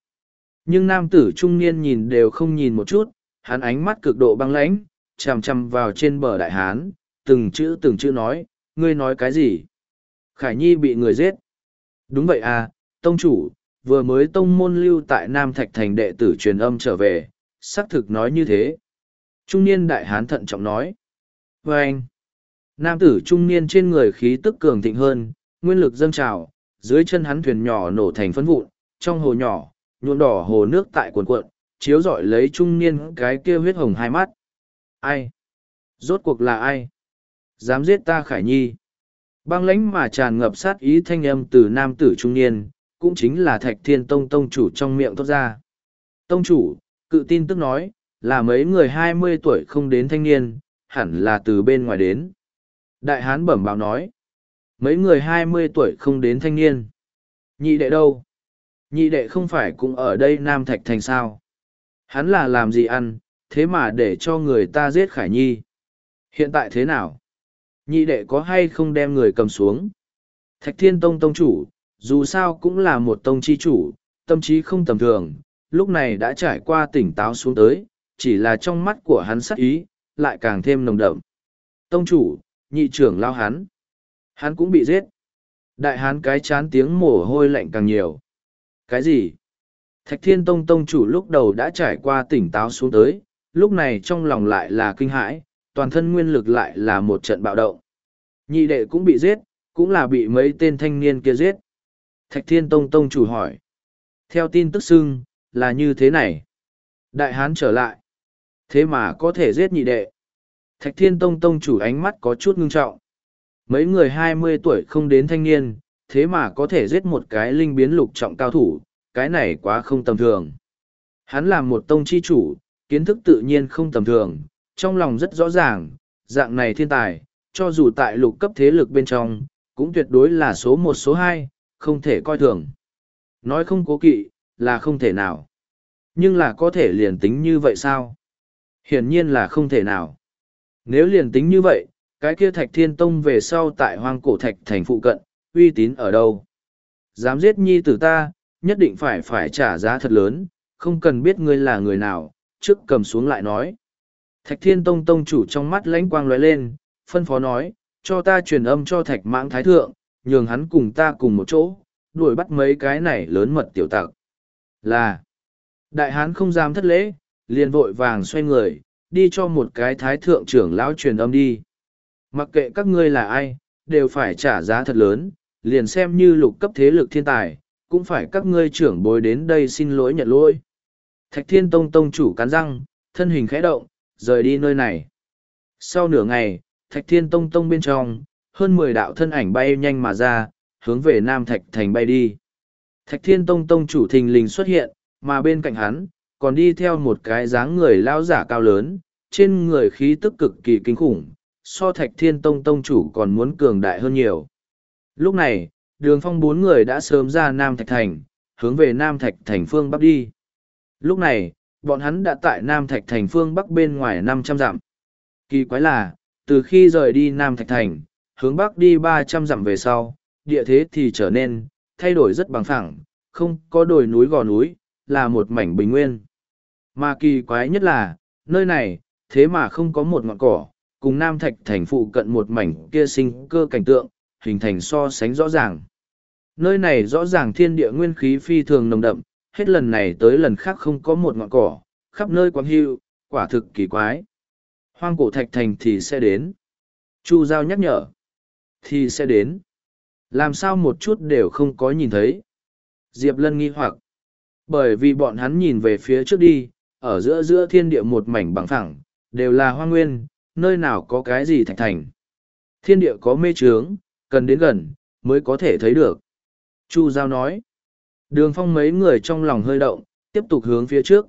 S1: Nhưng nam tử trung niên nhìn đều không nhìn một chút, hắn ánh mắt cực độ băng lãnh, chằm chằm vào trên bờ đại hán, từng chữ từng chữ nói, ngươi nói cái gì? Khải Nhi bị người giết. Đúng vậy à, tông chủ, vừa mới tông môn lưu tại Nam Thạch Thành đệ tử truyền âm trở về, xác thực nói như thế. Trung niên đại hán thận trọng nói. vê anh, nam tử trung niên trên người khí tức cường thịnh hơn, nguyên lực dâng trào, dưới chân hắn thuyền nhỏ nổ thành phấn vụn, trong hồ nhỏ, nhuộm đỏ hồ nước tại cuộn cuộn, chiếu rọi lấy trung niên cái kia huyết hồng hai mắt. Ai? Rốt cuộc là ai? Dám giết ta Khải Nhi? Băng lãnh mà tràn ngập sát ý thanh âm từ nam tử trung niên, cũng chính là Thạch Thiên Tông Tông chủ trong miệng thốt ra. Tông chủ, cự tin tức nói, là mấy người hai mươi tuổi không đến thanh niên, hẳn là từ bên ngoài đến. Đại hán bẩm báo nói, mấy người hai mươi tuổi không đến thanh niên. Nhị đệ đâu? Nhị đệ không phải cũng ở đây Nam Thạch Thành sao? Hắn là làm gì ăn, thế mà để cho người ta giết Khải Nhi. Hiện tại thế nào? Nhị đệ có hay không đem người cầm xuống? Thạch Thiên Tông Tông chủ, dù sao cũng là một tông chi chủ, tâm trí không tầm thường, lúc này đã trải qua tỉnh táo xuống tới, chỉ là trong mắt của hắn sắc ý, lại càng thêm nồng đậm. Tông chủ, nhị trưởng lao hắn. Hắn cũng bị giết. Đại hán cái chán tiếng mồ hôi lạnh càng nhiều. Cái gì? Thạch Thiên Tông Tông chủ lúc đầu đã trải qua tỉnh táo xuống tới, lúc này trong lòng lại là kinh hãi, toàn thân nguyên lực lại là một trận bạo động. Nhị đệ cũng bị giết, cũng là bị mấy tên thanh niên kia giết. Thạch Thiên Tông Tông chủ hỏi. Theo tin tức xưng, là như thế này. Đại hán trở lại. Thế mà có thể giết nhị đệ. Thạch Thiên Tông Tông chủ ánh mắt có chút ngưng trọng. Mấy người hai mươi tuổi không đến thanh niên, thế mà có thể giết một cái linh biến lục trọng cao thủ, cái này quá không tầm thường. Hắn là một tông chi chủ, kiến thức tự nhiên không tầm thường, trong lòng rất rõ ràng, dạng này thiên tài, cho dù tại lục cấp thế lực bên trong, cũng tuyệt đối là số một số hai, không thể coi thường. Nói không cố kỵ, là không thể nào. Nhưng là có thể liền tính như vậy sao? Hiển nhiên là không thể nào. Nếu liền tính như vậy, cái kia thạch thiên tông về sau tại hoang cổ thạch thành phụ cận, uy tín ở đâu? Dám giết nhi tử ta, nhất định phải phải trả giá thật lớn, không cần biết ngươi là người nào, trước cầm xuống lại nói. Thạch thiên tông tông chủ trong mắt lãnh quang lóe lên, phân phó nói, cho ta truyền âm cho thạch mãng thái thượng, nhường hắn cùng ta cùng một chỗ, đuổi bắt mấy cái này lớn mật tiểu tặc. Là, đại hán không dám thất lễ, liền vội vàng xoay người, đi cho một cái thái thượng trưởng lão truyền âm đi. Mặc kệ các ngươi là ai, đều phải trả giá thật lớn, liền xem như lục cấp thế lực thiên tài, cũng phải các ngươi trưởng bối đến đây xin lỗi nhận lỗi. Thạch Thiên Tông Tông chủ cắn răng, thân hình khẽ động, rời đi nơi này. Sau nửa ngày, Thạch Thiên Tông Tông bên trong, hơn mười đạo thân ảnh bay nhanh mà ra, hướng về Nam Thạch Thành bay đi. Thạch Thiên Tông Tông chủ thình lình xuất hiện, mà bên cạnh hắn, còn đi theo một cái dáng người lao giả cao lớn, trên người khí tức cực kỳ kinh khủng, so Thạch Thiên Tông Tông chủ còn muốn cường đại hơn nhiều. Lúc này, đường phong bốn người đã sớm ra Nam Thạch Thành, hướng về Nam Thạch Thành phương Bắc đi. Lúc này, bọn hắn đã tại Nam Thạch Thành phương Bắc bên ngoài năm trăm dặm. Kỳ quái là, từ khi rời đi Nam Thạch Thành, hướng Bắc đi ba trăm dặm về sau, địa thế thì trở nên, thay đổi rất bằng phẳng, không có đồi núi gò núi, là một mảnh bình nguyên. Mà kỳ quái nhất là, nơi này, thế mà không có một ngọn cỏ, cùng Nam Thạch Thành phụ cận một mảnh kia sinh cơ cảnh tượng, hình thành so sánh rõ ràng. Nơi này rõ ràng thiên địa nguyên khí phi thường nồng đậm, hết lần này tới lần khác không có một ngọn cỏ, khắp nơi quang hưu, quả thực kỳ quái. Hoang cổ thạch thành thì sẽ đến. Chu Giao nhắc nhở. Thì sẽ đến. Làm sao một chút đều không có nhìn thấy. Diệp Lân nghi hoặc. Bởi vì bọn hắn nhìn về phía trước đi, ở giữa giữa thiên địa một mảnh bằng phẳng, đều là hoang nguyên, nơi nào có cái gì thạch thành. Thiên địa có mê trướng, cần đến gần, mới có thể thấy được. Chu Giao nói. Đường phong mấy người trong lòng hơi động, tiếp tục hướng phía trước.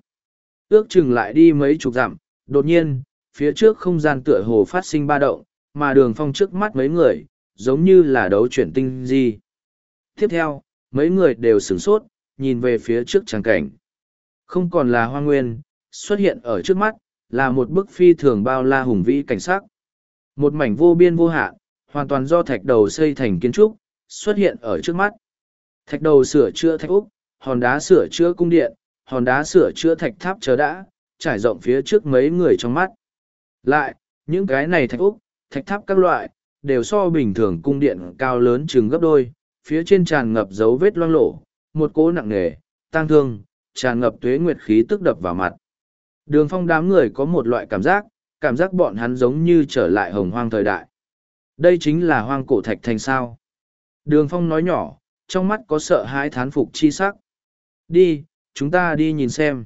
S1: Ước chừng lại đi mấy chục dặm, đột nhiên, phía trước không gian tựa hồ phát sinh ba động, mà đường phong trước mắt mấy người, giống như là đấu chuyển tinh di. Tiếp theo, mấy người đều sửng sốt, nhìn về phía trước tràng cảnh. Không còn là hoa nguyên, xuất hiện ở trước mắt, là một bức phi thường bao la hùng vĩ cảnh sắc. Một mảnh vô biên vô hạn, hoàn toàn do thạch đầu xây thành kiến trúc, xuất hiện ở trước mắt. Thạch đầu sửa chữa thạch úc, hòn đá sửa chữa cung điện, hòn đá sửa chữa thạch tháp chờ đã, trải rộng phía trước mấy người trong mắt. Lại, những cái này thạch úc, thạch tháp các loại, đều so bình thường cung điện cao lớn chừng gấp đôi, phía trên tràn ngập dấu vết loang lổ, một cỗ nặng nề, tang thương, tràn ngập tuế nguyệt khí tức đập vào mặt. Đường phong đám người có một loại cảm giác, cảm giác bọn hắn giống như trở lại hồng hoang thời đại. Đây chính là hoang cổ thạch thành sao. Đường phong nói nhỏ, trong mắt có sợ hãi thán phục chi sắc. Đi, chúng ta đi nhìn xem.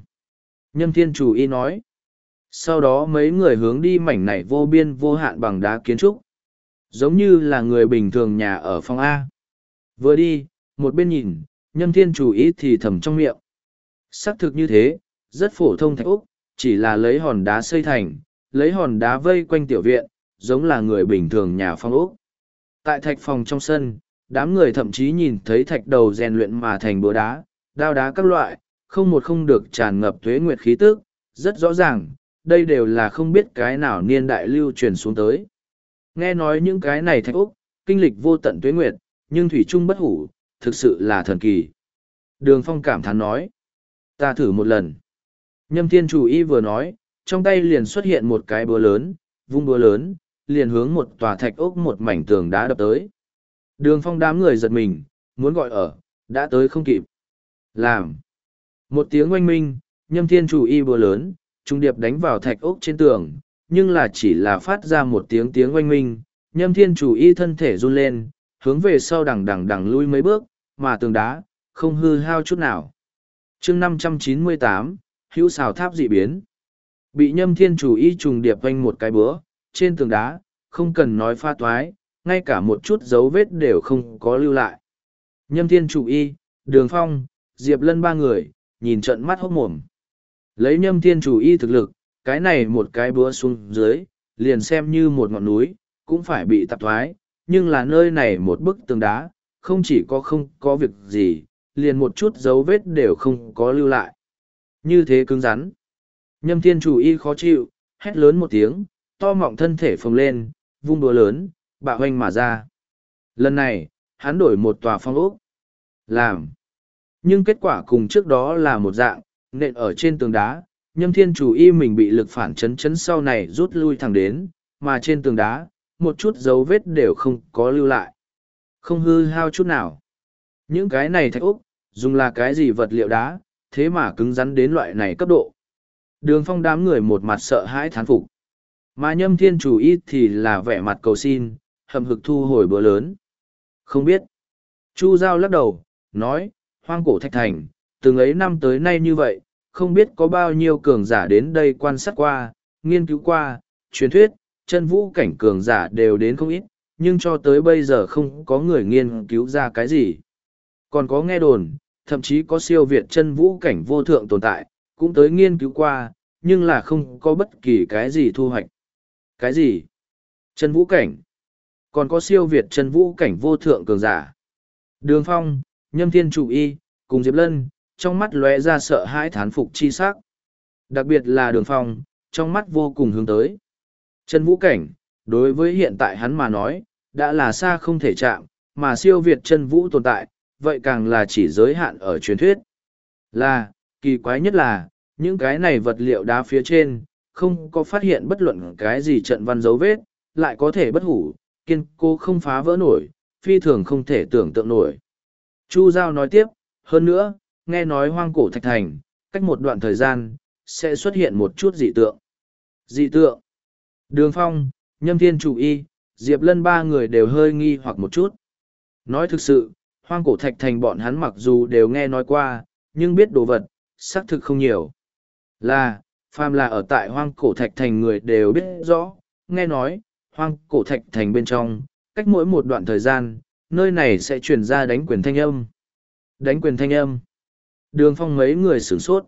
S1: Nhâm thiên chủ y nói. Sau đó mấy người hướng đi mảnh này vô biên vô hạn bằng đá kiến trúc. Giống như là người bình thường nhà ở phòng A. Vừa đi, một bên nhìn, nhâm thiên chủ ý thì thầm trong miệng. Xác thực như thế, rất phổ thông thạch Úc, chỉ là lấy hòn đá xây thành, lấy hòn đá vây quanh tiểu viện, giống là người bình thường nhà phong Úc. Tại thạch phòng trong sân, đám người thậm chí nhìn thấy thạch đầu rèn luyện mà thành búa đá, đao đá các loại, không một không được tràn ngập thuế nguyệt khí tức, Rất rõ ràng, đây đều là không biết cái nào niên đại lưu truyền xuống tới. Nghe nói những cái này thạch úc, kinh lịch vô tận tuế nguyệt, nhưng thủy trung bất hủ, thực sự là thần kỳ. Đường phong cảm thán nói. Ta thử một lần. Nhâm thiên chủ y vừa nói, trong tay liền xuất hiện một cái búa lớn, vung búa lớn, liền hướng một tòa thạch ốc một mảnh tường đá đập tới. Đường phong đám người giật mình, muốn gọi ở, đã tới không kịp. Làm. Một tiếng oanh minh, nhâm thiên chủ y búa lớn, trung điệp đánh vào thạch ốc trên tường, nhưng là chỉ là phát ra một tiếng tiếng oanh minh, nhâm thiên chủ y thân thể run lên, hướng về sau đằng đằng đằng lui mấy bước, mà tường đá, không hư hao chút nào chương năm trăm chín mươi tám hữu xào tháp dị biến. Bị nhâm thiên chủ y trùng điệp vanh một cái bữa, trên tường đá, không cần nói pha toái, ngay cả một chút dấu vết đều không có lưu lại. Nhâm thiên chủ y, đường phong, diệp lân ba người, nhìn trận mắt hốc mồm. Lấy nhâm thiên chủ y thực lực, cái này một cái búa xuống dưới, liền xem như một ngọn núi, cũng phải bị tạp thoái, nhưng là nơi này một bức tường đá, không chỉ có không có việc gì, liền một chút dấu vết đều không có lưu lại. Như thế cứng rắn. Nhâm thiên chủ y khó chịu, hét lớn một tiếng, to mọng thân thể phồng lên, vung đùa lớn, bạo hoanh mà ra. Lần này, hắn đổi một tòa phong ốc. Làm. Nhưng kết quả cùng trước đó là một dạng, nện ở trên tường đá, nhâm thiên chủ y mình bị lực phản chấn chấn sau này rút lui thẳng đến, mà trên tường đá, một chút dấu vết đều không có lưu lại. Không hư hao chút nào. Những cái này thạch úc, dùng là cái gì vật liệu đá, thế mà cứng rắn đến loại này cấp độ. Đường phong đám người một mặt sợ hãi thán phục. Mà nhâm thiên chủ ít thì là vẻ mặt cầu xin, hầm hực thu hồi bữa lớn. Không biết. Chu Giao lắc đầu, nói, hoang cổ thạch thành, từng ấy năm tới nay như vậy, không biết có bao nhiêu cường giả đến đây quan sát qua, nghiên cứu qua, truyền thuyết, chân vũ cảnh cường giả đều đến không ít, nhưng cho tới bây giờ không có người nghiên cứu ra cái gì. Còn có nghe đồn, thậm chí có siêu việt chân vũ cảnh vô thượng tồn tại, cũng tới nghiên cứu qua, nhưng là không có bất kỳ cái gì thu hoạch. Cái gì? Chân vũ cảnh. Còn có siêu việt chân vũ cảnh vô thượng cường giả. Đường Phong, Nhâm Thiên Chủ Y, cùng Diệp Lân, trong mắt lóe ra sợ hãi thán phục chi sắc. Đặc biệt là Đường Phong, trong mắt vô cùng hướng tới. Chân vũ cảnh, đối với hiện tại hắn mà nói, đã là xa không thể chạm, mà siêu việt chân vũ tồn tại, vậy càng là chỉ giới hạn ở truyền thuyết. Là, kỳ quái nhất là, những cái này vật liệu đá phía trên, không có phát hiện bất luận cái gì trận văn dấu vết, lại có thể bất hủ, kiên cố không phá vỡ nổi, phi thường không thể tưởng tượng nổi. Chu Giao nói tiếp, hơn nữa, nghe nói hoang cổ thạch thành, cách một đoạn thời gian, sẽ xuất hiện một chút dị tượng. Dị tượng. Đường Phong, Nhâm Thiên Chủ Y, Diệp Lân ba người đều hơi nghi hoặc một chút. Nói thực sự, hoang cổ thạch thành bọn hắn mặc dù đều nghe nói qua, nhưng biết đồ vật, xác thực không nhiều. Là, phàm là ở tại hoang cổ thạch thành người đều biết rõ, nghe nói, hoang cổ thạch thành bên trong, cách mỗi một đoạn thời gian, nơi này sẽ truyền ra đánh quyền thanh âm. Đánh quyền thanh âm. Đường phong mấy người sửng sốt.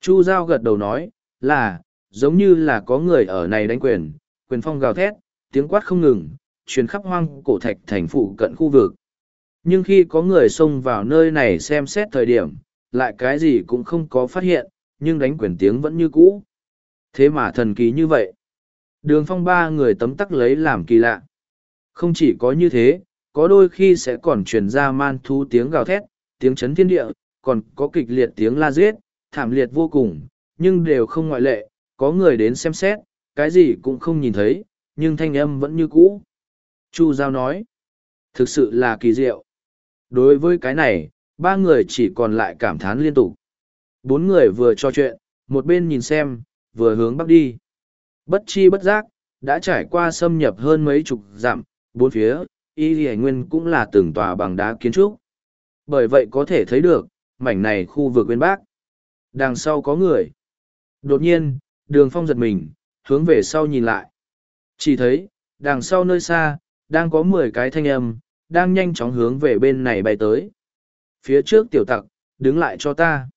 S1: Chu Giao gật đầu nói, là, giống như là có người ở này đánh quyền, quyền phong gào thét, tiếng quát không ngừng, truyền khắp hoang cổ thạch thành phụ cận khu vực. Nhưng khi có người xông vào nơi này xem xét thời điểm, lại cái gì cũng không có phát hiện, nhưng đánh quyền tiếng vẫn như cũ. Thế mà thần kỳ như vậy. Đường phong ba người tấm tắc lấy làm kỳ lạ. Không chỉ có như thế, có đôi khi sẽ còn truyền ra man thu tiếng gào thét, tiếng chấn thiên địa, còn có kịch liệt tiếng la giết, thảm liệt vô cùng, nhưng đều không ngoại lệ, có người đến xem xét, cái gì cũng không nhìn thấy, nhưng thanh âm vẫn như cũ. Chu Giao nói, thực sự là kỳ diệu. Đối với cái này, ba người chỉ còn lại cảm thán liên tục. Bốn người vừa trò chuyện, một bên nhìn xem, vừa hướng bắc đi. Bất chi bất giác, đã trải qua xâm nhập hơn mấy chục dặm, bốn phía, y lì nguyên cũng là từng tòa bằng đá kiến trúc. Bởi vậy có thể thấy được, mảnh này khu vực bên bắc. Đằng sau có người. Đột nhiên, đường phong giật mình, hướng về sau nhìn lại. Chỉ thấy, đằng sau nơi xa, đang có mười cái thanh âm, đang nhanh chóng hướng về bên này bay tới. Phía trước tiểu tặc, đứng lại cho ta.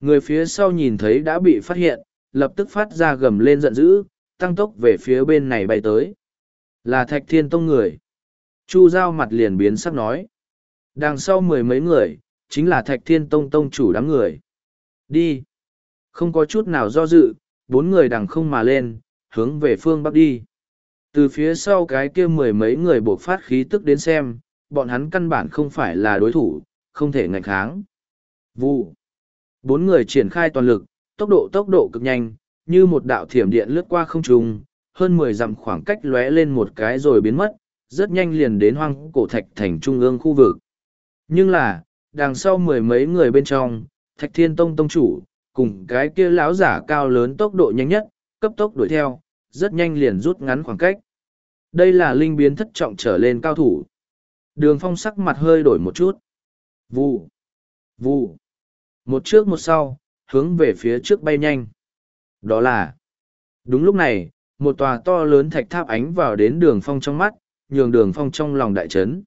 S1: Người phía sau nhìn thấy đã bị phát hiện, lập tức phát ra gầm lên giận dữ, tăng tốc về phía bên này bay tới. Là thạch thiên tông người. Chu giao mặt liền biến sắc nói. Đằng sau mười mấy người, chính là thạch thiên tông tông chủ đám người. Đi. Không có chút nào do dự, bốn người đằng không mà lên, hướng về phương bắc đi. Từ phía sau cái kia mười mấy người buộc phát khí tức đến xem, bọn hắn căn bản không phải là đối thủ, không thể ngạch kháng. Vu, Bốn người triển khai toàn lực, tốc độ tốc độ cực nhanh, như một đạo thiểm điện lướt qua không trung, hơn mười dặm khoảng cách lóe lên một cái rồi biến mất, rất nhanh liền đến hoang cổ thạch thành trung ương khu vực. Nhưng là, đằng sau mười mấy người bên trong, thạch thiên tông tông chủ, cùng cái kia lão giả cao lớn tốc độ nhanh nhất, cấp tốc đuổi theo, rất nhanh liền rút ngắn khoảng cách. Đây là linh biến thất trọng trở lên cao thủ. Đường phong sắc mặt hơi đổi một chút. Vù, vù. Một trước một sau, hướng về phía trước bay nhanh. Đó là. Đúng lúc này, một tòa to lớn thạch tháp ánh vào đến đường phong trong mắt, nhường đường phong trong lòng đại trấn.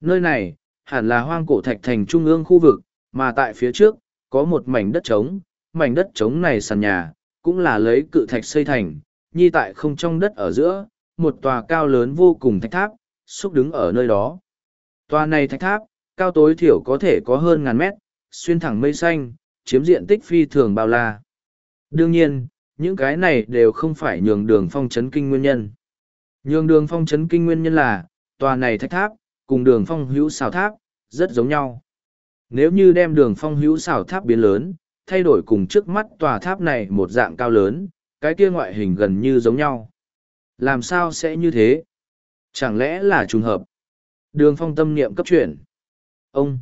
S1: Nơi này, hẳn là hoang cổ thạch thành trung ương khu vực, mà tại phía trước, có một mảnh đất trống, mảnh đất trống này sàn nhà, cũng là lấy cự thạch xây thành, nhi tại không trong đất ở giữa, một tòa cao lớn vô cùng thạch tháp, xúc đứng ở nơi đó. Tòa này thạch tháp, cao tối thiểu có thể có hơn ngàn mét, xuyên thẳng mây xanh, chiếm diện tích phi thường bao la. Đương nhiên, những cái này đều không phải nhường đường phong chấn kinh nguyên nhân. Nhường đường phong chấn kinh nguyên nhân là, tòa này thạch tháp, cùng đường phong hữu xào tháp, rất giống nhau. Nếu như đem đường phong hữu xào tháp biến lớn, thay đổi cùng trước mắt tòa tháp này một dạng cao lớn, cái kia ngoại hình gần như giống nhau. Làm sao sẽ như thế? Chẳng lẽ là trùng hợp? Đường phong tâm niệm cấp chuyển. Ông!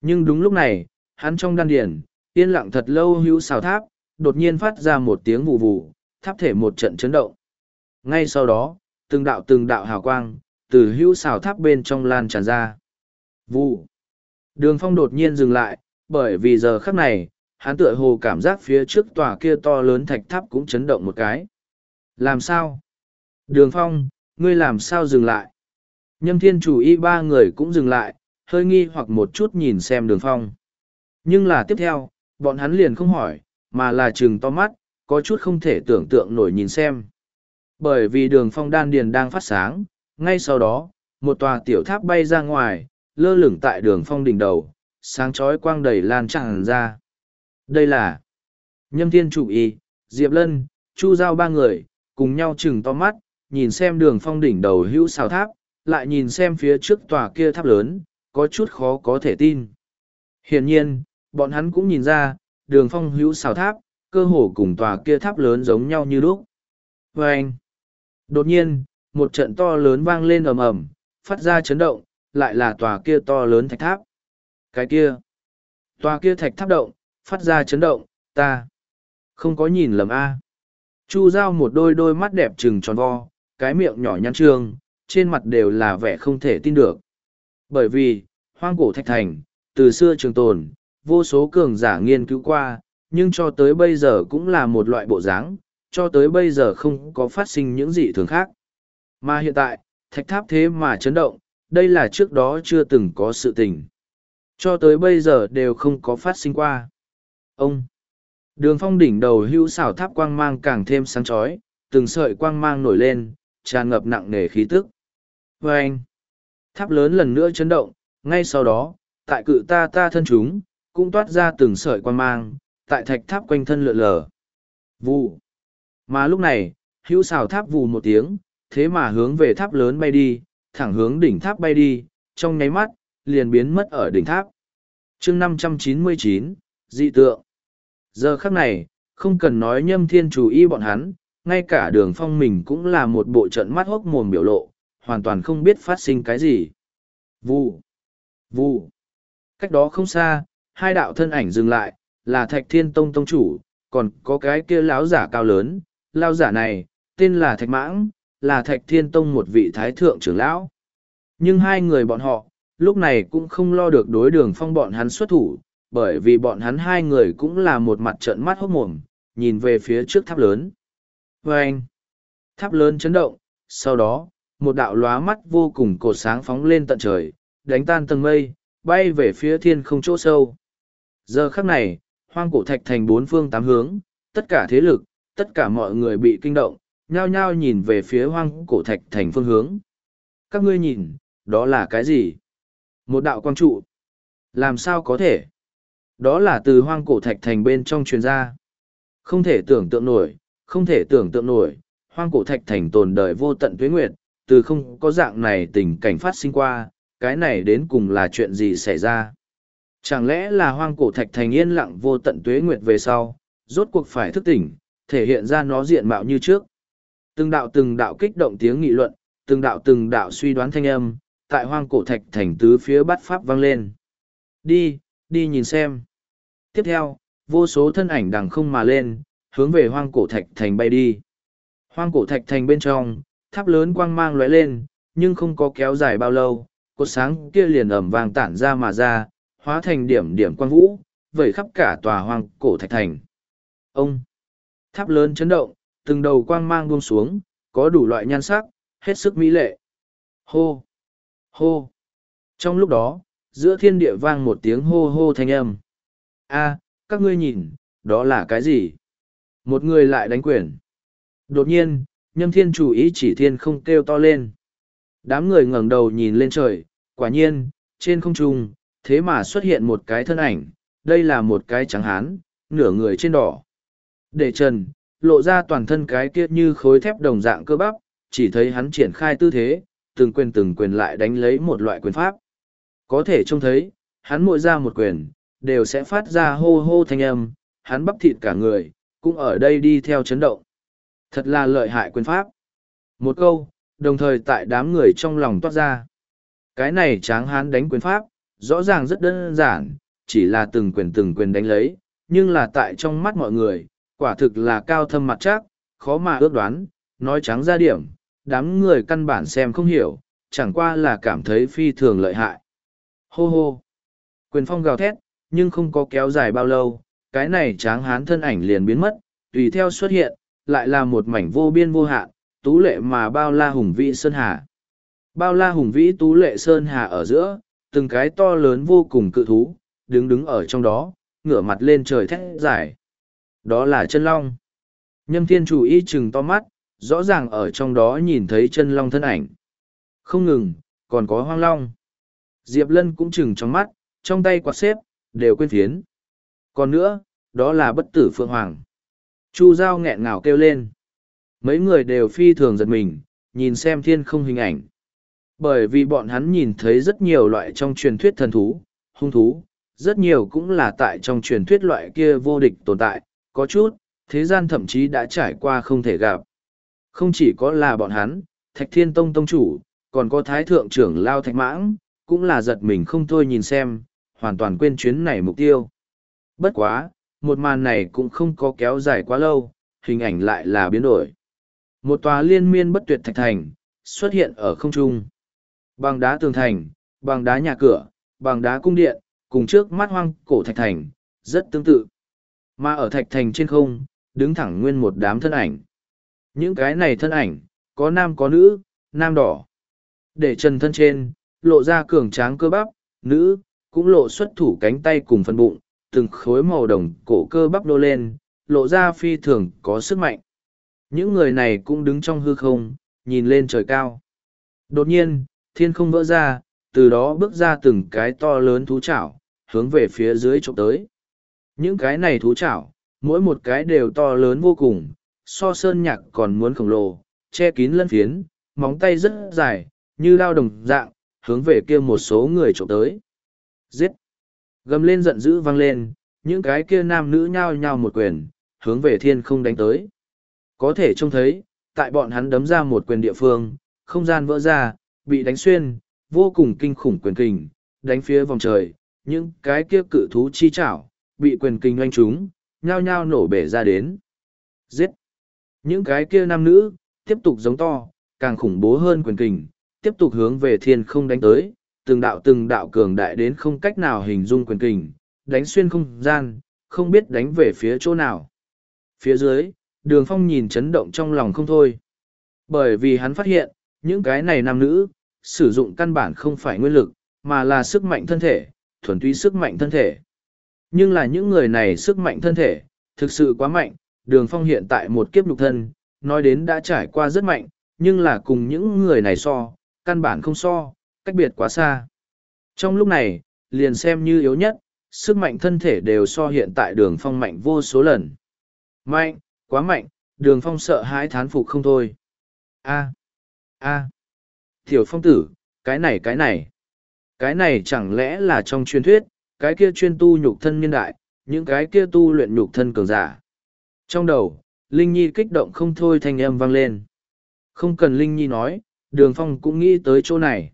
S1: Nhưng đúng lúc này, hắn trong đan điển, yên lặng thật lâu hữu xào tháp, đột nhiên phát ra một tiếng vụ vụ, tháp thể một trận chấn động. Ngay sau đó, từng đạo từng đạo hào quang, từ hữu xào tháp bên trong lan tràn ra. Vụ! Đường phong đột nhiên dừng lại, bởi vì giờ khắc này, hắn tựa hồ cảm giác phía trước tòa kia to lớn thạch tháp cũng chấn động một cái. Làm sao? Đường phong, ngươi làm sao dừng lại? Nhâm thiên chủ y ba người cũng dừng lại, hơi nghi hoặc một chút nhìn xem đường phong. Nhưng là tiếp theo, bọn hắn liền không hỏi, mà là chừng to mắt, có chút không thể tưởng tượng nổi nhìn xem. Bởi vì đường phong đan điền đang phát sáng, ngay sau đó, một tòa tiểu tháp bay ra ngoài, lơ lửng tại đường phong đỉnh đầu, sáng chói quang đầy lan tràn ra. Đây là Nhâm Thiên Chủ Y, Diệp Lân, Chu Giao ba người, cùng nhau chừng to mắt, nhìn xem đường phong đỉnh đầu hữu xào tháp, lại nhìn xem phía trước tòa kia tháp lớn, có chút khó có thể tin. Hiển nhiên, bọn hắn cũng nhìn ra, đường phong hữu xào tháp, cơ hồ cùng tòa kia tháp lớn giống nhau như lúc. vê anh, đột nhiên, một trận to lớn vang lên ầm ầm, phát ra chấn động, lại là tòa kia to lớn thạch tháp. Cái kia, tòa kia thạch tháp động, phát ra chấn động, ta không có nhìn lầm a. Chu Giao một đôi đôi mắt đẹp trừng tròn vo, cái miệng nhỏ nhăn trương, trên mặt đều là vẻ không thể tin được. Bởi vì, hoang cổ thạch thành, từ xưa trường tồn, vô số cường giả nghiên cứu qua, nhưng cho tới bây giờ cũng là một loại bộ dáng, cho tới bây giờ không có phát sinh những gì thường khác. Mà hiện tại, thạch tháp thế mà chấn động, đây là trước đó chưa từng có sự tình. Cho tới bây giờ đều không có phát sinh qua. Ông! Đường phong đỉnh đầu hưu xảo tháp quang mang càng thêm sáng chói từng sợi quang mang nổi lên, tràn ngập nặng nề khí tức. Và anh! Tháp lớn lần nữa chấn động, ngay sau đó, tại cự ta ta thân chúng, cũng toát ra từng sợi quan mang, tại thạch tháp quanh thân lượn lờ. Vụ! Mà lúc này, hữu xào tháp vù một tiếng, thế mà hướng về tháp lớn bay đi, thẳng hướng đỉnh tháp bay đi, trong nháy mắt, liền biến mất ở đỉnh tháp. chương 599, dị tượng. Giờ khắc này, không cần nói nhâm thiên chủ y bọn hắn, ngay cả đường phong mình cũng là một bộ trận mắt hốc mồm biểu lộ, hoàn toàn không biết phát sinh cái gì. vu vu Cách đó không xa, hai đạo thân ảnh dừng lại, là Thạch Thiên Tông Tông Chủ, còn có cái kia lão giả cao lớn, lao giả này, tên là Thạch Mãng, là Thạch Thiên Tông một vị thái thượng trưởng lão. Nhưng hai người bọn họ, lúc này cũng không lo được đối đường phong bọn hắn xuất thủ, bởi vì bọn hắn hai người cũng là một mặt trận mắt hốc mồm, nhìn về phía trước tháp lớn. Và anh, tháp lớn chấn động, sau đó, một đạo lóa mắt vô cùng cột sáng phóng lên tận trời, đánh tan tầng mây, bay về phía thiên không chỗ sâu. Giờ khắc này, hoang cổ thạch thành bốn phương tám hướng, tất cả thế lực, tất cả mọi người bị kinh động, nhao nhao nhìn về phía hoang cổ thạch thành phương hướng. Các ngươi nhìn, đó là cái gì? Một đạo quang trụ. Làm sao có thể? Đó là từ hoang cổ thạch thành bên trong truyền ra. Không thể tưởng tượng nổi, không thể tưởng tượng nổi, hoang cổ thạch thành tồn đời vô tận tuế nguyệt, từ không có dạng này tình cảnh phát sinh qua, cái này đến cùng là chuyện gì xảy ra. Chẳng lẽ là hoang cổ thạch thành yên lặng vô tận tuế nguyệt về sau, rốt cuộc phải thức tỉnh, thể hiện ra nó diện mạo như trước. Từng đạo từng đạo kích động tiếng nghị luận, từng đạo từng đạo suy đoán thanh âm, tại hoang cổ thạch thành tứ phía bắt pháp vang lên. Đi, đi nhìn xem. Tiếp theo, vô số thân ảnh đằng không mà lên, hướng về hoang cổ thạch thành bay đi. Hoang cổ thạch thành bên trong, tháp lớn quang mang lóe lên, nhưng không có kéo dài bao lâu, cột sáng kia liền ẩm vàng tản ra mà ra, hóa thành điểm điểm quang vũ, vẩy khắp cả tòa hoang cổ thạch thành. Ông! Tháp lớn chấn động, từng đầu quang mang buông xuống, có đủ loại nhan sắc, hết sức mỹ lệ. Hô! Hô! Trong lúc đó, giữa thiên địa vang một tiếng hô hô thanh âm. A, các ngươi nhìn, đó là cái gì? Một người lại đánh quyền. Đột nhiên, nhâm thiên chủ ý chỉ thiên không kêu to lên. Đám người ngẩng đầu nhìn lên trời, quả nhiên, trên không trung, thế mà xuất hiện một cái thân ảnh, đây là một cái trắng hán, nửa người trên đỏ. Để trần, lộ ra toàn thân cái kia như khối thép đồng dạng cơ bắp, chỉ thấy hắn triển khai tư thế, từng quyền từng quyền lại đánh lấy một loại quyền pháp. Có thể trông thấy, hắn mỗi ra một quyền, đều sẽ phát ra hô hô thanh âm, hắn bắp thịt cả người, cũng ở đây đi theo chấn động. Thật là lợi hại quyền pháp. Một câu, đồng thời tại đám người trong lòng toát ra. Cái này tráng hán đánh quyền pháp, rõ ràng rất đơn giản, chỉ là từng quyền từng quyền đánh lấy, nhưng là tại trong mắt mọi người, quả thực là cao thâm mặt chắc, khó mà ước đoán, nói trắng ra điểm, đám người căn bản xem không hiểu, chẳng qua là cảm thấy phi thường lợi hại. Hô hô! Quyền phong gào thét, nhưng không có kéo dài bao lâu, cái này tráng hán thân ảnh liền biến mất, tùy theo xuất hiện, lại là một mảnh vô biên vô hạn, tú lệ mà bao la hùng vĩ sơn hà. Bao la hùng vĩ tú lệ sơn hà ở giữa, từng cái to lớn vô cùng cự thú, đứng đứng ở trong đó, ngửa mặt lên trời thét dài. Đó là chân long. Nhâm thiên chủ y chừng to mắt, rõ ràng ở trong đó nhìn thấy chân long thân ảnh. Không ngừng, còn có hoang long. Diệp Lân cũng chừng trong mắt, trong tay quạt xếp, đều quên phiến. Còn nữa, đó là bất tử Phượng Hoàng. Chu Giao nghẹn ngào kêu lên. Mấy người đều phi thường giật mình, nhìn xem thiên không hình ảnh. Bởi vì bọn hắn nhìn thấy rất nhiều loại trong truyền thuyết thần thú, hung thú, rất nhiều cũng là tại trong truyền thuyết loại kia vô địch tồn tại, có chút, thế gian thậm chí đã trải qua không thể gặp. Không chỉ có là bọn hắn, Thạch Thiên Tông Tông Chủ, còn có Thái Thượng trưởng Lao Thạch Mãng, cũng là giật mình không thôi nhìn xem, hoàn toàn quên chuyến này mục tiêu. Bất quá, một màn này cũng không có kéo dài quá lâu, hình ảnh lại là biến đổi. Một tòa liên miên bất tuyệt thạch thành, xuất hiện ở không trung. Bằng đá tường thành, bằng đá nhà cửa, bằng đá cung điện, cùng trước mắt hoang cổ thạch thành, rất tương tự. Mà ở thạch thành trên không, đứng thẳng nguyên một đám thân ảnh. Những cái này thân ảnh, có nam có nữ, nam đỏ. Để trần thân trên, lộ ra cường tráng cơ bắp, nữ, cũng lộ xuất thủ cánh tay cùng phần bụng, từng khối màu đồng cổ cơ bắp đô lên, lộ ra phi thường có sức mạnh. Những người này cũng đứng trong hư không, nhìn lên trời cao. Đột nhiên, thiên không vỡ ra, từ đó bước ra từng cái to lớn thú chảo, hướng về phía dưới trộm tới. Những cái này thú chảo, mỗi một cái đều to lớn vô cùng, so sơn nhạc còn muốn khổng lồ, che kín lân phiến, móng tay rất dài, như lao đồng dạng, hướng về kia một số người trộm tới. Giết! Gầm lên giận dữ vang lên, những cái kia nam nữ nhao nhao một quyền, hướng về thiên không đánh tới. Có thể trông thấy, tại bọn hắn đấm ra một quyền địa phương, không gian vỡ ra, bị đánh xuyên, vô cùng kinh khủng quyền kình, đánh phía vòng trời, những cái kia cự thú chi chảo, bị quyền kình oanh chúng, nhao nhao nổ bể ra đến. Giết! Những cái kia nam nữ, tiếp tục giống to, càng khủng bố hơn quyền kình, tiếp tục hướng về thiên không đánh tới, từng đạo từng đạo cường đại đến không cách nào hình dung quyền kình, đánh xuyên không gian, không biết đánh về phía chỗ nào. Phía dưới, đường phong nhìn chấn động trong lòng không thôi. Bởi vì hắn phát hiện, những cái này nam nữ, sử dụng căn bản không phải nguyên lực, mà là sức mạnh thân thể, thuần túy sức mạnh thân thể. Nhưng là những người này sức mạnh thân thể, thực sự quá mạnh, đường phong hiện tại một kiếp nhục thân, nói đến đã trải qua rất mạnh, nhưng là cùng những người này so, căn bản không so, cách biệt quá xa. Trong lúc này, liền xem như yếu nhất, sức mạnh thân thể đều so hiện tại đường phong mạnh vô số lần. Mạnh, quá mạnh, đường phong sợ hãi thán phục không thôi. a a Tiểu phong tử, cái này cái này. Cái này chẳng lẽ là trong truyền thuyết, cái kia chuyên tu nhục thân niên đại, những cái kia tu luyện nhục thân cường giả. Trong đầu, Linh Nhi kích động không thôi thanh âm vang lên. Không cần Linh Nhi nói, đường phong cũng nghĩ tới chỗ này.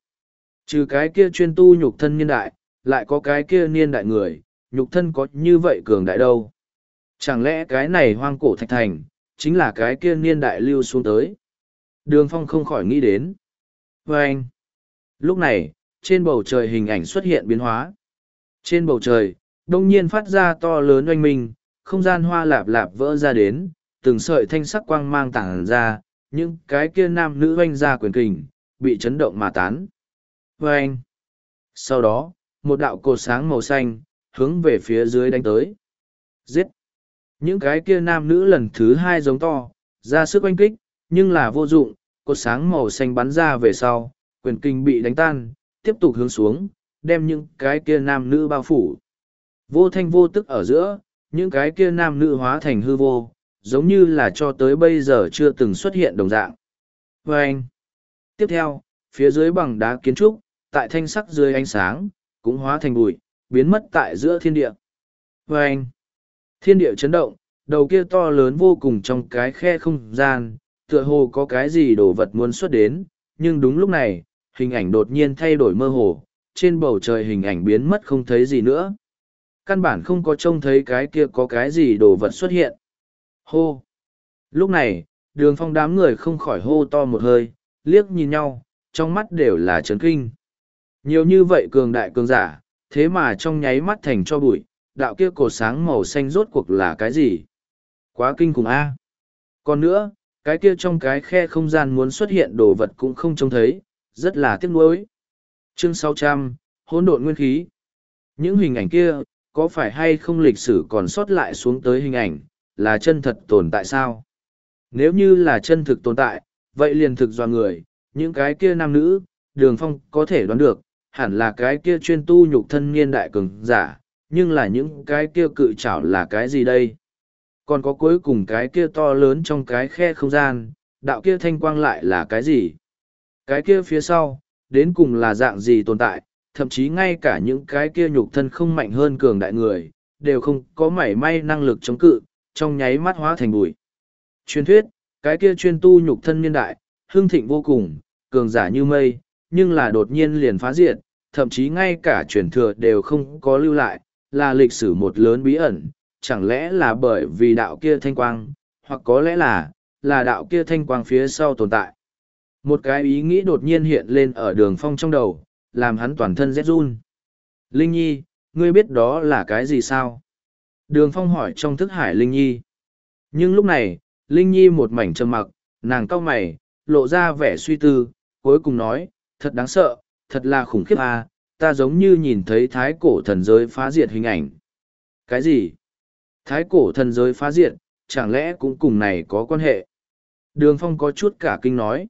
S1: Trừ cái kia chuyên tu nhục thân niên đại, lại có cái kia niên đại người, nhục thân có như vậy cường đại đâu. Chẳng lẽ cái này hoang cổ thạch thành, chính là cái kia niên đại lưu xuống tới. Đường phong không khỏi nghĩ đến. Và anh, lúc này, trên bầu trời hình ảnh xuất hiện biến hóa. Trên bầu trời, đông nhiên phát ra to lớn oanh minh, không gian hoa lạp lạp vỡ ra đến, từng sợi thanh sắc quang mang tảng ra, những cái kia nam nữ oanh ra quyền kình, bị chấn động mà tán. Và anh, sau đó, một đạo cột sáng màu xanh, hướng về phía dưới đánh tới. Giết! Những cái kia nam nữ lần thứ hai giống to, ra sức oanh kích, nhưng là vô dụng, cột sáng màu xanh bắn ra về sau, quyền kinh bị đánh tan, tiếp tục hướng xuống, đem những cái kia nam nữ bao phủ. Vô thanh vô tức ở giữa, những cái kia nam nữ hóa thành hư vô, giống như là cho tới bây giờ chưa từng xuất hiện đồng dạng. Và anh, tiếp theo, phía dưới bằng đá kiến trúc, tại thanh sắc dưới ánh sáng, cũng hóa thành bụi, biến mất tại giữa thiên địa. Và anh, thiên địa chấn động, đầu kia to lớn vô cùng trong cái khe không gian, tựa hồ có cái gì đồ vật muốn xuất đến, nhưng đúng lúc này, hình ảnh đột nhiên thay đổi mơ hồ, trên bầu trời hình ảnh biến mất không thấy gì nữa. Căn bản không có trông thấy cái kia có cái gì đồ vật xuất hiện. Hô! Lúc này, đường phong đám người không khỏi hô to một hơi, liếc nhìn nhau, trong mắt đều là chấn kinh. Nhiều như vậy cường đại cường giả, thế mà trong nháy mắt thành cho bụi, đạo kia cột sáng màu xanh rốt cuộc là cái gì? Quá kinh khủng a. Còn nữa, cái kia trong cái khe không gian muốn xuất hiện đồ vật cũng không trông thấy, rất là tiếc nuối. Chương 600, hỗn độn nguyên khí. Những hình ảnh kia, có phải hay không lịch sử còn sót lại xuống tới hình ảnh, là chân thật tồn tại sao? Nếu như là chân thực tồn tại, vậy liền thực do người, những cái kia nam nữ, đường phong có thể đoán được, hẳn là cái kia chuyên tu nhục thân niên đại cường giả, nhưng là những cái kia cự trảo là cái gì đây? Còn có cuối cùng cái kia to lớn trong cái khe không gian, đạo kia thanh quang lại là cái gì? Cái kia phía sau, đến cùng là dạng gì tồn tại, thậm chí ngay cả những cái kia nhục thân không mạnh hơn cường đại người, đều không có mảy may năng lực chống cự, trong nháy mắt hóa thành bụi. Truyền thuyết, cái kia chuyên tu nhục thân niên đại, hưng thịnh vô cùng, cường giả như mây, nhưng là đột nhiên liền phá diệt, thậm chí ngay cả truyền thừa đều không có lưu lại, là lịch sử một lớn bí ẩn, chẳng lẽ là bởi vì đạo kia thanh quang, hoặc có lẽ là, là đạo kia thanh quang phía sau tồn tại. Một cái ý nghĩ đột nhiên hiện lên ở đường phong trong đầu, làm hắn toàn thân rét run. Linh Nhi, ngươi biết đó là cái gì sao? Đường phong hỏi trong thức hải Linh Nhi. Nhưng lúc này, Linh Nhi một mảnh trầm mặc, nàng cau mày, lộ ra vẻ suy tư, cuối cùng nói, thật đáng sợ, thật là khủng khiếp à, ta giống như nhìn thấy thái cổ thần giới phá diệt hình ảnh. Cái gì? Thái cổ thần giới phá diệt, chẳng lẽ cũng cùng này có quan hệ? Đường phong có chút cả kinh nói.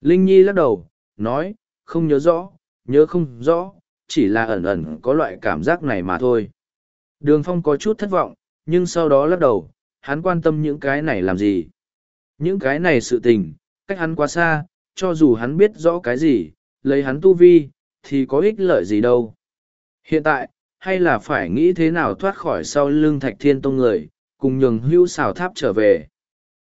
S1: Linh Nhi lắc đầu, nói, không nhớ rõ, nhớ không rõ, chỉ là ẩn ẩn có loại cảm giác này mà thôi. Đường Phong có chút thất vọng, nhưng sau đó lắc đầu, hắn quan tâm những cái này làm gì. Những cái này sự tình, cách hắn quá xa, cho dù hắn biết rõ cái gì, lấy hắn tu vi, thì có ích lợi gì đâu. Hiện tại, hay là phải nghĩ thế nào thoát khỏi sau lưng thạch thiên tông người, cùng nhường hưu xào tháp trở về.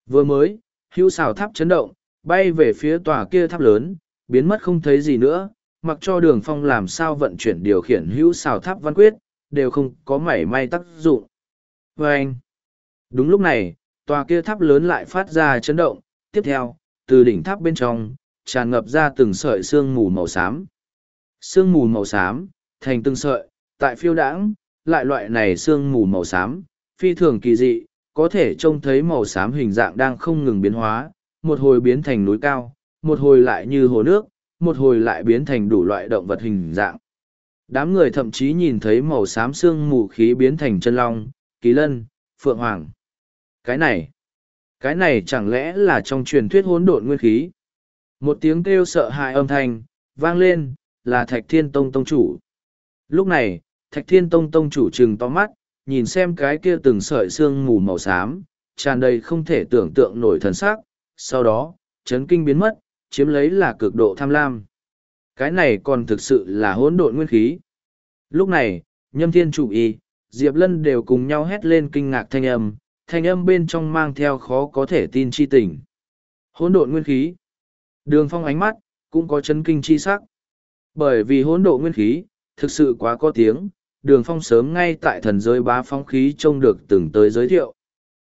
S1: Vừa mới, hưu xào tháp chấn động, bay về phía tòa kia tháp lớn, biến mất không thấy gì nữa, mặc cho đường phong làm sao vận chuyển điều khiển hữu xào tháp văn quyết, đều không có mảy may tác dụng. Và anh, đúng lúc này, tòa kia tháp lớn lại phát ra chấn động, tiếp theo, từ đỉnh tháp bên trong, tràn ngập ra từng sợi sương mù màu xám. Sương mù màu xám, thành từng sợi, tại phiêu đãng, lại loại này sương mù màu xám, phi thường kỳ dị, có thể trông thấy màu xám hình dạng đang không ngừng biến hóa, một hồi biến thành núi cao, một hồi lại như hồ nước, một hồi lại biến thành đủ loại động vật hình dạng. Đám người thậm chí nhìn thấy màu xám xương mù khí biến thành chân long, kỳ lân, phượng hoàng. Cái này, cái này chẳng lẽ là trong truyền thuyết hỗn độn nguyên khí? Một tiếng kêu sợ hãi âm thanh, vang lên, là Thạch Thiên Tông Tông Chủ. Lúc này, Thạch Thiên Tông Tông Chủ chừng to mắt, nhìn xem cái kia từng sợi xương mù màu xám, tràn đầy không thể tưởng tượng nổi thần sắc, sau đó, chấn kinh biến mất, chiếm lấy là cực độ tham lam. Cái này còn thực sự là hỗn độn nguyên khí. Lúc này, nhâm thiên chủ y, Diệp Lân đều cùng nhau hét lên kinh ngạc thanh âm, thanh âm bên trong mang theo khó có thể tin chi tình. Hỗn độn nguyên khí. Đường phong ánh mắt, cũng có chấn kinh chi sắc. Bởi vì hỗn độ nguyên khí, thực sự quá có tiếng, đường phong sớm ngay tại thần giới bá phong khí trông được từng tới giới thiệu.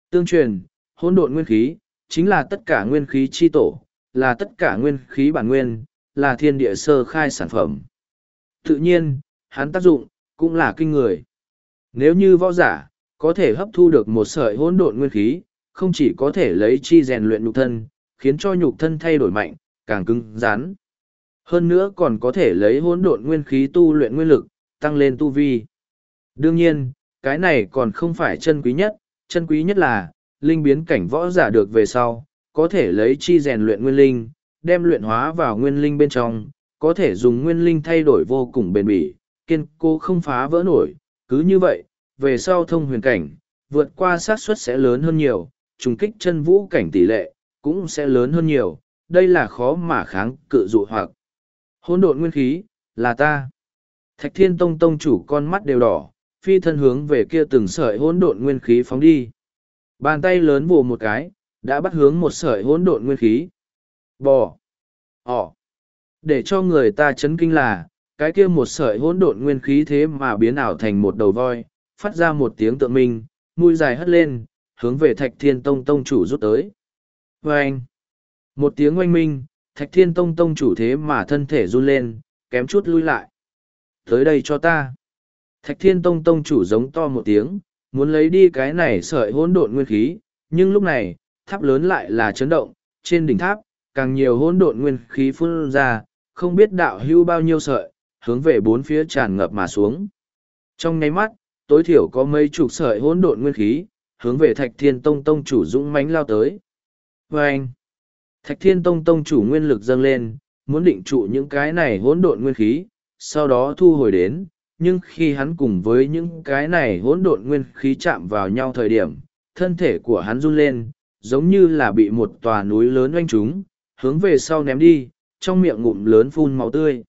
S1: Tương truyền, hỗn độn nguyên khí, chính là tất cả nguyên khí chi tổ, là tất cả nguyên khí bản nguyên, là thiên địa sơ khai sản phẩm. Tự nhiên, hắn tác dụng, cũng là kinh người. Nếu như võ giả, có thể hấp thu được một sợi hỗn độn nguyên khí, không chỉ có thể lấy chi rèn luyện nhục thân, khiến cho nhục thân thay đổi mạnh, càng cứng rắn. Hơn nữa còn có thể lấy hỗn độn nguyên khí tu luyện nguyên lực, tăng lên tu vi. Đương nhiên, cái này còn không phải chân quý nhất, chân quý nhất là, linh biến cảnh võ giả được về sau, có thể lấy chi rèn luyện nguyên linh, đem luyện hóa vào nguyên linh bên trong, có thể dùng nguyên linh thay đổi vô cùng bền bỉ, kiên cố không phá vỡ nổi. Cứ như vậy, về sau thông huyền cảnh, vượt qua xác suất sẽ lớn hơn nhiều, trùng kích chân vũ cảnh tỷ lệ, cũng sẽ lớn hơn nhiều, đây là khó mà kháng cự dụ hoặc. Hỗn độn nguyên khí, là ta. Thạch Thiên Tông Tông chủ con mắt đều đỏ, phi thân hướng về kia từng sợi hỗn độn nguyên khí phóng đi. Bàn tay lớn vồ một cái, đã bắt hướng một sợi hỗn độn nguyên khí. Bò. Ỏ. Để cho người ta chấn kinh là, cái kia một sợi hỗn độn nguyên khí thế mà biến ảo thành một đầu voi, phát ra một tiếng tượng minh, mũi dài hất lên, hướng về Thạch Thiên Tông Tông chủ rút tới. Và anh. Một tiếng oanh minh, Thạch Thiên Tông Tông chủ thế mà thân thể run lên, kém chút lui lại. Tới đây cho ta. Thạch Thiên Tông Tông chủ giống to một tiếng, muốn lấy đi cái này sợi hỗn độn nguyên khí, nhưng lúc này, tháp lớn lại là chấn động, trên đỉnh tháp, càng nhiều hỗn độn nguyên khí phun ra, không biết đạo hưu bao nhiêu sợi, hướng về bốn phía tràn ngập mà xuống. Trong nháy mắt, tối thiểu có mấy chục sợi hỗn độn nguyên khí, hướng về Thạch Thiên Tông Tông chủ dũng mãnh lao tới. Vâng! anh, Thạch Thiên Tông Tông chủ nguyên lực dâng lên, muốn định trụ những cái này hỗn độn nguyên khí, sau đó thu hồi đến, nhưng khi hắn cùng với những cái này hỗn độn nguyên khí chạm vào nhau thời điểm, thân thể của hắn run lên, giống như là bị một tòa núi lớn oanh trúng, hướng về sau ném đi, trong miệng ngụm lớn phun máu tươi.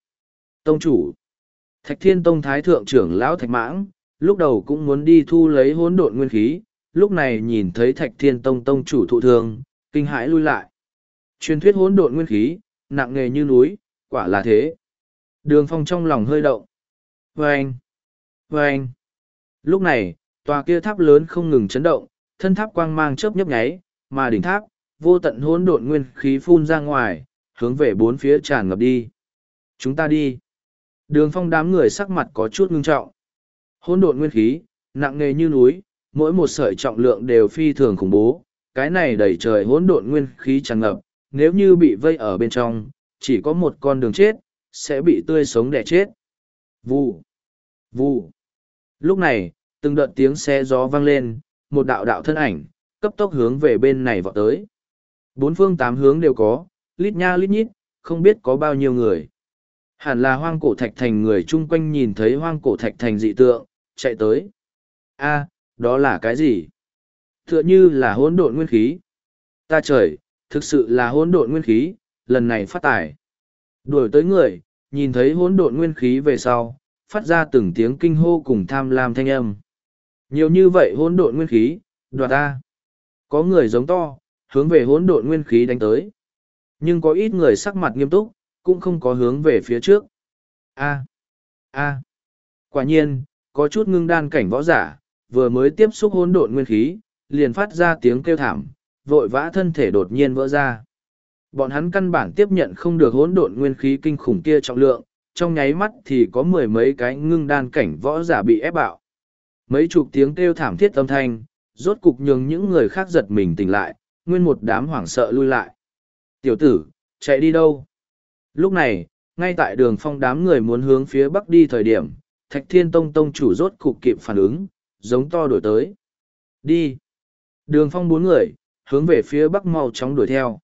S1: Tông chủ Thạch Thiên Tông Thái Thượng trưởng Lão Thạch Mãng, lúc đầu cũng muốn đi thu lấy hỗn độn nguyên khí, lúc này nhìn thấy Thạch Thiên Tông Tông chủ thụ thương, kinh hãi lui lại. Truyền thuyết hỗn độn nguyên khí, nặng nề như núi, quả là thế. Đường phong trong lòng hơi động. Vâng! Vâng! Lúc này, tòa kia tháp lớn không ngừng chấn động, thân tháp quang mang chớp nhấp nháy, mà đỉnh tháp, vô tận hỗn độn nguyên khí phun ra ngoài, hướng về bốn phía tràn ngập đi. Chúng ta đi. Đường phong đám người sắc mặt có chút ngưng trọng. Hỗn độn nguyên khí, nặng nề như núi, mỗi một sợi trọng lượng đều phi thường khủng bố. Cái này đẩy trời hỗn độn nguyên khí tràn ngập, nếu như bị vây ở bên trong, chỉ có một con đường chết, sẽ bị tươi sống đẻ chết. vù vù Lúc này, từng đợt tiếng xe gió vang lên, một đạo đạo thân ảnh, cấp tốc hướng về bên này vọt tới. Bốn phương tám hướng đều có, lít nha lít nhít, không biết có bao nhiêu người. Hẳn là hoang cổ thạch thành người chung quanh nhìn thấy hoang cổ thạch thành dị tượng, chạy tới. a đó là cái gì? Tựa như là hỗn độn nguyên khí. Ta trời, thực sự là hỗn độn nguyên khí, lần này phát tài. Đuổi tới người, nhìn thấy hỗn độn nguyên khí về sau, phát ra từng tiếng kinh hô cùng tham lam thanh âm. Nhiều như vậy hỗn độn nguyên khí, đoạt ta. Có người giống to, hướng về hỗn độn nguyên khí đánh tới. Nhưng có ít người sắc mặt nghiêm túc, cũng không có hướng về phía trước. A. A. Quả nhiên, có chút ngưng đan cảnh võ giả, vừa mới tiếp xúc hỗn độn nguyên khí, liền phát ra tiếng kêu thảm, vội vã thân thể đột nhiên vỡ ra. Bọn hắn căn bản tiếp nhận không được hỗn độn nguyên khí kinh khủng kia trọng lượng, trong nháy mắt thì có mười mấy cái ngưng đan cảnh võ giả bị ép bạo. Mấy chục tiếng kêu thảm thiết âm thanh, rốt cục nhường những người khác giật mình tỉnh lại, nguyên một đám hoảng sợ lui lại. Tiểu tử, chạy đi đâu? Lúc này, ngay tại đường phong đám người muốn hướng phía bắc đi thời điểm, Thạch Thiên Tông Tông chủ rốt cục kịp phản ứng, giống to đổi tới. Đi! Đường phong bốn người, hướng về phía bắc mau chóng đuổi theo.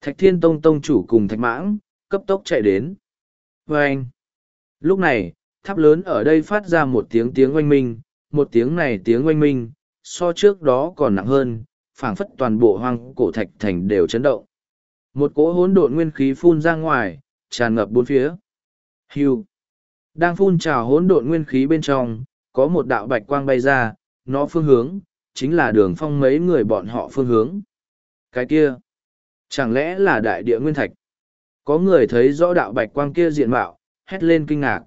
S1: Thạch Thiên Tông Tông chủ cùng Thạch Mãng, cấp tốc chạy đến. Và anh! Lúc này, tháp lớn ở đây phát ra một tiếng tiếng oanh minh, một tiếng này tiếng oanh minh, so trước đó còn nặng hơn, phảng phất toàn bộ hoang cổ thạch thành đều chấn động. Một cỗ hỗn độn nguyên khí phun ra ngoài, tràn ngập bốn phía. Hưu. Đang phun trào hỗn độn nguyên khí bên trong, có một đạo bạch quang bay ra, nó phương hướng, chính là đường phong mấy người bọn họ phương hướng. Cái kia, chẳng lẽ là đại địa nguyên thạch? Có người thấy rõ đạo bạch quang kia diện mạo, hét lên kinh ngạc.